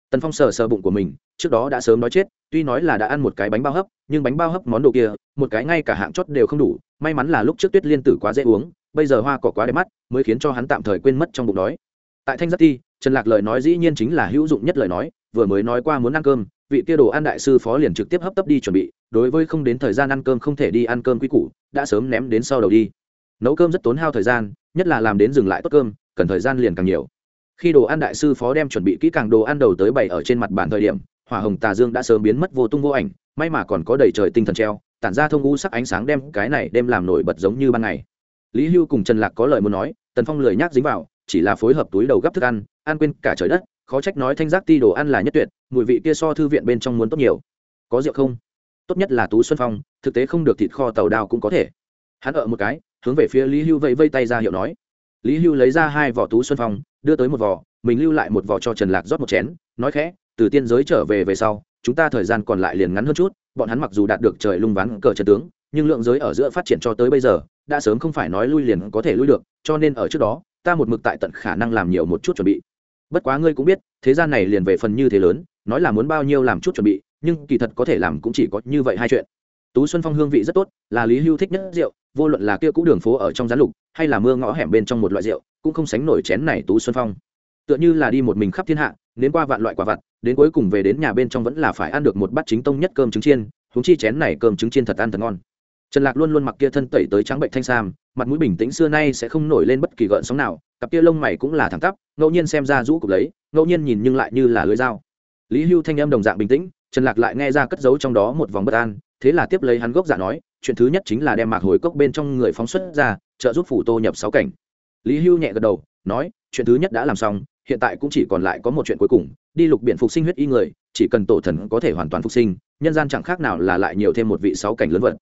Tần phong sờ sờ bụng của mình trước đó đã sớm nói chết, tuy nói là đã ăn một cái bánh bao hấp, nhưng bánh bao hấp món đồ kia, một cái ngay cả hạng chót đều không đủ, may mắn là lúc trước tuyết liên tử quá dễ uống, bây giờ hoa cỏ quá đẹp mắt, mới khiến cho hắn tạm thời quên mất trong bụng đói. Tại thanh giác ti, trần lạc lời nói dĩ nhiên chính là hữu dụng nhất lời nói, vừa mới nói qua muốn ăn cơm, vị kia đồ ăn đại sư phó liền trực tiếp hấp tấp đi chuẩn bị, đối với không đến thời gian ăn cơm không thể đi ăn cơm quy củ, đã sớm ném đến sau đầu đi. Nấu cơm rất tốn hao thời gian, nhất là làm đến dừng lại tốt cơm, cần thời gian liền càng nhiều. Khi đồ ăn đại sư phó đem chuẩn bị kỹ càng đồ ăn đầu tới bày ở trên mặt bàn thời điểm hỏa hồng tà dương đã sớm biến mất vô tung vô ảnh, may mà còn có đầy trời tinh thần treo, tản ra thông u sắc ánh sáng đem cái này đem làm nổi bật giống như ban ngày. Lý hưu cùng trần lạc có lời muốn nói, tần phong lười nhác dính vào, chỉ là phối hợp túi đầu gấp thức ăn ăn quên cả trời đất, khó trách nói thanh giác ti đồ ăn là nhất tuyệt, mùi vị kia so thư viện bên trong muốn tốt nhiều. Có rượu không? Tốt nhất là tú xuân phong, thực tế không được thịt kho tàu đào cũng có thể. Hắn ở một cái, hướng về phía lý hưu vẫy vây tay ra hiệu nói. Lý hưu lấy ra hai vỏ tú xuân phong, đưa tới một vỏ mình lưu lại một vỏ cho trần lạc rót một chén, nói khẽ từ tiên giới trở về về sau, chúng ta thời gian còn lại liền ngắn hơn chút, bọn hắn mặc dù đạt được trời lung ván cờ trần tướng, nhưng lượng giới ở giữa phát triển cho tới bây giờ, đã sớm không phải nói lui liền có thể lui được, cho nên ở trước đó, ta một mực tại tận khả năng làm nhiều một chút chuẩn bị. Bất quá ngươi cũng biết, thế gian này liền về phần như thế lớn, nói là muốn bao nhiêu làm chút chuẩn bị, nhưng kỳ thật có thể làm cũng chỉ có như vậy hai chuyện. Tú xuân phong hương vị rất tốt, là lý hưu thích nhất rượu, vô luận là kia cũ đường phố ở trong gián lục, hay là mưa ngõ hẻm bên trong một loại rượu, cũng không sánh nổi chén này tú xuân phong. Tựa như là đi một mình khắp thiên hạ đến qua vạn loại quả vặt, đến cuối cùng về đến nhà bên trong vẫn là phải ăn được một bát chính tông nhất cơm trứng chiên húng chi chén này cơm trứng chiên thật ăn thật ngon. Trần lạc luôn luôn mặc kia thân tẩy tới trắng bệnh thanh sam, mặt mũi bình tĩnh xưa nay sẽ không nổi lên bất kỳ gợn sóng nào, cặp kia lông mày cũng là thẳng tắp, ngẫu nhiên xem ra rũ cục lấy, ngẫu nhiên nhìn nhưng lại như là lưới dao. Lý hưu thanh âm đồng dạng bình tĩnh, trần lạc lại nghe ra cất giấu trong đó một vòng bất an, thế là tiếp lấy hắn gốc giả nói, chuyện thứ nhất chính là đem mạc hồi cốc bên trong người phóng xuất ra, trợ giúp phủ tô nhập sáu cảnh. Lý hưu nhẹ gật đầu, nói, chuyện thứ nhất đã làm xong hiện tại cũng chỉ còn lại có một chuyện cuối cùng, đi lục biển phục sinh huyết y người, chỉ cần tổ thần có thể hoàn toàn phục sinh, nhân gian chẳng khác nào là lại nhiều thêm một vị sáu cảnh lớn vật.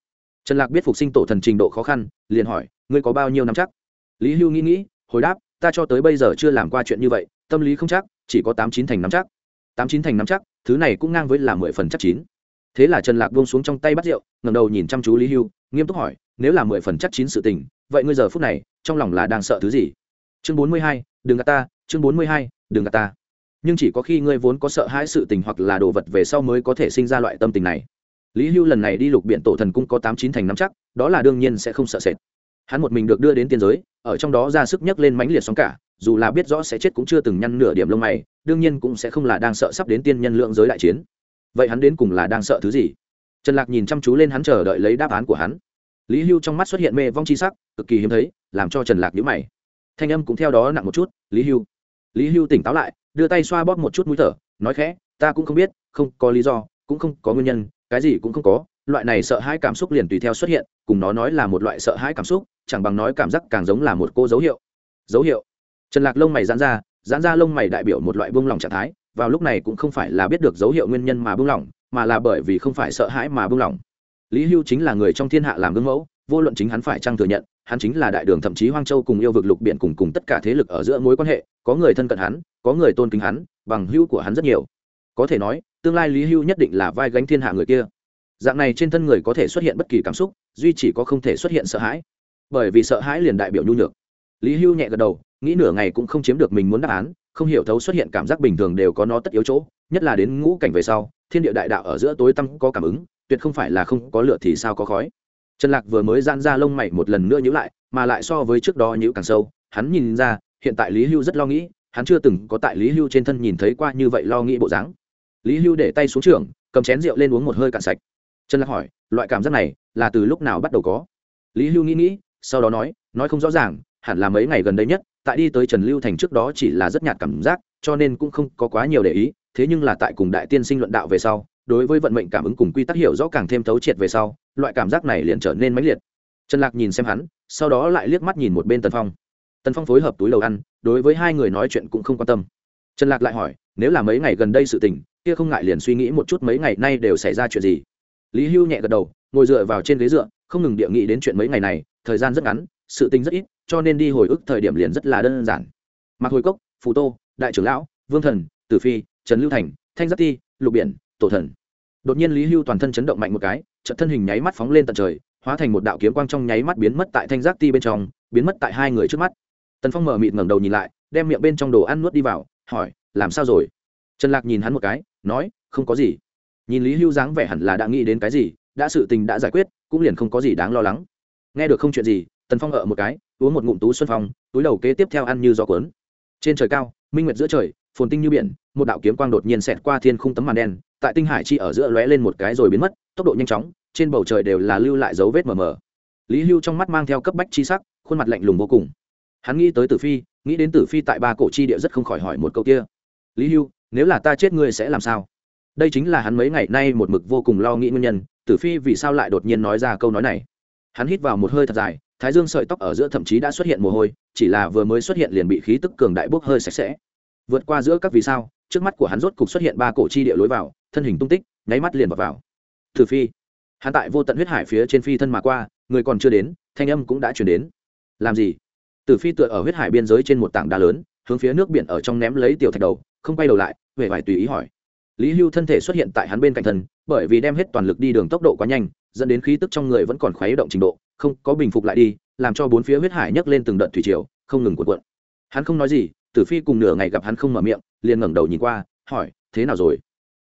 Trần lạc biết phục sinh tổ thần trình độ khó khăn, liền hỏi, ngươi có bao nhiêu năm chắc? Lý hưu nghĩ nghĩ, hồi đáp, ta cho tới bây giờ chưa làm qua chuyện như vậy, tâm lý không chắc, chỉ có tám chín thành năm chắc. Tám chín thành năm chắc, thứ này cũng ngang với là mười phần chắc chín. Thế là trần lạc buông xuống trong tay bắt rượu ngầm đầu nhìn chăm chú lý hưu, nghiêm túc hỏi, nếu là mười phần chắc chín sự tình, vậy ngươi giờ phút này, trong lòng là đang sợ thứ gì? Chương bốn mươi hai, đừng gạt ta chương bốn mươi hai, đừng gạt ta. Nhưng chỉ có khi ngươi vốn có sợ hãi sự tình hoặc là đồ vật về sau mới có thể sinh ra loại tâm tình này. Lý hưu lần này đi lục biện tổ thần cung có tám chín thành năm chắc, đó là đương nhiên sẽ không sợ sệt. Hắn một mình được đưa đến tiên giới, ở trong đó ra sức nhấc lên mãnh liệt sóng cả, dù là biết rõ sẽ chết cũng chưa từng nhăn nửa điểm lông mày, đương nhiên cũng sẽ không là đang sợ sắp đến tiên nhân lượng giới đại chiến. Vậy hắn đến cùng là đang sợ thứ gì? Trần lạc nhìn chăm chú lên hắn chờ đợi lấy đáp án của hắn. Lý hưu trong mắt xuất hiện mê vong chi sắc, cực kỳ hiếm thấy, làm cho trần lạc nhíu mày. Thanh âm cũng theo đó nặng một chút, lý hưu lý hưu tỉnh táo lại, đưa tay xoa bóp một chút mũi thở, nói khẽ, ta cũng không biết, không có lý do, cũng không có nguyên nhân, cái gì cũng không có, loại này sợ hãi cảm xúc liền tùy theo xuất hiện, cùng nó nói là một loại sợ hãi cảm xúc, chẳng bằng nói cảm giác càng giống là một cô dấu hiệu. Dấu hiệu? Trần lạc lông mày giãn ra giãn ra lông mày đại biểu một loại buông lỏng trạng thái, vào lúc này cũng không phải là biết được dấu hiệu nguyên nhân mà buông lỏng, mà là bởi vì không phải sợ hãi mà buông lỏng. Lý hưu chính là người trong thiên hạ làm gương mẫu vô luận chính hắn phải chăng thừa nhận, hắn chính là đại đường thậm chí hoang châu cùng yêu vực lục biển cùng cùng tất cả thế lực ở giữa mối quan hệ, có người thân cận hắn, có người tôn kính hắn, bằng hữu của hắn rất nhiều. Có thể nói, tương lai lý hưu nhất định là vai gánh thiên hạ người kia. Dạng này trên thân người có thể xuất hiện bất kỳ cảm xúc, duy chỉ có không thể xuất hiện sợ hãi. Bởi vì sợ hãi liền đại biểu nhu nhược. Lý hưu nhẹ gật đầu, nghĩ nửa ngày cũng không chiếm được mình muốn đáp án, không hiểu thấu xuất hiện cảm giác bình thường đều có nó tất yếu chỗ, nhất là đến ngũ cảnh về sau, thiên địa đại đạo ở giữa tối tăm có cảm ứng, tuyệt không phải là không có lửa thì sao có khói trần lạc vừa mới giãn ra lông mày một lần nữa nhữ lại, mà lại so với trước đó nhữ càng sâu, hắn nhìn ra, hiện tại lý hưu rất lo nghĩ, hắn chưa từng có tại lý hưu trên thân nhìn thấy qua như vậy lo nghĩ bộ dáng. Lý hưu để tay xuống trường, cầm chén rượu lên uống một hơi cạn sạch. Trần lạc hỏi, loại cảm giác này là từ lúc nào bắt đầu có? Lý hưu nghĩ nghĩ, sau đó nói nói không rõ ràng, hẳn là mấy ngày gần đây nhất, tại đi tới trần lưu thành trước đó chỉ là rất nhạt cảm giác, cho nên cũng không có quá nhiều để ý, thế nhưng là tại cùng đại tiên sinh luận đạo về sau, đối với vận mệnh cảm ứng cùng quy tắc hiểu rõ càng thêm thấu triệt về sau loại cảm giác này liền trở nên mãnh liệt. Trần lạc nhìn xem hắn, sau đó lại liếc mắt nhìn một bên tần phong. Tần phong phối hợp túi lầu ăn, đối với hai người nói chuyện cũng không quan tâm. Trần lạc lại hỏi, nếu là mấy ngày gần đây sự tình, kia không ngại liền suy nghĩ một chút mấy ngày nay đều xảy ra chuyện gì? Lý hưu nhẹ gật đầu, ngồi dựa vào trên ghế dựa, không ngừng địa nghị đến chuyện mấy ngày này, thời gian rất ngắn, sự tình rất ít, cho nên đi hồi ức thời điểm liền rất là đơn giản. Mạc hồi cốc, phù tô, đại trưởng lão, vương thần, tử phi, trần lưu thành, thanh giáp ti, lục biển, tổ thần. Đột nhiên lý hưu toàn thân chấn động mạnh một cái trận thân hình nháy mắt phóng lên tận trời, hóa thành một đạo kiếm quang trong nháy mắt biến mất tại thanh giác ti bên trong, biến mất tại hai người trước mắt. Tần phong mở mịt ngẩng đầu nhìn lại, đem miệng bên trong đồ ăn nuốt đi vào, hỏi, làm sao rồi? Trần lạc nhìn hắn một cái, nói, không có gì. Nhìn lý hưu dáng vẻ hẳn là đã nghĩ đến cái gì, đã sự tình đã giải quyết, cũng liền không có gì đáng lo lắng. Nghe được không chuyện gì, tần phong ở một cái, uống một ngụm tú xuân phong, túi đầu kế tiếp theo ăn như gió cuốn. Trên trời cao, minh nguyệt giữa trời phồn tinh như biển, một đạo kiếm quang đột nhiên xẹt qua thiên khung tấm màn đen, tại tinh hải chi ở giữa lóe lên một cái rồi biến mất, tốc độ nhanh chóng, trên bầu trời đều là lưu lại dấu vết mờ mờ. Lý hưu trong mắt mang theo cấp bách chi sắc, khuôn mặt lạnh lùng vô cùng. Hắn nghĩ tới tử phi, nghĩ đến tử phi tại ba cổ chi địa rất không khỏi hỏi một câu kia. Lý hưu, nếu là ta chết ngươi sẽ làm sao? Đây chính là hắn mấy ngày nay một mực vô cùng lo nghĩ nguyên nhân, tử phi vì sao lại đột nhiên nói ra câu nói này? Hắn hít vào một hơi thật dài, thái dương sợi tóc ở giữa thậm chí đã xuất hiện mồ hôi, chỉ là vừa mới xuất hiện liền bị khí tức cường đại bốc hơi sạch sẽ vượt qua giữa các vì sao, trước mắt của hắn rốt cục xuất hiện ba cổ chi địa lối vào, thân hình tung tích, nháy mắt liền vào vào. Thử phi, hắn tại vô tận huyết hải phía trên phi thân mà qua, người còn chưa đến, thanh âm cũng đã chuyển đến. Làm gì? Tử phi tựa ở huyết hải biên giới trên một tảng đá lớn, hướng phía nước biển ở trong ném lấy tiểu thạch đầu, không quay đầu lại về phải tùy ý hỏi. Lý hưu thân thể xuất hiện tại hắn bên cạnh thân, bởi vì đem hết toàn lực đi đường tốc độ quá nhanh, dẫn đến khí tức trong người vẫn còn khuấy động trình độ, không có bình phục lại đi, làm cho bốn phía huyết hải nhấc lên từng đợt thủy triều, không ngừng cuộn cuộn. Hắn không nói gì tử phi cùng nửa ngày gặp hắn không mở miệng, liền ngẩng đầu nhìn qua, hỏi, thế nào rồi?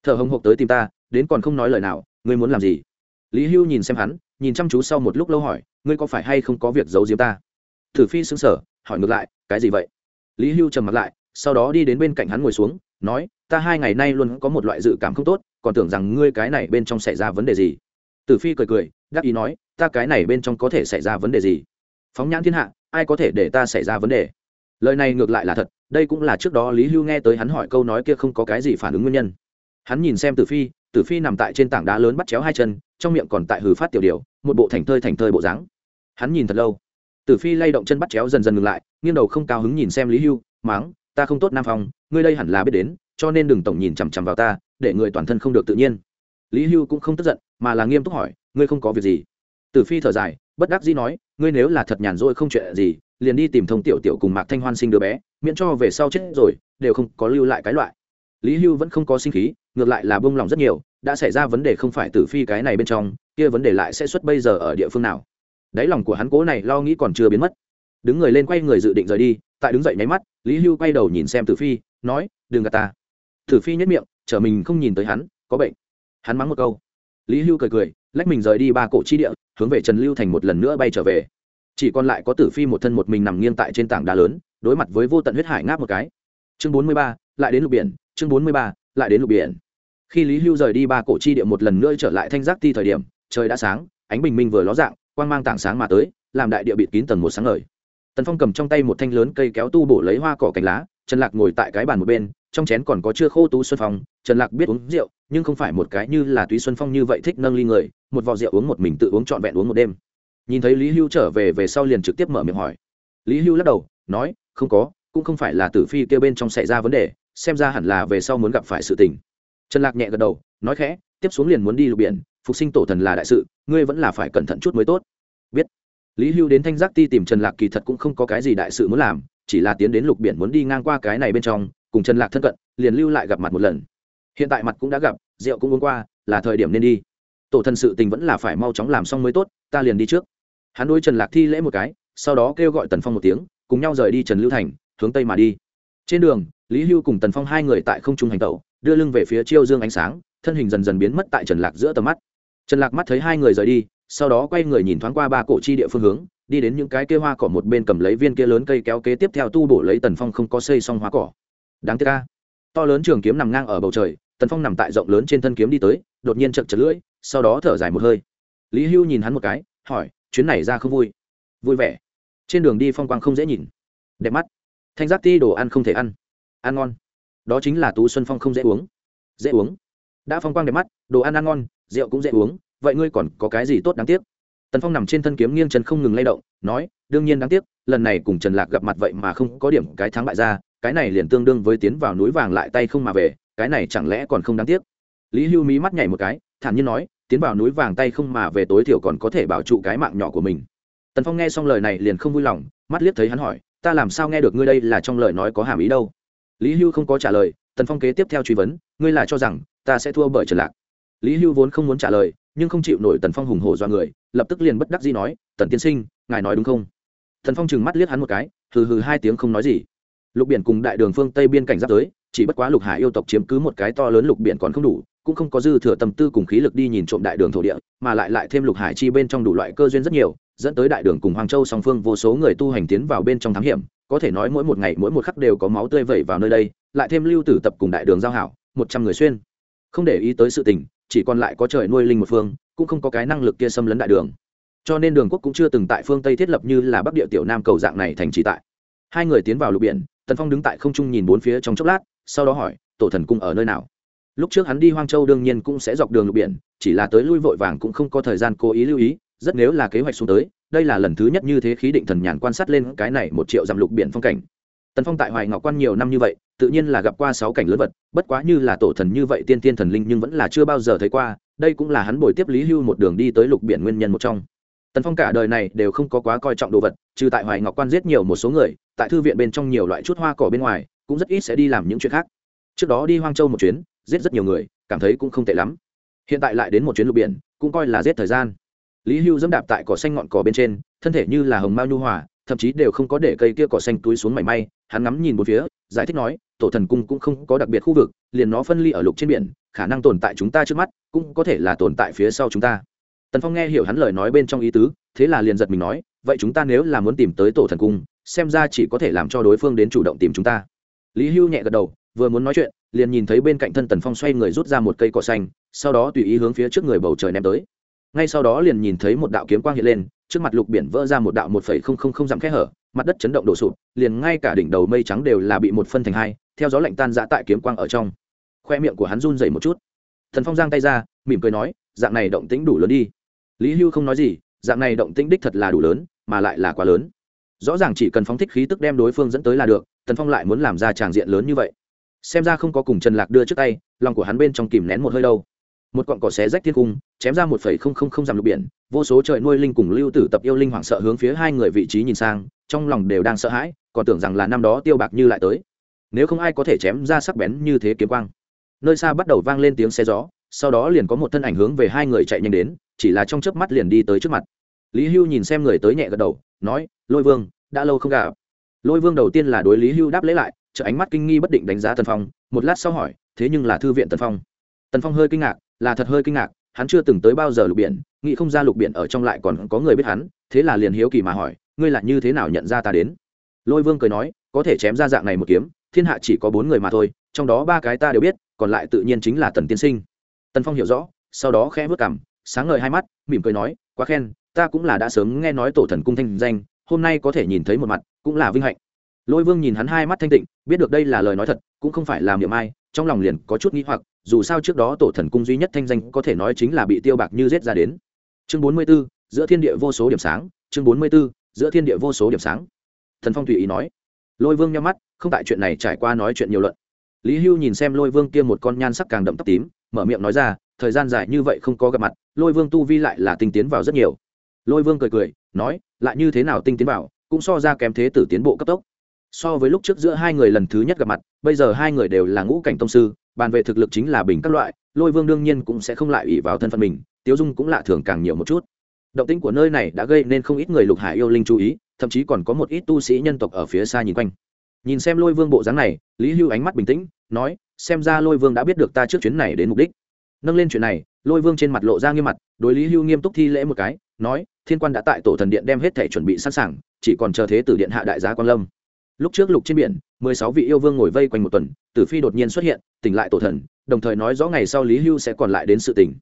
Thở hồng hộc tới tìm ta, đến còn không nói lời nào, ngươi muốn làm gì? Lý hưu nhìn xem hắn, nhìn chăm chú sau một lúc lâu hỏi, ngươi có phải hay không có việc giấu giếm ta? Tử phi xứng sở hỏi ngược lại, cái gì vậy? Lý hưu trầm mặt lại, sau đó đi đến bên cạnh hắn ngồi xuống, nói, ta hai ngày nay luôn có một loại dự cảm không tốt, còn tưởng rằng ngươi cái này bên trong xảy ra vấn đề gì. Tử phi cười cười đáp ý nói, ta cái này bên trong có thể xảy ra vấn đề gì? Phóng nhãn thiên hạ, ai có thể để ta xảy ra vấn đề? Lời này ngược lại là thật, đây cũng là trước đó lý hưu nghe tới hắn hỏi câu nói kia không có cái gì phản ứng nguyên nhân. Hắn nhìn xem tử phi tử phi nằm tại trên tảng đá lớn bắt chéo hai chân, trong miệng còn tại hừ phát tiểu điều một bộ thành thơi thành thơi bộ dáng. Hắn nhìn thật lâu. Tử phi lay động chân bắt chéo dần dần ngừng lại, nghiêng đầu không cao hứng nhìn xem lý hưu, máng, ta không tốt nam phong, ngươi đây hẳn là biết đến, cho nên đừng tổng nhìn chằm chằm vào ta, để người toàn thân không được tự nhiên. Lý hưu cũng không tức giận, mà là nghiêm túc hỏi, ngươi không có việc gì? Tử phi thở dài, bất đắc dĩ nói ngươi nếu là thật nhàn rỗi không chuyện gì, liền đi tìm thông tiểu tiểu cùng mạc thanh hoan sinh đứa bé, miễn cho về sau chết rồi, đều không có lưu lại cái loại. Lý hưu vẫn không có sinh khí, ngược lại là bông lòng rất nhiều, đã xảy ra vấn đề không phải tử phi cái này bên trong, kia vấn đề lại sẽ xuất bây giờ ở địa phương nào. Đáy lòng của hắn cố này lo nghĩ còn chưa biến mất. Đứng người lên quay người dự định rời đi, tại đứng dậy nháy mắt, lý hưu quay đầu nhìn xem tử phi, nói, đừng gạt ta. Tử phi nhất miệng chở mình không nhìn tới hắn, có bệnh. Hắn mắng một câu. Lý hưu cười cười lách mình rời đi ba cổ chi địa, hướng về trần lưu thành một lần nữa bay trở về. Chỉ còn lại có tử phi một thân một mình nằm nghiêng tại trên tảng đá lớn, đối mặt với vô tận huyết hải ngáp một cái. Chương bốn mươi ba, lại đến lục biển, chương bốn mươi ba, lại đến lục biển. Khi lý hưu rời đi ba cổ chi địa một lần nữa trở lại thanh giác ti thời điểm, trời đã sáng, ánh bình minh vừa ló dạng, quang mang tảng sáng mà tới, làm đại địa bịt kín tầng một sáng ngời. Tần phong cầm trong tay một thanh lớn cây kéo tu bổ lấy hoa cỏ cành lá, trần lạc ngồi tại cái bàn một bên trong chén còn có chưa khô tú xuân phong, trần lạc biết uống rượu, nhưng không phải một cái như là túy xuân phong như vậy thích nâng ly người, một vò rượu uống một mình tự uống trọn vẹn uống một đêm. Nhìn thấy lý hưu trở về về sau liền trực tiếp mở miệng hỏi. Lý hưu lắc đầu, nói, không có, cũng không phải là tử phi kêu bên trong xảy ra vấn đề, xem ra hẳn là về sau muốn gặp phải sự tình. Trần lạc nhẹ gật đầu, nói khẽ, tiếp xuống liền muốn đi lục biển, phục sinh tổ thần là đại sự, ngươi vẫn là phải cẩn thận chút mới tốt. Biết. Lý hưu đến thanh giác ti tìm trần lạc kỳ thật cũng không có cái gì đại sự muốn làm, chỉ là tiến đến lục biển muốn đi ngang qua cái này bên trong cùng trần lạc thân cận, liền lưu lại gặp mặt một lần. Hiện tại mặt cũng đã gặp, rượu cũng uống qua, là thời điểm nên đi. Tổ thần sự tình vẫn là phải mau chóng làm xong mới tốt, ta liền đi trước. Hắn đôi trần lạc thi lễ một cái, sau đó kêu gọi tần phong một tiếng, cùng nhau rời đi trần lưu thành, hướng tây mà đi. Trên đường, lý hưu cùng tần phong hai người tại không trung hành tẩu, đưa lưng về phía chiêu dương ánh sáng, thân hình dần dần biến mất tại trần lạc giữa tầm mắt. Trần lạc mắt thấy hai người rời đi, sau đó quay người nhìn thoáng qua ba cổ chi địa phương hướng, đi đến những cái kia hoa cỏ một bên cầm lấy viên kia lớn cây kéo kế tiếp theo tu bổ lấy tần phong không có xây xong hoa cỏ đáng tiếc ca. To lớn trường kiếm nằm ngang ở bầu trời, tần phong nằm tại rộng lớn trên thân kiếm đi tới, đột nhiên chật chật lưỡi, sau đó thở dài một hơi. Lý hưu nhìn hắn một cái, hỏi, chuyến này ra không vui? Vui vẻ. Trên đường đi phong quang không dễ nhìn. Đẹp mắt. Thanh giác ti đồ ăn không thể ăn. Ăn ngon. Đó chính là tú xuân phong không dễ uống. Dễ uống. Đã phong quang đẹp mắt, đồ ăn ăn ngon, rượu cũng dễ uống, vậy ngươi còn có cái gì tốt đáng tiếc? Tần phong nằm trên thân kiếm nghiêng chân không ngừng lay động, nói, đương nhiên đáng tiếc, lần này cùng trần lạc gặp mặt vậy mà không có điểm cái thắng bại ra cái này liền tương đương với tiến vào núi vàng lại tay không mà về, cái này chẳng lẽ còn không đáng tiếc? Lý hưu mí mắt nhảy một cái, thản nhiên nói, tiến vào núi vàng tay không mà về tối thiểu còn có thể bảo trụ cái mạng nhỏ của mình. Tần phong nghe xong lời này liền không vui lòng, mắt liếc thấy hắn hỏi, ta làm sao nghe được ngươi đây là trong lời nói có hàm ý đâu? Lý hưu không có trả lời, tần phong kế tiếp theo truy vấn, ngươi là cho rằng ta sẽ thua bởi trần lạc? Lý hưu vốn không muốn trả lời, nhưng không chịu nổi tần phong hùng hổ do người, lập tức liền bất đắc dĩ nói, tần tiên sinh, ngài nói đúng không? Tần phong chừng mắt liếc hắn một cái, hừ hừ hai tiếng không nói gì lục biển cùng đại đường phương tây biên cảnh giáp giới chỉ bất quá lục hải yêu tộc chiếm cứ một cái to lớn lục biển còn không đủ, cũng không có dư thừa tâm tư cùng khí lực đi nhìn trộm đại đường thổ địa, mà lại lại thêm lục hải chi bên trong đủ loại cơ duyên rất nhiều, dẫn tới đại đường cùng hoàng châu song phương vô số người tu hành tiến vào bên trong thám hiểm, có thể nói mỗi một ngày mỗi một khắc đều có máu tươi vẩy vào nơi đây, lại thêm lưu tử tập cùng đại đường giao hảo, một trăm người xuyên. Không để ý tới sự tình, chỉ còn lại có trời nuôi linh một phương, cũng không có cái năng lực kia xâm lấn đại đường. Cho nên đường quốc cũng chưa từng tại phương tây thiết lập như là bắc địa tiểu nam cầu dạng này thành trì tại. Hai người tiến vào lục biển tần phong đứng tại không trung nhìn bốn phía trong chốc lát, sau đó hỏi, tổ thần cung ở nơi nào? Lúc trước hắn đi hoang châu đương nhiên cũng sẽ dọc đường lục biển, chỉ là tới lui vội vàng cũng không có thời gian cố ý lưu ý, rất nếu là kế hoạch xuống tới, đây là lần thứ nhất như thế khí định thần nhàn quan sát lên cái này một triệu dặm lục biển phong cảnh. Tần phong tại hoài ngọc quan nhiều năm như vậy, tự nhiên là gặp qua sáu cảnh lớn vật, bất quá như là tổ thần như vậy tiên tiên thần linh nhưng vẫn là chưa bao giờ thấy qua, đây cũng là hắn bồi tiếp lý hưu một đường đi tới lục biển nguyên nhân một trong. Tần phong cả đời này đều không có quá coi trọng đồ vật, trừ tại hoài ngọc quan giết nhiều một số người tại thư viện bên trong nhiều loại chút hoa cỏ bên ngoài, cũng rất ít sẽ đi làm những chuyện khác. Trước đó đi hoang châu một chuyến, giết rất nhiều người, cảm thấy cũng không tệ lắm. Hiện tại lại đến một chuyến lục biển, cũng coi là giết thời gian. Lý hưu dẫm đạp tại cỏ xanh ngọn cỏ bên trên, thân thể như là hồng mao nhu hòa, thậm chí đều không có để cây kia cỏ xanh túi xuống mảy may, hắn ngắm nhìn một phía, giải thích nói, tổ thần cung cũng không có đặc biệt khu vực, liền nó phân ly ở lục trên biển, khả năng tồn tại chúng ta trước mắt, cũng có thể là tồn tại phía sau chúng ta. Tần phong nghe hiểu hắn lời nói bên trong ý tứ, thế là liền giật mình nói, vậy chúng ta nếu là muốn tìm tới tổ thần cung xem ra chỉ có thể làm cho đối phương đến chủ động tìm chúng ta. Lý hưu nhẹ gật đầu, vừa muốn nói chuyện, liền nhìn thấy bên cạnh thân tần phong xoay người rút ra một cây cỏ xanh, sau đó tùy ý hướng phía trước người bầu trời ném tới. Ngay sau đó liền nhìn thấy một đạo kiếm quang hiện lên, trước mặt lục biển vỡ ra một đạo một phẩy không không không dặm kẽ hở, mặt đất chấn động đổ sụp, liền ngay cả đỉnh đầu mây trắng đều là bị một phân thành hai, theo gió lạnh tan dã tại kiếm quang ở trong. Khoe miệng của hắn run dày một chút. Thần phong giang tay ra, mỉm cười nói, dạng này động tĩnh đủ lớn đi. Lý hưu không nói gì, dạng này động tĩnh đích thật là đủ lớn, mà lại là quá lớn rõ ràng chỉ cần phóng thích khí tức đem đối phương dẫn tới là được, tần phong lại muốn làm ra tràng diện lớn như vậy. Xem ra không có cùng trần lạc đưa trước tay, lòng của hắn bên trong kìm nén một hơi đâu. Một cọn cỏ xé rách thiên cung, chém ra một phẩy không không không dặm lục biển, vô số trời nuôi linh cùng lưu tử tập yêu linh hoảng sợ hướng phía hai người vị trí nhìn sang, trong lòng đều đang sợ hãi, còn tưởng rằng là năm đó tiêu bạc như lại tới. Nếu không ai có thể chém ra sắc bén như thế kiếm quang. Nơi xa bắt đầu vang lên tiếng xe gió, sau đó liền có một thân ảnh hướng về hai người chạy nhanh đến, chỉ là trong chớp mắt liền đi tới trước mặt lý hưu nhìn xem người tới nhẹ gật đầu, nói, lôi vương, đã lâu không gặp. Lôi vương đầu tiên là đối lý hưu đáp lễ lại, chợ ánh mắt kinh nghi bất định đánh giá tần phong, một lát sau hỏi, thế nhưng là thư viện tần phong? Tần phong hơi kinh ngạc, là thật hơi kinh ngạc, hắn chưa từng tới bao giờ lục biển, nghĩ không ra lục biển ở trong lại còn có người biết hắn, thế là liền hiếu kỳ mà hỏi, ngươi là như thế nào nhận ra ta đến? Lôi vương cười nói, có thể chém ra dạng này một kiếm, thiên hạ chỉ có bốn người mà thôi, trong đó ba cái ta đều biết, còn lại tự nhiên chính là tần tiên sinh. Tần phong hiểu rõ, sau đó khẽ vớt cảm sáng ngời hai mắt, mỉm cười nói, quá khen ta cũng là đã sớm nghe nói tổ thần cung thanh danh hôm nay có thể nhìn thấy một mặt cũng là vinh hạnh. Lôi vương nhìn hắn hai mắt thanh tịnh biết được đây là lời nói thật cũng không phải làm niệm ai trong lòng liền có chút nghĩ hoặc dù sao trước đó tổ thần cung duy nhất thanh danh có thể nói chính là bị tiêu bạc như rết ra đến. Chương bốn mươi 44, giữa thiên địa vô số điểm sáng chương bốn mươi 44, giữa thiên địa vô số điểm sáng. Thần phong tùy ý nói. Lôi vương nhắm mắt không tại chuyện này trải qua nói chuyện nhiều luận. Lý hưu nhìn xem lôi vương kia một con nhan sắc càng đậm tóc tím mở miệng nói ra thời gian dài như vậy không có gặp mặt lôi vương tu vi lại là tinh tiến vào rất nhiều lôi vương cười cười nói lại như thế nào tinh tiến bảo, cũng so ra kém thế tử tiến bộ cấp tốc. So với lúc trước giữa hai người lần thứ nhất gặp mặt bây giờ hai người đều là ngũ cảnh tông sư bàn về thực lực chính là bình các loại lôi vương đương nhiên cũng sẽ không lại ủy vào thân phận mình tiếu dung cũng lạ thường càng nhiều một chút. Động tĩnh của nơi này đã gây nên không ít người lục hải yêu linh chú ý thậm chí còn có một ít tu sĩ nhân tộc ở phía xa nhìn quanh. Nhìn xem lôi vương bộ dáng này lý hưu ánh mắt bình tĩnh nói xem ra lôi vương đã biết được ta trước chuyến này đến mục đích nâng lên chuyện này, lôi vương trên mặt lộ ra nghiêm mặt, đối lý hưu nghiêm túc thi lễ một cái, nói, thiên quan đã tại tổ thần điện đem hết thể chuẩn bị sẵn sàng, chỉ còn chờ thế tử điện hạ đại giá quan lâm. Lúc trước lục trên biển, mười sáu vị yêu vương ngồi vây quanh một tuần, tử phi đột nhiên xuất hiện, tỉnh lại tổ thần, đồng thời nói rõ ngày sau lý hưu sẽ còn lại đến sự tỉnh.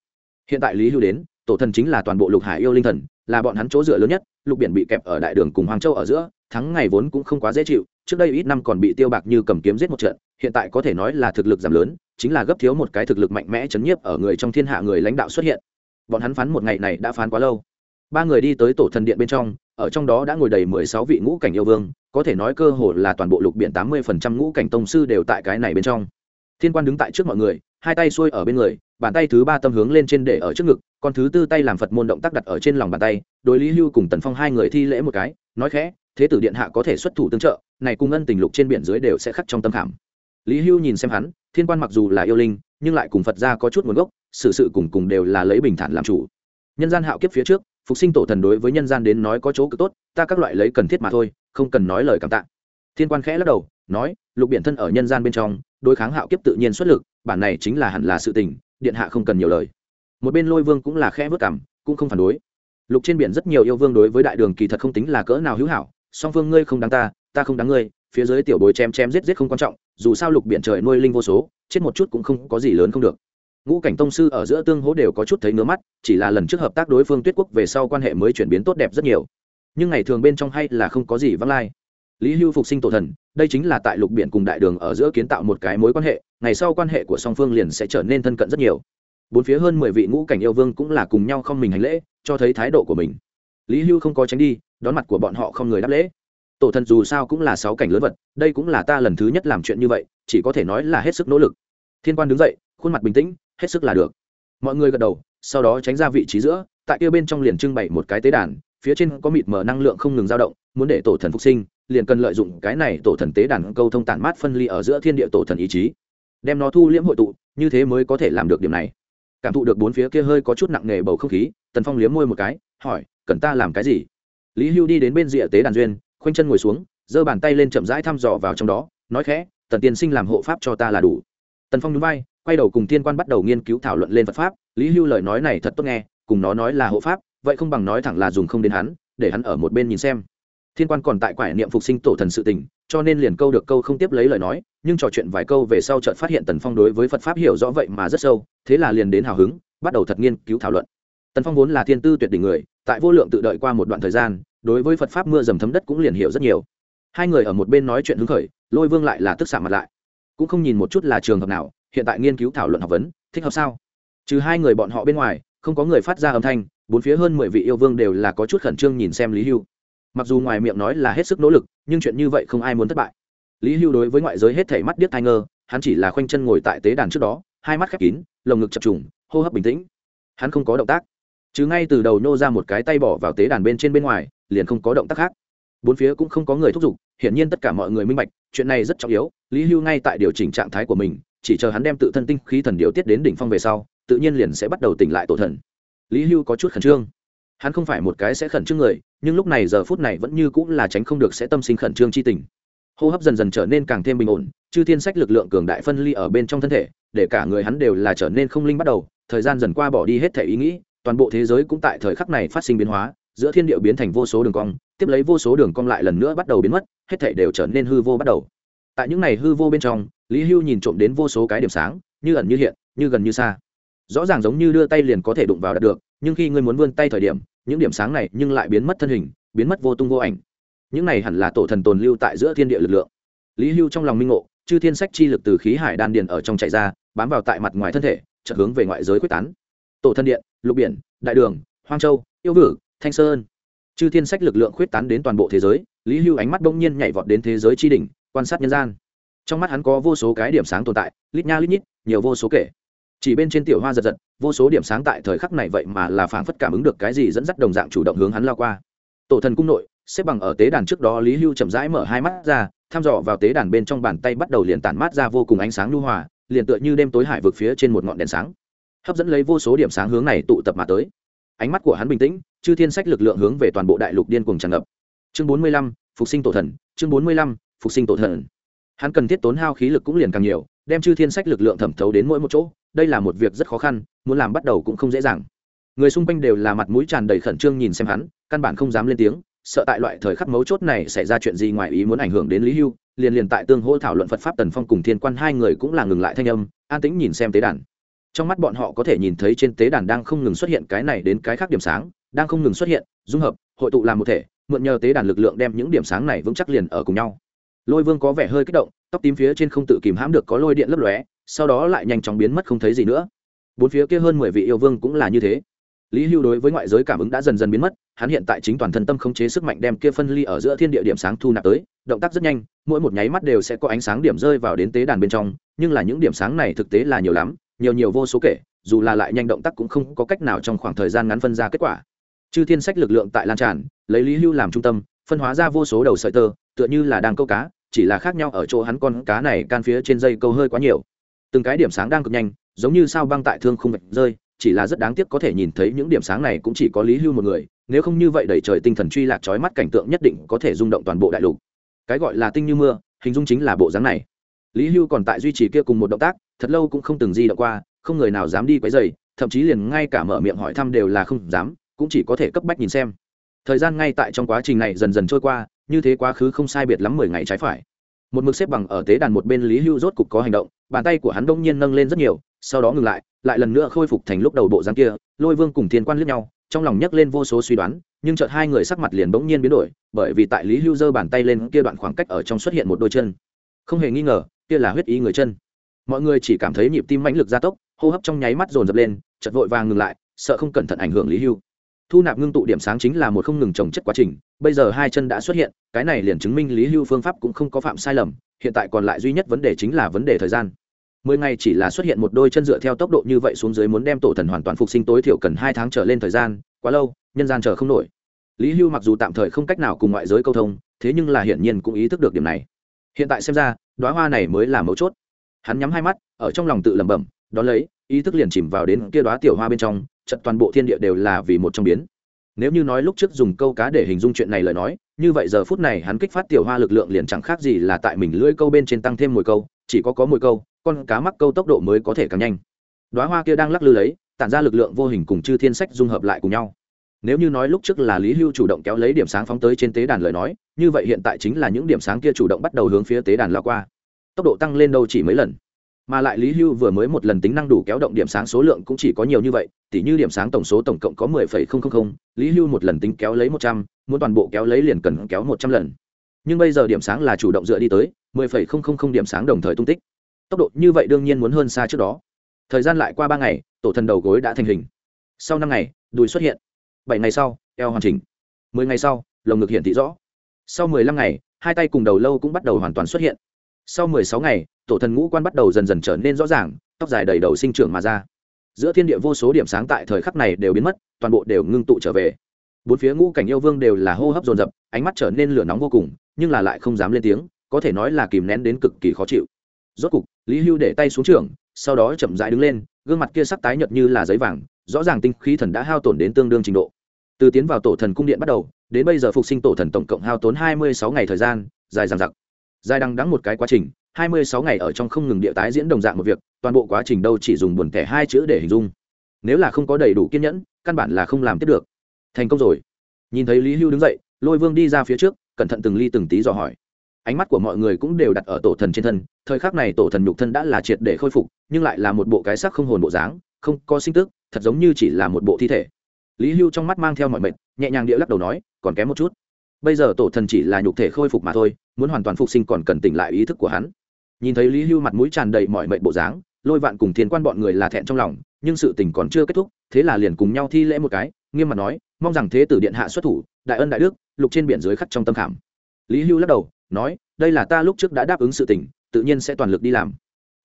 Hiện tại lý hưu đến, tổ thần chính là toàn bộ lục hải yêu linh thần, là bọn hắn chỗ dựa lớn nhất, lục biển bị kẹp ở đại đường cùng hoàng châu ở giữa, thắng ngày vốn cũng không quá dễ chịu, trước đây ít năm còn bị tiêu bạc như cầm kiếm giết một trận, hiện tại có thể nói là thực lực giảm lớn chính là gấp thiếu một cái thực lực mạnh mẽ chấn nhiếp ở người trong thiên hạ người lãnh đạo xuất hiện. Bọn hắn phán một ngày này đã phán quá lâu. Ba người đi tới tổ thần điện bên trong, ở trong đó đã ngồi đầy mười sáu vị ngũ cảnh yêu vương, có thể nói cơ hồ là toàn bộ lục biển tám mươi phần trăm ngũ cảnh tông sư đều tại cái này bên trong. Thiên quan đứng tại trước mọi người, hai tay xuôi ở bên người, bàn tay thứ ba tâm hướng lên trên để ở trước ngực còn thứ tư tay làm phật môn động tác đặt ở trên lòng bàn tay, đối lý hưu cùng tần phong hai người thi lễ một cái, nói khẽ, thế tử điện hạ có thể xuất thủ tương trợ, này cùng ân tình lục trên biển dưới đều sẽ khắc trong tâm khảm lý hưu nhìn xem hắn, thiên quan mặc dù là yêu linh, nhưng lại cùng phật ra có chút nguồn gốc, sự sự cùng cùng đều là lấy bình thản làm chủ. Nhân gian hạo kiếp phía trước, phục sinh tổ thần đối với nhân gian đến nói có chỗ cực tốt, ta các loại lấy cần thiết mà thôi, không cần nói lời cảm tạ. Thiên quan khẽ lắc đầu, nói, lục biển thân ở nhân gian bên trong, đối kháng hạo kiếp tự nhiên xuất lực, bản này chính là hẳn là sự tình, điện hạ không cần nhiều lời. Một bên lôi vương cũng là khẽ vất cảm, cũng không phản đối. Lục trên biển rất nhiều yêu vương đối với đại đường kỳ thật không tính là cỡ nào hữu hảo, song phương ngươi không đáng ta ta không đáng ngươi, phía dưới tiểu bối chém chém giết giết không quan trọng dù sao lục biển trời nuôi linh vô số, chết một chút cũng không có gì lớn không được. Ngũ cảnh tông sư ở giữa tương hỗ đều có chút thấy ngứa mắt, chỉ là lần trước hợp tác đối phương tuyết quốc về sau quan hệ mới chuyển biến tốt đẹp rất nhiều. Nhưng ngày thường bên trong hay là không có gì vắng lai. Lý hưu phục sinh tổ thần, đây chính là tại lục biển cùng đại đường ở giữa kiến tạo một cái mối quan hệ, ngày sau quan hệ của song phương liền sẽ trở nên thân cận rất nhiều. Bốn phía hơn mười vị ngũ cảnh yêu vương cũng là cùng nhau không mình hành lễ, cho thấy thái độ của mình. Lý hưu không có tránh đi, đón mặt của bọn họ không người đáp lễ tổ thần dù sao cũng là sáu cảnh lớn vật, đây cũng là ta lần thứ nhất làm chuyện như vậy, chỉ có thể nói là hết sức nỗ lực. Thiên quan đứng dậy, khuôn mặt bình tĩnh, hết sức là được. Mọi người gật đầu, sau đó tránh ra vị trí giữa, tại kia bên trong liền trưng bày một cái tế đàn, phía trên có mịt mờ năng lượng không ngừng dao động, muốn để tổ thần phục sinh, liền cần lợi dụng cái này tổ thần tế đàn câu thông tản mát phân ly ở giữa thiên địa tổ thần ý chí. Đem nó thu liễm hội tụ, như thế mới có thể làm được điểm này. Cảm thụ được bốn phía kia hơi có chút nặng nề bầu không khí, tần phong liếm môi một cái, hỏi, cần ta làm cái gì? Lý hưu đi đến bên rìa tế đàn duyên khoanh chân ngồi xuống, giơ bàn tay lên chậm rãi thăm dò vào trong đó, nói khẽ, tần tiên sinh làm hộ pháp cho ta là đủ. Tần phong núi bay quay đầu cùng tiên quan bắt đầu nghiên cứu thảo luận lên phật pháp. Lý hưu lời nói này thật tốt nghe, cùng nó nói là hộ pháp, vậy không bằng nói thẳng là dùng không đến hắn, để hắn ở một bên nhìn xem. Thiên quan còn tại quải niệm phục sinh tổ thần sự tình, cho nên liền câu được câu không tiếp lấy lời nói, nhưng trò chuyện vài câu về sau chợt phát hiện tần phong đối với phật pháp hiểu rõ vậy mà rất sâu, thế là liền đến hào hứng, bắt đầu thật nghiên cứu thảo luận. Tần phong vốn là thiên tư tuyệt đỉnh người, tại vô lượng tự đợi qua một đoạn thời gian đối với phật pháp mưa dầm thấm đất cũng liền hiểu rất nhiều. Hai người ở một bên nói chuyện hứng khởi, lôi vương lại là tức xạ mặt lại. Cũng không nhìn một chút là trường hợp nào, hiện tại nghiên cứu thảo luận học vấn, thích hợp sao? Trừ hai người bọn họ bên ngoài, không có người phát ra âm thanh, bốn phía hơn mười vị yêu vương đều là có chút khẩn trương nhìn xem lý hưu. Mặc dù ngoài miệng nói là hết sức nỗ lực, nhưng chuyện như vậy không ai muốn thất bại. Lý hưu đối với ngoại giới hết thảy mắt điếc thai ngơ, hắn chỉ là khoanh chân ngồi tại tế đàn trước đó, hai mắt khép kín, lồng ngực chập trùng, hô hấp bình tĩnh. Hắn không có động tác. Chứ ngay từ đầu nô ra một cái tay bỏ vào tế đàn bên trên bên ngoài liền không có động tác khác. Bốn phía cũng không có người thúc giục, hiển nhiên tất cả mọi người minh bạch, chuyện này rất trọng yếu, lý hưu ngay tại điều chỉnh trạng thái của mình, chỉ chờ hắn đem tự thân tinh khí thần điều tiết đến đỉnh phong về sau, tự nhiên liền sẽ bắt đầu tỉnh lại tổ thần. Lý hưu có chút khẩn trương. Hắn không phải một cái sẽ khẩn trương người, nhưng lúc này giờ phút này vẫn như cũng là tránh không được sẽ tâm sinh khẩn trương chi tình. Hô hấp dần dần trở nên càng thêm bình ổn, chư thiên sách lực lượng cường đại phân ly ở bên trong thân thể, để cả người hắn đều là trở nên không linh bắt đầu, thời gian dần qua bỏ đi hết thể ý nghĩ, toàn bộ thế giới cũng tại thời khắc này phát sinh biến hóa giữa thiên địa biến thành vô số đường cong, tiếp lấy vô số đường cong lại lần nữa bắt đầu biến mất, hết thể đều trở nên hư vô bắt đầu. Tại những này hư vô bên trong, lý hưu nhìn trộm đến vô số cái điểm sáng, như ẩn như hiện, như gần như xa. Rõ ràng giống như đưa tay liền có thể đụng vào đạt được, nhưng khi ngươi muốn vươn tay thời điểm, những điểm sáng này nhưng lại biến mất thân hình, biến mất vô tung vô ảnh. Những này hẳn là tổ thần tồn lưu tại giữa thiên địa lực lượng. Lý hưu trong lòng minh ngộ, chư thiên sách chi lực từ khí hải đan điền ở trong chạy ra, bám vào tại mặt ngoài thân thể, chợt hướng về ngoại giới quyết tán. Tổ thân điện, lục biển, đại đường, hoang châu, yêu vử thanh sơn. Chư thiên sách lực lượng khuyết tán đến toàn bộ thế giới, lý hưu ánh mắt bỗng nhiên nhảy vọt đến thế giới tri đình quan sát nhân gian. Trong mắt hắn có vô số cái điểm sáng tồn tại, lít nha lít nhít, nhiều vô số kể. Chỉ bên trên tiểu hoa giật giật, vô số điểm sáng tại thời khắc này vậy mà là phảng phất cảm ứng được cái gì dẫn dắt đồng dạng chủ động hướng hắn lao qua. Tổ thần cung nội, xếp bằng ở tế đàn trước đó, lý hưu chậm rãi mở hai mắt ra, thăm dò vào tế đàn bên trong bàn tay bắt đầu liền tản mát ra vô cùng ánh sáng lưu hòa, liền tựa như đêm tối hải vực phía trên một ngọn đèn sáng. Hấp dẫn lấy vô số điểm sáng hướng này tụ tập mà tới ánh mắt của hắn bình tĩnh, chư thiên sách lực lượng hướng về toàn bộ đại lục điên cuồng tràn ngập. Chương bốn mươi lăm, phục sinh tổ thần, chương bốn mươi lăm, phục sinh tổ thần. Hắn cần thiết tốn hao khí lực cũng liền càng nhiều, đem chư thiên sách lực lượng thẩm thấu đến mỗi một chỗ, đây là một việc rất khó khăn, muốn làm bắt đầu cũng không dễ dàng. Người xung quanh đều là mặt mũi tràn đầy khẩn trương nhìn xem hắn, căn bản không dám lên tiếng, sợ tại loại thời khắc mấu chốt này xảy ra chuyện gì ngoài ý muốn ảnh hưởng đến lý hưu, liền liền tại tương hỗ thảo luận phật pháp tần phong cùng thiên quan hai người cũng là ngừng lại thanh âm, an tĩnh nhìn xem tế đàn trong mắt bọn họ có thể nhìn thấy trên tế đàn đang không ngừng xuất hiện cái này đến cái khác điểm sáng, đang không ngừng xuất hiện, dung hợp, hội tụ làm một thể, mượn nhờ tế đàn lực lượng đem những điểm sáng này vững chắc liền ở cùng nhau. Lôi vương có vẻ hơi kích động, tóc tím phía trên không tự kìm hãm được có lôi điện lấp lóe, sau đó lại nhanh chóng biến mất không thấy gì nữa. Bốn phía kia hơn mười vị yêu vương cũng là như thế. Lý hưu đối với ngoại giới cảm ứng đã dần dần biến mất, hắn hiện tại chính toàn thân tâm khống chế sức mạnh đem kia phân ly ở giữa thiên địa điểm sáng thu nạp tới, động tác rất nhanh, mỗi một nháy mắt đều sẽ có ánh sáng điểm rơi vào đến tế đàn bên trong, nhưng là những điểm sáng này thực tế là nhiều lắm nhiều nhiều vô số kể, dù là lại nhanh động tác cũng không có cách nào trong khoảng thời gian ngắn phân ra kết quả. Chư thiên sách lực lượng tại lan tràn, lấy lý hưu làm trung tâm, phân hóa ra vô số đầu sợi tơ, tựa như là đang câu cá, chỉ là khác nhau ở chỗ hắn con cá này can phía trên dây câu hơi quá nhiều. Từng cái điểm sáng đang cực nhanh, giống như sao băng tại thương không vạch rơi, chỉ là rất đáng tiếc có thể nhìn thấy những điểm sáng này cũng chỉ có lý hưu một người, nếu không như vậy đẩy trời tinh thần truy lạc trói mắt cảnh tượng nhất định có thể rung động toàn bộ đại lục. Cái gọi là tinh như mưa, hình dung chính là bộ dáng này. Lý hưu còn tại duy trì kia cùng một động tác thật lâu cũng không từng di động qua, không người nào dám đi quấy dày thậm chí liền ngay cả mở miệng hỏi thăm đều là không dám, cũng chỉ có thể cấp bách nhìn xem. Thời gian ngay tại trong quá trình này dần dần trôi qua, như thế quá khứ không sai biệt lắm mười ngày trái phải. Một mực xếp bằng ở tế đàn một bên lý hưu rốt cục có hành động, bàn tay của hắn đông nhiên nâng lên rất nhiều, sau đó ngừng lại lại lần nữa khôi phục thành lúc đầu bộ dáng kia, lôi vương cùng thiên quan liếc nhau, trong lòng nhấc lên vô số suy đoán, nhưng chợt hai người sắc mặt liền bỗng nhiên biến đổi, bởi vì tại lý hưu giơ bàn tay lên, kia đoạn khoảng cách ở trong xuất hiện một đôi chân. Không hề nghi ngờ, kia là huyết ý người chân mọi người chỉ cảm thấy nhịp tim mãnh lực gia tốc, hô hấp trong nháy mắt dồn dập lên, chợt vội vàng ngừng lại, sợ không cẩn thận ảnh hưởng lý hưu. Thu nạp ngưng tụ điểm sáng chính là một không ngừng trồng chất quá trình, bây giờ hai chân đã xuất hiện, cái này liền chứng minh lý hưu phương pháp cũng không có phạm sai lầm, hiện tại còn lại duy nhất vấn đề chính là vấn đề thời gian. Mười ngày chỉ là xuất hiện một đôi chân dựa theo tốc độ như vậy xuống dưới muốn đem tổ thần hoàn toàn phục sinh tối thiểu cần hai tháng trở lên thời gian, quá lâu, nhân gian chờ không nổi. Lý hưu mặc dù tạm thời không cách nào cùng ngoại giới câu thông, thế nhưng là hiển nhiên cũng ý thức được điểm này. Hiện tại xem ra đoá hoa này mới là mấu chốt hắn nhắm hai mắt, ở trong lòng tự lẩm bẩm, đón lấy, ý thức liền chìm vào đến kia đoá tiểu hoa bên trong chật toàn bộ thiên địa đều là vì một trong biến. Nếu như nói lúc trước dùng câu cá để hình dung chuyện này lời nói, như vậy giờ phút này hắn kích phát tiểu hoa lực lượng liền chẳng khác gì là tại mình lưỡi câu bên trên tăng thêm mồi câu, chỉ có có mồi câu, con cá mắc câu tốc độ mới có thể càng nhanh. Đoá hoa kia đang lắc lư lấy, tản ra lực lượng vô hình cùng chư thiên sách dung hợp lại cùng nhau. Nếu như nói lúc trước là lý hưu chủ động kéo lấy điểm sáng phóng tới trên tế đàn lời nói, như vậy hiện tại chính là những điểm sáng kia chủ động bắt đầu hướng phía tế đàn lao qua tốc độ tăng lên đâu chỉ mấy lần. Mà lại lý hưu vừa mới một lần tính năng đủ kéo động điểm sáng số lượng cũng chỉ có nhiều như vậy, tỉ như điểm sáng tổng số tổng cộng có mười phẩy không không không, lý hưu một lần tính kéo lấy một trăm, muốn toàn bộ kéo lấy liền cần kéo một trăm lần. Nhưng bây giờ điểm sáng là chủ động dựa đi tới, mười phẩy không không không điểm sáng đồng thời tung tích. Tốc độ như vậy đương nhiên muốn hơn xa trước đó. Thời gian lại qua ba ngày, tổ thần đầu gối đã thành hình. Sau năm ngày, đùi xuất hiện. Bảy ngày sau, eo hoàn chỉnh. Mười ngày sau, lồng ngực hiện thị rõ. Sau mười lăm ngày, hai tay cùng đầu lâu cũng bắt đầu hoàn toàn xuất hiện sau mười sáu ngày, tổ thần ngũ quan bắt đầu dần dần trở nên rõ ràng, tóc dài đầy đầu sinh trưởng mà ra. Giữa thiên địa vô số điểm sáng tại thời khắc này đều biến mất, toàn bộ đều ngưng tụ trở về. Bốn phía ngũ cảnh yêu vương đều là hô hấp dồn dập, ánh mắt trở nên lửa nóng vô cùng, nhưng là lại không dám lên tiếng, có thể nói là kìm nén đến cực kỳ khó chịu. Rốt cục, lý hưu để tay xuống trường, sau đó chậm rãi đứng lên, gương mặt kia sắc tái nhợt như là giấy vàng, rõ ràng tinh khí thần đã hao tổn đến tương đương trình độ. Từ tiến vào tổ thần cung điện bắt đầu, đến bây giờ phục sinh tổ thần tổng cộng hao tốn hai mươi sáu ngày thời gian, dài dằng dặc dài đằng đắng một cái quá trình, hai mươi sáu ngày ở trong không ngừng địa tái diễn đồng dạng một việc, toàn bộ quá trình đâu chỉ dùng buồn thẻ hai chữ để hình dung. Nếu là không có đầy đủ kiên nhẫn, căn bản là không làm tiếp được. Thành công rồi. Nhìn thấy lý hưu đứng dậy, lôi vương đi ra phía trước, cẩn thận từng ly từng tí dò hỏi. Ánh mắt của mọi người cũng đều đặt ở tổ thần trên thân, thời khắc này tổ thần nhục thân đã là triệt để khôi phục, nhưng lại là một bộ cái sắc không hồn bộ dáng, không có sinh tức, thật giống như chỉ là một bộ thi thể. Lý hưu trong mắt mang theo mọi mệnh, nhẹ nhàng địa lắc đầu nói, còn kém một chút bây giờ tổ thần chỉ là nhục thể khôi phục mà thôi, muốn hoàn toàn phục sinh còn cần tỉnh lại ý thức của hắn. Nhìn thấy lý hưu mặt mũi tràn đầy mọi mệnh bộ dáng, lôi vạn cùng thiên quan bọn người là thẹn trong lòng, nhưng sự tình còn chưa kết thúc, thế là liền cùng nhau thi lễ một cái, nghiêm mặt nói, mong rằng thế tử điện hạ xuất thủ, đại ân đại đức, lục trên biển dưới khắc trong tâm khảm. Lý hưu lắc đầu, nói, đây là ta lúc trước đã đáp ứng sự tình, tự nhiên sẽ toàn lực đi làm.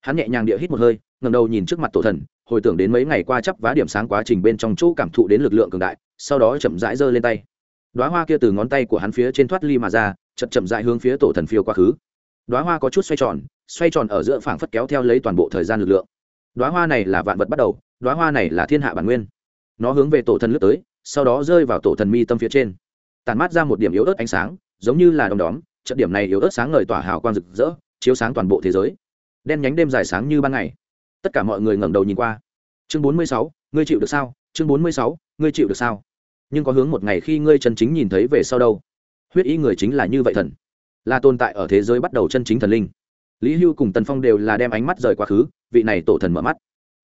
Hắn nhẹ nhàng địa hít một hơi ngầm đầu nhìn trước mặt tổ thần, hồi tưởng đến mấy ngày qua chấp vá điểm sáng quá trình bên trong chỗ cảm thụ đến lực lượng cường đại, sau đó chậm rãi giơ lên tay đoá hoa kia từ ngón tay của hắn phía trên thoát ly mà ra, chậm chậm dại hướng phía tổ thần phiêu quá khứ. Đoá hoa có chút xoay tròn xoay tròn ở giữa phảng phất kéo theo lấy toàn bộ thời gian lực lượng. Đoá hoa này là vạn vật bắt đầu đoá hoa này là thiên hạ bản nguyên. Nó hướng về tổ thần lướt tới, sau đó rơi vào tổ thần mi tâm phía trên. Tàn mát ra một điểm yếu ớt ánh sáng, giống như là đom đóm trận điểm này yếu ớt sáng ngời tỏa hào quang rực rỡ, chiếu sáng toàn bộ thế giới. Đen nhánh đêm dài sáng như ban ngày. Tất cả mọi người ngẩng đầu nhìn qua. Chương bốn mươi sáu, ngươi chịu được sao? Chương bốn mươi sáu, ngươi chịu được sao? Nhưng có hướng một ngày khi ngươi chân chính nhìn thấy về sau đâu. Huyết ý người chính là như vậy thần. Là tồn tại ở thế giới bắt đầu chân chính thần linh. Lý hưu cùng tần phong đều là đem ánh mắt rời quá khứ, vị này tổ thần mở mắt.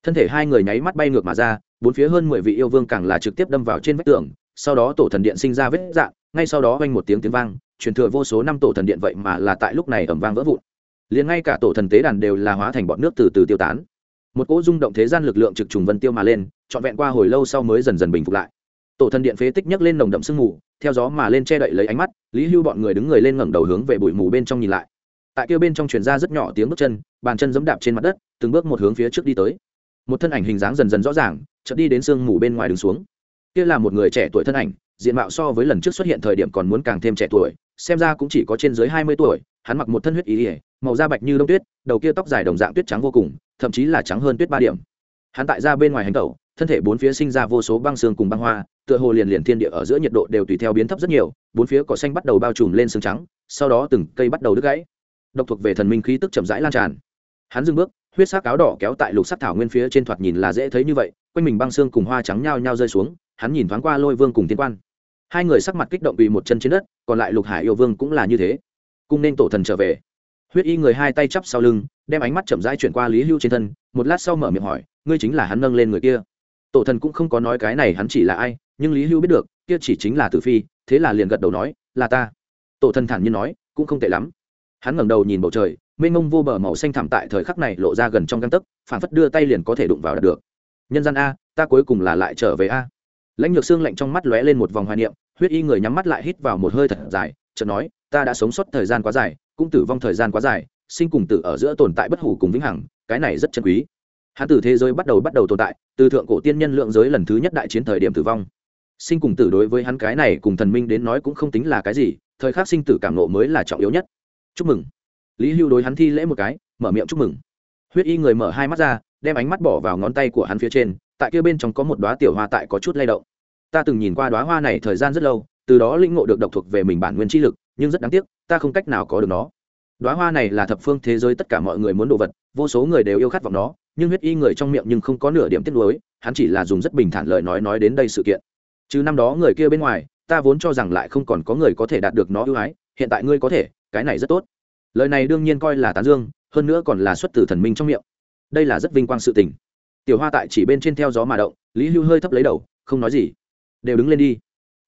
Thân thể hai người nháy mắt bay ngược mà ra, bốn phía hơn mười vị yêu vương càng là trực tiếp đâm vào trên vách tường, sau đó tổ thần điện sinh ra vết dạng, ngay sau đó vang một tiếng tiếng vang, truyền thừa vô số năm tổ thần điện vậy mà là tại lúc này ẩm vang vỡ vụn. Liền ngay cả tổ thần tế đàn đều là hóa thành bọn nước từ từ tiêu tán. Một cỗ rung động thế gian lực lượng trực trùng vân tiêu mà lên, trọn vẹn qua hồi lâu sau mới dần dần bình phục lại tổ thần điện phế tích nhấc lên nồng đậm sương mù, theo gió mà lên che đậy lấy ánh mắt, lý hưu bọn người đứng người lên ngẩng đầu hướng về bụi mù bên trong nhìn lại. Tại kia bên trong truyền ra rất nhỏ tiếng bước chân, bàn chân giẫm đạp trên mặt đất, từng bước một hướng phía trước đi tới. Một thân ảnh hình dáng dần dần rõ ràng, chợt đi đến sương mù bên ngoài đứng xuống. Kia là một người trẻ tuổi thân ảnh, diện mạo so với lần trước xuất hiện thời điểm còn muốn càng thêm trẻ tuổi, xem ra cũng chỉ có trên dưới hai mươi tuổi, hắn mặc một thân huyết ý ỉa màu da bạch như đông tuyết, đầu kia tóc dài đồng dạng tuyết trắng vô cùng, thậm chí là trắng hơn tuyết ba điểm. Hắn tại ra bên ngoài hành tẩu, thân thể bốn phía sinh ra vô số băng xương cùng băng hoa tựa hồ liền liền thiên địa ở giữa nhiệt độ đều tùy theo biến thấp rất nhiều, bốn phía cỏ xanh bắt đầu bao trùm lên sương trắng, sau đó từng cây bắt đầu đứt gãy. Độc thuộc về thần minh khí tức chậm rãi lan tràn. Hắn dừng bước, huyết sắc áo đỏ kéo tại lục sắc thảo nguyên phía trên thoạt nhìn là dễ thấy như vậy, quanh mình băng xương cùng hoa trắng nhao nhao rơi xuống, hắn nhìn thoáng qua lôi vương cùng tiên quan. Hai người sắc mặt kích động bị một chân trên đất, còn lại lục hải yêu vương cũng là như thế. Cung nên tổ thần trở về. Huyết y người hai tay chắp sau lưng, đem ánh mắt chậm rãi chuyển qua lý hưu trên thân, một lát sau mở miệng hỏi, ngươi chính là hắn nâng lên người kia? Tổ thần cũng không có nói cái này, hắn chỉ là ai nhưng lý hưu biết được, kia chỉ chính là tử phi, thế là liền gật đầu nói, là ta. Tổ thần thản nhiên nói, cũng không tệ lắm. Hắn ngẩng đầu nhìn bầu trời, mênh mông vô bờ màu xanh thảm tại thời khắc này lộ ra gần trong găng tấc phản phất đưa tay liền có thể đụng vào được. Nhân gian a, ta cuối cùng là lại trở về a. Lãnh Nhược xương lạnh trong mắt lóe lên một vòng hoài niệm, huyết y người nhắm mắt lại hít vào một hơi thật dài, chợt nói, ta đã sống sót thời gian quá dài, cũng tử vong thời gian quá dài, sinh cùng tử ở giữa tồn tại bất hủ cùng vĩnh hằng, cái này rất chân quý. Hắn tử thế giới bắt đầu bắt đầu tồn tại, từ thượng cổ tiên nhân lượng giới lần thứ nhất đại chiến thời điểm tử vong sinh cùng tử đối với hắn cái này cùng thần minh đến nói cũng không tính là cái gì, thời khắc sinh tử cảm nộ mới là trọng yếu nhất. Chúc mừng. Lý hưu đối hắn thi lễ một cái, mở miệng chúc mừng. Huyết y người mở hai mắt ra, đem ánh mắt bỏ vào ngón tay của hắn phía trên, tại kia bên trong có một đoá tiểu hoa tại có chút lay động. Ta từng nhìn qua đoá hoa này thời gian rất lâu, từ đó linh ngộ được độc thuộc về mình bản nguyên chi lực, nhưng rất đáng tiếc, ta không cách nào có được nó. Đoá hoa này là thập phương thế giới tất cả mọi người muốn đồ vật, vô số người đều yêu khát vọng nó, nhưng huyết y người trong miệng nhưng không có nửa điểm tiếc nuối, hắn chỉ là dùng rất bình thản lời nói nói đến đây sự kiện chứ năm đó người kia bên ngoài, ta vốn cho rằng lại không còn có người có thể đạt được nó ưu ái, hiện tại ngươi có thể, cái này rất tốt. Lời này đương nhiên coi là tán dương, hơn nữa còn là xuất từ thần minh trong miệng. Đây là rất vinh quang sự tình. Tiểu hoa tại chỉ bên trên theo gió mà động, lý hưu hơi thấp lấy đầu, không nói gì. Đều đứng lên đi.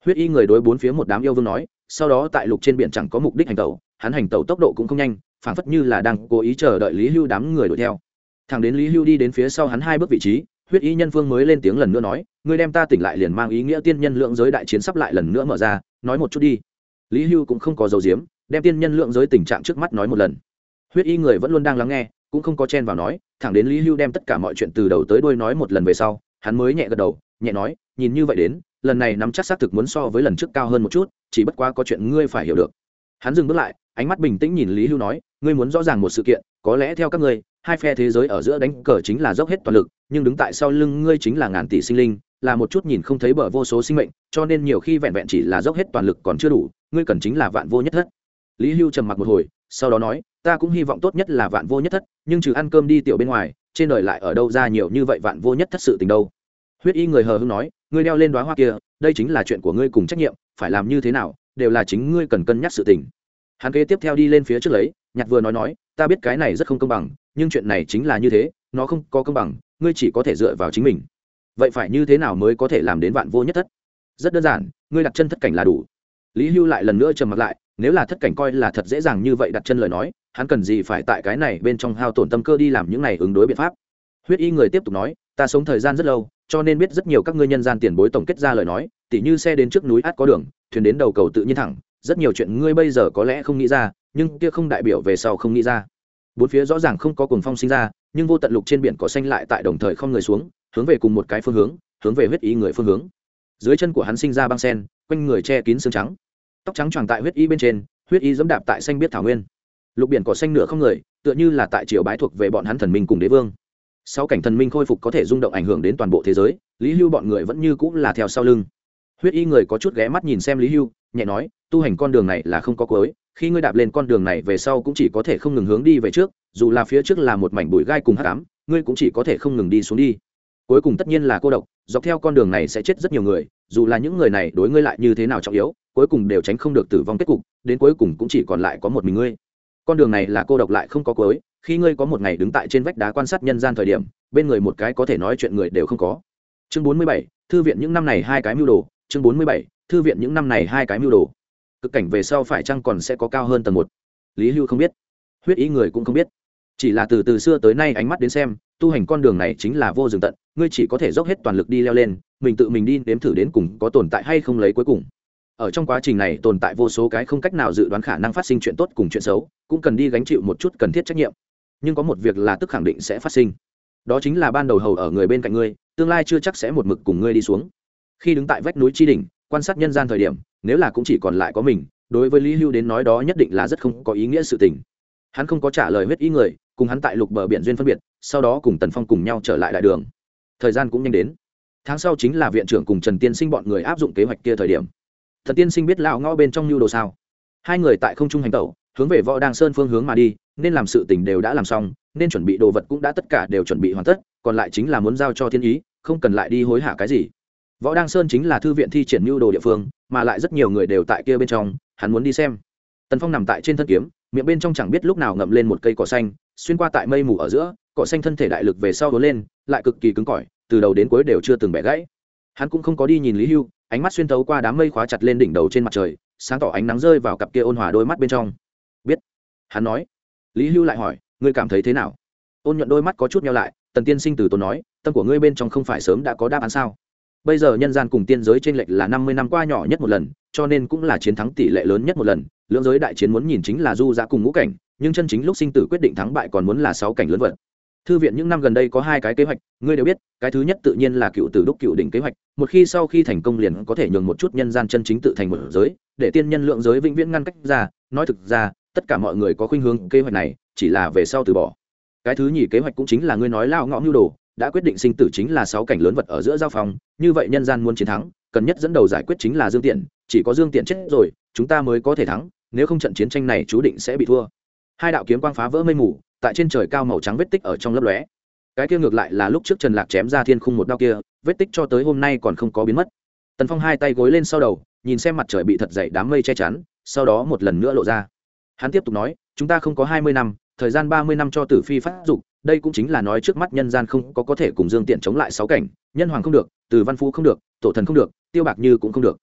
Huyết y người đối bốn phía một đám yêu vương nói, sau đó tại lục trên biển chẳng có mục đích hành tẩu, hắn hành tẩu tốc độ cũng không nhanh, phảng phất như là đang cố ý chờ đợi lý hưu đám người đuổi theo. Thằng đến lý hưu đi đến phía sau hắn hai bước vị trí, huyết y nhân phương mới lên tiếng lần nữa nói ngươi đem ta tỉnh lại liền mang ý nghĩa tiên nhân lượng giới đại chiến sắp lại lần nữa mở ra, nói một chút đi. Lý hưu cũng không có dấu diếm đem tiên nhân lượng giới tình trạng trước mắt nói một lần. Huyết y người vẫn luôn đang lắng nghe, cũng không có chen vào nói, thẳng đến lý hưu đem tất cả mọi chuyện từ đầu tới đuôi nói một lần về sau, hắn mới nhẹ gật đầu, nhẹ nói, nhìn như vậy đến, lần này nắm chắc xác thực muốn so với lần trước cao hơn một chút, chỉ bất quá có chuyện ngươi phải hiểu được. Hắn dừng bước lại, ánh mắt bình tĩnh nhìn lý hưu nói, ngươi muốn rõ ràng một sự kiện, có lẽ theo các ngươi, hai phe thế giới ở giữa đánh cờ chính là dốc hết toàn lực, nhưng đứng tại sau lưng ngươi chính là ngàn tỷ sinh linh là một chút nhìn không thấy bờ vô số sinh mệnh, cho nên nhiều khi vẹn vẹn chỉ là dốc hết toàn lực còn chưa đủ, ngươi cần chính là vạn vô nhất thất. Lý hưu trầm mặc một hồi, sau đó nói, ta cũng hy vọng tốt nhất là vạn vô nhất thất, nhưng trừ ăn cơm đi tiểu bên ngoài, trên đời lại ở đâu ra nhiều như vậy vạn vô nhất thất sự tình đâu? Huyết y người hờ hưng nói, ngươi đeo lên đoá hoa kia, đây chính là chuyện của ngươi cùng trách nhiệm, phải làm như thế nào, đều là chính ngươi cần cân nhắc sự tình. Hắn kế tiếp theo đi lên phía trước lấy, nhặt vừa nói nói, ta biết cái này rất không công bằng, nhưng chuyện này chính là như thế, nó không có công bằng, ngươi chỉ có thể dựa vào chính mình vậy phải như thế nào mới có thể làm đến vạn vô nhất thất? Rất đơn giản, ngươi đặt chân thất cảnh là đủ. Lý hưu lại lần nữa trầm mặt lại, nếu là thất cảnh coi là thật dễ dàng như vậy đặt chân lời nói, hắn cần gì phải tại cái này bên trong hao tổn tâm cơ đi làm những này ứng đối biện pháp? Huyết y người tiếp tục nói, ta sống thời gian rất lâu, cho nên biết rất nhiều các ngươi nhân gian tiền bối tổng kết ra lời nói, tỉ như xe đến trước núi át có đường, thuyền đến đầu cầu tự nhiên thẳng, rất nhiều chuyện ngươi bây giờ có lẽ không nghĩ ra, nhưng kia không đại biểu về sau không nghĩ ra. Bốn phía rõ ràng không có cuồng phong sinh ra nhưng vô tận lục trên biển cỏ xanh lại tại đồng thời không người xuống, hướng về cùng một cái phương hướng hướng về huyết ý người phương hướng. Dưới chân của hắn sinh ra băng sen, quanh người che kín xương trắng. Tóc trắng tròn tại huyết y bên trên, huyết y dẫm đạp tại xanh biết thảo nguyên. Lục biển cỏ xanh nửa không người, tựa như là tại triều bái thuộc về bọn hắn thần minh cùng đế vương. Sau cảnh thần minh khôi phục có thể rung động ảnh hưởng đến toàn bộ thế giới, lý hưu bọn người vẫn như cũng là theo sau lưng. Huyết y người có chút ghé mắt nhìn xem lý hưu nhẹ nói, tu hành con đường này là không có cuối, khi ngươi đạp lên con đường này về sau cũng chỉ có thể không ngừng hướng đi về trước, dù là phía trước là một mảnh bụi gai cùng hát cám ngươi cũng chỉ có thể không ngừng đi xuống đi. Cuối cùng tất nhiên là cô độc, dọc theo con đường này sẽ chết rất nhiều người, dù là những người này đối ngươi lại như thế nào trọng yếu, cuối cùng đều tránh không được tử vong kết cục, đến cuối cùng cũng chỉ còn lại có một mình ngươi. Con đường này là cô độc lại không có cuối, khi ngươi có một ngày đứng tại trên vách đá quan sát nhân gian thời điểm, bên người một cái có thể nói chuyện người đều không có. Chương bốn mươi bảy, thư viện những năm này hai cái mưu đồ, chương bốn mươi bảy thư viện những năm này hai cái mưu đồ. Cực cảnh về sau phải chăng còn sẽ có cao hơn tầng một? Lý hưu không biết. Huyết ý người cũng không biết. Chỉ là từ từ xưa tới nay ánh mắt đến xem, tu hành con đường này chính là vô dừng tận, ngươi chỉ có thể dốc hết toàn lực đi leo lên, mình tự mình đi nếm thử đến cùng có tồn tại hay không lấy cuối cùng. Ở trong quá trình này tồn tại vô số cái không cách nào dự đoán khả năng phát sinh chuyện tốt cùng chuyện xấu, cũng cần đi gánh chịu một chút cần thiết trách nhiệm. Nhưng có một việc là tức khẳng định sẽ phát sinh. Đó chính là ban đầu hầu ở người bên cạnh ngươi, tương lai chưa chắc sẽ một mực cùng ngươi đi xuống. Khi đứng tại vách núi tri đình quan sát nhân gian thời điểm, nếu là cũng chỉ còn lại có mình, đối với lý hưu đến nói đó nhất định là rất không có ý nghĩa sự tình. Hắn không có trả lời huyết ý người, cùng hắn tại lục bờ biển duyên phân biệt, sau đó cùng tần phong cùng nhau trở lại đại đường. Thời gian cũng nhanh đến. Tháng sau chính là viện trưởng cùng trần tiên sinh bọn người áp dụng kế hoạch kia thời điểm. Thần tiên sinh biết lão ngõ bên trong nhu đồ sao? Hai người tại không trung hành tẩu, hướng về võ đàng sơn phương hướng mà đi, nên làm sự tình đều đã làm xong, nên chuẩn bị đồ vật cũng đã tất cả đều chuẩn bị hoàn tất, còn lại chính là muốn giao cho thiên ý, không cần lại đi hối hả cái gì võ đăng sơn chính là thư viện thi triển mưu đồ địa phương, mà lại rất nhiều người đều tại kia bên trong, hắn muốn đi xem. Tần phong nằm tại trên thân kiếm, miệng bên trong chẳng biết lúc nào ngậm lên một cây cỏ xanh, xuyên qua tại mây mù ở giữa, cỏ xanh thân thể đại lực về sau hố lên, lại cực kỳ cứng cỏi, từ đầu đến cuối đều chưa từng bẻ gãy. Hắn cũng không có đi nhìn lý hưu, ánh mắt xuyên tấu qua đám mây khóa chặt lên đỉnh đầu trên mặt trời, sáng tỏ ánh nắng rơi vào cặp kia ôn hòa đôi mắt bên trong. Biết. Hắn nói. Lý hưu lại hỏi, ngươi cảm thấy thế nào? Ôn nhuận đôi mắt có chút nhau lại, tần tiên sinh từ tốn nói, tâm của ngươi bên trong không phải sớm đã có đáp án sao? Bây giờ nhân gian cùng tiên giới t r ê n lệch là năm mươi năm qua nhỏ nhất một lần, cho nên cũng là chiến thắng tỷ lệ lớn nhất một lần. Lưỡng giới đại chiến muốn nhìn chính là du giã cùng ngũ cảnh, nhưng chân chính lúc sinh tử quyết định thắng bại còn muốn là sáu cảnh lớn vật. Thư viện những năm gần đây có hai cái kế hoạch, ngươi đều biết, cái thứ nhất tự nhiên là cựu tử đúc cựu đỉnh kế hoạch, một khi sau khi thành công liền có thể nhường một chút nhân gian chân chính tự thành một giới, để tiên nhân lượng giới vĩnh viễn ngăn cách ra. Nói thực ra, tất cả mọi người có khuynh hướng kế hoạch này, chỉ là về sau từ bỏ. Cái thứ nhì kế hoạch cũng chính là ngươi nói lao ngõ như đồ đã quyết định sinh tử chính là sáu cảnh lớn vật ở giữa giao phòng như vậy nhân gian muốn chiến thắng, cần nhất dẫn đầu giải quyết chính là dương tiện, chỉ có dương tiện chết rồi, chúng ta mới có thể thắng, nếu không trận chiến tranh này chú định sẽ bị thua. Hai đạo kiếm quang phá vỡ mây mù, tại trên trời cao màu trắng vết tích ở trong lấp lóe. Cái kia ngược lại là lúc trước trần lạc chém ra thiên khung một đao kia, vết tích cho tới hôm nay còn không có biến mất. Tần phong hai tay gối lên sau đầu, nhìn xem mặt trời bị thật dậy đám mây che chắn, sau đó một lần nữa lộ ra. Hắn tiếp tục nói, chúng ta không có hai mươi năm, thời gian ba mươi năm cho tử phi phát dục đây cũng chính là nói trước mắt nhân gian không có có thể cùng dương tiện chống lại sáu cảnh, nhân hoàng không được, từ văn phú không được, tổ thần không được, tiêu bạc như cũng không được.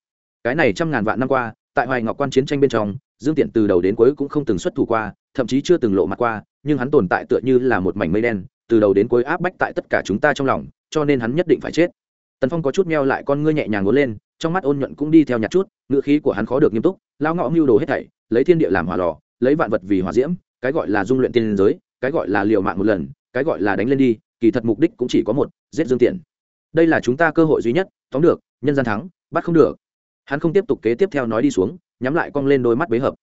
Cái này trăm ngàn vạn năm qua, tại hoài ngọc quan chiến tranh bên trong, dương tiện từ đầu đến cuối cũng không từng xuất thủ qua, thậm chí chưa từng lộ mặt qua, nhưng hắn tồn tại tựa như là một mảnh mây đen, từ đầu đến cuối áp bách tại tất cả chúng ta trong lòng, cho nên hắn nhất định phải chết. Tần phong có chút meo lại con ngươi nhẹ nhàng ngốn lên, trong mắt ôn nhuận cũng đi theo nhặt chút ngựa khí của hắn khó được nghiêm túc lao ngõ mưu đồ hết thảy, lấy thiên địa làm hỏa lò, lấy vạn vật vì hỏa diễm, cái gọi là dung luyện tiên giới cái gọi là liều mạng một lần, cái gọi là đánh lên đi, kỳ thật mục đích cũng chỉ có một, giết dương tiện. Đây là chúng ta cơ hội duy nhất, tóm được, nhân gian thắng, bắt không được. Hắn không tiếp tục kế tiếp theo nói đi xuống, nhắm lại cong lên đôi mắt bế hợp.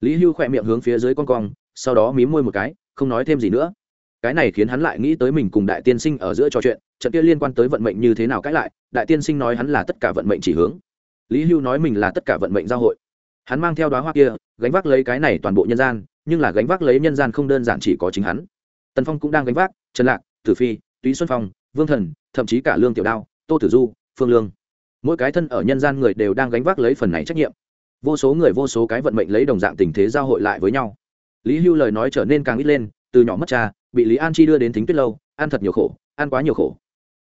Lý hưu khỏe miệng hướng phía dưới con cong, sau đó mím môi một cái, không nói thêm gì nữa. Cái này khiến hắn lại nghĩ tới mình cùng đại tiên sinh ở giữa trò chuyện, trận kia liên quan tới vận mệnh như thế nào cãi lại, đại tiên sinh nói hắn là tất cả vận mệnh chỉ hướng. Lý hưu nói mình là tất cả vận mệnh giao hội. Hắn mang theo đoá hoa kia, gánh vác lấy cái này toàn bộ nhân gian nhưng là gánh vác lấy nhân gian không đơn giản chỉ có chính hắn. Tần phong cũng đang gánh vác, trần lạc, tử phi, túy xuân phong, vương thần, thậm chí cả lương tiểu đao, tô tử du, phương lương. Mỗi cái thân ở nhân gian người đều đang gánh vác lấy phần này trách nhiệm. Vô số người vô số cái vận mệnh lấy đồng dạng tình thế giao hội lại với nhau. Lý hưu lời nói trở nên càng ít lên, từ nhỏ mất cha, bị lý an chi đưa đến thính tuyết lâu, ăn thật nhiều khổ, ăn quá nhiều khổ.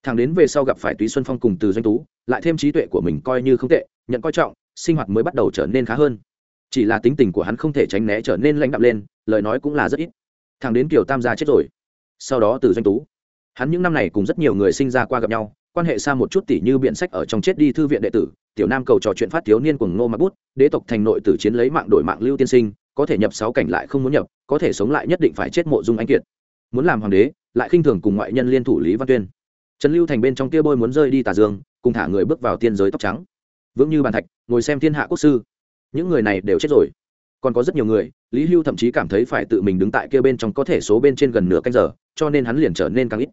Thằng đến về sau gặp phải túy xuân phong cùng từ doanh tú, lại thêm trí tuệ của mình coi như không tệ, nhận coi trọng, sinh hoạt mới bắt đầu trở nên khá hơn chỉ là tính tình của hắn không thể tránh né trở nên lãnh đạm lên, lời nói cũng là rất ít. Thằng đến kiều tam gia chết rồi. Sau đó từ doanh tú, hắn những năm này cùng rất nhiều người sinh ra qua gặp nhau, quan hệ xa một chút tỷ như biện sách ở trong chết đi thư viện đệ tử, tiểu nam cầu trò chuyện phát thiếu niên cùng ngô mặc bút, đế tộc thành nội tử chiến lấy mạng đổi mạng lưu tiên sinh, có thể nhập sáu cảnh lại không muốn nhập, có thể sống lại nhất định phải chết mộ dung anh kiệt. Muốn làm hoàng đế, lại khinh thường cùng ngoại nhân liên thủ lý văn tuyên. Trần lưu thành bên trong kia bôi muốn rơi đi tà dương, cùng thả người bước vào tiên giới tóc trắng. Vững như bàn thạch, ngồi xem thiên hạ quốc sư những người này đều chết rồi. Còn có rất nhiều người, lý hưu thậm chí cảm thấy phải tự mình đứng tại kia bên trong có thể số bên trên gần nửa canh giờ, cho nên hắn liền trở nên càng ít.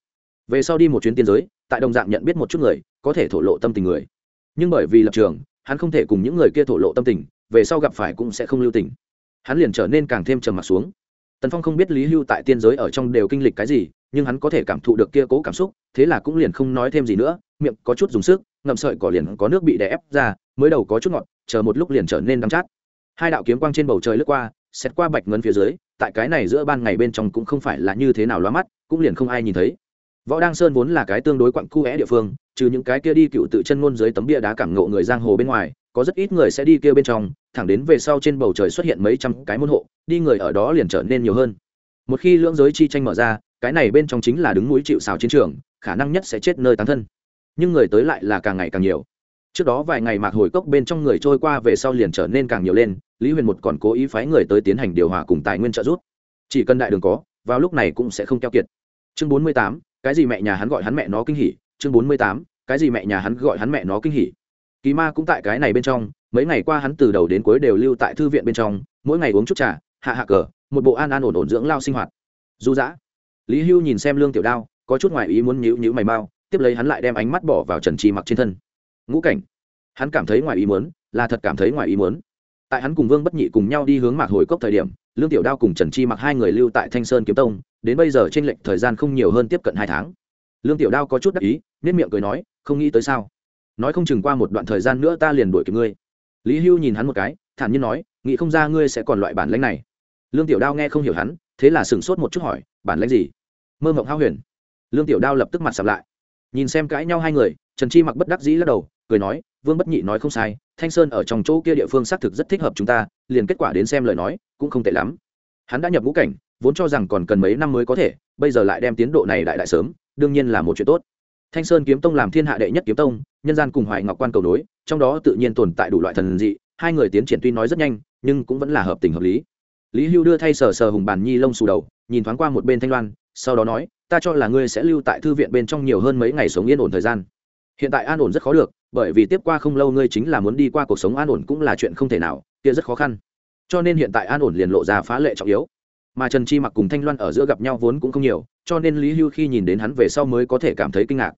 Về sau đi một chuyến tiên giới, tại đồng dạng nhận biết một chút người, có thể thổ lộ tâm tình người. Nhưng bởi vì lập trường, hắn không thể cùng những người kia thổ lộ tâm tình, về sau gặp phải cũng sẽ không lưu tình. Hắn liền trở nên càng thêm trầm mặc xuống. Tần phong không biết lý hưu tại tiên giới ở trong đều kinh lịch cái gì, nhưng hắn có thể cảm thụ được kia cố cảm xúc, thế là cũng liền không nói thêm gì nữa, miệng có chút dùng sức, ngậm sợi cỏ liền có nước bị đè ép ra, mới đầu có chút ngọt chờ một lúc liền trở nên đắng chát. Hai đạo kiếm quang trên bầu trời lướt qua xét qua bạch ngân phía dưới, tại cái này giữa ban ngày bên trong cũng không phải là như thế nào loa mắt, cũng liền không ai nhìn thấy. Võ đăng sơn vốn là cái tương đối quặng cu é địa phương, trừ những cái kia đi cựu tự chân ngôn dưới tấm bia đá cảm ngộ người giang hồ bên ngoài, có rất ít người sẽ đi kia bên trong, thẳng đến về sau trên bầu trời xuất hiện mấy trăm cái môn hộ, đi người ở đó liền trở nên nhiều hơn. Một khi lưỡng giới chi tranh mở ra, cái này bên trong chính là đứng núi chịu xào chiến trường, khả năng nhất sẽ chết nơi tán thân. Nhưng người tới lại là càng ngày càng nhiều trước đó vài ngày mạc hồi cốc bên trong người trôi qua về sau liền trở nên càng nhiều lên, lý huyền một còn cố ý phái người tới tiến hành điều hòa cùng tài nguyên trợ giúp. Chỉ cần đại đường có, vào lúc này cũng sẽ không keo kiệt. Chương bốn mươi tám, cái gì mẹ nhà hắn gọi hắn mẹ nó kinh hỉ? Chương bốn mươi tám, cái gì mẹ nhà hắn gọi hắn mẹ nó kinh hỉ? Kỳ ma cũng tại cái này bên trong, mấy ngày qua hắn từ đầu đến cuối đều lưu tại thư viện bên trong, mỗi ngày uống chút trà, hạ hạ cờ, một bộ an an ổn ổn dưỡng lao sinh hoạt. Du dã, lý hưu nhìn xem lương tiểu đao, có chút ngoại ý muốn nhíu nhíu mày mau, tiếp lấy hắn lại đem ánh mắt bỏ vào trần trì mặc trên thân ngũ cảnh. Hắn cảm thấy ngoài ý muốn, là thật cảm thấy ngoài ý muốn. Tại hắn cùng vương bất nhị cùng nhau đi hướng mạc hồi cốc thời điểm, lương tiểu đao cùng trần chi mặc hai người lưu tại thanh sơn kiếm tông, đến bây giờ trên lệnh thời gian không nhiều hơn tiếp cận hai tháng. Lương tiểu đao có chút đắc ý nết miệng cười nói, không nghĩ tới sao? Nói không chừng qua một đoạn thời gian nữa ta liền đuổi kịp ngươi. Lý hưu nhìn hắn một cái, thản nhiên nói, nghĩ không ra ngươi sẽ còn loại bản lãnh này. Lương tiểu đao nghe không hiểu hắn, thế là sửng sốt một chút hỏi, bản lãnh gì? Mơ mộng hao huyền. Lương tiểu đao lập tức mặt sập lại, nhìn xem cãi nhau hai người trần chi mặc bất đắc dĩ lắc đầu, cười nói, vương bất nhị nói không sai, thanh sơn ở trong chỗ kia địa phương xác thực rất thích hợp chúng ta, liền kết quả đến xem lời nói, cũng không tệ lắm. Hắn đã nhập ngũ cảnh, vốn cho rằng còn cần mấy năm mới có thể, bây giờ lại đem tiến độ này đại đại sớm, đương nhiên là một chuyện tốt. Thanh sơn kiếm tông làm thiên hạ đệ nhất kiếm tông, nhân gian cùng hoài ngọc quan cầu nối, trong đó tự nhiên tồn tại đủ loại thần dị, hai người tiến triển tuy nói rất nhanh, nhưng cũng vẫn là hợp tình hợp lý. Lý hưu đưa thay sờ sờ hùng bàn nhi lông xù đầu, nhìn thoáng qua một bên thanh loan, sau đó nói, ta cho là ngươi sẽ lưu tại thư viện bên trong nhiều hơn mấy ngày sống yên ổn thời gian hiện tại an ổn rất khó được, bởi vì tiếp qua không lâu ngươi chính là muốn đi qua cuộc sống an ổn cũng là chuyện không thể nào, kia rất khó khăn. Cho nên hiện tại an ổn liền lộ ra phá lệ trọng yếu. Mà trần chi mặc cùng thanh loan ở giữa gặp nhau vốn cũng không nhiều, cho nên lý hưu khi nhìn đến hắn về sau mới có thể cảm thấy kinh ngạc.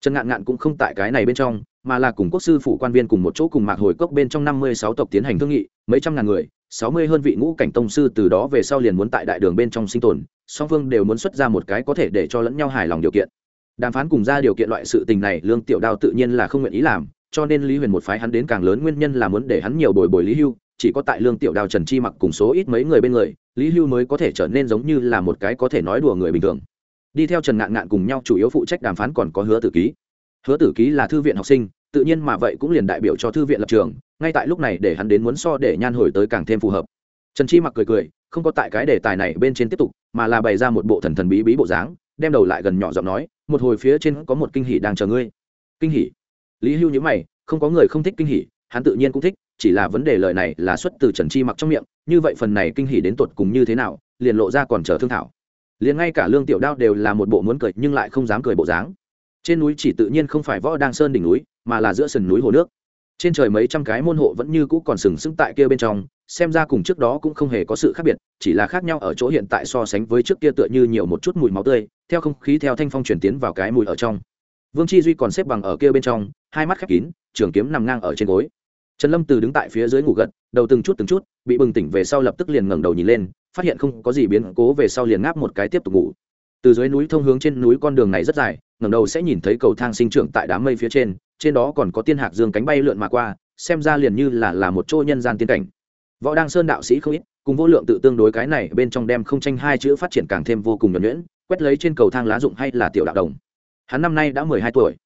Trần ngạn ngạn cũng không tại cái này bên trong, mà là cùng quốc sư phủ quan viên cùng một chỗ cùng mạc hồi cốc bên trong năm mươi sáu tộc tiến hành thương nghị, mấy trăm ngàn người, sáu mươi hơn vị ngũ cảnh tông sư từ đó về sau liền muốn tại đại đường bên trong sinh tồn, song phương đều muốn xuất ra một cái có thể để cho lẫn nhau hài lòng điều kiện đàm phán cùng ra điều kiện loại sự tình này, lương tiểu đao tự nhiên là không nguyện ý làm, cho nên lý huyền một phái hắn đến càng lớn nguyên nhân là muốn để hắn nhiều bồi bồi lý hưu, chỉ có tại lương tiểu đao trần chi mặc cùng số ít mấy người bên người, lý hưu mới có thể trở nên giống như là một cái có thể nói đùa người bình thường. Đi theo trần ngạn ngạn cùng nhau chủ yếu phụ trách đàm phán còn có hứa tử ký. Hứa tử ký là thư viện học sinh, tự nhiên mà vậy cũng liền đại biểu cho thư viện lập trường, ngay tại lúc này để hắn đến muốn so để nhan hồi tới càng thêm phù hợp. Trần chi mặc cười cười, không có tại cái đề tài này bên trên tiếp tục, mà là bày ra một bộ thần thần bí bí bộ dáng đem đầu lại gần nhỏ giọng nói, một hồi phía trên có một kinh hỷ đang chờ ngươi. Kinh hỷ lý hưu nhữ mày, không có người không thích kinh hỷ hắn tự nhiên cũng thích, chỉ là vấn đề lời này là xuất từ trần chi mặc trong miệng, như vậy phần này kinh hỷ đến tột cùng như thế nào, liền lộ ra còn chờ thương thảo. Liền ngay cả lương tiểu đao đều là một bộ muốn cười nhưng lại không dám cười bộ dáng. Trên núi chỉ tự nhiên không phải võ đang sơn đỉnh núi, mà là giữa sườn núi hồ nước. Trên trời mấy trăm cái môn hộ vẫn như cũ còn sừng sững tại kia bên trong xem ra cùng trước đó cũng không hề có sự khác biệt, chỉ là khác nhau ở chỗ hiện tại so sánh với trước kia tựa như nhiều một chút mùi máu tươi, theo không khí theo thanh phong chuyển tiến vào cái mùi ở trong. Vương chi duy còn xếp bằng ở kia bên trong, hai mắt khép kín, trường kiếm nằm ngang ở trên gối. Trần lâm từ đứng tại phía dưới ngủ gật, đầu từng chút từng chút, bị bừng tỉnh về sau lập tức liền ngẩng đầu nhìn lên, phát hiện không có gì biến cố về sau liền ngáp một cái tiếp tục ngủ. Từ dưới núi thông hướng trên núi con đường này rất dài, ngẩng đầu sẽ nhìn thấy cầu thang sinh trưởng tại đám mây phía trên trên đó còn có tiên hạc dương cánh bay lượn mà qua, xem ra liền như là là một chỗ nhân gian tiên cảnh võ đăng sơn đạo sĩ không ít, cùng vô lượng tự tương đối cái này bên trong đem không tranh hai chữ phát triển càng thêm vô cùng nhuẩn nhuyễn, quét lấy trên cầu thang lá dụng hay là tiểu đạo đồng. Hắn năm nay đã mười hai tuổi.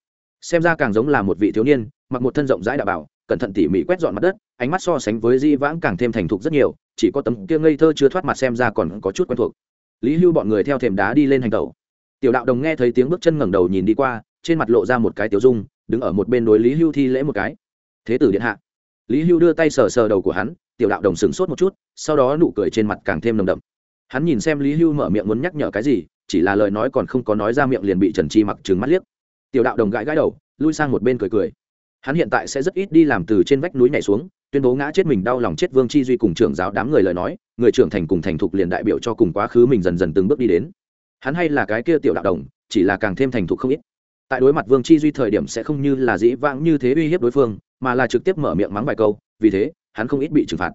Xem ra càng giống là một vị thiếu niên, mặc một thân rộng rãi đạo bảo, cẩn thận tỉ mỉ quét dọn mặt đất, ánh mắt so sánh với di vãng càng thêm thành thục rất nhiều, chỉ có tấm kia ngây thơ chưa thoát mặt xem ra còn có chút quen thuộc. Lý hưu bọn người theo thềm đá đi lên hành tẩu. Tiểu đạo đồng nghe thấy tiếng bước chân ngẩng đầu nhìn đi qua, trên mặt lộ ra một cái tiểu dung, đứng ở một bên đối lý hưu thi lễ một cái. Thế tử điện hạ. Lý hưu đưa tay sờ sờ đầu của hắn tiểu đạo đồng sửng sốt một chút, sau đó nụ cười trên mặt càng thêm nồng đậm. Hắn nhìn xem lý hưu mở miệng muốn nhắc nhở cái gì, chỉ là lời nói còn không có nói ra miệng liền bị trần chi mặc trừng mắt liếc. Tiểu đạo đồng gãi gãi đầu, lui sang một bên cười cười. Hắn hiện tại sẽ rất ít đi làm từ trên vách núi nhảy xuống, tuyên bố ngã chết mình đau lòng chết vương chi duy cùng trưởng giáo đám người lời nói, người trưởng thành cùng thành thục liền đại biểu cho cùng quá khứ mình dần dần từng bước đi đến. Hắn hay là cái kia tiểu đạo đồng, chỉ là càng thêm thành thục không ít. Tại đối mặt vương chi duy thời điểm sẽ không như là dĩ vãng như thế uy hiếp đối phương, mà là trực tiếp mở miệng mắng vài câu, vì thế hắn không ít bị trừng phạt.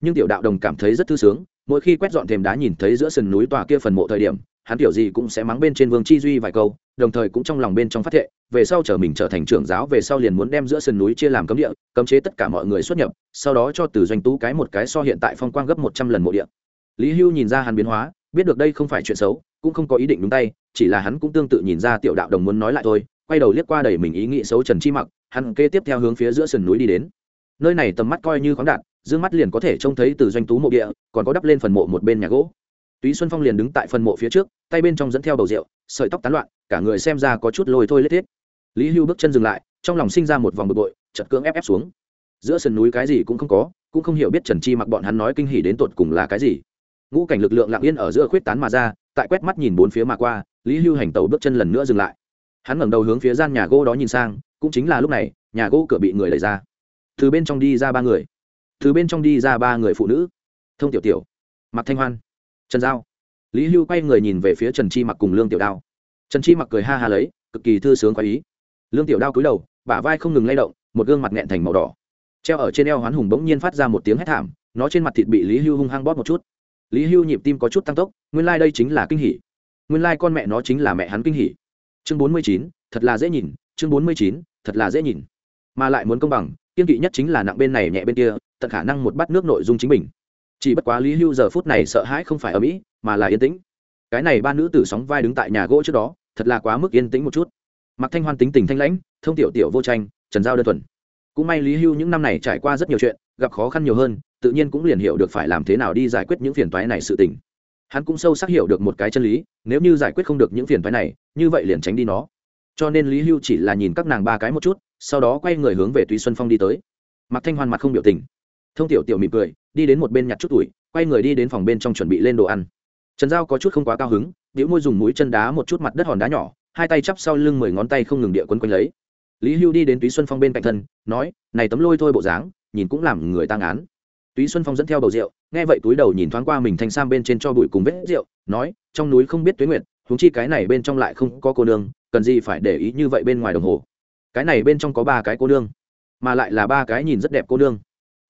Nhưng tiểu đạo đồng cảm thấy rất thư sướng, mỗi khi quét dọn thềm đá nhìn thấy giữa sườn núi tòa kia phần mộ thời điểm, hắn tiểu gì cũng sẽ mắng bên trên vương chi duy vài câu, đồng thời cũng trong lòng bên trong phát thệ, về sau trở mình trở thành trưởng giáo về sau liền muốn đem giữa sườn núi chia làm cấm địa, cấm chế tất cả mọi người xuất nhập, sau đó cho từ doanh tú cái một cái so hiện tại phong quang gấp một trăm lần mộ địa. Lý hưu nhìn ra hắn biến hóa, biết được đây không phải chuyện xấu, cũng không có ý định đúng tay, chỉ là hắn cũng tương tự nhìn ra tiểu đạo đồng muốn nói lại thôi, quay đầu liếc qua đầy mình ý nghĩ xấu trần chi mặc, hắn kê tiếp theo hướng phía giữa sườn núi đi đến nơi này tầm mắt coi như khoáng đạt d mắt liền có thể trông thấy từ doanh tú mộ địa, còn có đắp lên phần mộ một bên nhà gỗ. Túy xuân phong liền đứng tại phần mộ phía trước, tay bên trong dẫn theo bầu rượu, sợi tóc tán loạn, cả người xem ra có chút lôi thôi lết thiết. Lý hưu bước chân dừng lại, trong lòng sinh ra một vòng bực bội chật cưỡng ép ép xuống. Giữa sườn núi cái gì cũng không có, cũng không hiểu biết trần chi mặc bọn hắn nói kinh hỉ đến tột cùng là cái gì. Ngũ cảnh lực lượng lặng yên ở giữa khuyết tán mà ra, tại quét mắt nhìn bốn phía mà qua, lý hưu hành tàu bước chân lần nữa dừng lại. Hắn ngẩng đầu hướng phía gian nhà gỗ đó nhìn sang, cũng chính là lúc này, nhà gỗ cửa bị người đẩy ra từ bên trong đi ra ba người. Từ bên trong đi ra ba người phụ nữ. Thông tiểu tiểu mặc thanh hoan, trần giao. Lý hưu quay người nhìn về phía trần chi mặc cùng lương tiểu đao. Trần chi mặc cười ha ha lấy, cực kỳ thư sướng khoái ý. Lương tiểu đao cúi đầu, bả vai không ngừng lay động, một gương mặt nghẹn thành màu đỏ. Treo ở trên eo hoán hùng bỗng nhiên phát ra một tiếng hét thảm, nó trên mặt thịt bị lý hưu hung hăng bóp một chút. Lý hưu nhịp tim có chút tăng tốc, nguyên lai、like、đây chính là kinh hỉ. Nguyên lai、like、con mẹ nó chính là mẹ hắn kinh hỉ. Chương bốn mươi chín, thật là dễ nhìn, chương bốn mươi chín, thật là dễ nhìn. Mà lại muốn công bằng kiên kỵ nhất chính là nặng bên này nhẹ bên kia, tận khả năng một bát nước nội dung chính mình. Chỉ bất quá lý hưu giờ phút này sợ hãi không phải ở mỹ, mà là yên tĩnh. Cái này ba nữ tử sóng vai đứng tại nhà gỗ trước đó, thật là quá mức yên tĩnh một chút. Mặc thanh hoan tính tình thanh lãnh, thông tiểu tiểu vô tranh, trần giao đơn thuần. Cũng may lý hưu những năm này trải qua rất nhiều chuyện, gặp khó khăn nhiều hơn, tự nhiên cũng liền hiểu được phải làm thế nào đi giải quyết những phiền toái này sự tình. Hắn cũng sâu sắc hiểu được một cái chân lý, nếu như giải quyết không được những phiền toái này, như vậy liền tránh đi nó. Cho nên lý hưu chỉ là nhìn các nàng ba cái một chút sau đó quay người hướng về túy xuân phong đi tới mặc thanh hoan mặt không biểu tình thông tiểu tiểu mỉm cười đi đến một bên nhặt chút tuổi quay người đi đến phòng bên trong chuẩn bị lên đồ ăn trần giao có chút không quá cao hứng biểu môi dùng mũi chân đá một chút mặt đất hòn đá nhỏ hai tay chắp sau lưng mười ngón tay không ngừng địa quấn quanh lấy lý hưu đi đến túy xuân phong bên cạnh thân nói này tấm lôi thôi bộ dáng nhìn cũng làm người tăng án túy xuân phong dẫn theo bầu rượu nghe vậy túi đầu nhìn thoáng qua mình thanh sam bên trên cho bụi cùng vết rượu nói trong núi không biết tuế nguyện huống chi cái này bên trong lại không có cô nương cần gì phải để ý như vậy bên ngoài đồng hồ cái này bên trong có ba cái cô nương, mà lại là ba cái nhìn rất đẹp cô nương.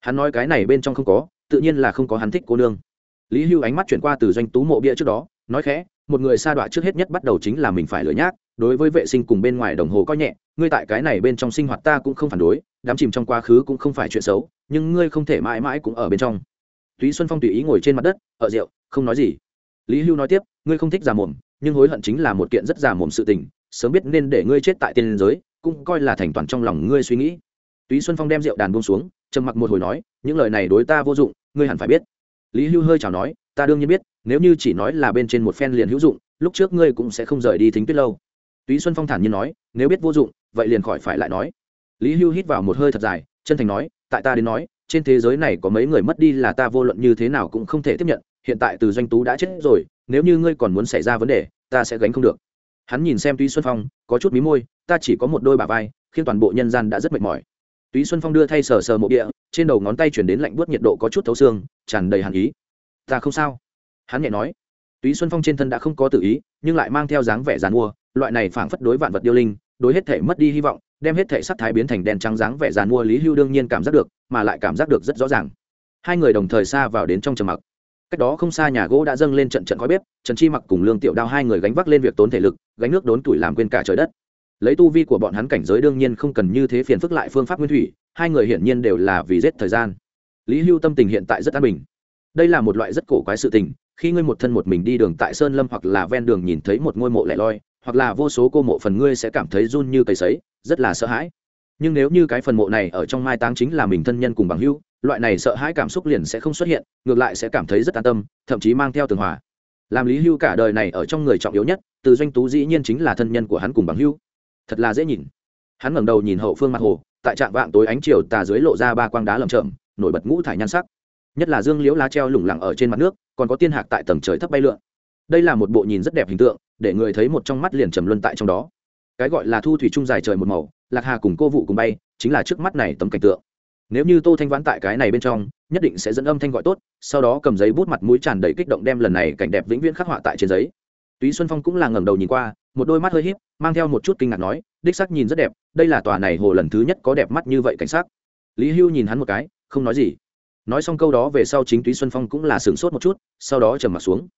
Hắn nói cái này bên trong không có, tự nhiên là không có hắn thích cô nương. Lý hưu ánh mắt chuyển qua từ doanh tú mộ bia trước đó, nói khẽ, một người sa đọa trước hết nhất bắt đầu chính là mình phải lửa nhác, đối với vệ sinh cùng bên ngoài đồng hồ coi nhẹ, ngươi tại cái này bên trong sinh hoạt ta cũng không phản đối, đám chìm trong quá khứ cũng không phải chuyện xấu, nhưng ngươi không thể mãi mãi cũng ở bên trong. Túy xuân phong tùy ý ngồi trên mặt đất, ở rượu, không nói gì. Lý hưu nói tiếp, ngươi không thích già mồm, nhưng hối hận chính là một kiện rất già mồm sự tình, sớm biết nên để ngươi chết tại tiên giới cũng coi là thành toàn trong lòng ngươi suy nghĩ. Túy xuân phong đem rượu đàn buông xuống, trầm mặc một hồi nói, những lời này đối ta vô dụng, ngươi hẳn phải biết. Lý hưu hơi chào nói, ta đương nhiên biết, nếu như chỉ nói là bên trên một phen liền hữu dụng, lúc trước ngươi cũng sẽ không rời đi thính tuyết lâu. Túy xuân phong thản nhiên nói, nếu biết vô dụng, vậy liền khỏi phải lại nói. Lý hưu hít vào một hơi thật dài, chân thành nói, tại ta đến nói, trên thế giới này có mấy người mất đi là ta vô luận như thế nào cũng không thể tiếp nhận, hiện tại từ doanh tú đã chết rồi, nếu như ngươi còn muốn xảy ra vấn đề, ta sẽ gánh không được hắn nhìn xem túy xuân phong, có chút mí môi, ta chỉ có một đôi bà vai, khiến toàn bộ nhân gian đã rất mệt mỏi. Túy xuân phong đưa thay sờ sờ mộ địa, trên đầu ngón tay chuyển đến lạnh buốt nhiệt độ có chút thấu xương, tràn đầy hàn ý. Ta không sao. Hắn nhẹ nói. Túy xuân phong trên thân đã không có tự ý, nhưng lại mang theo dáng vẻ dàn mua, loại này phảng phất đối vạn vật điêu linh, đối hết thể mất đi hy vọng, đem hết thể sắc thái biến thành đen trắng dáng vẻ dàn mua lý hưu đương nhiên cảm giác được, mà lại cảm giác được rất rõ ràng. Hai người đồng thời xa vào đến trong trầm mặc cách đó không xa nhà gỗ đã dâng lên trận trận khói bếp, trần chi mặc cùng lương tiểu đao hai người gánh vác lên việc tốn thể lực, gánh nước đốn tuổi làm quên cả trời đất. Lấy tu vi của bọn hắn cảnh giới đương nhiên không cần như thế phiền phức lại phương pháp nguyên thủy, hai người hiển nhiên đều là vì giết thời gian. Lý hưu tâm tình hiện tại rất an bình. Đây là một loại rất cổ quái sự tình, khi ngươi một thân một mình đi đường tại sơn lâm hoặc là ven đường nhìn thấy một ngôi mộ lẻ loi, hoặc là vô số cô mộ phần ngươi sẽ cảm thấy run như cầy sấy, rất là sợ hãi nhưng nếu như cái phần mộ này ở trong mai táng chính là mình thân nhân cùng bằng hữu, loại này sợ hãi cảm xúc liền sẽ không xuất hiện, ngược lại sẽ cảm thấy rất an tâm, thậm chí mang theo tường hòa. Làm lý hưu cả đời này ở trong người trọng yếu nhất, từ doanh tú dĩ nhiên chính là thân nhân của hắn cùng bằng hưu thật là dễ nhìn. Hắn ngẩng đầu nhìn hậu phương mặt hồ, tại trạng vạng tối ánh chiều tà dưới lộ ra ba quang đá lầm chậm nổi bật ngũ thải nhan sắc. Nhất là dương liễu lá treo lủng lẳng ở trên mặt nước, còn có tiên hạc tại tầng trời thấp bay lượn. Đây là một bộ nhìn rất đẹp hình tượng, để người thấy một trong mắt liền trầm luân tại trong đó cái gọi là thu thủy trung dài trời một màu, lạc hà cùng cô vụ cùng bay, chính là trước mắt này tấm cảnh tượng. Nếu như tô thanh vãn tại cái này bên trong, nhất định sẽ dẫn âm thanh gọi tốt, sau đó cầm giấy bút mặt mũi tràn đầy kích động đem lần này cảnh đẹp vĩnh viễn khắc họa tại trên giấy. Túy xuân phong cũng là ngẩng đầu nhìn qua, một đôi mắt hơi híp, mang theo một chút kinh ngạc nói, đích sắc nhìn rất đẹp, đây là tòa này hồ lần thứ nhất có đẹp mắt như vậy cảnh sắc. Lý hưu nhìn hắn một cái, không nói gì. Nói xong câu đó về sau chính túy xuân phong cũng là sửng sốt một chút, sau đó trầm m ặ t xuống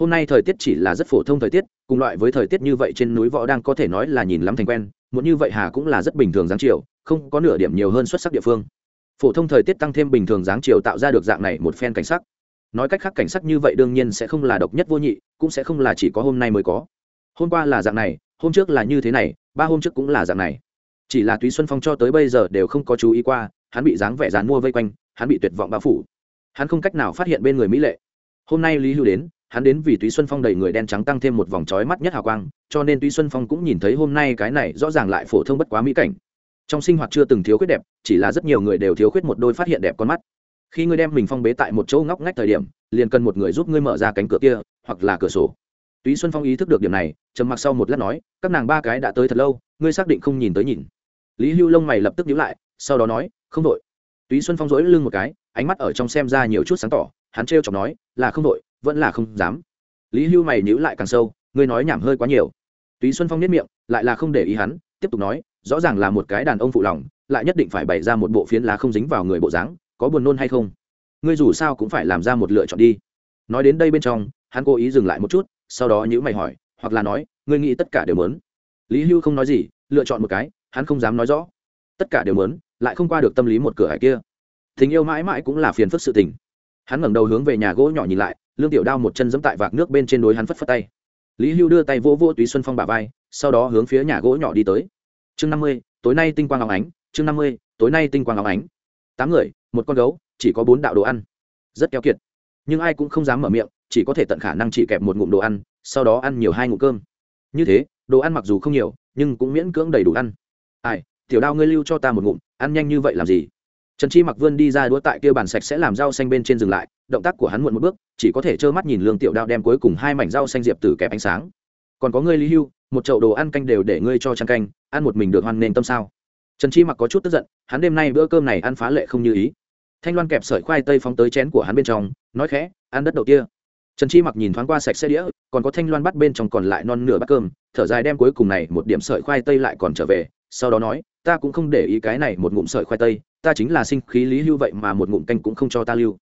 hôm nay thời tiết chỉ là rất phổ thông thời tiết, cùng loại với thời tiết như vậy trên núi võ đang có thể nói là nhìn lắm thành quen, muốn như vậy hà cũng là rất bình thường dáng chiều, không có nửa điểm nhiều hơn xuất sắc địa phương. Phổ thông thời tiết tăng thêm bình thường dáng chiều tạo ra được dạng này một phen cảnh sắc. Nói cách khác cảnh sắc như vậy đương nhiên sẽ không là độc nhất vô nhị, cũng sẽ không là chỉ có hôm nay mới có. Hôm qua là dạng này, hôm trước là như thế này, ba hôm trước cũng là dạng này. Chỉ là túy xuân phong cho tới bây giờ đều không có chú ý qua, hắn bị dáng vẻ dán mua vây quanh, hắn bị tuyệt vọng bao phủ. Hắn không cách nào phát hiện bên người mỹ lệ. Hôm nay lý hưu đến hắn đến vì túy xuân phong đầy người đen trắng tăng thêm một vòng trói mắt nhất hào quang, cho nên túy xuân phong cũng nhìn thấy hôm nay cái này rõ ràng lại phổ thông bất quá mỹ cảnh. Trong sinh hoạt chưa từng thiếu khuyết đẹp, chỉ là rất nhiều người đều thiếu khuyết một đôi phát hiện đẹp con mắt. Khi ngươi đem mình phong bế tại một chỗ ngóc ngách thời điểm, liền cần một người giúp ngươi mở ra cánh cửa kia, hoặc là cửa sổ. Túy xuân phong ý thức được điểm này, trầm mặc sau một lát nói, các nàng ba cái đã tới thật lâu, ngươi xác định không nhìn tới nhìn. Lý hưu lông mày lập tức nhíu lại, sau đó nói, không đội túy xuân phong dỗi lưng một cái, ánh mắt ở trong xem ra nhiều chút sáng tỏ, hắn trêu chọc nói, là không đội vẫn là không dám. Lý hưu mày nhữ lại càng sâu, ngươi nói nhảm hơi quá nhiều. Túy xuân phong nhất miệng, lại là không để ý hắn, tiếp tục nói, rõ ràng là một cái đàn ông phụ lòng, lại nhất định phải bày ra một bộ phiến lá không dính vào người bộ dáng, có buồn nôn hay không? Ngươi dù sao cũng phải làm ra một lựa chọn đi. Nói đến đây bên trong, hắn cố ý dừng lại một chút, sau đó nhữ mày hỏi, hoặc là nói, ngươi nghĩ tất cả đều mớn lý hưu không nói gì, lựa chọn một cái, hắn không dám nói rõ. Tất cả đều mớn lại không qua được tâm lý một cửa hải kia. Tình yêu mãi mãi cũng là phiền phức sự tình hắn ngẩng đầu hướng về nhà gỗ nhỏ nhìn lại, lương tiểu đao một chân giẫm tại vạc nước bên trên đối hắn phất phất tay. Lý hưu đưa tay vỗ vỗ túy xuân phong bà vai, sau đó hướng phía nhà gỗ nhỏ đi tới. Chương năm mươi, tối nay tinh quang óng ánh, chương năm mươi, tối nay tinh quang óng ánh. Tám người, một con gấu, chỉ có bốn đạo đồ ăn. Rất keo kiệt. Nhưng ai cũng không dám mở miệng, chỉ có thể tận khả năng chỉ kẹp một ngụm đồ ăn, sau đó ăn nhiều hai ngụm cơm. Như thế, đồ ăn mặc dù không nhiều, nhưng cũng miễn cưỡng đầy đủ ăn. Ai, tiểu đao ngươi lưu cho ta một ngụm, ăn nhanh như vậy làm gì? Trần chi mặc vươn đi ra đũa tại kia bàn sạch sẽ làm rau xanh bên trên dừng lại, động tác của hắn muộn một bước, chỉ có thể trơ mắt nhìn lương tiểu đao đem cuối cùng hai mảnh rau xanh diệp tử kẹp ánh sáng. Còn có ngươi lý hưu, một chậu đồ ăn canh đều để ngươi cho chăn canh, ăn một mình được hoan nên tâm sao? Trần chi mặc có chút tức giận, hắn đêm nay bữa cơm này ăn phá lệ không như ý. Thanh loan kẹp sợi khoai tây phóng tới chén của hắn bên trong, nói khẽ, ăn đất đầu kia. trần chi mặc nhìn thoáng qua sạch xe đĩa, còn có thanh loan bắt bên trong còn lại non nửa bát cơm, thở dài đem cuối cùng này một điểm sợi khoai tây lại còn trở về, sau đó nói, ta cũng không để ý cái này một ngụm sợi khoai tây ta chính là sinh khí lý hưu vậy mà một ngụm canh cũng không cho ta lưu.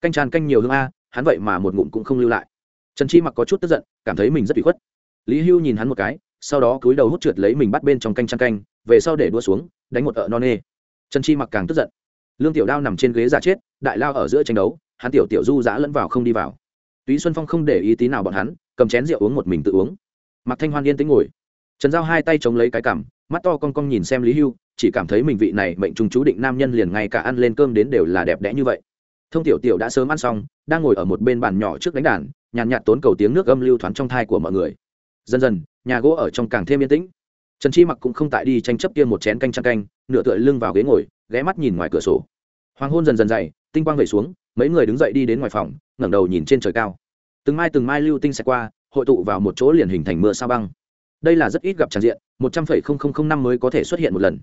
Canh tràn canh nhiều hương a, hắn vậy mà một ngụm cũng không lưu lại. Trần chi mặc có chút tức giận, cảm thấy mình rất bị khuất. Lý hưu nhìn hắn một cái, sau đó cúi đầu hút trượt lấy mình bắt bên trong canh tràn canh, về sau để đua xuống, đánh một ợ non nê. Trần chi mặc càng tức giận. Lương tiểu đao nằm trên ghế giả chết, đại lao ở giữa tranh đấu, hắn tiểu tiểu du giã lẫn vào không đi vào. Túy xuân phong không để ý tí nào bọn hắn, cầm chén rượu uống một mình tự uống. Mặc thanh hoan yên tính ngồi. Trần giao hai tay chống lấy cái cằm, mắt to con con nhìn xem lý hưu chỉ cảm thấy mình vị này mệnh trùng chú định nam nhân liền ngay cả ăn lên cơm đến đều là đẹp đẽ như vậy. Thông tiểu tiểu đã sớm ăn xong đang ngồi ở một bên bàn nhỏ trước đánh đàn nhàn nhạt, nhạt tốn cầu tiếng nước âm lưu thoáng trong thai của mọi người. Dần dần nhà gỗ ở trong càng thêm yên tĩnh. Trần chi mặc cũng không tại đi tranh chấp kia một chén canh trăng canh nửa tựa lưng vào ghế ngồi ghé mắt nhìn ngoài cửa sổ. Hoàng hôn dần dần dày tinh quang về xuống mấy người đứng dậy đi đến ngoài phòng ngẩng đầu nhìn trên trời cao. Từng mai từng mai lưu tinh sẽ qua hội tụ vào một chỗ liền hình thành mưa sao băng. Đây là rất ít gặp tràn diện một trăm phẩy không không không năm mới có thể xuất hiện một lần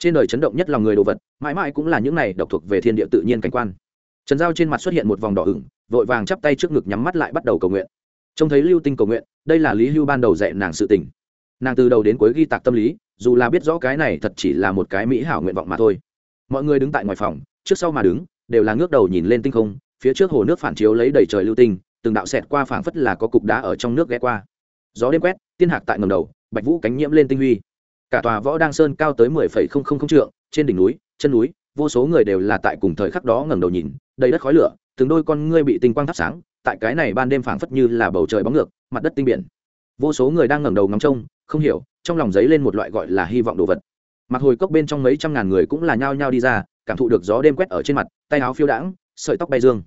trên đời chấn động nhất lòng người đồ vật, mãi mãi cũng là những này độc thuộc về thiên địa tự nhiên cảnh quan. Trần giao trên mặt xuất hiện một vòng đỏ ửng, vội vàng chắp tay trước ngực nhắm mắt lại bắt đầu cầu nguyện. Trông thấy lưu tinh cầu nguyện, đây là lý hưu ban đầu dạy nàng sự tình. Nàng từ đầu đến cuối ghi tạc tâm lý, dù là biết rõ cái này thật chỉ là một cái mỹ hảo nguyện vọng mà thôi. Mọi người đứng tại ngoài phòng, trước sau mà đứng, đều là ngước đầu nhìn lên tinh không, phía trước hồ nước phản chiếu lấy đầy trời lưu tinh, từng đạo xẹt qua phảng phất là có cục đá ở trong nước ghé qua. Gió đêm quét, tiên hạc tại ngầm đầu, bạch vũ cánh nhiễm lên tinh huy cả tòa võ đăng sơn cao tới mười phẩy không không không trượng, trên đỉnh núi, chân núi, vô số người đều là tại cùng thời khắc đó ngẩng đầu nhìn, đầy đất khói lửa, từng đôi con ngươi bị tinh quang thắp sáng, tại cái này ban đêm phảng phất như là bầu trời bóng ngược, mặt đất tinh biển. Vô số người đang ngẩng đầu ngắm trông, không hiểu, trong lòng giấy lên một loại gọi là hy vọng đồ vật. Mặc hồi cốc bên trong mấy trăm ngàn người cũng là nhao nhao đi ra, cảm thụ được gió đêm quét ở trên mặt, tay áo phiêu đãng, sợi tóc bay dương.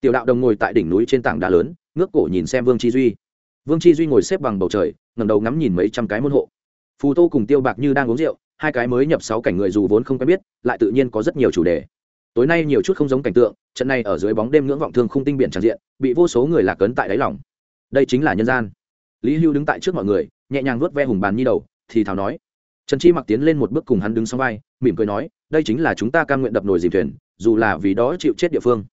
Tiểu đạo đồng ngồi tại đỉnh núi trên tảng đá lớn, ngước cổ nhìn xem vương chi duy. Vương chi duy ngồi xếp bằng bầu trời ngầm đầu ngắm nhìn mấy trăm cái môn hộ phù tô cùng tiêu bạc như đang uống rượu, hai cái mới nhập sáu cảnh người dù vốn không quen biết, lại tự nhiên có rất nhiều chủ đề. Tối nay nhiều chút không giống cảnh tượng, trận này ở dưới bóng đêm ngưỡng vọng thương không tinh biển tràn diện, bị vô số người lạc cấn tại đáy lòng. Đây chính là nhân gian. Lý hưu đứng tại trước mọi người, nhẹ nhàng vuốt ve hùng bàn nhi đầu, thì thào nói. Trần chi mặc tiến lên một bước cùng hắn đứng sau vai, mỉm cười nói, đây chính là chúng ta cam nguyện đập nồi dìm thuyền, dù là vì đó chịu chết địa phương.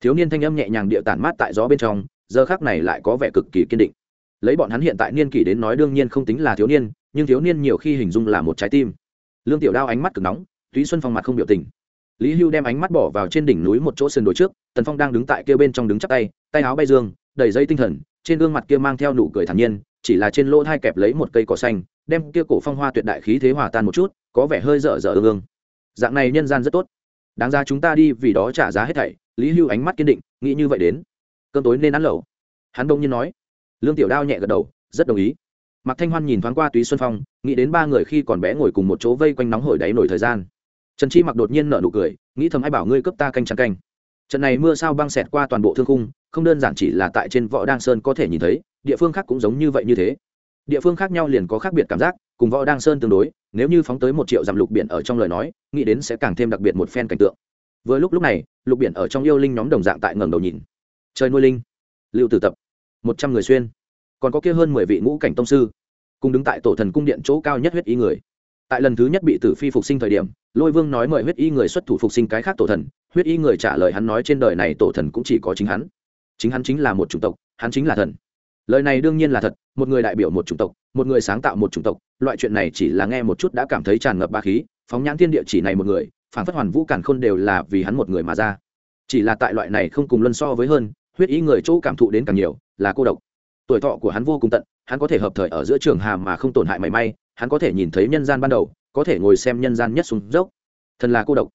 Thiếu niên thanh âm nhẹ nhàng địa tản mát tại gió bên trong, giờ khác này lại có vẻ cực kỳ kiên định. Lấy bọn hắn hiện tại niên kỷ đến nói đương nhiên không tính là thiếu niên nhưng thiếu niên nhiều khi hình dung là một trái tim. Lương tiểu đao ánh mắt cực nóng túy xuân phong mặt không biểu tình. Lý hưu đem ánh mắt bỏ vào trên đỉnh núi một chỗ sườn đồi trước, tần phong đang đứng tại kia bên trong đứng chắc tay tay áo bay dương, đầy dây tinh thần, trên gương mặt kia mang theo nụ cười thản nhiên, chỉ là trên lỗ thai kẹp lấy một cây cỏ xanh, đem kia cổ phong hoa tuyệt đại khí thế hòa tan một chút, có vẻ hơi dở dở ương ương. Dạng này nhân gian rất tốt. Đáng ra chúng ta đi vì đó trả giá hết thảy, lý hưu ánh mắt kiên định, nghĩ như vậy đến. Cơn tối nên ăn lẩu. Hắn đông nhiên nói. Lương tiểu đao nhẹ gật đầu, rất đồng ý mạc thanh hoan nhìn thoáng qua túy xuân phong, nghĩ đến ba người khi còn bé ngồi cùng một chỗ vây quanh nóng hổi đáy nổi thời gian. Trần chi mặc đột nhiên nở nụ cười, nghĩ thầm ai bảo ngươi cấp ta canh trắng canh. Trận này mưa sao băng xẹt qua toàn bộ thương khung, không đơn giản chỉ là tại trên võ đăng sơn có thể nhìn thấy, địa phương khác cũng giống như vậy như thế. Địa phương khác nhau liền có khác biệt cảm giác, cùng võ đăng sơn tương đối, nếu như phóng tới một triệu dặm lục biển ở trong lời nói, nghĩ đến sẽ càng thêm đặc biệt một phen cảnh tượng. Vừa lúc lúc này, lục biển ở trong yêu linh nhóm đồng dạng tại ngẩng đầu nhìn. Trời nuôi linh. Lưu tử tập. Một trăm người xuyên còn có kia hơn mười vị ngũ cảnh tông sư, cùng đứng tại tổ thần cung điện chỗ cao nhất huyết y người. Tại lần thứ nhất bị tử phi phục sinh thời điểm, lôi vương nói mời huyết y người xuất thủ phục sinh cái khác tổ thần, huyết y người trả lời hắn nói trên đời này tổ thần cũng chỉ có chính hắn. Chính hắn chính là một chủng tộc, hắn chính là thần. Lời này đương nhiên là thật, một người đại biểu một chủng tộc, một người sáng tạo một chủng tộc, loại chuyện này chỉ là nghe một chút đã cảm thấy tràn ngập ba khí, phóng nhãn thiên địa chỉ này một người, phản phất hoàn vũ cản khôn đều là vì hắn một người mà ra. Chỉ là tại loại này không cùng luân so với hơn, huyết ý người chỗ cảm thụ đến càng nhiều, là cô độc tuổi thọ của hắn vô cùng tận, hắn có thể hợp thời ở giữa trường hàm mà không tổn hại mảy may, hắn có thể nhìn thấy nhân gian ban đầu, có thể ngồi xem nhân gian nhất xuống dốc. Thần là cô độc,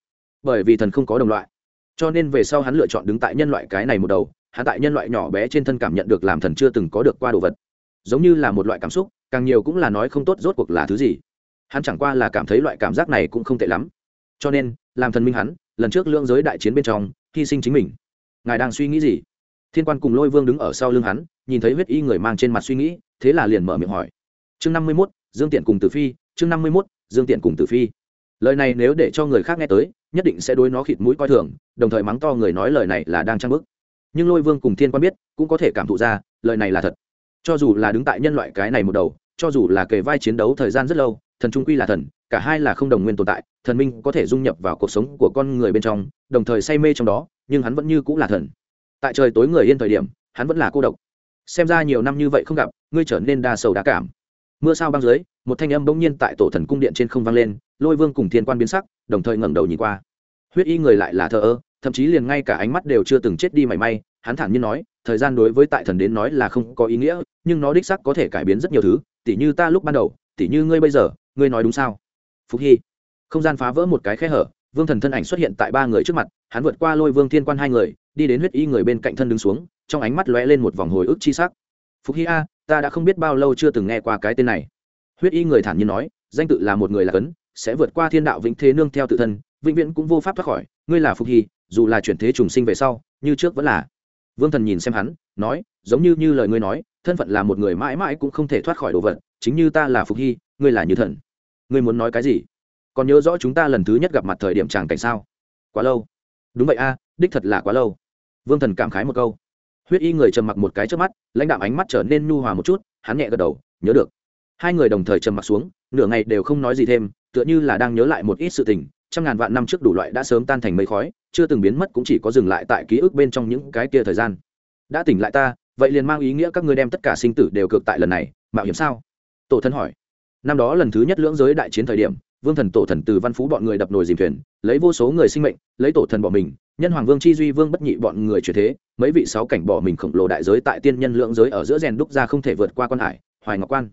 bởi vì thần không có đồng loại. Cho nên về sau hắn lựa chọn đứng tại nhân loại cái này một đầu, hắn tại nhân loại nhỏ bé trên thân cảm nhận được làm thần chưa từng có được qua đồ vật. Giống như là một loại cảm xúc, càng nhiều cũng là nói không tốt rốt cuộc là thứ gì. Hắn chẳng qua là cảm thấy loại cảm giác này cũng không tệ lắm. Cho nên, làm thần minh hắn, lần trước lưỡng giới đại chiến bên trong, hy sinh chính mình. Ngài đang suy nghĩ gì? Thiên quan cùng lôi vương đứng ở sau lưng hắn nhìn thấy huyết y người mang trên mặt suy nghĩ, thế là liền mở miệng hỏi. Chương năm mươi mốt, dương tiện cùng tử phi, chương năm mươi mốt, dương tiện cùng tử phi. Lời này nếu để cho người khác nghe tới, nhất định sẽ đối nó khịt mũi coi thường, đồng thời mắng to người nói lời này là đang trang bức. Nhưng lôi vương cùng thiên quan biết, cũng có thể cảm thụ ra, lời này là thật. Cho dù là đứng tại nhân loại cái này một đầu, cho dù là kề vai chiến đấu thời gian rất lâu, thần trung quy là thần, cả hai là không đồng nguyên tồn tại, thần minh có thể dung nhập vào cuộc sống của con người bên trong, đồng thời say mê trong đó, nhưng hắn vẫn như cũng là thần. Tại trời tối người yên thời điểm, hắn vẫn là cô độc xem ra nhiều năm như vậy không gặp, ngươi trở nên đa sầu đa cảm. Mưa sao băng dưới, một thanh âm bỗng nhiên tại tổ thần cung điện trên không vang lên, lôi vương cùng thiên quan biến sắc, đồng thời ngẩng đầu nhìn qua. Huyết y người lại là thờ ơ, thậm chí liền ngay cả ánh mắt đều chưa từng chết đi mảy may, hắn thản nhiên nói, thời gian đối với tại thần đến nói là không có ý nghĩa, nhưng nó đích sắc có thể cải biến rất nhiều thứ, tỉ như ta lúc ban đầu, tỉ như ngươi bây giờ, ngươi nói đúng sao? Phúc hy. Không gian phá vỡ một cái khe hở, vương thần thân ảnh xuất hiện tại ba người trước mặt, hắn vượt qua lôi vương thiên quan hai người, đi đến huyết y người bên cạnh thân đứng xuống trong ánh mắt lóe lên một vòng hồi ức chi sắc. Phục hy a ta đã không biết bao lâu chưa từng nghe qua cái tên này. Huyết y người thản nhiên nói, danh tự là một người là cấn, sẽ vượt qua thiên đạo vĩnh thế nương theo tự thân, vĩnh viễn cũng vô pháp thoát khỏi. Ngươi là Phục hy dù là chuyển thế trùng sinh về sau, như trước vẫn là. Vương thần nhìn xem hắn, nói, giống như như lời ngươi nói, thân phận là một người mãi mãi cũng không thể thoát khỏi đồ vật, chính như ta là Phục hy ngươi là như thần. Ngươi muốn nói cái gì? Còn nhớ rõ chúng ta lần thứ nhất gặp mặt thời điểm chàng cảnh sao? Quá lâu. Đúng vậy a, đích thật là quá lâu. Vương thần cảm khái một câu huyết y người trầm mặc một cái trước mắt, lãnh đạo ánh mắt trở nên nhu hòa một chút, hắn nhẹ gật đầu, nhớ được. Hai người đồng thời trầm mặc xuống, nửa ngày đều không nói gì thêm, tựa như là đang nhớ lại một ít sự tình, trăm ngàn vạn năm trước đủ loại đã sớm tan thành mây khói, chưa từng biến mất cũng chỉ có dừng lại tại ký ức bên trong những cái kia thời gian. Đã tỉnh lại ta, vậy liền mang ý nghĩa các ngươi đem tất cả sinh tử đều cược tại lần này, mạo hiểm sao? Tổ thân hỏi. Năm đó lần thứ nhất lưỡng giới đại chiến thời điểm, vương thần tổ thần từ văn phú bọn người đập nồi dìm thuyền, lấy vô số người sinh mệnh, lấy tổ thần bọn mình, nhân hoàng vương chi duy vương bất nhị bọn người chuyển thế mấy vị sáu cảnh bỏ mình khổng lồ đại giới tại tiên nhân lượng giới ở giữa rèn đúc ra không thể vượt qua quan hải, hoài ngọc quan.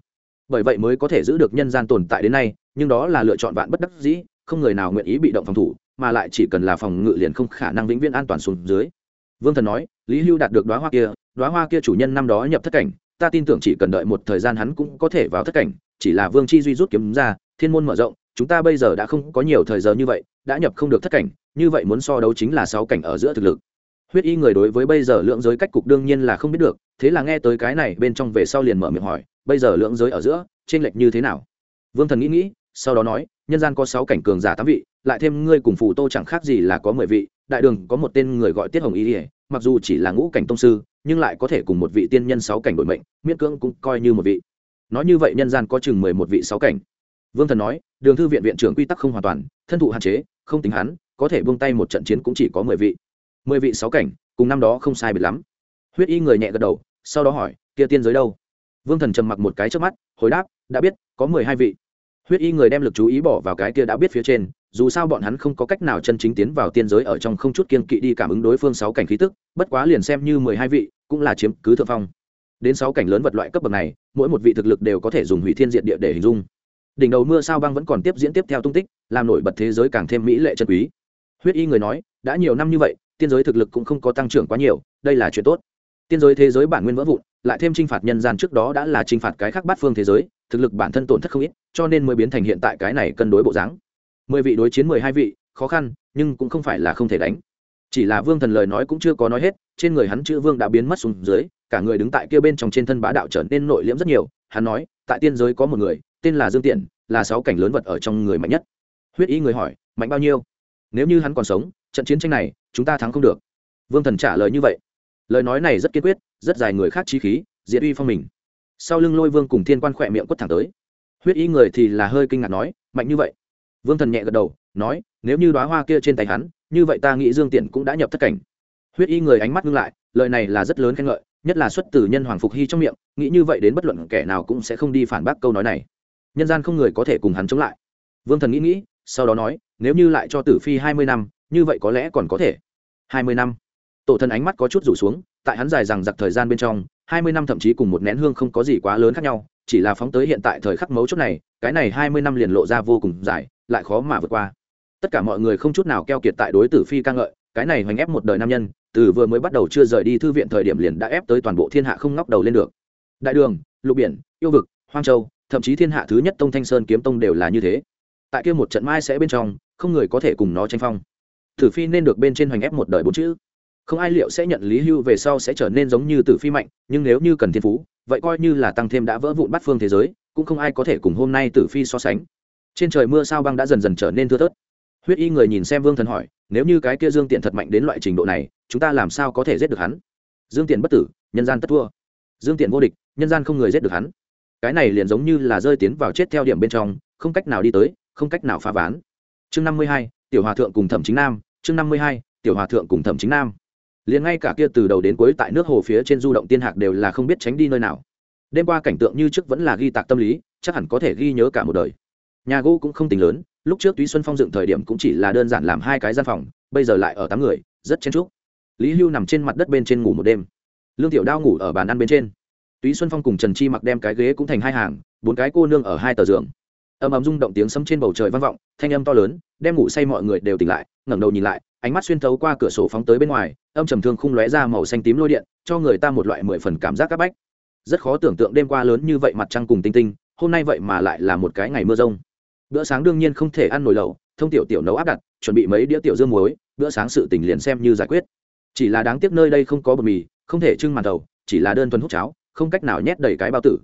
Bởi vậy mới có thể giữ được nhân gian tồn tại đến nay, nhưng đó là lựa chọn vạn bất đắc dĩ, không người nào nguyện ý bị động phòng thủ, mà lại chỉ cần là phòng ngự liền không khả năng vĩnh viễn an toàn xuống dưới. Vương thần nói, lý hưu đạt được đoá hoa kia đoá hoa kia chủ nhân năm đó nhập thất cảnh, ta tin tưởng chỉ cần đợi một thời gian hắn cũng có thể vào thất cảnh, chỉ là vương chi duy rút kiếm ra, thiên môn mở rộng, chúng ta bây giờ đã không có nhiều thời giờ như vậy, đã nhập không được thất cảnh, như vậy muốn so đấu chính là sáu cảnh ở giữa thực lực huyết y người đối với bây giờ lượng giới cách cục đương nhiên là không biết được, thế là nghe tới cái này bên trong về sau liền mở miệng hỏi, bây giờ lượng giới ở giữa trên lệch như thế nào? Vương thần nghĩ nghĩ, sau đó nói, nhân gian có sáu cảnh cường giả tám vị, lại thêm ngươi cùng phù tô chẳng khác gì là có mười vị, đại đường có một tên người gọi tiết hồng y ỉa mặc dù chỉ là ngũ cảnh tông sư, nhưng lại có thể cùng một vị tiên nhân sáu cảnh đổi mệnh, miễn cưỡng cũng coi như một vị. Nói như vậy nhân gian có chừng mười một vị sáu cảnh. Vương thần nói, đường thư viện viện trưởng quy tắc không hoàn toàn, thân thụ hạn chế, không tính hắn, có thể buông tay một trận chiến cũng chỉ có mười vị mười vị sáu cảnh, cùng năm đó không sai biệt lắm. Huyết y người nhẹ gật đầu, sau đó hỏi, kia tiên giới đâu? Vương thần trầm mặc một cái trước mắt, hồi đáp, đã biết, có mười hai vị. Huyết y người đem lực chú ý bỏ vào cái kia đã biết phía trên, dù sao bọn hắn không có cách nào chân chính tiến vào tiên giới ở trong không chút kiên kỵ đi cảm ứng đối phương sáu cảnh khí tức, bất quá liền xem như mười hai vị, cũng là chiếm cứ thượng phong. Đến sáu cảnh lớn vật loại cấp bậc này, mỗi một vị thực lực đều có thể dùng hủy thiên diện địa để hình dung. Đỉnh đầu mưa sao băng vẫn còn tiếp diễn tiếp theo tung tích, làm nổi bật thế giới càng thêm mỹ lệ chân quý. Huyết y người nói, đã nhiều năm như vậy tiên giới thực lực cũng không có tăng trưởng quá nhiều, đây là chuyện tốt. Tiên giới thế giới bản nguyên vỡ vụn, lại thêm t r i n h phạt nhân gian trước đó đã là t r i n h phạt cái khác bát phương thế giới, thực lực bản thân tổn thất không ít, cho nên mới biến thành hiện tại cái này cân đối bộ dáng. Mười vị đối chiến mười hai vị, khó khăn, nhưng cũng không phải là không thể đánh. Chỉ là vương thần lời nói cũng chưa có nói hết, trên người hắn chữ vương đã biến mất xuống dưới, cả người đứng tại kia bên trong trên thân bá đạo trở nên nội liễm rất nhiều. Hắn nói, tại tiên giới có một người, tên là dương tiện, là sáu cảnh lớn vật ở trong người mạnh nhất. Huyết ý người hỏi, mạnh bao nhiêu? Nếu như hắn còn sống trận chiến tranh này, chúng ta thắng không được. Vương thần trả lời như vậy. Lời nói này rất kiên quyết, rất dài người khác chi khí, diệt uy phong mình. Sau lưng lôi vương cùng thiên quan khỏe miệng quất thẳng tới. Huyết ý người thì là hơi kinh ngạc nói, mạnh như vậy. Vương thần nhẹ gật đầu, nói, nếu như đoá hoa kia trên tay hắn, như vậy ta nghĩ dương tiện cũng đã nhập thất cảnh. Huyết y người ánh mắt ngưng lại, lời này là rất lớn khen ngợi, nhất là xuất từ nhân hoàng phục hy trong miệng, nghĩ như vậy đến bất luận kẻ nào cũng sẽ không đi phản bác câu nói này. Nhân gian không người có thể cùng hắn chống lại. Vương thần nghĩ nghĩ, sau đó nói, nếu như lại cho tử phi hai mươi năm như vậy có lẽ còn có thể. Hai mươi năm. Tổ thần ánh mắt có chút rủ xuống, tại hắn dài rằng giặc thời gian bên trong, hai mươi năm thậm chí cùng một nén hương không có gì quá lớn khác nhau, chỉ là phóng tới hiện tại thời khắc mấu chốt này, cái này hai mươi năm liền lộ ra vô cùng dài, lại khó mà vượt qua. Tất cả mọi người không chút nào keo kiệt tại đối tử phi ca ngợi, cái này hoành ép một đời nam nhân, từ vừa mới bắt đầu chưa rời đi thư viện thời điểm liền đã ép tới toàn bộ thiên hạ không ngóc đầu lên được. Đại đường, lục biển, yêu vực, hoang châu, thậm chí thiên hạ thứ nhất tông thanh sơn kiếm tông đều là như thế. Tại kia một trận mai sẽ bên trong, không người có thể cùng nó tranh phong tử phi nên được bên trên hoành ép một đời bốn chữ. Không ai liệu sẽ nhận lý hưu về sau sẽ trở nên giống như tử phi mạnh, nhưng nếu như cần thiên phú, vậy coi như là tăng thêm đã vỡ vụn bắt phương thế giới, cũng không ai có thể cùng hôm nay tử phi so sánh. Trên trời mưa sao băng đã dần dần trở nên thưa thớt. Huyết y người nhìn xem vương thần hỏi, nếu như cái kia dương tiện thật mạnh đến loại trình độ này, chúng ta làm sao có thể giết được hắn? Dương tiện bất tử, nhân gian tất thua. Dương tiện vô địch, nhân gian không người giết được hắn. Cái này liền giống như là rơi tiến vào chết theo điểm bên trong, không cách nào đi tới, không cách nào phá ván. Chương năm mươi hai tiểu hòa thượng cùng thẩm chính nam, chương năm mươi hai, tiểu hòa thượng cùng thẩm chính nam. Liền ngay cả kia từ đầu đến cuối tại nước hồ phía trên du động tiên hạc đều là không biết tránh đi nơi nào. Đêm qua cảnh tượng như trước vẫn là ghi tạc tâm lý, chắc hẳn có thể ghi nhớ cả một đời. Nhà gỗ cũng không tính lớn, lúc trước túy xuân phong dựng thời điểm cũng chỉ là đơn giản làm hai cái gian phòng, bây giờ lại ở tám người, rất chen trúc lý hưu nằm trên mặt đất bên trên ngủ một đêm. Lương tiểu đao ngủ ở bàn ăn bên trên. Túy xuân phong cùng trần chi mặc đem cái ghế cũng thành hai hàng, bốn cái cô nương ở hai tờ giường ầm ầm rung động tiếng sấm trên bầu trời vang vọng, thanh âm to lớn, đem ngủ say mọi người đều tỉnh lại, ngẩng đầu nhìn lại, ánh mắt xuyên thấu qua cửa sổ phóng tới bên ngoài, âm trầm thương khung lóe ra màu xanh tím lôi điện, cho người ta một loại mười phần cảm giác c áp bách. Rất khó tưởng tượng đêm qua lớn như vậy mặt trăng cùng tinh tinh, hôm nay vậy mà lại là một cái ngày mưa rông. Bữa sáng đương nhiên không thể ăn nồi lẩu, thông tiểu tiểu nấu áp đặt, chuẩn bị mấy đĩa tiểu dương muối, bữa sáng sự tình liền xem như giải quyết. Chỉ là đáng tiếc nơi đây không có bột mì, không thể trưng màn đầu chỉ là đơn thuần hút cháo, không cách nào nhét đầy cái bao tử.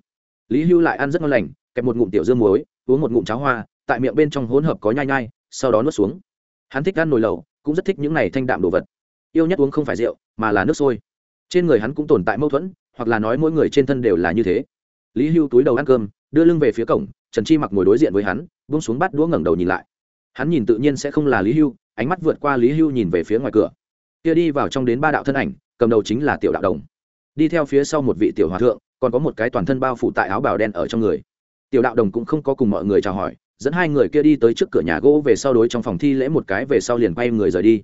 Lý hưu lại ăn rất ngon lành, kẹp một ngụm tiểu dương muối uống một ngụm cháo hoa, tại miệng bên trong hỗn hợp có nhai nhai, sau đó nuốt xuống. Hắn thích ăn nồi lẩu, cũng rất thích những này thanh đạm đồ vật. Yêu nhất uống không phải rượu, mà là nước sôi. Trên người hắn cũng tồn tại mâu thuẫn, hoặc là nói mỗi người trên thân đều là như thế. Lý hưu túi đầu ăn cơm, đưa lưng về phía cổng, trần chi mặc ngồi đối diện với hắn bung xuống bắt đũa ngẩng đầu nhìn lại. Hắn nhìn tự nhiên sẽ không là lý hưu, ánh mắt vượt qua lý hưu nhìn về phía ngoài cửa. Kia đi vào trong đến ba đạo thân ảnh, cầm đầu chính là tiểu đạo đồng. Đi theo phía sau một vị tiểu hòa thượng, còn có một cái toàn thân bao phủ tại áo bào đen ở trong người tiểu đạo đồng cũng không có cùng mọi người chào hỏi, dẫn hai người kia đi tới trước cửa nhà gỗ về sau đối trong phòng thi lễ một cái về sau liền quay người rời đi.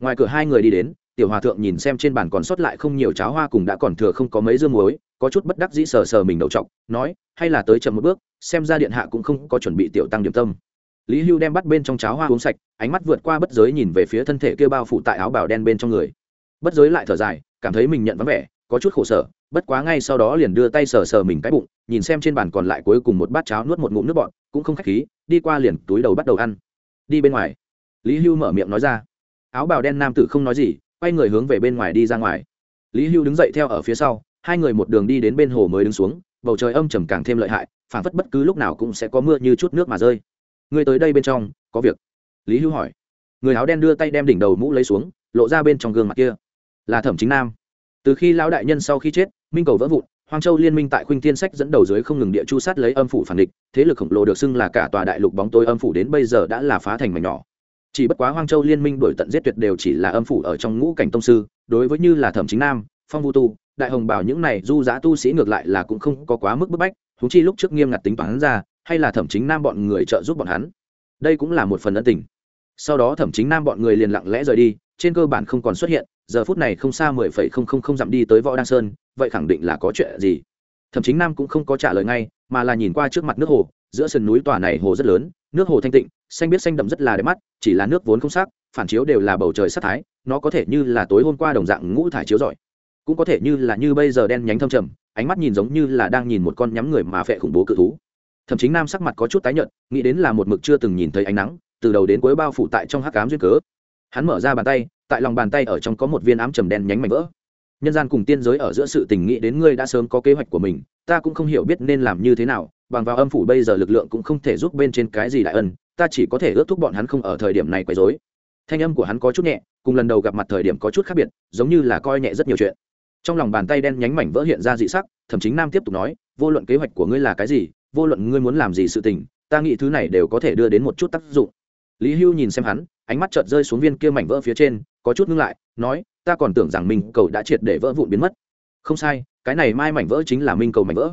Ngoài cửa hai người đi đến, tiểu hòa thượng nhìn xem trên bàn còn sót lại không nhiều cháo hoa cùng đã còn thừa không có mấy dương muối, có chút bất đắc dĩ sờ sờ mình đầu trọc nói, hay là tới chậm một bước, xem ra điện hạ cũng không có chuẩn bị tiểu tăng điểm tâm. Lý hưu đem bắt bên trong cháo hoa uống sạch, ánh mắt vượt qua bất giới nhìn về phía thân thể kia bao phủ tại áo bào đen bên trong người. Bất giới lại thở dài, cảm thấy mình nhận vắng vẻ có chút khổ sở, bất quá ngay sau đó liền đưa tay sờ sờ mình cái bụng, nhìn xem trên bàn còn lại cuối cùng một bát cháo nuốt một ngụm nước bọt, cũng không khách khí, đi qua liền túi đầu bắt đầu ăn. Đi bên ngoài. Lý hưu mở miệng nói ra. Áo bào đen nam tử không nói gì, quay người hướng về bên ngoài đi ra ngoài. Lý hưu đứng dậy theo ở phía sau, hai người một đường đi đến bên hồ mới đứng xuống, bầu trời âm trầm càng thêm lợi hại, phảng phất bất cứ lúc nào cũng sẽ có mưa như chút nước mà rơi. Người tới đây bên trong, có việc? Lý hưu hỏi. Người áo đen đưa tay đem đỉnh đầu mũ lấy xuống, lộ ra bên trong gương mặt kia. Là thẩm chính nam từ khi lão đại nhân sau khi chết, minh cầu vỡ vụn, hoang châu liên minh tại khuynh thiên sách dẫn đầu dưới không ngừng địa chu sát lấy âm phủ phản địch, thế lực khổng lồ được xưng là cả tòa đại lục bóng tối âm phủ đến bây giờ đã là phá thành mảnh nhỏ. Chỉ bất quá hoang châu liên minh đổi tận giết tuyệt đều chỉ là âm phủ ở trong ngũ cảnh tông sư, đối với như là thẩm chính nam, phong vu tu, đại hồng bảo những này du giá tu sĩ ngược lại là cũng không có quá mức bức bách thú chi lúc trước nghiêm ngặt tính toán ra, hay là thẩm chính nam bọn người trợ giúp bọn hắn. Đây cũng là một phần ân tình. Sau đó thẩm chính nam bọn người liền lặng lẽ rời đi trên cơ bản không còn xuất hiện, giờ phút này không xa mười phẩy không không không dặm đi tới võ đăng sơn, vậy khẳng định là có chuyện gì? Thậm chính nam cũng không có trả lời ngay, mà là nhìn qua trước mặt nước hồ, giữa sườn núi tòa này hồ rất lớn, nước hồ thanh tịnh, xanh biết xanh đậm rất là đẹp mắt, chỉ là nước vốn không sắc, phản chiếu đều là bầu trời sắc thái, nó có thể như là tối hôm qua đồng dạng ngũ thải chiếu rọi. Cũng có thể như là như bây giờ đen nhánh thâm trầm, ánh mắt nhìn giống như là đang nhìn một con nhắm người mà phệ khủng bố cự thú. Thậm chí nam sắc mặt có chút tái nhợt, nghĩ đến là một mực chưa từng nhìn thấy ánh nắng, từ đầu đến cuối bao phủ tại trong hắc ám duyên cớ hắn mở ra bàn tay, tại lòng bàn tay ở trong có một viên ám trầm đen nhánh mảnh vỡ. Nhân gian cùng tiên giới ở giữa sự tình nghĩ đến ngươi đã sớm có kế hoạch của mình, ta cũng không hiểu biết nên làm như thế nào, bằng vào âm phủ bây giờ lực lượng cũng không thể giúp bên trên cái gì đại ân, ta chỉ có thể ước thúc bọn hắn không ở thời điểm này quấy rối. Thanh âm của hắn có chút nhẹ, cùng lần đầu gặp mặt thời điểm có chút khác biệt, giống như là coi nhẹ rất nhiều chuyện. Trong lòng bàn tay đen nhánh mảnh vỡ hiện ra dị sắc thậm chí nam tiếp tục nói, vô luận kế hoạch của ngươi là cái gì, vô luận ngươi muốn làm gì sự tình, ta nghĩ thứ này đều có thể đưa đến một chút tác dụng lý hưu nhìn xem hắn, ánh mắt chợt rơi xuống viên kia mảnh vỡ phía trên, có chút ngưng lại, nói, ta còn tưởng rằng minh cầu đã triệt để vỡ vụn biến mất. Không sai, cái này mai mảnh vỡ chính là minh cầu mảnh vỡ.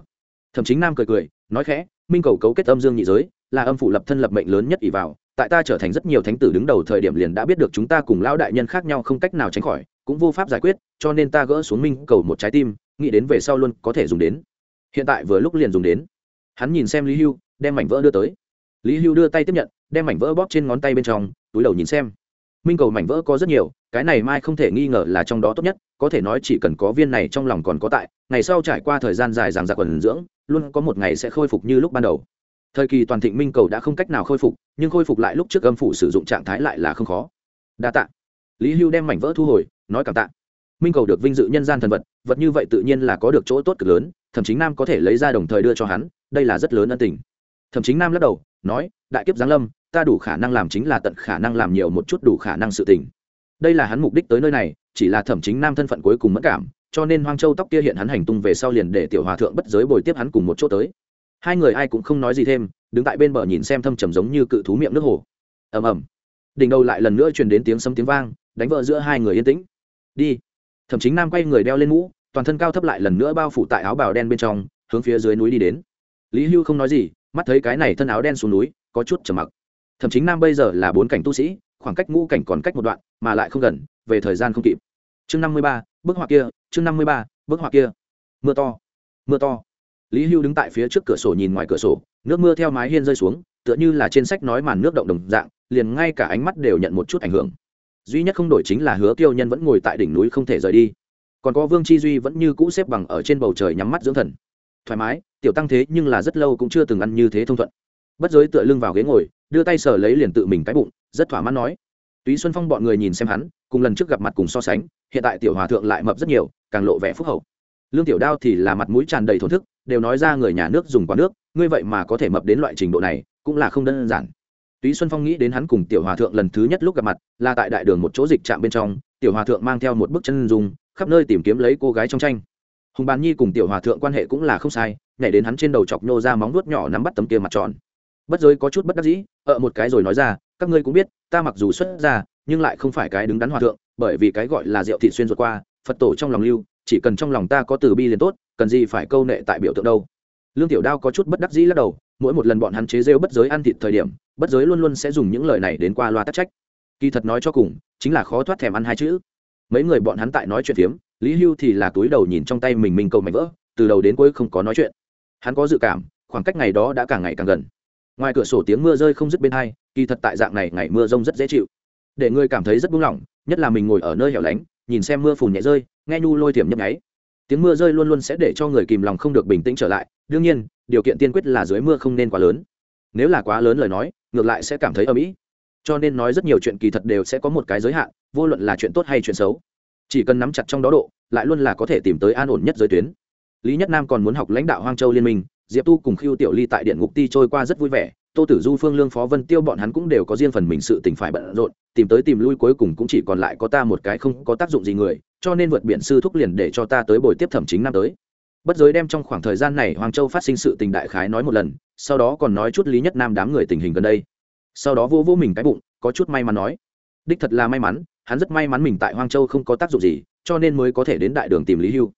Thậm chí nam cười cười, nói khẽ, minh cầu cấu kết âm dương nhị giới, là âm phủ lập thân lập mệnh lớn nhất ỷ vào, tại ta trở thành rất nhiều thánh tử đứng đầu thời điểm liền đã biết được chúng ta cùng lão đại nhân khác nhau không cách nào tránh khỏi, cũng vô pháp giải quyết, cho nên ta gỡ xuống minh cầu một trái tim, nghĩ đến về sau luôn có thể dùng đến. Hiện tại vừa lúc liền dùng đến. Hắn nhìn xem lý hưu, đem mảnh vỡ đưa tới. Lý hưu đưa tay tiếp nhận đem mảnh vỡ bóp trên ngón tay bên trong, túi đầu nhìn xem. Minh cầu mảnh vỡ có rất nhiều, cái này mai không thể nghi ngờ là trong đó tốt nhất, có thể nói chỉ cần có viên này trong lòng còn có tại, ngày sau trải qua thời gian dài ràng giặc quần dưỡng, luôn có một ngày sẽ khôi phục như lúc ban đầu. Thời kỳ toàn thịnh minh cầu đã không cách nào khôi phục, nhưng khôi phục lại lúc trước âm phủ sử dụng trạng thái lại là không khó. Đa tạ. Lý hưu đem mảnh vỡ thu hồi, nói cảm tạ. Minh cầu được vinh dự nhân gian thần vật vật như vậy tự nhiên là có được chỗ tốt cực lớn thậm chí nam có thể lấy ra đồng thời đưa cho hắn, đây là rất lớn ân tình. Thậm chí nam lắc đầu, nói, đại kiếp giáng lâm ta đủ khả năng làm chính là tận khả năng làm nhiều một chút đủ khả năng sự tình. Đây là hắn mục đích tới nơi này, chỉ là thẩm chính nam thân phận cuối cùng mất cảm, cho nên hoang châu tóc kia hiện hắn hành tung về sau liền để tiểu hòa thượng bất giới bồi tiếp hắn cùng một chỗ tới. Hai người ai cũng không nói gì thêm, đứng tại bên bờ nhìn xem thâm trầm giống như cự thú miệng nước hồ. Ầm ầm. Đỉnh đầu lại lần nữa truyền đến tiếng sấm tiếng vang, đánh vỡ giữa hai người yên tĩnh. Đi. Thẩm chính nam quay người đeo lên mũ, toàn thân cao thấp lại lần nữa bao phủ tại áo bào đen bên trong, hướng phía dưới núi đi đến. Lý hưu không nói gì, mắt thấy cái này thân áo đen xuống núi, có chút trầm mặc thậm chí nam bây giờ là bốn cảnh tu sĩ, khoảng cách ngũ cảnh còn cách một đoạn, mà lại không gần, về thời gian không kịp. Chương năm mươi ba, bức họa kia, chương năm mươi ba, bức họa kia. Mưa to mưa to. Lý hưu đứng tại phía trước cửa sổ nhìn ngoài cửa sổ, nước mưa theo mái hiên rơi xuống, tựa như là trên sách nói màn nước động đồng dạng, liền ngay cả ánh mắt đều nhận một chút ảnh hưởng. Duy nhất không đổi chính là hứa tiêu nhân vẫn ngồi tại đỉnh núi không thể rời đi. Còn có vương chi duy vẫn như cũ xếp bằng ở trên bầu trời nhắm mắt dưỡng thần. Thoải mái, tiểu tăng thế nhưng là rất lâu cũng chưa từng ăn như thế thông thuận. Bất giới tựa lưng vào ghế ngồi đưa tay sờ lấy liền tự mình cái bụng, rất thỏa mãn nói. Túy xuân phong bọn người nhìn xem hắn, cùng lần trước gặp mặt cùng so sánh, hiện tại tiểu hòa thượng lại mập rất nhiều, càng lộ vẻ phúc hậu. Lương tiểu đao thì là mặt mũi tràn đầy thổn thức, đều nói ra người nhà nước dùng quá nước, ngươi vậy mà có thể mập đến loại trình độ này, cũng là không đơn giản. Túy xuân phong nghĩ đến hắn cùng tiểu hòa thượng lần thứ nhất lúc gặp mặt, là tại đại đường một chỗ dịch trạm bên trong, tiểu hòa thượng mang theo một bức chân dùng khắp nơi tìm kiếm lấy cô gái trong tranh. Hùng bàn nhi cùng tiểu hòa thượng quan hệ cũng là không sai, nhảy đến hắn trên đầu chọc nhô ra móng vuốt nhỏ nắm bắt tấm kia mặt tròn bất giới có chút bất đắc dĩ ở một cái rồi nói ra, các ngươi cũng biết, ta mặc dù xuất ra nhưng lại không phải cái đứng đắn hòa thượng, bởi vì cái gọi là rượu thị xuyên ruột qua, phật tổ trong lòng lưu, chỉ cần trong lòng ta có từ bi liền tốt, cần gì phải câu nệ tại biểu tượng đâu. Lương tiểu đao có chút bất đắc dĩ lắc đầu, mỗi một lần bọn hắn chế rêu bất giới ăn thịt thời điểm, bất giới luôn luôn sẽ dùng những lời này đến qua loa tắc trách. Kỳ thật nói cho cùng, chính là khó thoát thèm ăn hai chữ. Mấy người bọn hắn tại nói chuyện phiếm, lý hưu thì là túi đầu nhìn trong tay mình mình cầu mảnh vỡ, từ đầu đến cuối không có nói chuyện. Hắn có dự cảm, khoảng cách ngày đó đã càng ngày càng gần ngoài cửa sổ tiếng mưa rơi không dứt bên hai, kỳ thật tại dạng này ngày mưa rông rất dễ chịu. Để người cảm thấy rất buông lỏng, nhất là mình ngồi ở nơi hẻo lánh, nhìn xem mưa phùn nhẹ rơi, nghe nhu lôi thiểm nhấp nháy. Tiếng mưa rơi luôn luôn sẽ để cho người kìm lòng không được bình tĩnh trở lại, đương nhiên, điều kiện tiên quyết là dưới mưa không nên quá lớn. Nếu là quá lớn lời nói, ngược lại sẽ cảm thấy âm ỉ cho nên nói rất nhiều chuyện kỳ thật đều sẽ có một cái giới hạn, vô luận là chuyện tốt hay chuyện xấu. Chỉ cần nắm chặt trong đó độ, lại luôn là có thể tìm tới an ổn nhất giới tuyến. Lý nhất nam còn muốn học lãnh đạo hoang châu liên minh diệp tu cùng khiêu tiểu ly tại điện ngục ti trôi qua rất vui vẻ, tô tử du, phương lương, phó vân tiêu bọn hắn cũng đều có riêng phần mình sự tình phải bận rộn, tìm tới tìm lui cuối cùng cũng chỉ còn lại có ta một cái không có tác dụng gì người, cho nên vượt biển sư thúc liền để cho ta tới buổi tiếp thẩm chính năm tới. Bất giới đem trong khoảng thời gian này hoàng châu phát sinh sự tình đại khái nói một lần, sau đó còn nói chút lý nhất nam đám người tình hình gần đây. Sau đó vô vô mình cái bụng, có chút may mắn nói. Đích thật là may mắn, hắn rất may mắn mình tại hoang châu không có tác dụng gì, cho nên mới có thể đến đại đường tìm lý hưu.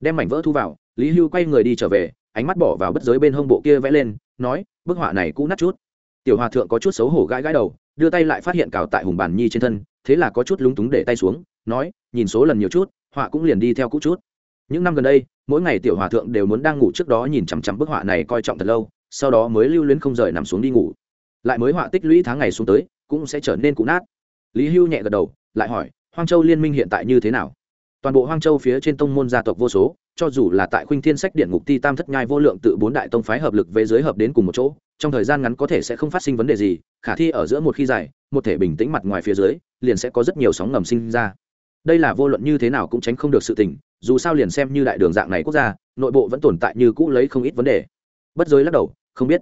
Đem mảnh vỡ thu vào, lý hưu quay người đi trở về ánh mắt bỏ vào bất giới bên hông bộ kia vẽ lên, nói, bức họa này cũ nát chút. Tiểu hòa thượng có chút xấu hổ gãi gãi đầu, đưa tay lại phát hiện cào tại hùng bàn nhi trên thân, thế là có chút lúng túng để tay xuống, nói, nhìn số lần nhiều chút, họa cũng liền đi theo cũ chút. Những năm gần đây, mỗi ngày tiểu hòa thượng đều muốn đang ngủ trước đó nhìn chằm chằm bức họa này coi trọng thật lâu, sau đó mới lưu luyến không rời nằm xuống đi ngủ. Lại mới họa tích lũy tháng ngày xuống tới, cũng sẽ trở nên cũ nát. Lý hưu nhẹ gật đầu, lại hỏi, hoang châu liên minh hiện tại như thế nào? Toàn bộ hoang châu phía trên tông môn gia tộc vô số cho dù là tại khuynh thiên sách điện ngục ti tam thất nhai vô lượng tự bốn đại tông phái hợp lực về giới hợp đến cùng một chỗ, trong thời gian ngắn có thể sẽ không phát sinh vấn đề gì, khả thi ở giữa một khi dài, một thể bình tĩnh mặt ngoài phía dưới, liền sẽ có rất nhiều sóng ngầm sinh ra. Đây là vô luận như thế nào cũng tránh không được sự tình, dù sao liền xem như đại đường dạng này quốc gia, nội bộ vẫn tồn tại như cũ lấy không ít vấn đề. Bất giới lắc đầu, không biết.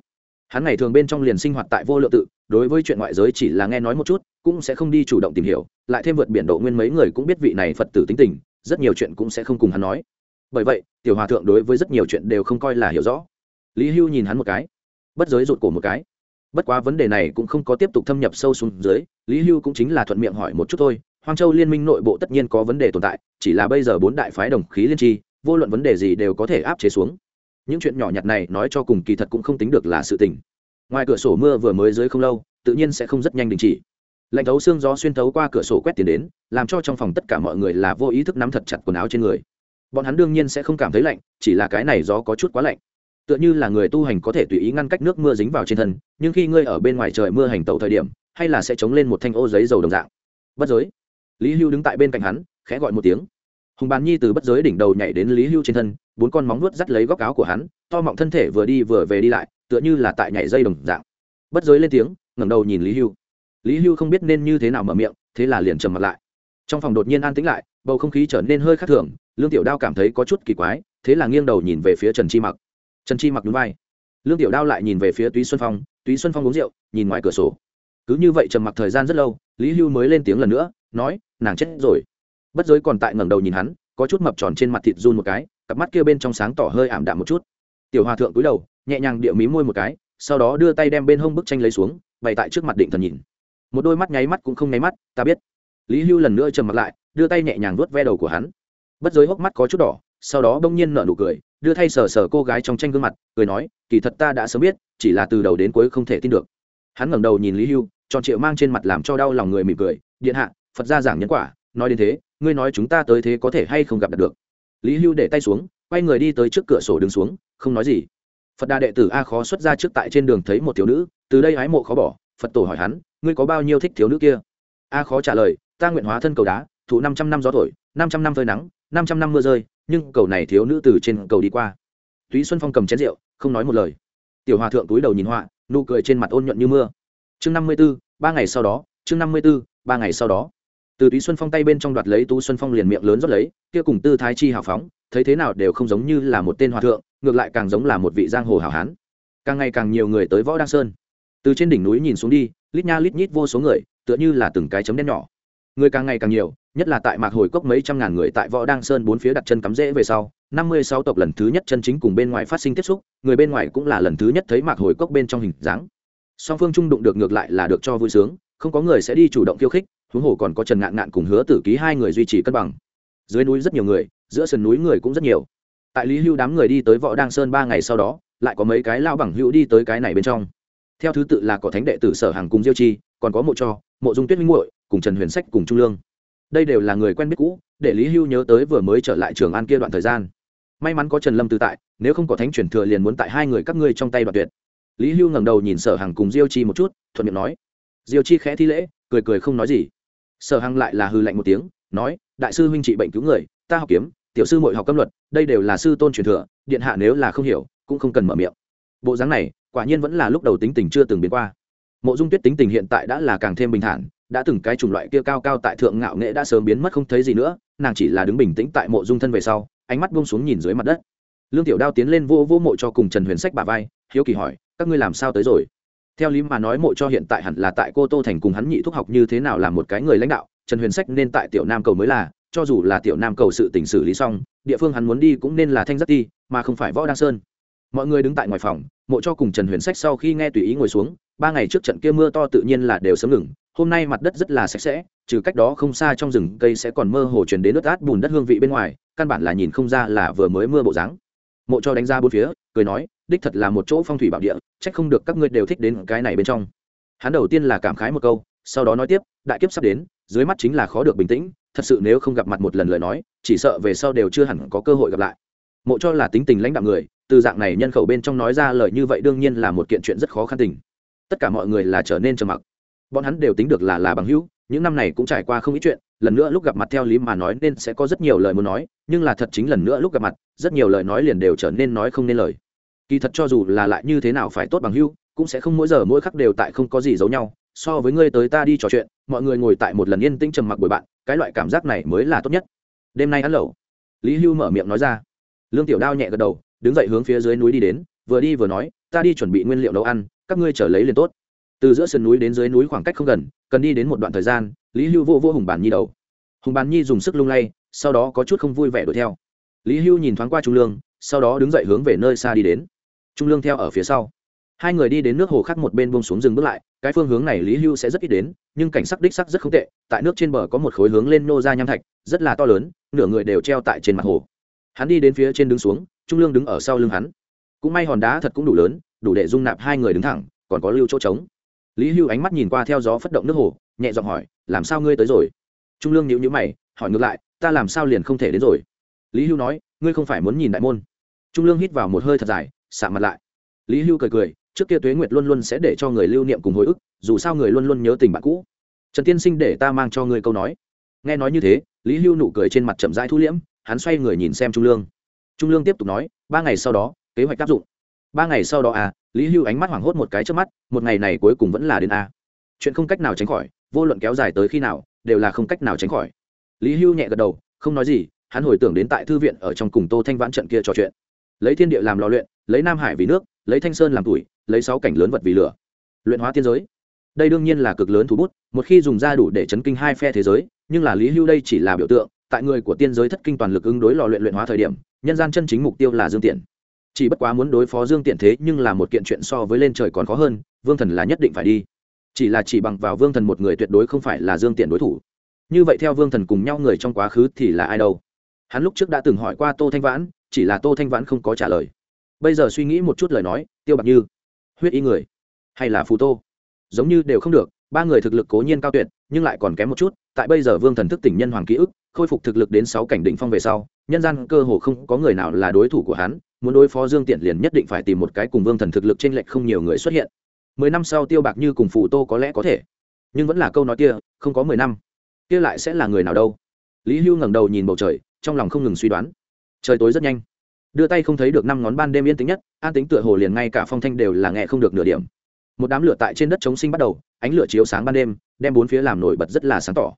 Hắn ngày thường bên trong liền sinh hoạt tại vô lượng tự, đối với chuyện ngoại giới chỉ là nghe nói một chút, cũng sẽ không đi chủ động tìm hiểu, lại thêm vượt biển độ nguyên mấy người cũng biết vị này phật tử tính tình, rất nhiều chuyện cũng sẽ không cùng hắn nói bởi vậy, tiểu hòa thượng đối với rất nhiều chuyện đều không coi là hiểu rõ. Lý hưu nhìn hắn một cái, bất giới rụt cổ một cái. Bất quá vấn đề này cũng không có tiếp tục thâm nhập sâu xuống dưới, lý hưu cũng chính là thuận miệng hỏi một chút thôi. Hoang châu liên minh nội bộ tất nhiên có vấn đề tồn tại, chỉ là bây giờ bốn đại phái đồng khí liên tri, vô luận vấn đề gì đều có thể áp chế xuống. Những chuyện nhỏ nhặt này nói cho cùng kỳ thật cũng không tính được là sự tình. Ngoài cửa sổ mưa vừa mới dưới không lâu, tự nhiên sẽ không rất nhanh đình chỉ. Lạnh thấu xương gió xuyên thấu qua cửa sổ quét tiền đến, làm cho trong phòng tất cả mọi người là vô ý thức nắm thật chặt quần áo trên người bọn hắn đương nhiên sẽ không cảm thấy lạnh, chỉ là cái này gió có chút quá lạnh. Tựa như là người tu hành có thể tùy ý ngăn cách nước mưa dính vào trên thân, nhưng khi ngươi ở bên ngoài trời mưa hành tẩu thời điểm, hay là sẽ chống lên một thanh ô giấy dầu đồng dạng. Bất giới. Lý hưu đứng tại bên cạnh hắn, khẽ gọi một tiếng. Hùng bàn nhi từ bất giới đỉnh đầu nhảy đến lý hưu trên thân, bốn con móng nuốt dắt lấy góc áo của hắn, to mọng thân thể vừa đi vừa về đi lại, tựa như là tại nhảy dây đồng dạng. Bất giới lên tiếng, ngẩng đầu nhìn lý hưu. Lý hưu không biết nên như thế nào mở miệng, thế là liền trầm mặt lại. Trong phòng đột nhiên an tĩnh lại bầu không khí trở nên hơi khác thường, lương tiểu đao cảm thấy có chút kỳ quái, thế là nghiêng đầu nhìn về phía trần chi mặc. Trần chi mặc đúng vai. Lương tiểu đao lại nhìn về phía túy xuân phong, túy xuân phong uống rượu, nhìn ngoài cửa sổ. Cứ như vậy trầm mặc thời gian rất lâu, lý hưu mới lên tiếng lần nữa, nói, nàng chết rồi. Bất giới còn tại ngẩng đầu nhìn hắn, có chút mập tròn trên mặt thịt run một cái, cặp mắt kia bên trong sáng tỏ hơi ảm đạm một chút. Tiểu hòa thượng cúi đầu, nhẹ nhàng địa mí môi một cái, sau đó đưa tay đem bên hông bức tranh lấy xuống, bày tại trước mặt định thần nhìn. Một đôi mắt nháy mắt cũng không nháy mắt, ta biết. Lý hưu lần nữa trầm mặt lại đưa tay nhẹ nhàng vuốt ve đầu của hắn. Bất giới hốc mắt có chút đỏ, sau đó bỗng nhiên nở nụ cười, đưa thay sờ sờ cô gái trong tranh gương mặt, cười nói, kỳ thật ta đã sớm biết, chỉ là từ đầu đến cuối không thể tin được. Hắn ngẩng đầu nhìn lý hưu, tròn triệu mang trên mặt làm cho đau lòng người mỉm cười, điện hạ, phật gia giảng nhân quả, nói đến thế, ngươi nói chúng ta tới thế có thể hay không gặp được? Lý hưu để tay xuống, quay người đi tới trước cửa sổ đứng xuống, không nói gì. Phật đà đệ tử a khó xuất ra trước tại trên đường thấy một thiếu nữ, từ đây hái mộ khó bỏ. Phật tổ hỏi hắn, ngươi có bao nhiêu thích thiếu nữ kia? A khó trả lời, ta nguyện hóa thân cầu đá thụ năm trăm năm gió thổi, năm trăm năm phơi nắng, năm trăm năm mưa rơi, nhưng cầu này thiếu nữ từ trên cầu đi qua. Túy xuân phong cầm chén rượu, không nói một lời. Tiểu hòa thượng túi đầu nhìn họa, nụ cười trên mặt ôn nhuận như mưa. Chương năm mươi b ố ba ngày sau đó, chương năm mươi b ố ba ngày sau đó. Từ túy xuân phong tay bên trong đoạt lấy tú xuân phong liền miệng lớn rót lấy, kia cùng tư thái chi hào phóng, thấy thế nào đều không giống như là một tên hòa thượng, ngược lại càng giống là một vị giang hồ hào hán. Càng ngày càng nhiều người tới võ đăng sơn. Từ trên đỉnh núi nhìn xuống đi, lít nha lít nhít vô số người, tựa như là từng cái chấm đen nhỏ người càng ngày càng nhiều, nhất là tại mạc hồi cốc mấy trăm ngàn người tại võ đăng sơn bốn phía đặt chân cắm rễ về sau, năm mươi sáu tộc lần thứ nhất chân chính cùng bên ngoài phát sinh tiếp xúc, người bên ngoài cũng là lần thứ nhất thấy mạc hồi cốc bên trong hình dáng. Song phương trung đụng được ngược lại là được cho vui sướng, không có người sẽ đi chủ động khiêu khích, huống hồ còn có trần ngạn ngạn cùng hứa tử ký hai người duy trì cân bằng. Dưới núi rất nhiều người, giữa sườn núi người cũng rất nhiều. Tại lý hưu đám người đi tới võ đăng sơn ba ngày sau đó, lại có mấy cái lao bằng hữu đi tới cái này bên trong. Theo thứ tự là có thánh đệ tử sở hàng cùng diêu chi, còn có mộ cho, mộ dung tuyết minh muội cùng trần huyền sách cùng trung lương. Đây đều là người quen biết cũ, để lý hưu nhớ tới vừa mới trở lại trường an kia đoạn thời gian. May mắn có trần lâm tự tại, nếu không có thánh chuyển thừa liền muốn tại hai người các ngươi trong tay đoạt tuyệt. Lý hưu ngẩng đầu nhìn sở Hằng cùng diêu chi một chút, thuận miệng nói. Diêu chi khẽ thi lễ, cười cười không nói gì. Sở hằng lại là hư lạnh một tiếng, nói, đại sư huynh trị bệnh cứu người, ta học kiếm, tiểu sư mội học cấm luật, đây đều là sư tôn truyền thừa, điện hạ nếu là không hiểu, cũng không cần mở miệng. Bộ dáng này, quả nhiên vẫn là lúc đầu tính tình chưa từng biến qua. Mộ dung tuyết tính tình hiện tại đã là càng thêm bình thản đã từng cái chủng loại kia cao cao tại thượng ngạo nghệ đã sớm biến mất không thấy gì nữa, nàng chỉ là đứng bình tĩnh tại mộ dung thân về sau, ánh mắt buông xuống nhìn dưới mặt đất. Lương tiểu đao tiến lên vô vô mộ cho cùng trần huyền sách bà vai, hiếu kỳ hỏi, các ngươi làm sao tới rồi? Theo lý mà nói mộ cho hiện tại hẳn là tại cô tô thành cùng hắn nhị thúc học như thế nào là một cái người lãnh đạo, trần huyền sách nên tại tiểu nam cầu mới là, cho dù là tiểu nam cầu sự tỉnh xử lý xong, địa phương hắn muốn đi cũng nên là thanh giác ti, mà không phải võ đăng sơn. Mọi người đứng tại ngoài phòng, mộ cho cùng trần huyền sách sau khi nghe tùy ý ngồi xuống, ba ngày trước trận kia mưa to tự nhiên là đều sớm ngừng hôm nay mặt đất rất là sạch sẽ, trừ cách đó không xa trong rừng cây sẽ còn mơ hồ chuyển đến nước át bùn đất hương vị bên ngoài, căn bản là nhìn không ra là vừa mới mưa bộ dáng. Mộ cho đánh ra bốn phía, cười nói, đích thật là một chỗ phong thủy bảo địa trách không được các ngươi đều thích đến cái này bên trong. Hắn đầu tiên là cảm khái một câu, sau đó nói tiếp, đại kiếp sắp đến, dưới mắt chính là khó được bình tĩnh, thật sự nếu không gặp mặt một lần lời nói, chỉ sợ về sau đều chưa hẳn có cơ hội gặp lại. Mộ cho là tính tình lãnh đạo người, từ dạng này nhân khẩu bên trong nói ra lời như vậy đương nhiên là một kiện chuyện rất khó khăn tình. Tất cả mọi người là trở nên trầm mặc bọn hắn đều tính được là là bằng hữu, những năm này cũng trải qua không ít chuyện, lần nữa lúc gặp mặt theo lý mà nói nên sẽ có rất nhiều lời muốn nói, nhưng là thật chính lần nữa lúc gặp mặt, rất nhiều lời nói liền đều trở nên nói không nên lời. Kỳ thật cho dù là lại như thế nào phải tốt bằng hữu, cũng sẽ không mỗi giờ mỗi khắc đều tại không có gì giấu nhau. So với ngươi tới ta đi trò chuyện, mọi người ngồi tại một lần yên tĩnh trầm mặc bồi bạn, cái loại cảm giác này mới là tốt nhất. Đêm nay ăn lẩu. Lý hưu mở miệng nói ra. Lương tiểu đao nhẹ gật đầu, đứng dậy hướng phía dưới núi đi đến, vừa đi vừa nói, ta đi chuẩn bị nguyên liệu nấu ăn, các ngươi trở lấy liền tốt từ giữa sườn núi đến dưới núi khoảng cách không gần, cần đi đến một đoạn thời gian, lý hưu vô vô hùng bàn nhi đầu. Hùng bàn nhi dùng sức lung lay, sau đó có chút không vui vẻ đuổi theo. Lý hưu nhìn thoáng qua trung lương, sau đó đứng dậy hướng về nơi xa đi đến. Trung lương theo ở phía sau. Hai người đi đến nước hồ khác một bên bông xuống rừng bước lại, cái phương hướng này lý hưu sẽ rất ít đến, nhưng cảnh sắc đích sắc rất không tệ, tại nước trên bờ có một khối hướng lên nô ra nham thạch, rất là to lớn, nửa người đều treo tại trên mặt hồ. Hắn đi đến phía trên đứng xuống, trung lương đứng ở sau lưng hắn. Cũng may hòn đá thật cũng đủ lớn, đủ để dung nạp hai người đứng thẳng, còn có lưu chỗ trống lý hưu ánh mắt nhìn qua theo gió phất động nước hồ, nhẹ giọng hỏi, làm sao ngươi tới rồi? Trung lương nhịu nhữ mày, hỏi ngược lại, ta làm sao liền không thể đến rồi? Lý hưu nói, ngươi không phải muốn nhìn đại môn. Trung lương hít vào một hơi thật dài xạ mặt lại. Lý hưu cười cười, trước kia tuế nguyệt luôn luôn sẽ để cho người lưu niệm cùng hồi ức, dù sao người luôn luôn nhớ tình bạn cũ. Trần tiên sinh để ta mang cho ngươi câu nói. Nghe nói như thế, lý hưu nụ cười trên mặt chậm rãi thu liễm, hắn xoay người nhìn xem trung lương. Trung lương tiếp tục nói, ba ngày sau đó, kế hoạch áp dụng ba ngày sau đó à lý hưu ánh mắt hoảng hốt một cái trước mắt, một ngày này cuối cùng vẫn là đến a. À. chuyện không cách nào tránh khỏi, vô luận kéo dài tới khi nào, đều là không cách nào tránh khỏi. Lý hưu nhẹ gật đầu, không nói gì, hắn hồi tưởng đến tại thư viện ở trong cùng tô thanh vãn trận kia trò chuyện. Lấy thiên địa làm lò luyện, lấy nam hải vì nước, lấy thanh sơn làm tuổi, lấy sáu cảnh lớn vật vì lửa. Luyện hóa tiên giới. Đây đương nhiên là cực lớn thú bút, một khi dùng ra đủ để chấn kinh hai phe thế giới, nhưng là lý hưu đây chỉ là biểu tượng, tại người của tiên giới thất kinh toàn lực ứng đối lò luyện luyện hóa thời điểm, nhân gian chân chính mục tiêu là dương tiện chỉ bất quá muốn đối phó dương tiện thế nhưng là một kiện chuyện so với lên trời còn khó hơn, vương thần là nhất định phải đi. Chỉ là chỉ bằng vào vương thần một người tuyệt đối không phải là dương tiện đối thủ. Như vậy theo vương thần cùng nhau người trong quá khứ thì là ai đâu? Hắn lúc trước đã từng hỏi qua tô thanh vãn, chỉ là tô thanh vãn không có trả lời. Bây giờ suy nghĩ một chút lời nói, tiêu bạc như, huyết y người hay là phù tô? Giống như đều không được, ba người thực lực cố nhiên cao tuyệt, nhưng lại còn kém một chút. Tại bây giờ vương thần thức tỉnh nhân hoàng ký ức, khôi phục thực lực đến sáu cảnh định phong về sau, nhân gian cơ hồ không có người nào là đối thủ của hắn muốn đối phó dương tiện liền nhất định phải tìm một cái cùng vương thần thực lực t r ê n lệch không nhiều người xuất hiện. Mười năm sau tiêu bạc như cùng phụ tô có lẽ có thể. Nhưng vẫn là câu nói kia, không có mười năm. Kia lại sẽ là người nào đâu? Lý hưu ngẩng đầu nhìn bầu trời, trong lòng không ngừng suy đoán. Trời tối rất nhanh. Đưa tay không thấy được năm ngón ban đêm yên tĩnh nhất, an tính tựa hồ liền ngay cả phong thanh đều là nghe không được nửa điểm. Một đám lửa tại trên đất chống sinh bắt đầu, ánh lửa chiếu sáng ban đêm, đem bốn phía làm nổi bật rất là sáng tỏ.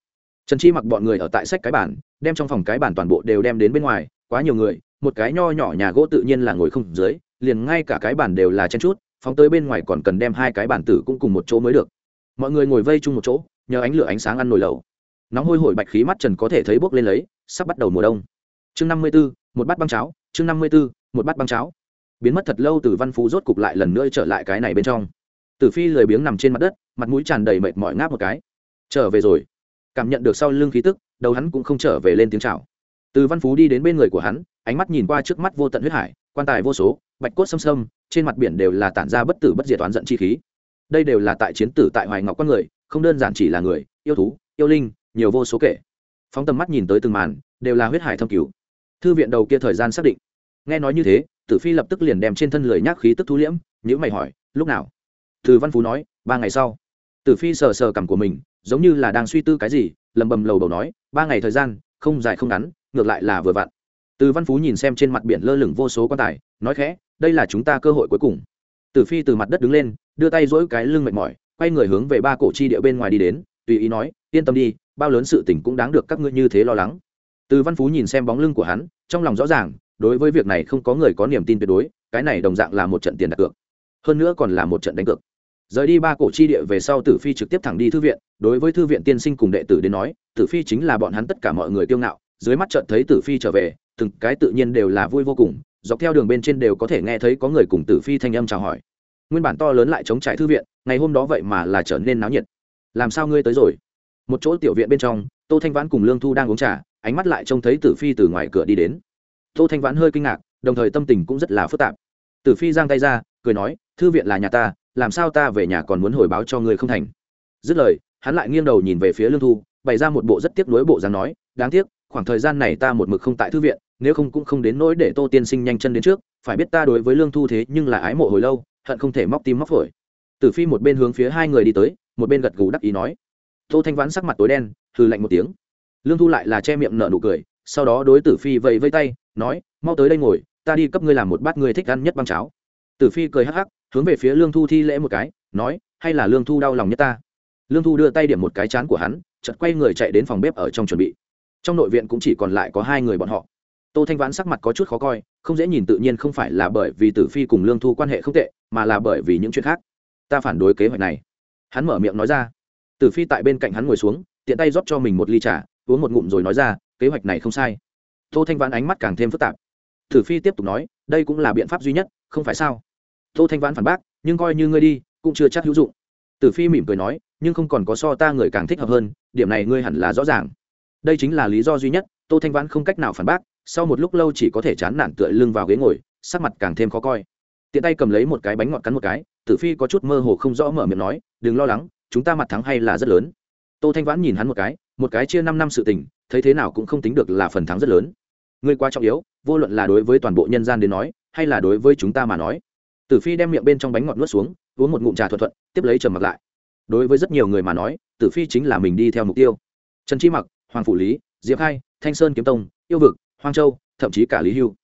Trần chi mặc bọn người ở tại sách cái bản, đem trong phòng cái bản toàn bộ đều đem đến bên ngoài, quá nhiều người một cái nho nhỏ nhà gỗ tự nhiên là ngồi không dưới, liền ngay cả cái bàn đều là chen chút phóng tới bên ngoài còn cần đem hai cái bàn tử cũng cùng một chỗ mới được. Mọi người ngồi vây chung một chỗ, nhờ ánh lửa ánh sáng ăn nồi lẩu. Nóng hôi hổi bạch khí mắt trần có thể thấy bốc lên lấy, sắp bắt đầu mùa đông. Chương năm mươi b ố một bát băng cháo, chương năm mươi b ố một bát băng cháo. Biến mất thật lâu từ văn phú rốt cục lại lần nữa trở lại cái này bên trong. Tử phi lười biếng nằm trên mặt đất, mặt mũi tràn đầy mệt mỏi ngáp một cái. Trở về rồi. Cảm nhận được sau lưng khí tức, đầu hắn cũng không trở về lên tiếng chào từ văn phú đi đến bên người của hắn, ánh mắt nhìn qua trước mắt vô tận huyết hải, quan tài vô số, bạch cốt xâm xâm, trên mặt biển đều là tản ra bất tử bất diệt toán giận chi khí. Đây đều là tại chiến tử tại hoài ngọc con người, không đơn giản chỉ là người, yêu thú, yêu linh, nhiều vô số kể. Phóng tầm mắt nhìn tới từng màn, đều là huyết hải thâm cứu thư viện đầu kia thời gian xác định. Nghe nói như thế, tử phi lập tức liền đem trên thân lười nhác khí tức thu liễm nhữ mày hỏi, lúc nào? Từ văn phú nói, ba ngày sau. Tử phi sờ sờ cằm của mình, giống như là đang suy tư cái gì, lầm bầm lầu đầu nói, ba ngày thời gian, không dài không ngắn ngược lại là vừa vặn. Từ văn phú nhìn xem trên mặt biển lơ lửng vô số quan tài, nói khẽ, đây là chúng ta cơ hội cuối cùng. Tử phi từ mặt đất đứng lên, đưa tay dỗi cái lưng mệt mỏi, quay người hướng về ba cổ chi địa bên ngoài đi đến, tùy ý nói, yên tâm đi, bao lớn sự tình cũng đáng được các ngươi như thế lo lắng. Từ văn phú nhìn xem bóng lưng của hắn, trong lòng rõ ràng, đối với việc này không có người có niềm tin tuyệt đối, cái này đồng dạng là một trận tiền đặt cược. Hơn nữa còn là một trận đánh cược. Rời đi ba cổ chi địa về sau tử phi trực tiếp thẳng đi thư viện, đối với thư viện tiên sinh cùng đệ tử đến nói, tử phi chính là bọn hắn tất cả mọi người kiêu ngạo dưới mắt trận thấy tử phi trở về, từng cái tự nhiên đều là vui vô cùng, dọc theo đường bên trên đều có thể nghe thấy có người cùng tử phi thanh âm chào hỏi. Nguyên bản to lớn lại chống trải thư viện, ngày hôm đó vậy mà là trở nên náo nhiệt. Làm sao ngươi tới rồi? Một chỗ tiểu viện bên trong, tô thanh vãn cùng lương thu đang uống trà, ánh mắt lại trông thấy tử phi từ ngoài cửa đi đến. Tô thanh vãn hơi kinh ngạc, đồng thời tâm tình cũng rất là phức tạp. Tử phi giang tay ra, cười nói, thư viện là nhà ta, làm sao ta về nhà còn muốn hồi báo cho ngươi không thành? Dứt lời, hắn lại nghiêng đầu nhìn về phía lương thu, bày ra một bộ rất tiếc nuối bộ dáng nói, đáng tiếc khoảng thời gian này ta một mực không tại thư viện, nếu không cũng không đến nỗi để tô tiên sinh nhanh chân đến trước, phải biết ta đối với lương thu thế nhưng là ái mộ hồi lâu, hận không thể móc tim móc phổi. Tử phi một bên hướng phía hai người đi tới, một bên gật gù đắc ý nói. Tô thanh vãn sắc mặt tối đen, hừ lạnh một tiếng. Lương thu lại là che miệng nở nụ cười, sau đó đối tử phi vẫy vây tay, nói, mau tới đây ngồi, ta đi cấp ngươi làm một bát ngươi thích ăn nhất băng cháo. Tử phi cười hắc hắc, hướng về phía lương thu thi lễ một cái, nói, hay là lương thu đau lòng nhất ta? Lương thu đưa tay điểm một cái chán của hắn chật quay người chạy đến phòng bếp ở trong chuẩn bị trong nội viện cũng chỉ còn lại có hai người bọn họ. Tô thanh vãn sắc mặt có chút khó coi, không dễ nhìn tự nhiên không phải là bởi vì tử phi cùng lương thu quan hệ không tệ, mà là bởi vì những chuyện khác. Ta phản đối kế hoạch này. Hắn mở miệng nói ra. Tử phi tại bên cạnh hắn ngồi xuống, tiện tay rót cho mình một ly trà, uống một ngụm rồi nói ra, kế hoạch này không sai. Tô thanh vãn ánh mắt càng thêm phức tạp. Tử phi tiếp tục nói, đây cũng là biện pháp duy nhất, không phải sao? Tô thanh vãn phản bác, nhưng coi như ngươi đi, cũng chưa chắc hữu dụng. Tử phi mỉm cười nói, nhưng không còn có so ta người càng thích hợp hơn, điểm này ngươi hẳn là rõ ràng đây chính là lý do duy nhất, tô thanh vãn không cách nào phản bác, sau một lúc lâu chỉ có thể chán nản tựa lưng vào ghế ngồi, sắc mặt càng thêm khó coi. Tiện tay cầm lấy một cái bánh ngọt cắn một cái, tử phi có chút mơ hồ không rõ mở miệng nói, đừng lo lắng, chúng ta mặt thắng hay là rất lớn. Tô thanh vãn nhìn hắn một cái một cái chia năm năm sự tình, thấy thế nào cũng không tính được là phần thắng rất lớn. Ngươi quá trọng yếu, vô luận là đối với toàn bộ nhân gian đến nói, hay là đối với chúng ta mà nói. Tử phi đem miệng bên trong bánh ngọt nuốt xuống, uống một ngụm trà thuận thuận, tiếp lấy trầm mặc lại. Đối với rất nhiều người mà nói, tử phi chính là mình đi theo mục tiêu. Trần chi mặc hoàng phủ lý, diệp khai, thanh sơn kiếm tông, yêu vực, hoang châu, thậm chí cả lý hưu.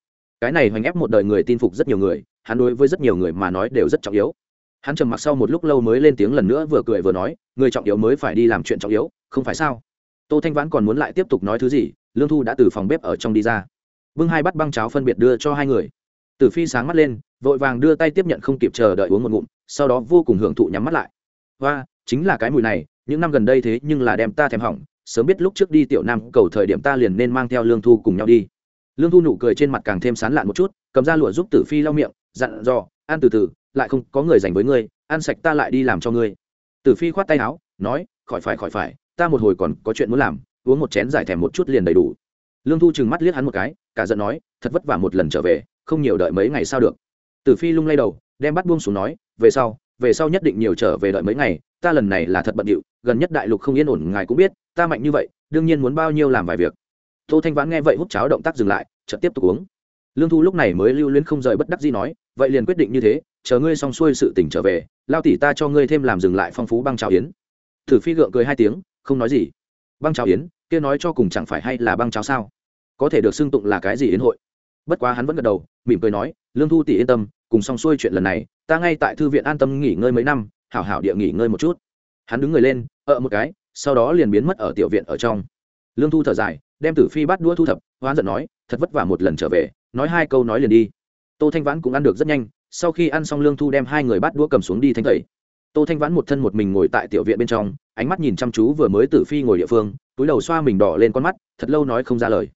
Cái này hoành ép một đời người tin phục rất nhiều người, hắn đối với rất nhiều người mà nói đều rất trọng yếu. Hắn trầm mặc sau một lúc lâu mới lên tiếng lần nữa vừa cười vừa nói, người trọng yếu mới phải đi làm chuyện trọng yếu, không phải sao? Tô thanh vãn còn muốn lại tiếp tục nói thứ gì, lương thu đã từ phòng bếp ở trong đi ra. Bưng hai bát băng cháo phân biệt đưa cho hai người. Tử phi sáng mắt lên, vội vàng đưa tay tiếp nhận không kịp chờ đợi uống một ngụm, sau đó vô cùng hưởng thụ nhắm mắt lại. Và chính là cái mùi này, những năm gần đây thế nhưng là đem ta thèm hỏng sớm biết lúc trước đi tiểu nam cầu thời điểm ta liền nên mang theo lương thu cùng nhau đi. Lương thu nụ cười trên mặt càng thêm sán lạn một chút, cầm ra lụa giúp tử phi lau miệng, dặn dò, ăn từ từ, lại không có người dành với ngươi, ăn sạch ta lại đi làm cho ngươi. Tử phi khoát tay áo, nói, khỏi phải khỏi phải, ta một hồi còn có chuyện muốn làm, uống một chén giải thèm một chút liền đầy đủ. Lương thu chừng mắt liếc hắn một cái, cả giận nói, thật vất vả một lần trở về, không nhiều đợi mấy ngày sao được. Tử phi lung lay đầu, đem bắt buông xuống nói, về sau về sau nhất định nhiều trở về đợi mấy ngày, ta lần này là thật bận điệu, gần nhất đại lục không yên ổn, ngài cũng biết, ta mạnh như vậy, đương nhiên muốn bao nhiêu làm vài việc. Tô thanh vãn nghe vậy hút cháo động tác dừng lại, chợt tiếp tục uống. Lương thu lúc này mới lưu luyến không rời bất đắc gì nói, vậy liền quyết định như thế, chờ ngươi xong xuôi sự tỉnh trở về, lao tỷ ta cho ngươi thêm làm dừng lại phong phú băng cháo yến. Thử phi gượng cười hai tiếng, không nói gì. Băng cháo yến, kia nói cho cùng chẳng phải hay là băng cháo sao? Có thể được xưng tụng là cái gì yến hội? Bất quá hắn vẫn gật đầu, mỉm cười nói, lương thu tỷ yên tâm, cùng xong xuôi chuyện lần này ta ngay tại thư viện an tâm nghỉ ngơi mấy năm, hảo hảo địa nghỉ ngơi một chút. Hắn đứng người lên, ợ một cái, sau đó liền biến mất ở tiểu viện ở trong. Lương thu thở dài, đem tử phi bắt đũa thu thập, hoán giận nói, thật vất vả một lần trở về, nói hai câu nói liền đi. Tô thanh vãn cũng ăn được rất nhanh, sau khi ăn xong lương thu đem hai người bắt đũa cầm xuống đi thanh tẩy. Tô thanh vãn một thân một mình ngồi tại tiểu viện bên trong, ánh mắt nhìn chăm chú vừa mới tử phi ngồi địa phương, túi đầu xoa mình đỏ lên con mắt, thật lâu nói không ra lời.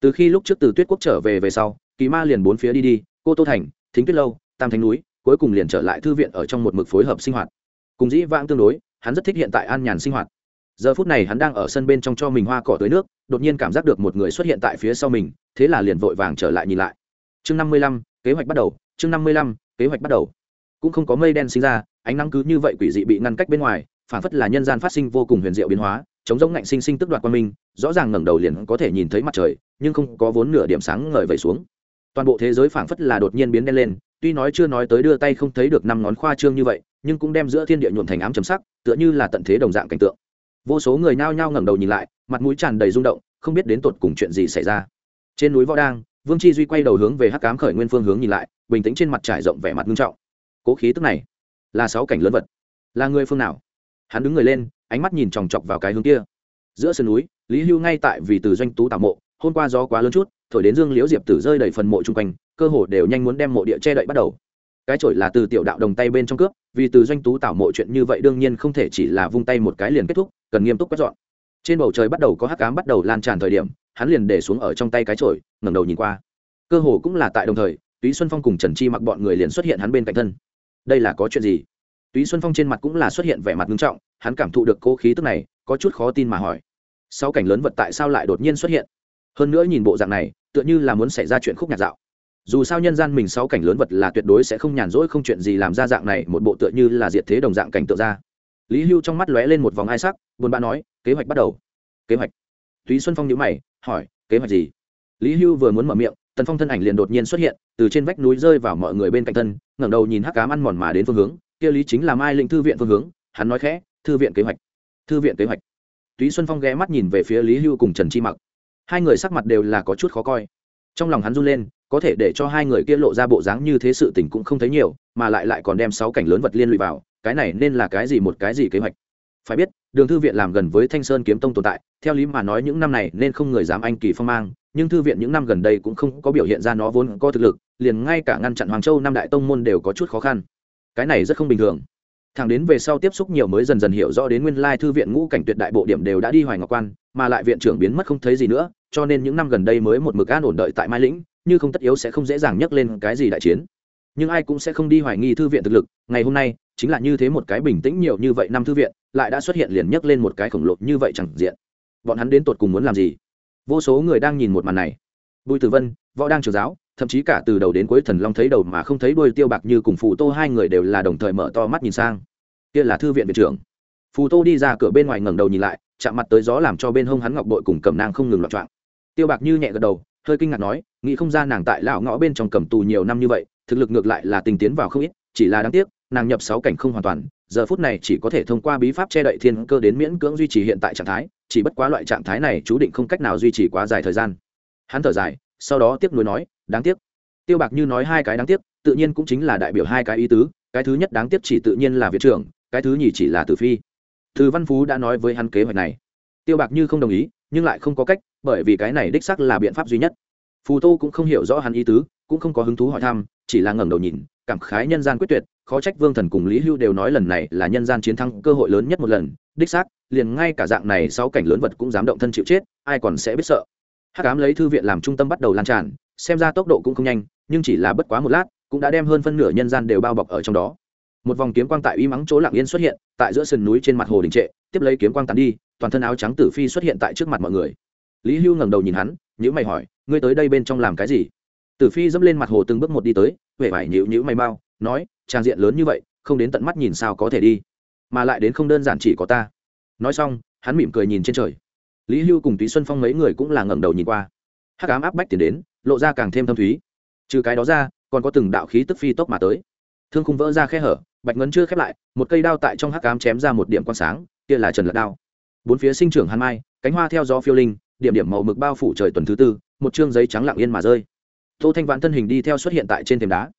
Từ khi lúc trước từ tuyết quốc trở về về sau, kỳ ma liền bốn phía đi đi, cô tô thành, thính tuyết lâu, tam thánh núi cuối cùng liền trở lại thư viện ở trong một mực phối hợp sinh hoạt. Cùng dĩ vãng tương đối, hắn rất thích hiện tại an nhàn sinh hoạt. Giờ phút này hắn đang ở sân bên trong cho mình hoa cỏ tới nước, đột nhiên cảm giác được một người xuất hiện tại phía sau mình, thế là liền vội vàng trở lại nhìn lại. Chương năm mươi lăm, kế hoạch bắt đầu, chương năm mươi lăm, kế hoạch bắt đầu. Cũng không có mây đen sinh ra, ánh nắng cứ như vậy quỷ dị bị ngăn cách bên ngoài, phản phất là nhân gian phát sinh vô cùng huyền diệu biến hóa, chống giống ngạnh sinh sinh tức đoạt qua mình rõ ràng ngẩng đầu liền có thể nhìn thấy mặt trời, nhưng không có vốn nửa điểm sáng ngời vẩy xuống. Toàn bộ thế giới phảng phất là đột nhiên biến đen lên tuy nói chưa nói tới đưa tay không thấy được năm ngón khoa trương như vậy, nhưng cũng đem giữa thiên địa nhuộm thành ám chấm sắc, tựa như là tận thế đồng dạng cảnh tượng. Vô số người nao nhao ngẩng đầu nhìn lại, mặt mũi tràn đầy rung động, không biết đến tột cùng chuyện gì xảy ra. Trên núi võ đang, vương chi duy quay đầu hướng về hắc cám khởi nguyên phương hướng nhìn lại, bình tĩnh trên mặt trải rộng vẻ mặt nghiêm trọng. Cố khí tức này, là sáu cảnh lớn vật. Là người phương nào? Hắn đứng người lên, ánh mắt nhìn chòng chọc vào cái hướng kia. Giữa sườn núi, lý hưu ngay tại vì từ doanh tú tạo mộ, hôm qua gió quá lớn chút thổi đến dương liễu diệp tử rơi đầy phần mộ chung quanh, cơ hồ đều nhanh muốn đem mộ địa che đậy bắt đầu. Cái chổi là từ tiểu đạo đồng tay bên trong cướp, vì từ doanh tú tạo mộ chuyện như vậy đương nhiên không thể chỉ là vung tay một cái liền kết thúc, cần nghiêm túc quét dọn. Trên bầu trời bắt đầu có hắc cám bắt đầu lan tràn thời điểm, hắn liền để xuống ở trong tay cái chổi, ngẩng đầu nhìn qua. Cơ hồ cũng là tại đồng thời, túy xuân phong cùng trần chi mặc bọn người liền xuất hiện hắn bên cạnh thân. Đây là có chuyện gì? Túy xuân phong trên mặt cũng là xuất hiện vẻ mặt nghiêm trọng, hắn cảm thụ được cô khí tức này, có chút khó tin mà hỏi. Sau cảnh lớn vật tại sao lại đột nhiên xuất hiện? Hơn nữa nhìn bộ dạng này tựa như là muốn xảy ra chuyện khúc nhạc dạo. Dù sao nhân gian mình sáu cảnh lớn vật là tuyệt đối sẽ không nhàn rỗi không chuyện gì làm ra dạng này, một bộ tựa như là diệt thế đồng dạng cảnh tượng ra. Lý hưu trong mắt lóe lên một vòng ai sắc, buồn bã nói, kế hoạch bắt đầu. Kế hoạch? Túy xuân phong nhíu mày, hỏi, kế hoạch gì? Lý hưu vừa muốn mở miệng, tần phong thân ảnh liền đột nhiên xuất hiện, từ trên vách núi rơi vào mọi người bên cạnh thân, ngẩng đầu nhìn hắc cám ăn mòn mà đến phương hướng, kia lý chính là mai lĩnh thư viện phương hướng, hắn nói khẽ, thư viện kế hoạch, thư viện kế hoạch. Túy xuân phong ghé mắt nhìn về phía lý hưu cùng trần chi mặc hai người sắc mặt đều là có chút khó coi. Trong lòng hắn run lên, có thể để cho hai người kia lộ ra bộ dáng như thế sự tình cũng không thấy nhiều, mà lại lại còn đem sáu cảnh lớn vật liên lụy vào, cái này nên là cái gì một cái gì kế hoạch. Phải biết, đường thư viện làm gần với thanh sơn kiếm tông tồn tại, theo lý mà nói những năm này nên không người dám anh kỳ phong mang, nhưng thư viện những năm gần đây cũng không có biểu hiện ra nó vốn có thực lực, liền ngay cả ngăn chặn hoàng châu năm đại tông môn đều có chút khó khăn. Cái này rất không bình thường. Thằng đến về sau tiếp xúc nhiều mới dần dần hiểu rõ đến nguyên lai thư viện ngũ cảnh tuyệt đại bộ điểm đều đã đi hoài ngọc quan, mà lại viện trưởng biến mất không thấy gì nữa cho nên những năm gần đây mới một mực an ổn đợi tại mai lĩnh, như không tất yếu sẽ không dễ dàng nhắc lên cái gì đại chiến. Nhưng ai cũng sẽ không đi hoài nghi thư viện thực lực, ngày hôm nay, chính là như thế một cái bình tĩnh nhiều như vậy năm thư viện, lại đã xuất hiện liền nhắc lên một cái khổng lồ như vậy chẳng diện. Bọn hắn đến tột cùng muốn làm gì? Vô số người đang nhìn một màn này. Bùi tử vân, võ đang trường giáo, thậm chí cả từ đầu đến cuối thần long thấy đầu mà không thấy đôi tiêu bạc như cùng phù tô hai người đều là đồng thời mở to mắt nhìn sang. Kia là thư viện viện trưởng. Phù tô đi ra cửa bên ngoài ngẩng đầu nhìn lại, chạm mặt tới gió làm cho bên hông hắn ngọc bội cùng cầm nang không ngừng loạn trọng tiêu bạc như nhẹ gật đầu, hơi kinh ngạc nói, nghĩ không ra nàng tại lão ngõ bên trong cầm tù nhiều năm như vậy, thực lực ngược lại là tình tiến vào không ít, chỉ là đáng tiếc, nàng nhập sáu cảnh không hoàn toàn, giờ phút này chỉ có thể thông qua bí pháp che đậy thiên cơ đến miễn cưỡng duy trì hiện tại trạng thái, chỉ bất quá loại trạng thái này chú định không cách nào duy trì quá dài thời gian. Hắn thở dài, sau đó tiếp nối nói, đáng tiếc. Tiêu bạc như nói hai cái đáng tiếc, tự nhiên cũng chính là đại biểu hai cái ý tứ, cái thứ nhất đáng tiếc chỉ tự nhiên là viện trưởng, cái thứ nhì chỉ là tử phi. Từ văn phú đã nói với hắn kế hoạch này tiêu bạc như không đồng ý, nhưng lại không có cách, bởi vì cái này đích sắc là biện pháp duy nhất. Phù tô cũng không hiểu rõ hắn ý tứ, cũng không có hứng thú hỏi thăm, chỉ là ngẩng đầu nhìn, cảm khái nhân gian quyết tuyệt, khó trách vương thần cùng lý hưu đều nói lần này là nhân gian chiến thắng cơ hội lớn nhất một lần, đích xác, liền ngay cả dạng này sáu cảnh lớn vật cũng dám động thân chịu chết, ai còn sẽ biết sợ. Hắc ám lấy thư viện làm trung tâm bắt đầu lan tràn, xem ra tốc độ cũng không nhanh, nhưng chỉ là bất quá một lát, cũng đã đem hơn phân nửa nhân gian đều bao bọc ở trong đó một vòng kiếm quang tại uy mắng chỗ lặng yên xuất hiện, tại giữa sườn núi trên mặt hồ đình trệ, tiếp lấy kiếm quang tàn đi, toàn thân áo trắng tử phi xuất hiện tại trước mặt mọi người. Lý hưu ngẩng đầu nhìn hắn nhữ mày hỏi, ngươi tới đây bên trong làm cái gì? Tử phi dẫm lên mặt hồ từng bước một đi tới huệ vải nhữ nhữ mày mau, nói, trang diện lớn như vậy, không đến tận mắt nhìn sao có thể đi, mà lại đến không đơn giản chỉ có ta. Nói xong, hắn mỉm cười nhìn trên trời. Lý hưu cùng túy xuân phong mấy người cũng là ngẩng đầu nhìn qua. Hắc ám áp bách tiền đến, lộ ra càng thêm thâm thúy. Trừ cái đó ra, còn có từng đạo khí tức phi tốc mà tới thương khung vỡ ra khe hở, bạch ngấn chưa khép lại, một cây đao tại trong hắc ám chém ra một điểm quan sáng, kia là trần lật đao. Bốn phía sinh trưởng hàn mai, cánh hoa theo gió phiêu linh, điểm điểm màu mực bao phủ trời tuần thứ tư, một chương giấy trắng lặng yên mà rơi. Tô thanh vãn thân hình đi theo xuất hiện tại trên thềm đá.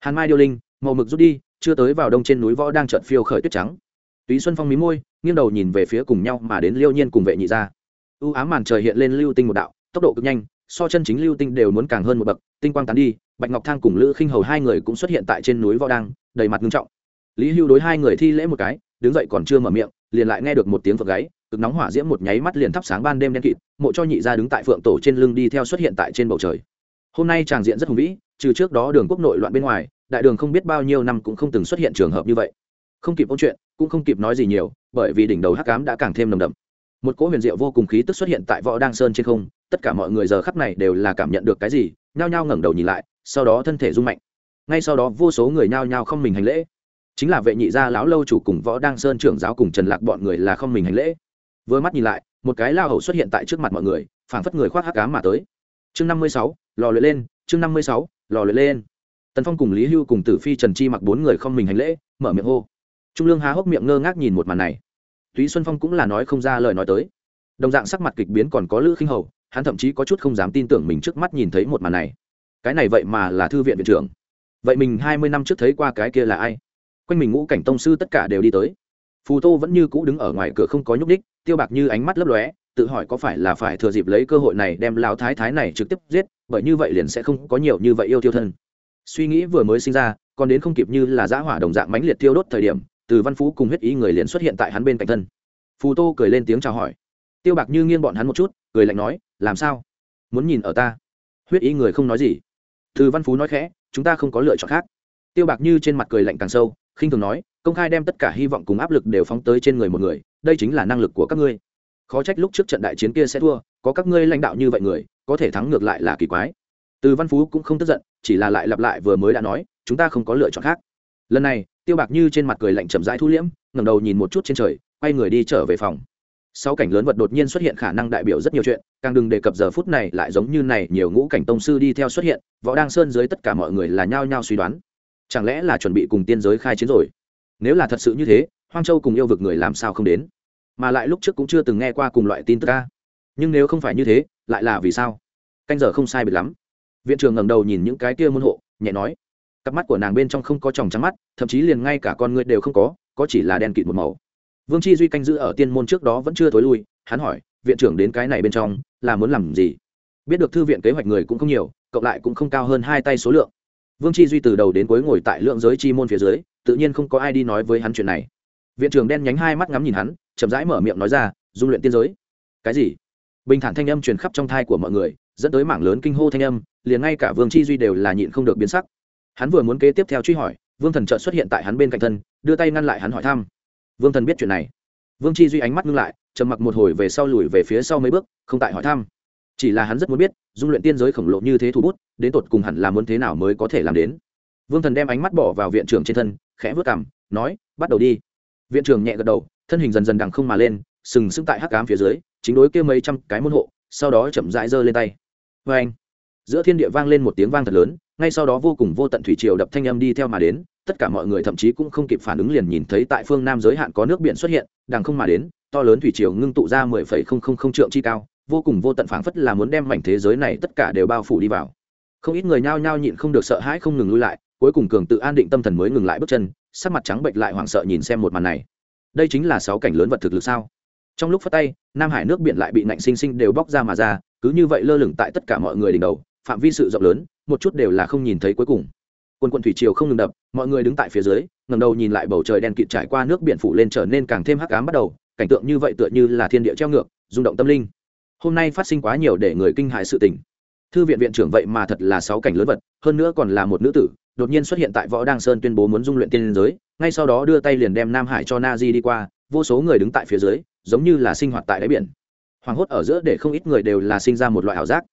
Hàn mai điêu linh, màu mực rút đi, chưa tới vào đông trên núi võ đang trợn phiêu khởi tuyết trắng. Túy xuân phong mí môi, nghiêng đầu nhìn về phía cùng nhau mà đến liêu nhiên cùng vệ nhị ra ưu ám màn trời hiện lên lưu tinh một đạo, tốc độ cực nhanh, so chân chính lưu tinh đều muốn càng hơn một bậc, tinh quang tán đi bạch ngọc thang cùng lữ khinh hầu hai người cũng xuất hiện tại trên núi võ đang đầy mặt nghiêm trọng. Lý hưu đối hai người thi lễ một cái, đứng dậy còn chưa mở miệng, liền lại nghe được một tiếng phượng gáy, cực nóng hỏa diễm một nháy mắt liền thắp sáng ban đêm đen kịt, mộ cho nhị ra đứng tại phượng tổ trên lưng đi theo xuất hiện tại trên bầu trời. Hôm nay tràng diện rất hùng vĩ, trừ trước đó đường quốc nội loạn bên ngoài, đại đường không biết bao nhiêu năm cũng không từng xuất hiện trường hợp như vậy. Không kịp ôn chuyện, cũng không kịp nói gì nhiều, bởi vì đỉnh đầu hắc cám đã càng thêm nồng đậm. Một cỗ huyền diệu vô cùng khí tức xuất hiện tại võ đăng sơn trên không, tất cả mọi người giờ khắp này đều là cảm nhận được cái gì, nhao nhao ngẩng đầu nhìn lại sau đó thân thể rung mạnh. Ngay sau đó vô số người nhao nhao không mình hành lễ. Chính là vệ nhị gia lão lâu chủ cùng võ đăng sơn trưởng giáo cùng trần lạc bọn người là không mình hành lễ. Vừa mắt nhìn lại, một cái lao hầu xuất hiện tại trước mặt mọi người, phảng phất người khoác hắc cám mà tới. Chương năm mươi sáu, lò luyện lên, chương năm mươi sáu, lò luyện lên. Tần phong cùng lý hưu cùng tử phi, trần chi mặc bốn người không mình hành lễ, mở miệng hô. Trung lương há hốc miệng ngơ ngác nhìn một màn này. Túy xuân phong cũng là nói không ra lời nói tới. Đồng dạng sắc mặt kịch biến còn có lữ khinh hầu, hắn thậm chí có chút không dám tin tưởng mình trước mắt nhìn thấy một màn này cái này vậy mà là thư viện viện trưởng. Vậy mình hai mươi năm trước thấy qua cái kia là ai? Quanh mình ngũ cảnh tông sư tất cả đều đi tới. Phù tô vẫn như cũ đứng ở ngoài cửa không có nhúc ních tiêu bạc như ánh mắt lấp lóe, tự hỏi có phải là phải thừa dịp lấy cơ hội này đem lao thái thái này trực tiếp giết, bởi như vậy liền sẽ không có nhiều như vậy yêu tiêu thân. Suy nghĩ vừa mới sinh ra, còn đến không kịp như là giã hỏa đồng dạng mãnh liệt tiêu đốt thời điểm, từ văn phú cùng huyết ý người liền xuất hiện tại hắn bên cạnh thân. Phù tô cười lên tiếng chào hỏi. Tiêu bạc như nghiêng bọn hắn một chút, cười lạnh nói, làm sao? Muốn nhìn ở ta? Huyết ý người không nói gì từ văn phú nói khẽ, chúng ta không có lựa chọn khác. Tiêu bạc như trên mặt cười lạnh càng sâu, khinh thường nói, công khai đem tất cả hy vọng cùng áp lực đều phóng tới trên người một người, đây chính là năng lực của các ngươi. Khó trách lúc trước trận đại chiến kia sẽ thua, có các ngươi lãnh đạo như vậy người, có thể thắng ngược lại là kỳ quái. Từ văn phú cũng không tức giận, chỉ là lại lặp lại vừa mới đã nói, chúng ta không có lựa chọn khác. Lần này, tiêu bạc như trên mặt cười lạnh chậm rãi thu liễm, ngẩng đầu nhìn một chút trên trời, quay người đi trở về phòng sáu cảnh lớn vật đột nhiên xuất hiện khả năng đại biểu rất nhiều chuyện, càng đừng đề cập giờ phút này lại giống như này nhiều ngũ cảnh tông sư đi theo xuất hiện, võ đang sơn dưới tất cả mọi người là nhao nhao suy đoán. Chẳng lẽ là chuẩn bị cùng tiên giới khai chiến rồi? Nếu là thật sự như thế, hoang châu cùng yêu vực người làm sao không đến? Mà lại lúc trước cũng chưa từng nghe qua cùng loại tin tức ca nhưng nếu không phải như thế, lại là vì sao? Canh giờ không sai biệt lắm. Viện trưởng ngẩng đầu nhìn những cái kia môn hộ, nhẹ nói. Cặp mắt của nàng bên trong không có tròng trắng mắt, thậm chí liền ngay cả con người đều không có có chỉ là đen kịt một màu vương chi duy canh giữ ở tiên môn trước đó vẫn chưa thối lui, hắn hỏi, viện trưởng đến cái này bên trong, là muốn làm gì? Biết được thư viện kế hoạch người cũng không nhiều, cộng lại cũng không cao hơn hai tay số lượng. Vương chi duy từ đầu đến cuối ngồi tại lượng giới chi môn phía dưới, tự nhiên không có ai đi nói với hắn chuyện này. Viện trưởng đen nhánh hai mắt ngắm nhìn hắn, chậm rãi mở miệng nói ra, dung luyện tiên giới. Cái gì? Bình thản thanh âm truyền khắp trong thai của mọi người, dẫn tới mảng lớn kinh hô thanh âm, liền ngay cả vương chi duy đều là nhịn không được biến sắc. Hắn vừa muốn kế tiếp theo truy hỏi, vương thần trợ xuất hiện tại hắn bên cạnh thân, đưa tay ngăn lại hắn hỏi thăm vương thần biết chuyện này. Vương chi duy ánh mắt ngưng lại, trầm mặc một hồi về sau lùi về phía sau mấy bước, không tại hỏi thăm. Chỉ là hắn rất muốn biết, dung luyện tiên giới khổng lồ như thế thủ bút, đến tột cùng hẳn là muốn thế nào mới có thể làm đến. Vương thần đem ánh mắt bỏ vào viện trưởng trên thân, khẽ vớt cảm nói, bắt đầu đi. Viện trưởng nhẹ gật đầu, thân hình dần dần đằng không mà lên, sừng sững tại hắc cám phía dưới, chính đối kia mấy trăm cái môn hộ, sau đó chậm rãi giơ lên tay. Vê anh giữa thiên địa vang lên một tiếng vang thật lớn, ngay sau đó vô cùng vô tận thủy triều đập thanh âm đi theo mà đến tất cả mọi người thậm chí cũng không kịp phản ứng liền nhìn thấy tại phương nam giới hạn có nước biển xuất hiện, đằng không mà đến, to lớn thủy triều ngưng tụ ra mười phẩy không không không trượng chi cao, vô cùng vô tận phảng phất là muốn đem mảnh thế giới này tất cả đều bao phủ đi vào. Không ít người nhao nhao nhịn không được sợ hãi không ngừng lui lại, cuối cùng cường tự an định tâm thần mới ngừng lại bước chân, sắc mặt trắng bệnh lại hoảng sợ nhìn xem một màn này. Đây chính là sáu cảnh lớn vật thực lực sao? Trong lúc phát tay, nam hải nước biển lại bị nạnh sinh sinh đều bóc ra mà ra, cứ như vậy lơ lửng tại tất cả mọi người đỉnh đầu, phạm vi sự rộng lớn, một chút đều là không nhìn thấy cuối cùng quân quần thủy triều không ngừng đập, mọi người đứng tại phía dưới ngầm đầu nhìn lại bầu trời đen kịt trải qua nước biển phủ lên trở nên càng thêm hắc ám bắt đầu, cảnh tượng như vậy tựa như là thiên địa treo ngược, rung động tâm linh. Hôm nay phát sinh quá nhiều để người kinh hại sự tình. Thư viện viện trưởng vậy mà thật là sáu cảnh lớn vật, hơn nữa còn là một nữ tử, đột nhiên xuất hiện tại võ đăng sơn tuyên bố muốn dung luyện tiên giới, ngay sau đó đưa tay liền đem nam hải cho na di đi qua, vô số người đứng tại phía dưới, giống như là sinh hoạt tại đáy biển. Hoàng hốt ở giữa để không ít người đều là sinh ra một loại ảo giác.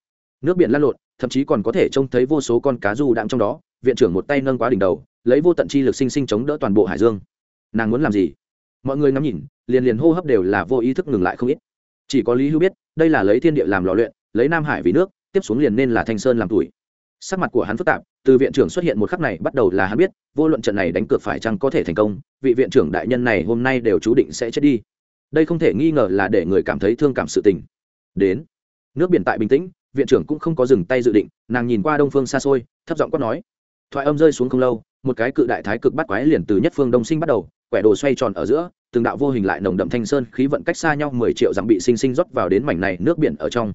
Nước biển lăn lộn, thậm chí còn có thể trông thấy vô số con cá du đạm trong đó viện trưởng một tay nâng quá đỉnh đầu, lấy vô tận chi lực sinh sinh chống đỡ toàn bộ hải dương. Nàng muốn làm gì? Mọi người ngắm nhìn, liền liền hô hấp đều là vô ý thức ngừng lại không ít. Chỉ có lý hữu biết, đây là lấy thiên địa làm lò luyện, lấy nam hải vì nước, tiếp xuống liền nên là thanh sơn làm tuổi. Sắc mặt của hắn phức tạp, từ viện trưởng xuất hiện một khắc này bắt đầu là hắn biết, vô luận trận này đánh cược phải chăng có thể thành công, vị viện trưởng đại nhân này hôm nay đều chú định sẽ chết đi. Đây không thể nghi ngờ là để người cảm thấy thương cảm sự tình. Đến, nước biển tại bình tĩnh, viện trưởng cũng không có dừng tay dự định, nàng nhìn qua đông phương xa xôi, thấp giọng quát nói thoại âm rơi xuống không lâu, một cái cự đại thái cực bắt quái liền từ nhất phương đông sinh bắt đầu, quẻ đồ xoay tròn ở giữa, từng đạo vô hình lại nồng đậm thanh sơn khí vận cách xa nhau mười triệu dặm bị sinh sinh rót vào đến mảnh này nước biển ở trong.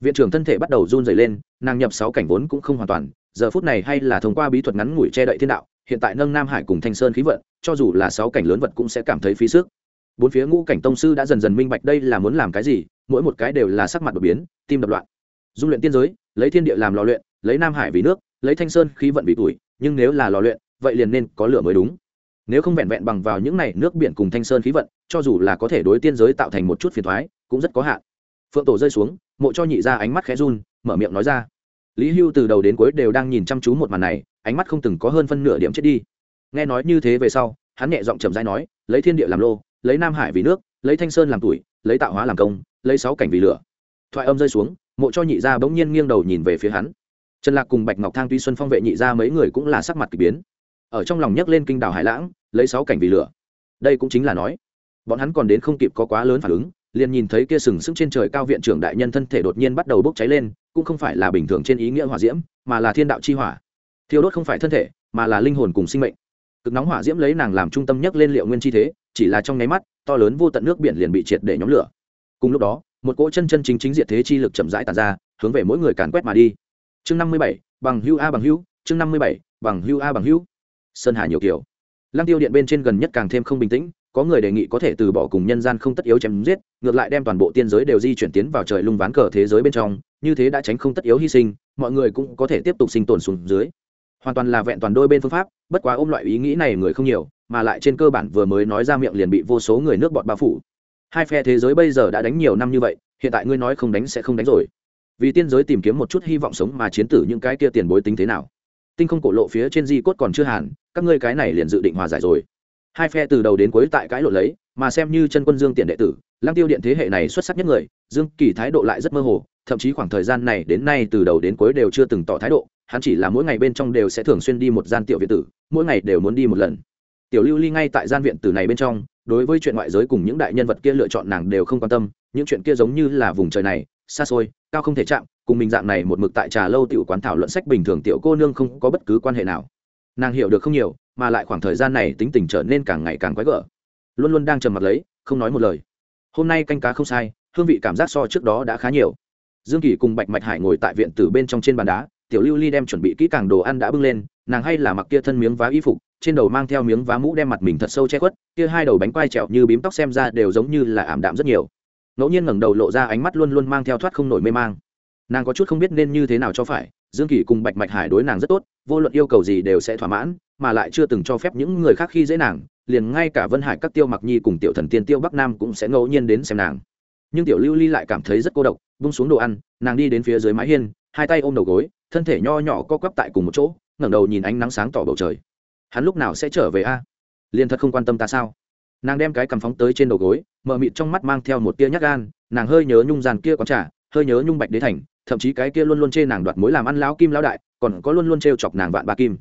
Viện trưởng thân thể bắt đầu run rẩy lên, nàng nhập sáu cảnh vốn cũng không hoàn toàn, giờ phút này hay là thông qua bí thuật ngắn ngủi che đậy thiên đạo, hiện tại nâng nam hải cùng thanh sơn khí vận, cho dù là sáu cảnh lớn vật cũng sẽ cảm thấy phí sức. Bốn phía ngũ cảnh tông sư đã dần dần minh bạch đây là muốn làm cái gì, mỗi một cái đều là sắc mặt đột biến, tim đập loạn. Dung luyện tiên giới, lấy thiên địa làm lò luyện, lấy nam hải vì nước lấy thanh sơn khí vận bị tuổi, nhưng nếu là lò luyện, vậy liền nên có lửa mới đúng. Nếu không vẹn vẹn bằng vào những này nước biển cùng thanh sơn khí vận, cho dù là có thể đối tiên giới tạo thành một chút phiền thoái, cũng rất có hạn. Phượng tổ rơi xuống, mộ cho nhị ra ánh mắt khẽ run, mở miệng nói ra. Lý hưu từ đầu đến cuối đều đang nhìn chăm chú một màn này, ánh mắt không từng có hơn phân nửa điểm chết đi. Nghe nói như thế về sau, hắn nhẹ giọng trầm dai nói, lấy thiên địa làm lô, lấy nam hải vì nước, lấy thanh sơn làm tuổi, lấy tạo hóa làm công, lấy sáu cảnh vì lửa. Thoại âm rơi xuống, mộ cho nhị ra bỗng nhiên nghiêng đầu nhìn về phía hắn trần lạc cùng bạch ngọc thang tuy xuân phong vệ nhị ra mấy người cũng là sắc mặt k ỳ biến. Ở trong lòng nhấc lên kinh đảo hải lãng, lấy sáu cảnh vì lửa. Đây cũng chính là nói, bọn hắn còn đến không kịp có quá lớn phản ứng, liền nhìn thấy kia sừng sững trên trời cao viện trưởng đại nhân thân thể đột nhiên bắt đầu bốc cháy lên, cũng không phải là bình thường trên ý nghĩa hỏa diễm, mà là thiên đạo chi hỏa. Thiêu đốt không phải thân thể, mà là linh hồn cùng sinh mệnh. Cực nóng hỏa diễm lấy nàng làm trung tâm nhất lên liệu nguyên chi thế, chỉ là trong nháy mắt, to lớn vô tận nước biển liền bị triệt để nhóm lửa. Cùng lúc đó, một cỗ chân chân chính chính diệt thế chi lực chậm rãi tàn ra, hướng về mỗi người càn quét mà đi chương năm mươi bảy, bằng hưu a bằng hưu chương năm mươi bảy, bằng hưu a bằng hưu sơn hà nhiều kiểu. Lăng tiêu điện bên trên gần nhất càng thêm không bình tĩnh, có người đề nghị có thể từ bỏ cùng nhân gian không tất yếu chém giết, ngược lại đem toàn bộ tiên giới đều di chuyển tiến vào trời lung ván cờ thế giới bên trong, như thế đã tránh không tất yếu hy sinh, mọi người cũng có thể tiếp tục sinh tồn xuống dưới. Hoàn toàn là vẹn toàn đôi bên phương pháp, bất quá ôm loại ý nghĩ này người không nhiều, mà lại trên cơ bản vừa mới nói ra miệng liền bị vô số người nước bọt bao phủ. Hai phe thế giới bây giờ đã đánh nhiều năm như vậy, hiện tại ngươi nói không đánh sẽ không đánh rồi vì tiên giới tìm kiếm một chút hy vọng sống mà chiến tử những cái kia tiền bối tính thế nào. Tinh không cổ lộ phía trên di cốt còn chưa hàn, các ngươi cái này liền dự định hòa giải rồi. Hai phe từ đầu đến cuối tại cãi lộ lấy, mà xem như chân quân dương tiền đệ tử, lăng tiêu điện thế hệ này xuất sắc nhất người, dương kỳ thái độ lại rất mơ hồ, thậm chí khoảng thời gian này đến nay từ đầu đến cuối đều chưa từng tỏ thái độ, hắn chỉ là mỗi ngày bên trong đều sẽ thường xuyên đi một gian tiểu viện tử, mỗi ngày đều muốn đi một lần. Tiểu lưu ly ngay tại gian viện tử này bên trong, đối với chuyện ngoại giới cùng những đại nhân vật kia lựa chọn nàng đều không quan tâm, những chuyện kia giống như là vùng trời này xa xôi, cao không thể chạm, cùng mình dạng này một mực tại trà lâu tiểu quán thảo luận sách bình thường tiểu cô nương không có bất cứ quan hệ nào. Nàng hiểu được không nhiều, mà lại khoảng thời gian này tính tình trở nên càng ngày càng quái gở. Luôn luôn đang trầm mặt lấy, không nói một lời. Hôm nay canh cá không sai, hương vị cảm giác so trước đó đã khá nhiều. Dương kỳ cùng bạch mạch hải ngồi tại viện từ bên trong trên bàn đá, tiểu lưu ly đem chuẩn bị kỹ càng đồ ăn đã bưng lên, nàng hay là mặc kia thân miếng vá y phục, trên đầu mang theo miếng vá mũ đem mặt mình thật sâu che khuất, kia hai đầu bánh quai trẹo như bím tóc xem ra đều giống như là ảm đạm rất nhiều ngẫu nhiên ngẩng đầu lộ ra ánh mắt luôn luôn mang theo thoát không nổi mê mang. Nàng có chút không biết nên như thế nào cho phải, dương kỳ cùng bạch mạch hải đối nàng rất tốt, vô luận yêu cầu gì đều sẽ thỏa mãn, mà lại chưa từng cho phép những người khác khi dễ nàng, liền ngay cả vân hải các tiêu mặc nhi cùng tiểu thần tiên tiêu bắc nam cũng sẽ ngẫu nhiên đến xem nàng. Nhưng tiểu lưu ly lại cảm thấy rất cô độc bung xuống đồ ăn, nàng đi đến phía dưới mái hiên, hai tay ôm đầu gối, thân thể nho nhỏ co quắp tại cùng một chỗ, ngẩng đầu nhìn ánh nắng sáng tỏ bầu trời. Hắn lúc nào sẽ trở về a? Liền thật không quan tâm ta sao? Nàng đem cái cầm phóng tới trên đầu gối, mờ mịt trong mắt mang theo một tia nhát gan, nàng hơi nhớ nhung giàn kia có trả hơi nhớ nhung bạch đế thành, thậm chí cái kia luôn luôn chê nàng đoạt mối làm ăn lão kim lão đại, còn có luôn luôn trêu chọc nàng vạn ba kim.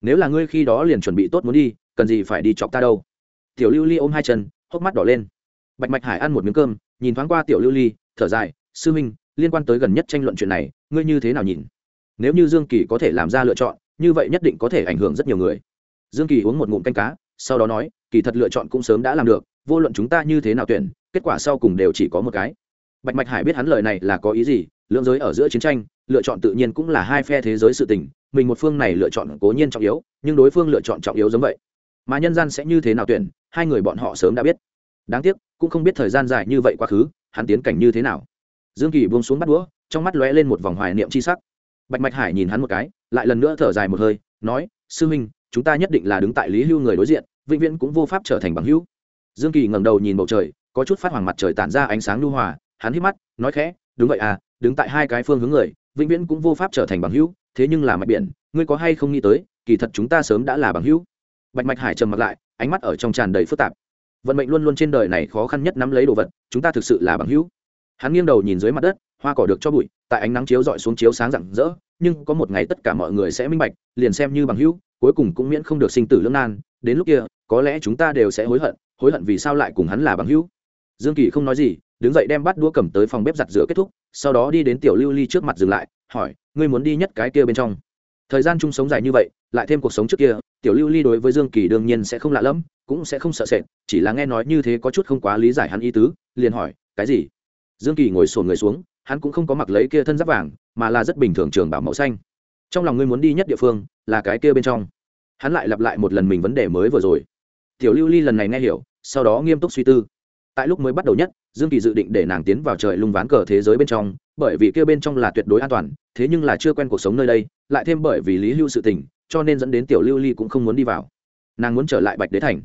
Nếu là ngươi khi đó liền chuẩn bị tốt muốn đi, cần gì phải đi chọc ta đâu? Tiểu lưu ly ôm hai chân, hốc mắt đỏ lên. Bạch mạch hải ăn một miếng cơm, nhìn thoáng qua tiểu lưu ly, thở dài, sư minh, liên quan tới gần nhất tranh luận chuyện này, ngươi như thế nào nhìn? Nếu như dương kỳ có thể làm ra lựa chọn, như vậy nhất định có thể ảnh hưởng rất nhiều người. Dương kỳ uống một ngụm canh cá sau đó nói, kỳ thật lựa chọn cũng sớm đã làm được, vô luận chúng ta như thế nào tuyển, kết quả sau cùng đều chỉ có một cái. Bạch mạch hải biết hắn lời này là có ý gì, lưỡng giới ở giữa chiến tranh, lựa chọn tự nhiên cũng là hai phe thế giới sự tình, mình một phương này lựa chọn cố nhiên trọng yếu, nhưng đối phương lựa chọn trọng yếu giống vậy. Mà nhân gian sẽ như thế nào tuyển, hai người bọn họ sớm đã biết. Đáng tiếc, cũng không biết thời gian dài như vậy quá khứ, hắn tiến cảnh như thế nào. Dương kỳ buông xuống bắt đũa, trong mắt lóe lên một vòng hoài niệm c h i sắc. Bạch mạch hải nhìn hắn một cái, lại lần nữa thở dài một hơi, nói, sư huynh chúng ta nhất định là đứng tại lý hưu người đối diện, vĩnh viễn cũng vô pháp trở thành bằng hữu. Dương kỳ ngẩng đầu nhìn bầu trời, có chút phát hoàng mặt trời tản ra ánh sáng nhu hòa, hắn hít mắt, nói khẽ, đúng vậy à đứng tại hai cái phương hướng người, vĩnh viễn cũng vô pháp trở thành bằng hữu, thế nhưng là mạch biển, ngươi có hay không nghĩ tới, kỳ thật chúng ta sớm đã là bằng hữu. Bạch mạch hải trầm mặt lại, ánh mắt ở trong tràn đầy phức tạp. Vận mệnh luôn luôn trên đời này khó khăn nhất nắm lấy đồ vật, chúng ta thực sự là bằng hữu. Hắn nghiêng đầu nhìn dưới mặt đất hoa cỏ được cho bụi, tại ánh nắng chiếu dọi xuống chiếu sáng rạng rỡ, nhưng có một ngày tất cả mọi người sẽ minh bạch, liền xem như bằng hữu, cuối cùng cũng miễn không được sinh tử lưỡng nan. Đến lúc kia, có lẽ chúng ta đều sẽ hối hận hối hận vì sao lại cùng hắn là bằng hữu. Dương kỳ không nói gì, đứng dậy đem bắt đũa cầm tới phòng bếp giặt rửa kết thúc, sau đó đi đến tiểu lưu ly trước mặt dừng lại, hỏi, ngươi muốn đi nhất cái kia bên trong? Thời gian chung sống dài như vậy, lại thêm cuộc sống trước kia, tiểu lưu ly đối với dương kỳ đương nhiên sẽ không lạ lẫm, cũng sẽ không sợ sệt, chỉ là nghe nói như thế có chút không quá lý giải hắn ý tứ, liền hỏi, cái gì? Dương kỳ ngồi sồn người xuống hắn cũng không có mặc lấy kia thân giáp vàng, mà là rất bình thường trường bảo mẫu xanh. Trong lòng ngươi muốn đi nhất địa phương, là cái kia bên trong. Hắn lại lặp lại một lần mình vấn đề mới vừa rồi. Tiểu lưu ly lần này nghe hiểu, sau đó nghiêm túc suy tư. Tại lúc mới bắt đầu nhất, dương kỳ dự định để nàng tiến vào trời lung ván cờ thế giới bên trong, bởi vì kia bên trong là tuyệt đối an toàn, thế nhưng là chưa quen cuộc sống nơi đây, lại thêm bởi vì lý hưu sự tình, cho nên dẫn đến tiểu lưu ly cũng không muốn đi vào. Nàng muốn trở lại bạch đế thành.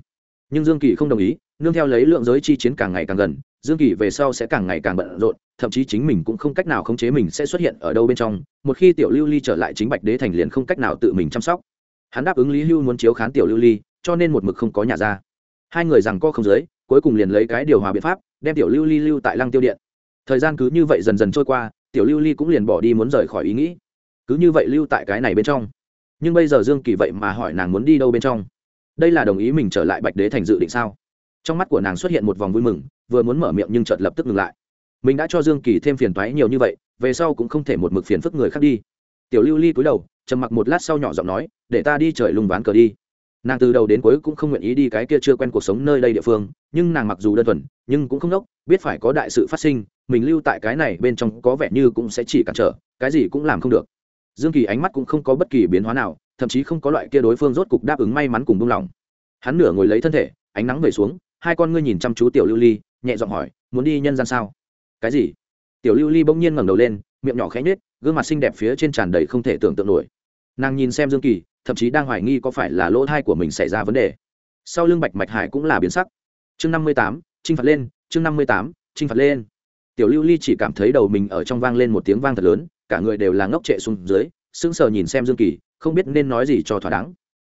Nhưng dương kỳ không đồng ý, nương theo lấy lượng giới chi chiến càng ngày càng gần dương kỳ về sau sẽ càng ngày càng bận rộn, thậm chí chính mình cũng không cách nào khống chế mình sẽ xuất hiện ở đâu bên trong, một khi tiểu lưu ly trở lại chính bạch đế thành liền không cách nào tự mình chăm sóc. Hắn đáp ứng lý hưu muốn chiếu khán tiểu lưu ly, cho nên một mực không có nhà ra. Hai người rằng co không giới cuối cùng liền lấy cái điều hòa biện pháp, đem tiểu lưu ly lưu tại lăng tiêu điện. Thời gian cứ như vậy dần dần trôi qua, tiểu lưu ly cũng liền bỏ đi muốn rời khỏi ý nghĩ. Cứ như vậy lưu tại cái này bên trong. Nhưng bây giờ dương kỳ vậy mà hỏi nàng muốn đi đâu bên trong? Đây là đồng ý mình trở lại bạch đế thành dự định sao? Trong mắt của nàng xuất hiện một vòng vui mừng, vừa muốn mở miệng nhưng chợt lập tức ngừng lại. Mình đã cho dương kỳ thêm phiền toái nhiều như vậy, về sau cũng không thể một mực phiền phức người khác đi. Tiểu lưu ly cúi đầu, trầm mặc một lát sau nhỏ giọng nói, để ta đi trời lùng ván cờ đi. Nàng từ đầu đến cuối cũng không nguyện ý đi cái kia chưa quen cuộc sống nơi đây địa phương, nhưng nàng mặc dù đơn thuần, nhưng cũng không đốc, biết phải có đại sự phát sinh, mình lưu tại cái này bên trong có vẻ như cũng sẽ chỉ cản trở, cái gì cũng làm không được. Dương kỳ ánh mắt cũng không có bất kỳ biến hóa nào, thậm chí không có loại kia đối phương rốt cục đáp ứng may mắn cùng buông lỏng. Hắn nửa ngồi lấy thân thể, ánh nắng về xuống hai con ngươi nhìn chăm chú tiểu lưu ly, nhẹ giọng hỏi, muốn đi nhân gian sao? Cái gì? Tiểu lưu ly bỗng nhiên ngẩng đầu lên, miệng nhỏ khẽ nhếch, gương mặt xinh đẹp phía trên tràn đầy không thể tưởng tượng nổi. Nàng nhìn xem dương kỳ, thậm chí đang hoài nghi có phải là lỗ thai của mình xảy ra vấn đề. Sau lưng bạch mạch hải cũng là biến sắc. Chương năm mươi tám, chinh phạt lên, chương năm mươi tám, chinh phạt lên. Tiểu lưu ly chỉ cảm thấy đầu mình ở trong vang lên một tiếng vang thật lớn, cả người đều là ngốc trệ xuống dưới, sững sờ nhìn xem dương kỳ, không biết nên nói gì cho thỏa đáng.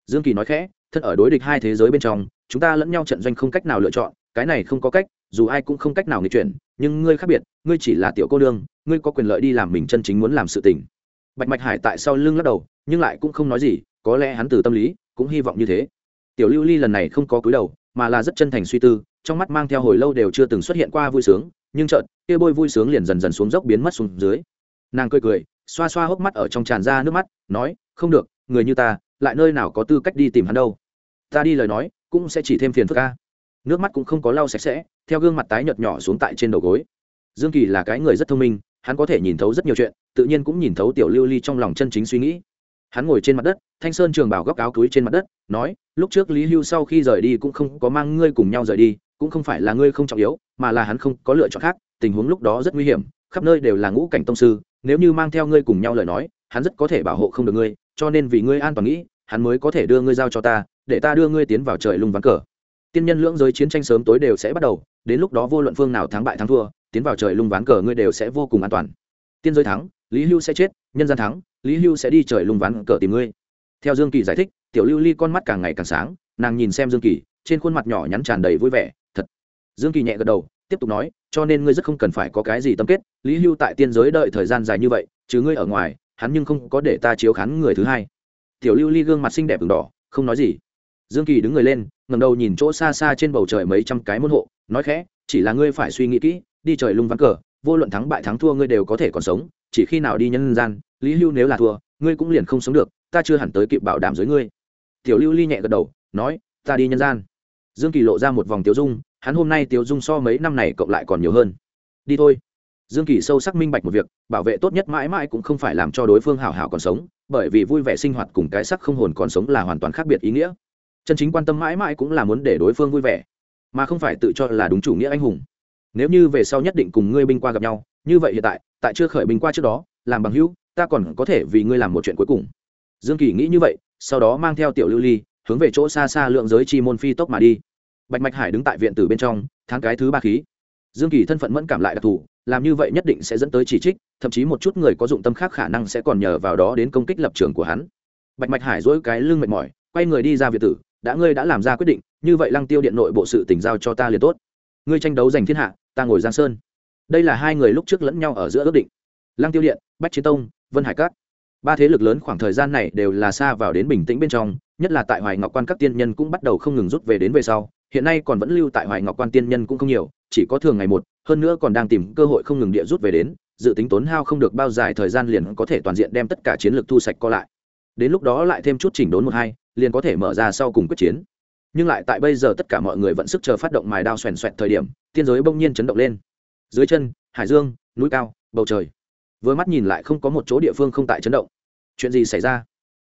Dương kỳ nói khẽ, thân ở đối địch hai thế giới bên trong chúng ta lẫn nhau trận doanh không cách nào lựa chọn, cái này không có cách, dù ai cũng không cách nào nghịch chuyển, nhưng ngươi khác biệt, ngươi chỉ là tiểu cô nương, ngươi có quyền lợi đi làm mình chân chính muốn làm sự tình. Bạch mạch hải tại sau lưng lắc đầu, nhưng lại cũng không nói gì, có lẽ hắn từ tâm lý cũng hy vọng như thế. Tiểu lưu ly lần này không có cúi đầu, mà là rất chân thành suy tư, trong mắt mang theo hồi lâu đều chưa từng xuất hiện qua vui sướng, nhưng chợt, kia bôi vui sướng liền dần dần xuống dốc biến mất xuống dưới. Nàng cười cười, xoa xoa hốc mắt ở trong tràn ra nước mắt, nói, không được, người như ta, lại nơi nào có tư cách đi tìm hắn đâu? Ta đi lời nói cũng sẽ chỉ thêm phiền phức ca nước mắt cũng không có lau sạch sẽ, theo gương mặt tái nhợt nhỏ xuống tại trên đầu gối. Dương kỳ là cái người rất thông minh, hắn có thể nhìn thấu rất nhiều chuyện, tự nhiên cũng nhìn thấu tiểu lưu ly trong lòng chân chính suy nghĩ. Hắn ngồi trên mặt đất, thanh sơn trường bảo góc áo túi trên mặt đất, nói, lúc trước lý hưu sau khi rời đi cũng không có mang ngươi cùng nhau rời đi, cũng không phải là ngươi không trọng yếu, mà là hắn không có lựa chọn khác, tình huống lúc đó rất nguy hiểm, khắp nơi đều là ngũ cảnh tông sư, nếu như mang theo ngươi cùng nhau lời nói, hắn rất có thể bảo hộ không được ngươi, cho nên vì ngươi an toàn nghĩ hắn mới có thể đưa ngươi giao cho ta, để ta đưa ngươi tiến vào trời lung vắng cờ. Tiên nhân lưỡng giới chiến tranh sớm tối đều sẽ bắt đầu, đến lúc đó vô luận phương nào thắng bại thắng thua, tiến vào trời lung ván cờ ngươi đều sẽ vô cùng an toàn. Tiên giới thắng, lý hưu sẽ chết, nhân gian thắng, lý hưu sẽ đi trời lung ván cờ tìm ngươi. Theo dương kỳ giải thích, tiểu lưu ly con mắt càng ngày càng sáng, nàng nhìn xem dương kỳ, trên khuôn mặt nhỏ nhắn tràn đầy vui vẻ, thật. Dương kỳ nhẹ gật đầu, tiếp tục nói, cho nên ngươi rất không cần phải có cái gì tâm kết, lý hưu tại tiên giới đợi thời gian dài như vậy chứ ngươi ở ngoài, hắn nhưng không có để ta chiếu khán người thứ hai tiểu lưu ly gương mặt xinh đẹp v đỏ, không nói gì. Dương kỳ đứng người lên ngầm đầu nhìn chỗ xa xa trên bầu trời mấy trăm cái môn hộ, nói khẽ, chỉ là ngươi phải suy nghĩ kỹ, đi trời lung vắng cờ, vô luận thắng bại thắng thua ngươi đều có thể còn sống, chỉ khi nào đi nhân gian, lý hưu nếu là thua, ngươi cũng liền không sống được, ta chưa hẳn tới kịp bảo đảm dưới ngươi. Tiểu lưu ly nhẹ gật đầu, nói, ta đi nhân gian. Dương kỳ lộ ra một vòng tiêu dung, hắn hôm nay tiêu dung so mấy năm này cộng lại còn nhiều hơn. Đi thôi dương kỳ sâu sắc minh bạch một việc, bảo vệ tốt nhất mãi mãi cũng không phải làm cho đối phương hảo hảo còn sống, bởi vì vui vẻ sinh hoạt cùng cái sắc không hồn còn sống là hoàn toàn khác biệt ý nghĩa. Chân chính quan tâm mãi mãi cũng là muốn để đối phương vui vẻ, mà không phải tự cho là đúng chủ nghĩa anh hùng. Nếu như về sau nhất định cùng ngươi binh qua gặp nhau, như vậy hiện tại tại chưa khởi binh qua trước đó, làm bằng hữu, ta còn có thể vì ngươi làm một chuyện cuối cùng. Dương kỳ nghĩ như vậy, sau đó mang theo tiểu lưu ly, hướng về chỗ xa xa lượng giới chi môn phi tốc mà đi. Bạch mạch hải đứng tại viện tử bên trong tháng cái thứ ba khí. Dương kỳ thân phận mẫn cảm lại đặc thù làm như vậy nhất định sẽ dẫn tới chỉ trích, thậm chí một chút người có dụng tâm khác khả năng sẽ còn nhờ vào đó đến công kích lập trường của hắn. Bạch mạch hải dỗi cái lưng mệt mỏi, quay người đi ra việt tử, đã ngươi đã làm ra quyết định, như vậy lăng tiêu điện nội bộ sự tỉnh giao cho ta liền tốt. Ngươi tranh đấu giành thiên hạ, ta ngồi giang sơn. Đây là hai người lúc trước lẫn nhau ở giữa ước định. Lăng tiêu điện, bách chiến tông, vân hải cát ba thế lực lớn khoảng thời gian này đều là xa vào đến bình tĩnh bên trong, nhất là tại hoài ngọc quan các tiên nhân cũng bắt đầu không ngừng rút về đến về sau. Hiện nay còn vẫn lưu tại hoài ngọc quan tiên nhân cũng không nhiều, chỉ có thường ngày một hơn nữa còn đang tìm cơ hội không ngừng địa rút về đến, dự tính tốn hao không được bao dài thời gian liền có thể toàn diện đem tất cả chiến lược thu sạch co lại. Đến lúc đó lại thêm chút chỉnh đốn một hai, liền có thể mở ra sau cùng quyết chiến. Nhưng lại tại bây giờ tất cả mọi người vẫn sức chờ phát động mài đao xoèn xoẹt thời điểm, tiên giới bỗng nhiên chấn động lên. Dưới chân, hải dương, núi cao, bầu trời. Vừa mắt nhìn lại không có một chỗ địa phương không tại chấn động. Chuyện gì xảy ra?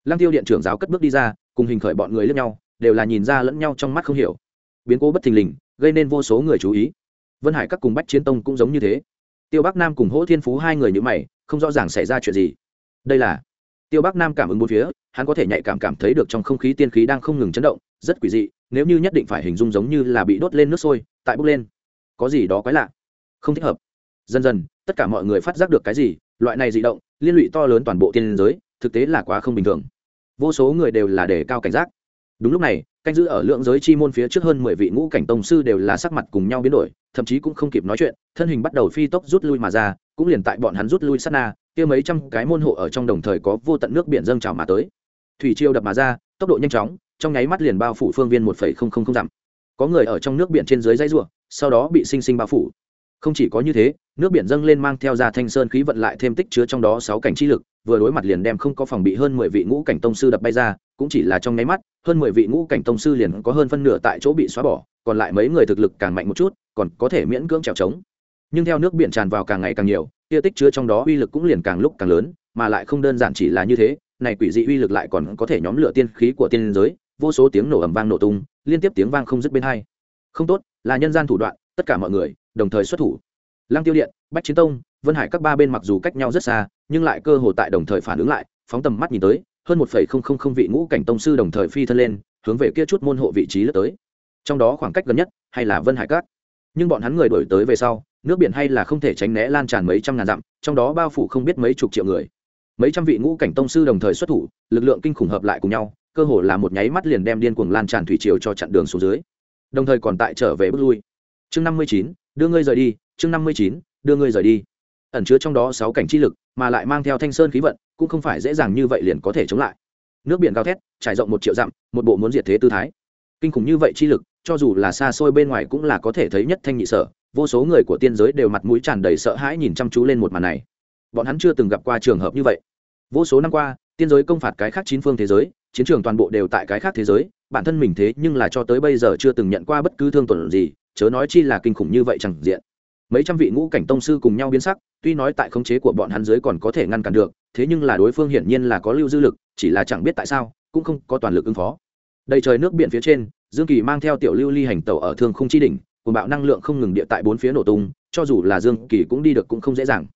Lăng tiêu điện trưởng giáo cất bước đi ra, cùng hình khởi bọn người lẫn nhau, đều là nhìn ra lẫn nhau trong mắt không hiểu. Biến cố bất thình lình, gây nên vô số người chú ý vân hải các cùng bách chiến tông cũng giống như thế. Tiêu bắc nam cùng hỗ thiên phú hai người như mày, không rõ ràng xảy ra chuyện gì. Đây là, tiêu bắc nam cảm ứng bốn phía, hắn có thể nhạy cảm cảm thấy được trong không khí tiên khí đang không ngừng chấn động, rất quỷ dị, nếu như nhất định phải hình dung giống như là bị đốt lên nước sôi, tại bốc lên. Có gì đó quái lạ? Không thích hợp. Dần dần, tất cả mọi người phát giác được cái gì, loại này dị động, liên lụy to lớn toàn bộ tiên giới, thực tế là quá không bình thường. Vô số người đều là đề cao cảnh giác. Đúng lúc này canh giữ ở lượng giới chi môn phía trước hơn mười vị ngũ cảnh tông sư đều là sắc mặt cùng nhau biến đổi, thậm chí cũng không kịp nói chuyện, thân hình bắt đầu phi tốc rút lui mà ra, cũng liền tại bọn hắn rút lui sát na, kia mấy trăm cái môn hộ ở trong đồng thời có vô tận nước biển dâng trào mà tới. Thủy triều đập mà ra, tốc độ nhanh chóng, trong nháy mắt liền bao phủ phương viên một phẩy không không không dặm. Có người ở trong nước biển trên dưới dãy ruộng sau đó bị sinh sinh bao phủ. Không chỉ có như thế, nước biển dâng lên mang theo ra thanh sơn khí vận lại thêm tích chứa trong đó sáu cảnh chi lực, vừa đối mặt liền đem không có phòng bị hơn mười vị ngũ cảnh tông sư đập bay ra cũng chỉ là trong nháy mắt, hơn mười vị ngũ cảnh tông sư liền có hơn phân nửa tại chỗ bị xóa bỏ, còn lại mấy người thực lực càng mạnh một chút, còn có thể miễn cưỡng trèo trống. Nhưng theo nước biển tràn vào càng ngày càng nhiều kia tích chứa trong đó uy lực cũng liền càng lúc càng lớn, mà lại không đơn giản chỉ là như thế, này quỷ dị uy lực lại còn có thể nhóm lửa tiên khí của tiên giới, vô số tiếng nổ ầm vang nổ tung, liên tiếp tiếng vang không dứt bên hai. Không tốt, là nhân gian thủ đoạn, tất cả mọi người, đồng thời xuất thủ. Lăng tiêu điện, bách chiến tông, vân hải các ba bên mặc dù cách nhau rất xa, nhưng lại cơ hồ tại đồng thời phản ứng lại, phóng tầm mắt nhìn tới hơn một không không không vị ngũ cảnh tông sư đồng thời phi thân lên, hướng về kia chút môn hộ vị trí lướt tới. Trong đó khoảng cách gần nhất hay là vân hải cát. Nhưng bọn hắn người đổi tới về sau, nước biển hay là không thể tránh né lan tràn mấy trăm ngàn dặm, trong đó bao phủ không biết mấy chục triệu người. Mấy trăm vị ngũ cảnh tông sư đồng thời xuất thủ, lực lượng kinh khủng hợp lại cùng nhau, cơ hồ là một nháy mắt liền đem điên cuồng lan tràn thủy triều cho chặn đường xuống dưới. Đồng thời còn tại trở về bước lui. Chương năm mươi chín, đưa ngươi rời đi, chương năm mươi chín, đưa ngươi rời đi. Ẩn chứa trong đó sáu cảnh chi lực, mà lại mang theo thanh sơn khí vận cũng không phải dễ dàng như vậy liền có thể chống lại. Nước biển cao thét, trải rộng một triệu dặm, một bộ muốn diệt thế tư thái. Kinh khủng như vậy chi lực, cho dù là xa xôi bên ngoài cũng là có thể thấy nhất thanh nhị sở, vô số người của tiên giới đều mặt mũi tràn đầy sợ hãi nhìn chăm chú lên một màn này. Bọn hắn chưa từng gặp qua trường hợp như vậy. Vô số năm qua, tiên giới công phạt cái khác chín phương thế giới, chiến trường toàn bộ đều tại cái khác thế giới, bản thân mình thế nhưng là cho tới bây giờ chưa từng nhận qua bất cứ thương tổn gì, chớ nói chi là kinh khủng như vậy chẳng diện mấy trăm vị ngũ cảnh tông sư cùng nhau biến sắc, tuy nói tại khống chế của bọn hắn dưới còn có thể ngăn cản được, thế nhưng là đối phương hiển nhiên là có lưu dư lực, chỉ là chẳng biết tại sao, cũng không có toàn lực ứng phó. Đầy trời nước biển phía trên, dương kỳ mang theo tiểu lưu ly hành tàu ở thương khung chi đỉnh cùng bạo năng lượng không ngừng địa tại bốn phía nổ tung, cho dù là dương kỳ cũng đi được cũng không dễ dàng.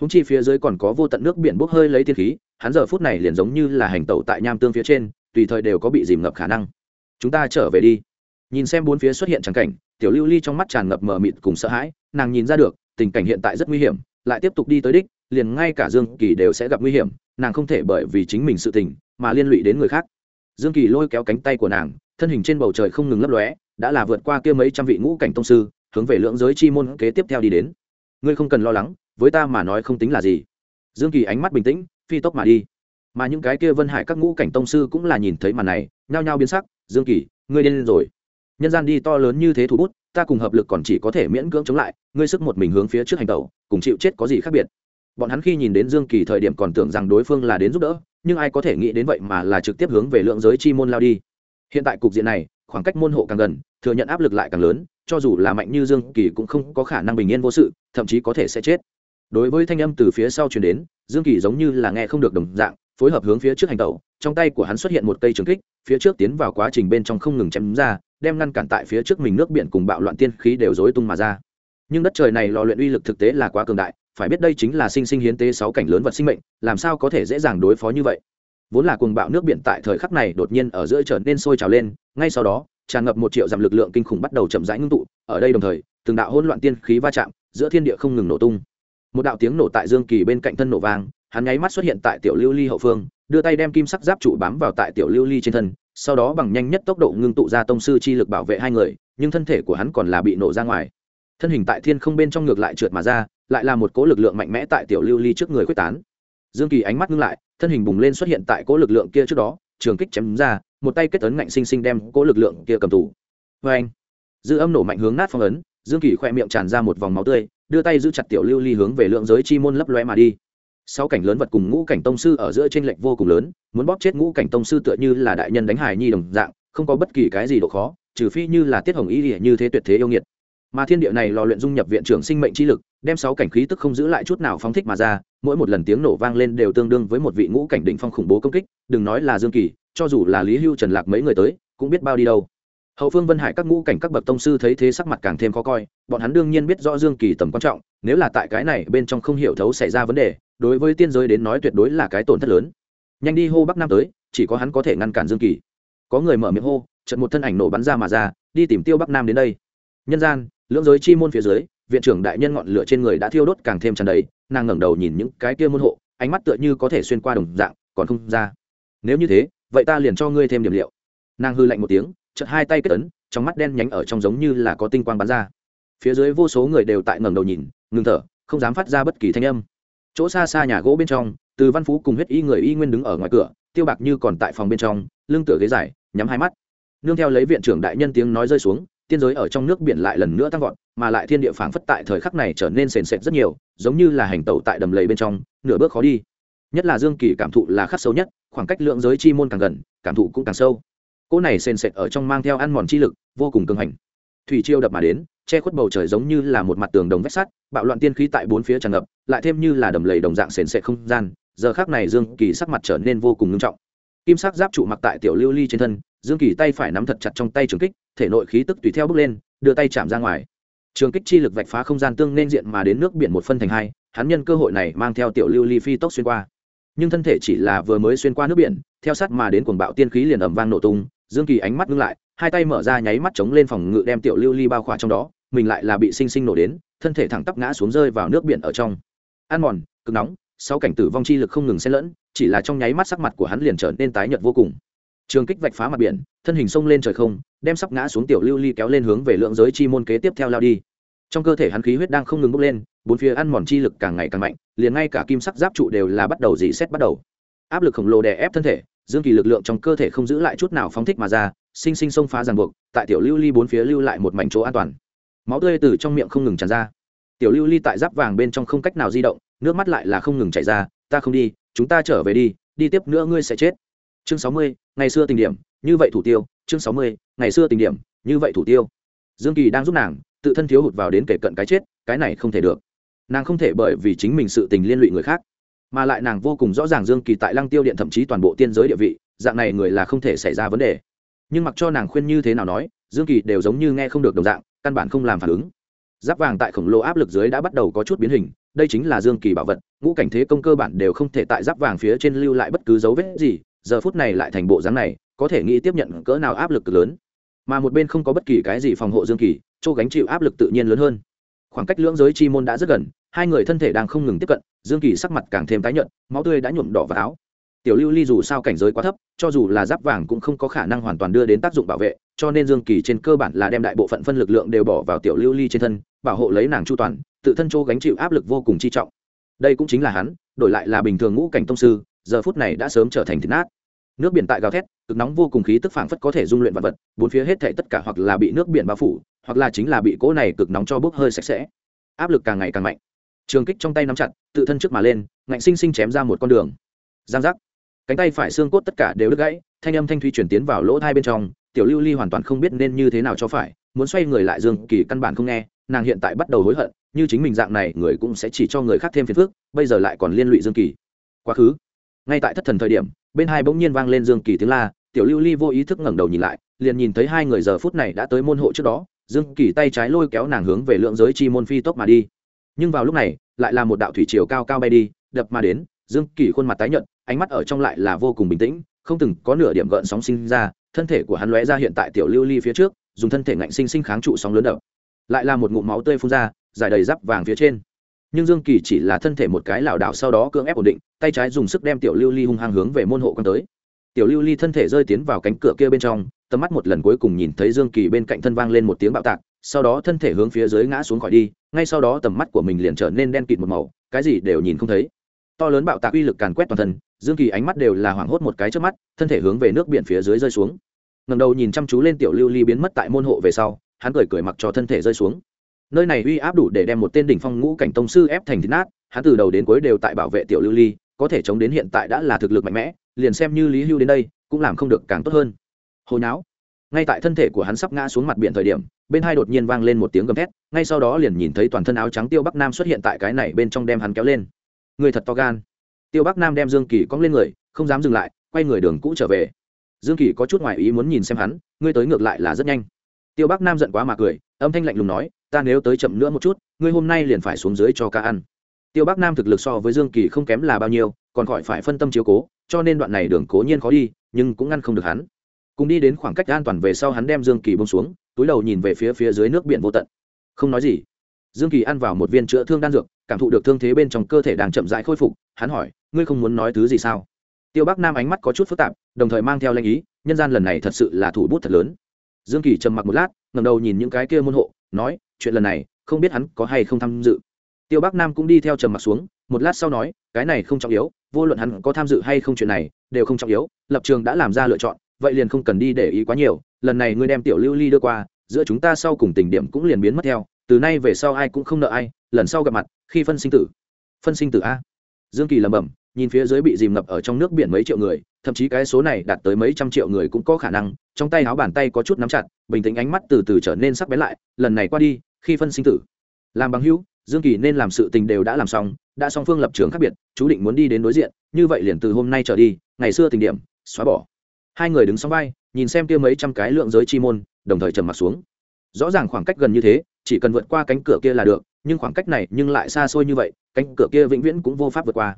Húng chi phía dưới còn có vô tận nước biển bốc hơi lấy tiên khí, hắn giờ phút này liền giống như là hành tàu tại nham tương phía trên, tùy thời đều có bị dìm ngập khả năng. Chúng ta trở về đi. Nhìn xem bốn phía xuất hiện trắng cảnh tiểu lưu ly trong mắt tràn ngập mờ mịt cùng sợ hãi, nàng nhìn ra được, tình cảnh hiện tại rất nguy hiểm, lại tiếp tục đi tới đích, liền ngay cả dương kỳ đều sẽ gặp nguy hiểm, nàng không thể bởi vì chính mình sự tình mà liên lụy đến người khác. Dương kỳ lôi kéo cánh tay của nàng, thân hình trên bầu trời không ngừng lấp lóe, đã là vượt qua kia mấy trăm vị ngũ cảnh tông sư, hướng về lưỡng giới chi môn kế tiếp theo đi đến. Ngươi không cần lo lắng, với ta mà nói không tính là gì. Dương kỳ ánh mắt bình tĩnh, phi tốc mà đi. Mà những cái kia vân hải các ngũ cảnh tông sư cũng là nhìn thấy màn này, nhao nhao biến sắc, dương kỳ, ngươi điên rồi nhân gian đi to lớn như thế thủ bút, ta cùng hợp lực còn chỉ có thể miễn cưỡng chống lại, ngươi sức một mình hướng phía trước hành tẩu, cùng chịu chết có gì khác biệt? Bọn hắn khi nhìn đến dương kỳ thời điểm còn tưởng rằng đối phương là đến giúp đỡ, nhưng ai có thể nghĩ đến vậy mà là trực tiếp hướng về lượng giới chi môn lao đi. Hiện tại cục diện này, khoảng cách môn hộ càng gần, thừa nhận áp lực lại càng lớn, cho dù là mạnh như dương kỳ cũng không có khả năng bình yên vô sự, thậm chí có thể sẽ chết. Đối với thanh âm từ phía sau chuyển đến, dương kỳ giống như là nghe không được đồng dạng, phối hợp hướng phía trước hành tẩu, trong tay của hắn xuất hiện một cây trường kích, phía trước tiến vào quá trình bên trong không ngừng chém ra đem ngăn cản tại phía trước mình nước biển cùng bạo loạn tiên khí đều rối tung mà ra. Nhưng đất trời này lò luyện uy lực thực tế là quá cường đại, phải biết đây chính là sinh sinh hiến tế sáu cảnh lớn vật sinh mệnh, làm sao có thể dễ dàng đối phó như vậy? Vốn là cuồng bạo nước biển tại thời khắc này đột nhiên ở giữa trở nên sôi trào lên, ngay sau đó, tràn ngập một triệu dặm lực lượng kinh khủng bắt đầu chậm rãi ngưng tụ, ở đây đồng thời, từng đạo hỗn loạn tiên khí va chạm, giữa thiên địa không ngừng nổ tung. Một đạo tiếng nổ tại dương kỳ bên cạnh thân nổ vang, hắn nháy mắt xuất hiện tại tiểu lưu ly hậu phương, đưa tay đem kim sắc giáp trụ bám vào tại tiểu lưu ly trên thân sau đó bằng nhanh nhất tốc độ ngưng tụ ra tông sư chi lực bảo vệ hai người, nhưng thân thể của hắn còn là bị nổ ra ngoài. Thân hình tại thiên không bên trong ngược lại trượt mà ra, lại là một cố lực lượng mạnh mẽ tại tiểu lưu ly trước người quyết tán. Dương kỳ ánh mắt ngưng lại, thân hình bùng lên xuất hiện tại cố lực lượng kia trước đó, trường kích chém ra, một tay kết ấn ngạnh sinh sinh đem cố lực lượng kia cầm tù. Vê anh dư âm nổ mạnh hướng nát phong ấn, dương kỳ khoe miệng tràn ra một vòng máu tươi, đưa tay giữ chặt tiểu lưu ly hướng về lượng giới chi môn lấp loe mà đi sáu cảnh lớn vật cùng ngũ cảnh tông sư ở giữa t r ê n lệch vô cùng lớn, muốn bóp chết ngũ cảnh tông sư tựa như là đại nhân đánh hài nhi đồng dạng, không có bất kỳ cái gì độ khó, trừ phi như là tiết hồng ý ỉa như thế tuyệt thế yêu nghiệt. Mà thiên địa này lò luyện dung nhập viện trưởng sinh mệnh chi lực, đem sáu cảnh khí tức không giữ lại chút nào phóng thích mà ra, mỗi một lần tiếng nổ vang lên đều tương đương với một vị ngũ cảnh định phong khủng bố công kích, đừng nói là dương kỳ, cho dù là lý hưu trần lạc mấy người tới, cũng biết bao đi đâu. Hậu phương vân hải các ngũ cảnh các bậc tông sư thấy thế sắc mặt càng thêm khó coi, bọn hắn đương nhiên biết rõ dương kỳ tầm quan trọng, nếu là tại cái này bên trong không hiểu thấu xảy ra vấn đề đối với tiên giới đến nói tuyệt đối là cái tổn thất lớn. Nhanh đi hô bắc nam tới, chỉ có hắn có thể ngăn cản dương kỳ. Có người mở miệng hô trận một thân ảnh nổ bắn ra mà ra, đi tìm tiêu bắc nam đến đây. Nhân gian, lưỡng giới chi môn phía dưới, viện trưởng đại nhân ngọn lửa trên người đã thiêu đốt càng thêm tràn đầy, nàng ngẩng đầu nhìn những cái kia môn hộ, ánh mắt tựa như có thể xuyên qua đồng dạng, còn không ra. Nếu như thế, vậy ta liền cho ngươi thêm điểm liệu. Nàng hư lạnh một tiếng, chợt hai tay kết ấn, trong mắt đen nhánh ở trong giống như là có tinh quang bắn ra. Phía dưới vô số người đều tại ngẩng đầu nhìn, ngừng thở, không dám phát ra bất kỳ thanh âm chỗ xa xa nhà gỗ bên trong, từ văn phú cùng huyết y người y nguyên đứng ở ngoài cửa, tiêu bạc như còn tại phòng bên trong, lưng tựa ghế dài, nhắm hai mắt. Nương theo lấy viện trưởng đại nhân tiếng nói rơi xuống, tiên giới ở trong nước biển lại lần nữa tăng vọt, mà lại thiên địa phảng phất tại thời khắc này trở nên sền sệt rất nhiều, giống như là hành tẩu tại đầm lầy bên trong, nửa bước khó đi. Nhất là dương kỳ cảm thụ là khắc sâu nhất, khoảng cách lượng giới chi môn càng gần, cảm thụ cũng càng sâu. Cỗ này sền sệt ở trong mang theo ăn mòn chi lực, vô cùng cường hành. Thủy chiêu đập mà đến che khuất bầu trời giống như là một mặt tường đồng vách sắt, bạo loạn tiên khí tại bốn phía tràn ngập, lại thêm như là đầm lầy đồng dạng sền sệt không gian, giờ khác này dương kỳ sắc mặt trở nên vô cùng nghiêm trọng. Kim sắc giáp trụ mặc tại tiểu lưu ly trên thân, dương kỳ tay phải nắm thật chặt trong tay trường kích, thể nội khí tức tùy theo bước lên, đưa tay chạm ra ngoài. Trường kích chi lực vạch phá không gian tương nên diện mà đến nước biển một phân thành hai, hắn nhân cơ hội này mang theo tiểu lưu ly phi tốc xuyên qua. Nhưng thân thể chỉ là vừa mới xuyên qua nước biển, theo sát mà đến cuồng bạo tiên khí liền ầm vang nổ tung, dương kỳ ánh mắt ngưng lại hai tay mở ra nháy mắt chống lên phòng ngự đem tiểu lưu ly bao khỏa trong đó, mình lại là bị sinh sinh nổ đến, thân thể thẳng tắp ngã xuống rơi vào nước biển ở trong. Ăn mòn, cực nóng sau cảnh tử vong chi lực không ngừng xen lẫn, chỉ là trong nháy mắt sắc mặt của hắn liền trở nên tái nhợt vô cùng. Trường kích vạch phá mặt biển, thân hình sông lên trời không, đem sắp ngã xuống tiểu lưu ly kéo lên hướng về lượng giới chi môn kế tiếp theo lao đi. Trong cơ thể hắn khí huyết đang không ngừng bốc lên, bốn phía ăn mòn chi lực càng ngày càng mạnh, liền ngay cả kim sắc giáp trụ đều là bắt đầu dị xét bắt đầu. Áp lực khổng lồ đè ép thân thể, dương kỳ lực lượng trong cơ thể không giữ lại chút nào phóng thích mà ra sinh sinh xông phá ràng buộc, tại tiểu lưu ly bốn phía lưu lại một mảnh chỗ an toàn. Máu tươi từ trong miệng không ngừng tràn ra. Tiểu lưu ly tại giáp vàng bên trong không cách nào di động, nước mắt lại là không ngừng chảy ra, ta không đi, chúng ta trở về đi đi tiếp nữa ngươi sẽ chết. Chương sáu mươi, ngày xưa tình điểm, như vậy thủ tiêu. Chương sáu mươi, ngày xưa tình điểm, như vậy thủ tiêu. Dương kỳ đang giúp nàng, tự thân thiếu hụt vào đến kể cận cái chết, cái này không thể được. Nàng không thể bởi vì chính mình sự tình liên lụy người khác, mà lại nàng vô cùng rõ ràng dương kỳ tại lăng tiêu điện thậm chí toàn bộ tiên giới địa vị, dạng này người là không thể xảy ra vấn đề nhưng mặc cho nàng khuyên như thế nào nói, dương kỳ đều giống như nghe không được đồng dạng, căn bản không làm phản ứng. Giáp vàng tại khổng lồ áp lực dưới đã bắt đầu có chút biến hình, đây chính là dương kỳ bảo vật, ngũ cảnh thế công cơ bản đều không thể tại giáp vàng phía trên lưu lại bất cứ dấu vết gì, giờ phút này lại thành bộ dáng này, có thể nghĩ tiếp nhận cỡ nào áp lực lớn. Mà một bên không có bất kỳ cái gì phòng hộ dương kỳ, chỗ gánh chịu áp lực tự nhiên lớn hơn. Khoảng cách lưỡng giới chi môn đã rất gần, hai người thân thể đang không ngừng tiếp cận, dương kỳ sắc mặt càng thêm tái nhợt, máu tươi đã nhuộm đỏ vào áo tiểu lưu ly dù sao cảnh giới quá thấp, cho dù là giáp vàng cũng không có khả năng hoàn toàn đưa đến tác dụng bảo vệ, cho nên dương kỳ trên cơ bản là đem đại bộ phận phân lực lượng đều bỏ vào tiểu lưu ly trên thân, bảo hộ lấy nàng chu toàn, tự thân chỗ gánh chịu áp lực vô cùng chi trọng. Đây cũng chính là hắn, đổi lại là bình thường ngũ cảnh tông sư, giờ phút này đã sớm trở thành thịt nát. Nước biển tại gào thét, cực nóng vô cùng khí tức phảng phất có thể dung luyện vật vật, bốn phía hết thảy tất cả hoặc là bị nước biển bao phủ, hoặc là chính là bị cỗ này cực nóng cho bốc hơi sạch sẽ. Áp lực càng ngày càng mạnh. Trường kích trong tay nắm chặt, tự thân trước mà lên, ngạnh sinh sinh chém ra một con đường. Giang giác cánh tay phải xương cốt tất cả đều đứt gãy, thanh âm thanh thủy chuyển tiến vào lỗ thai bên trong, tiểu lưu ly hoàn toàn không biết nên như thế nào cho phải, muốn xoay người lại dương kỳ căn bản không nghe, nàng hiện tại bắt đầu hối hận, như chính mình dạng này, người cũng sẽ chỉ cho người khác thêm phiền phức, bây giờ lại còn liên lụy dương kỳ. Quá khứ. Ngay tại thất thần thời điểm, bên hai bỗng nhiên vang lên dương kỳ tiếng la, tiểu lưu ly vô ý thức ngẩng đầu nhìn lại, liền nhìn thấy hai người giờ phút này đã tới môn hộ trước đó, dương kỳ tay trái lôi kéo nàng hướng về lượng giới chi môn phi tốc mà đi. Nhưng vào lúc này, lại là một đạo thủy chiều cao cao bay đi, đập mà đến, dương kỳ khuôn mặt tái nhợt ánh mắt ở trong lại là vô cùng bình tĩnh, không từng có nửa điểm gợn sóng sinh ra, thân thể của hắn lóe ra hiện tại tiểu lưu ly phía trước, dùng thân thể ngạnh sinh sinh kháng trụ sóng lớn đập. Lại là một ngụm máu tươi phun ra giải đầy giáp vàng phía trên. Nhưng dương kỳ chỉ là thân thể một cái lảo đảo sau đó cưỡng ép ổn định, tay trái dùng sức đem tiểu lưu ly hung hăng hướng về môn hộ quan tới. Tiểu lưu ly thân thể rơi tiến vào cánh cửa kia bên trong, tầm mắt một lần cuối cùng nhìn thấy dương kỳ bên cạnh thân vang lên một tiếng bạo tạc, sau đó thân thể hướng phía dưới ngã xuống khỏi đi, ngay sau đó tầm mắt của mình liền trở nên đen kịt một màu, cái gì đều nhìn không thấy to lớn bạo tạc uy lực càn quét toàn thân, dương kỳ ánh mắt đều là hoảng hốt một cái trước mắt, thân thể hướng về nước biển phía dưới rơi xuống. Ngầm đầu nhìn chăm chú lên tiểu lưu ly biến mất tại môn hộ về sau, hắn cười cười mặc cho thân thể rơi xuống. Nơi này uy áp đủ để đem một tên đỉnh phong ngũ cảnh tông sư ép thành thịt nát, hắn từ đầu đến cuối đều tại bảo vệ tiểu lưu ly, có thể chống đến hiện tại đã là thực lực mạnh mẽ, liền xem như lý hưu đến đây, cũng làm không được càng tốt hơn. Hồi não ngay tại thân thể của hắn sắp ngã xuống mặt biển thời điểm, bên hai đột nhiên vang lên một tiếng gầm thét, ngay sau đó liền nhìn thấy toàn thân áo trắng tiêu bắc nam xuất hiện tại cái này bên trong đem hắn kéo lên người thật to gan. Tiêu bắc nam đem dương kỳ cong lên người, không dám dừng lại, quay người đường cũ trở về. Dương kỳ có chút ngoại ý muốn nhìn xem hắn, ngươi tới ngược lại là rất nhanh. Tiêu bắc nam giận quá mà cười, âm thanh lạnh lùng nói, ta nếu tới chậm nữa một chút, ngươi hôm nay liền phải xuống dưới cho ca ăn. Tiêu bắc nam thực lực so với dương kỳ không kém là bao nhiêu, còn khỏi phải phân tâm chiếu cố, cho nên đoạn này đường cố nhiên khó đi, nhưng cũng ngăn không được hắn. Cùng đi đến khoảng cách an toàn về sau hắn đem dương kỳ bông xuống, túi đầu nhìn về phía phía dưới nước biển vô tận. Không nói gì. Dương kỳ ăn vào một viên chữa thương đan dược cảm thụ được thương thế bên trong cơ thể đang chậm rãi khôi phục, hắn hỏi, ngươi không muốn nói thứ gì sao? Tiêu bắc nam ánh mắt có chút phức tạp, đồng thời mang theo lanh ý, nhân gian lần này thật sự là thủ bút thật lớn. Dương kỳ trầm mặc một lát ngầm đầu nhìn những cái kia môn hộ, nói, chuyện lần này, không biết hắn có hay không tham dự? Tiêu bắc nam cũng đi theo trầm mặc xuống, một lát sau nói, cái này không trọng yếu, vô luận hắn có tham dự hay không chuyện này, đều không trọng yếu, lập trường đã làm ra lựa chọn, vậy liền không cần đi để ý quá nhiều, lần này ngươi đem tiểu lưu ly đưa qua, giữa chúng ta sau cùng tình điểm cũng liền biến mất theo từ nay về sau ai cũng không nợ ai, lần sau gặp mặt, khi phân sinh tử. Phân sinh tử a. Dương kỳ lẩm bẩm, nhìn phía dưới bị dìm ngập ở trong nước biển mấy triệu người, thậm chí cái số này đạt tới mấy trăm triệu người cũng có khả năng, trong tay áo bàn tay có chút nắm chặt, bình tĩnh ánh mắt từ từ trở nên sắc bén lại, lần này qua đi, khi phân sinh tử. Làm bằng hữu, dương kỳ nên làm sự tình đều đã làm xong, đã song phương lập trường khác biệt, chú định muốn đi đến đối diện, như vậy liền từ hôm nay trở đi, ngày xưa tình điểm, xóa bỏ. Hai người đứng song vai, nhìn xem kia mấy trăm cái lượng giới chi môn, đồng thời trầm mặt xuống. Rõ ràng khoảng cách gần như thế chỉ cần vượt qua cánh cửa kia là được, nhưng khoảng cách này nhưng lại xa xôi như vậy, cánh cửa kia vĩnh viễn cũng vô pháp vượt qua.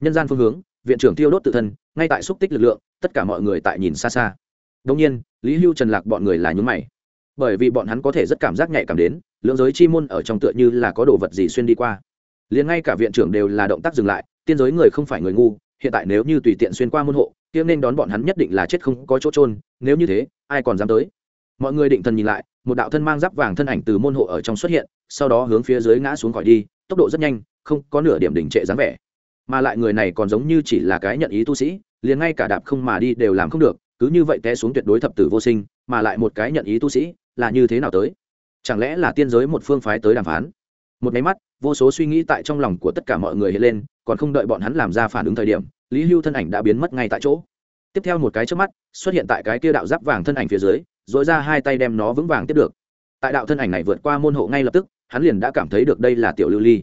Nhân gian phương hướng, viện trưởng tiêu đốt tự thân, ngay tại xúc tích lực lượng, tất cả mọi người tại nhìn xa xa. Đông nhiên, lý hưu, trần lạc bọn người là nhún mày. Bởi vì bọn hắn có thể rất cảm giác nhạy cảm đến, lượng giới chi môn ở trong tựa như là có đồ vật gì xuyên đi qua. Liền ngay cả viện trưởng đều là động tác dừng lại, tiên giới người không phải người ngu, hiện tại nếu như tùy tiện xuyên qua môn hộ tiêm nên đón bọn hắn nhất định là chết không có chỗ trôn nếu như thế, ai còn dám tới? Mọi người định thần nhìn lại một đạo thân mang giáp vàng thân ảnh từ môn hộ ở trong xuất hiện, sau đó hướng phía dưới ngã xuống khỏi đi, tốc độ rất nhanh, không có nửa điểm đỉnh trệ dáng vẻ. Mà lại người này còn giống như chỉ là cái nhận ý tu sĩ, liền ngay cả đạp không mà đi đều làm không được, cứ như vậy té xuống tuyệt đối thập tử vô sinh, mà lại một cái nhận ý tu sĩ, là như thế nào tới? Chẳng lẽ là tiên giới một phương phái tới đàm phán? Một máy mắt, vô số suy nghĩ tại trong lòng của tất cả mọi người hiện lên, còn không đợi bọn hắn làm ra phản ứng thời điểm, lý hưu thân ảnh đã biến mất ngay tại chỗ. Tiếp theo một cái trước mắt, xuất hiện tại cái kia đạo giáp vàng thân ảnh phía dưới dội ra hai tay đem nó vững vàng tiếp được. Tại đạo thân ảnh này vượt qua môn hộ ngay lập tức, hắn liền đã cảm thấy được đây là tiểu lưu ly.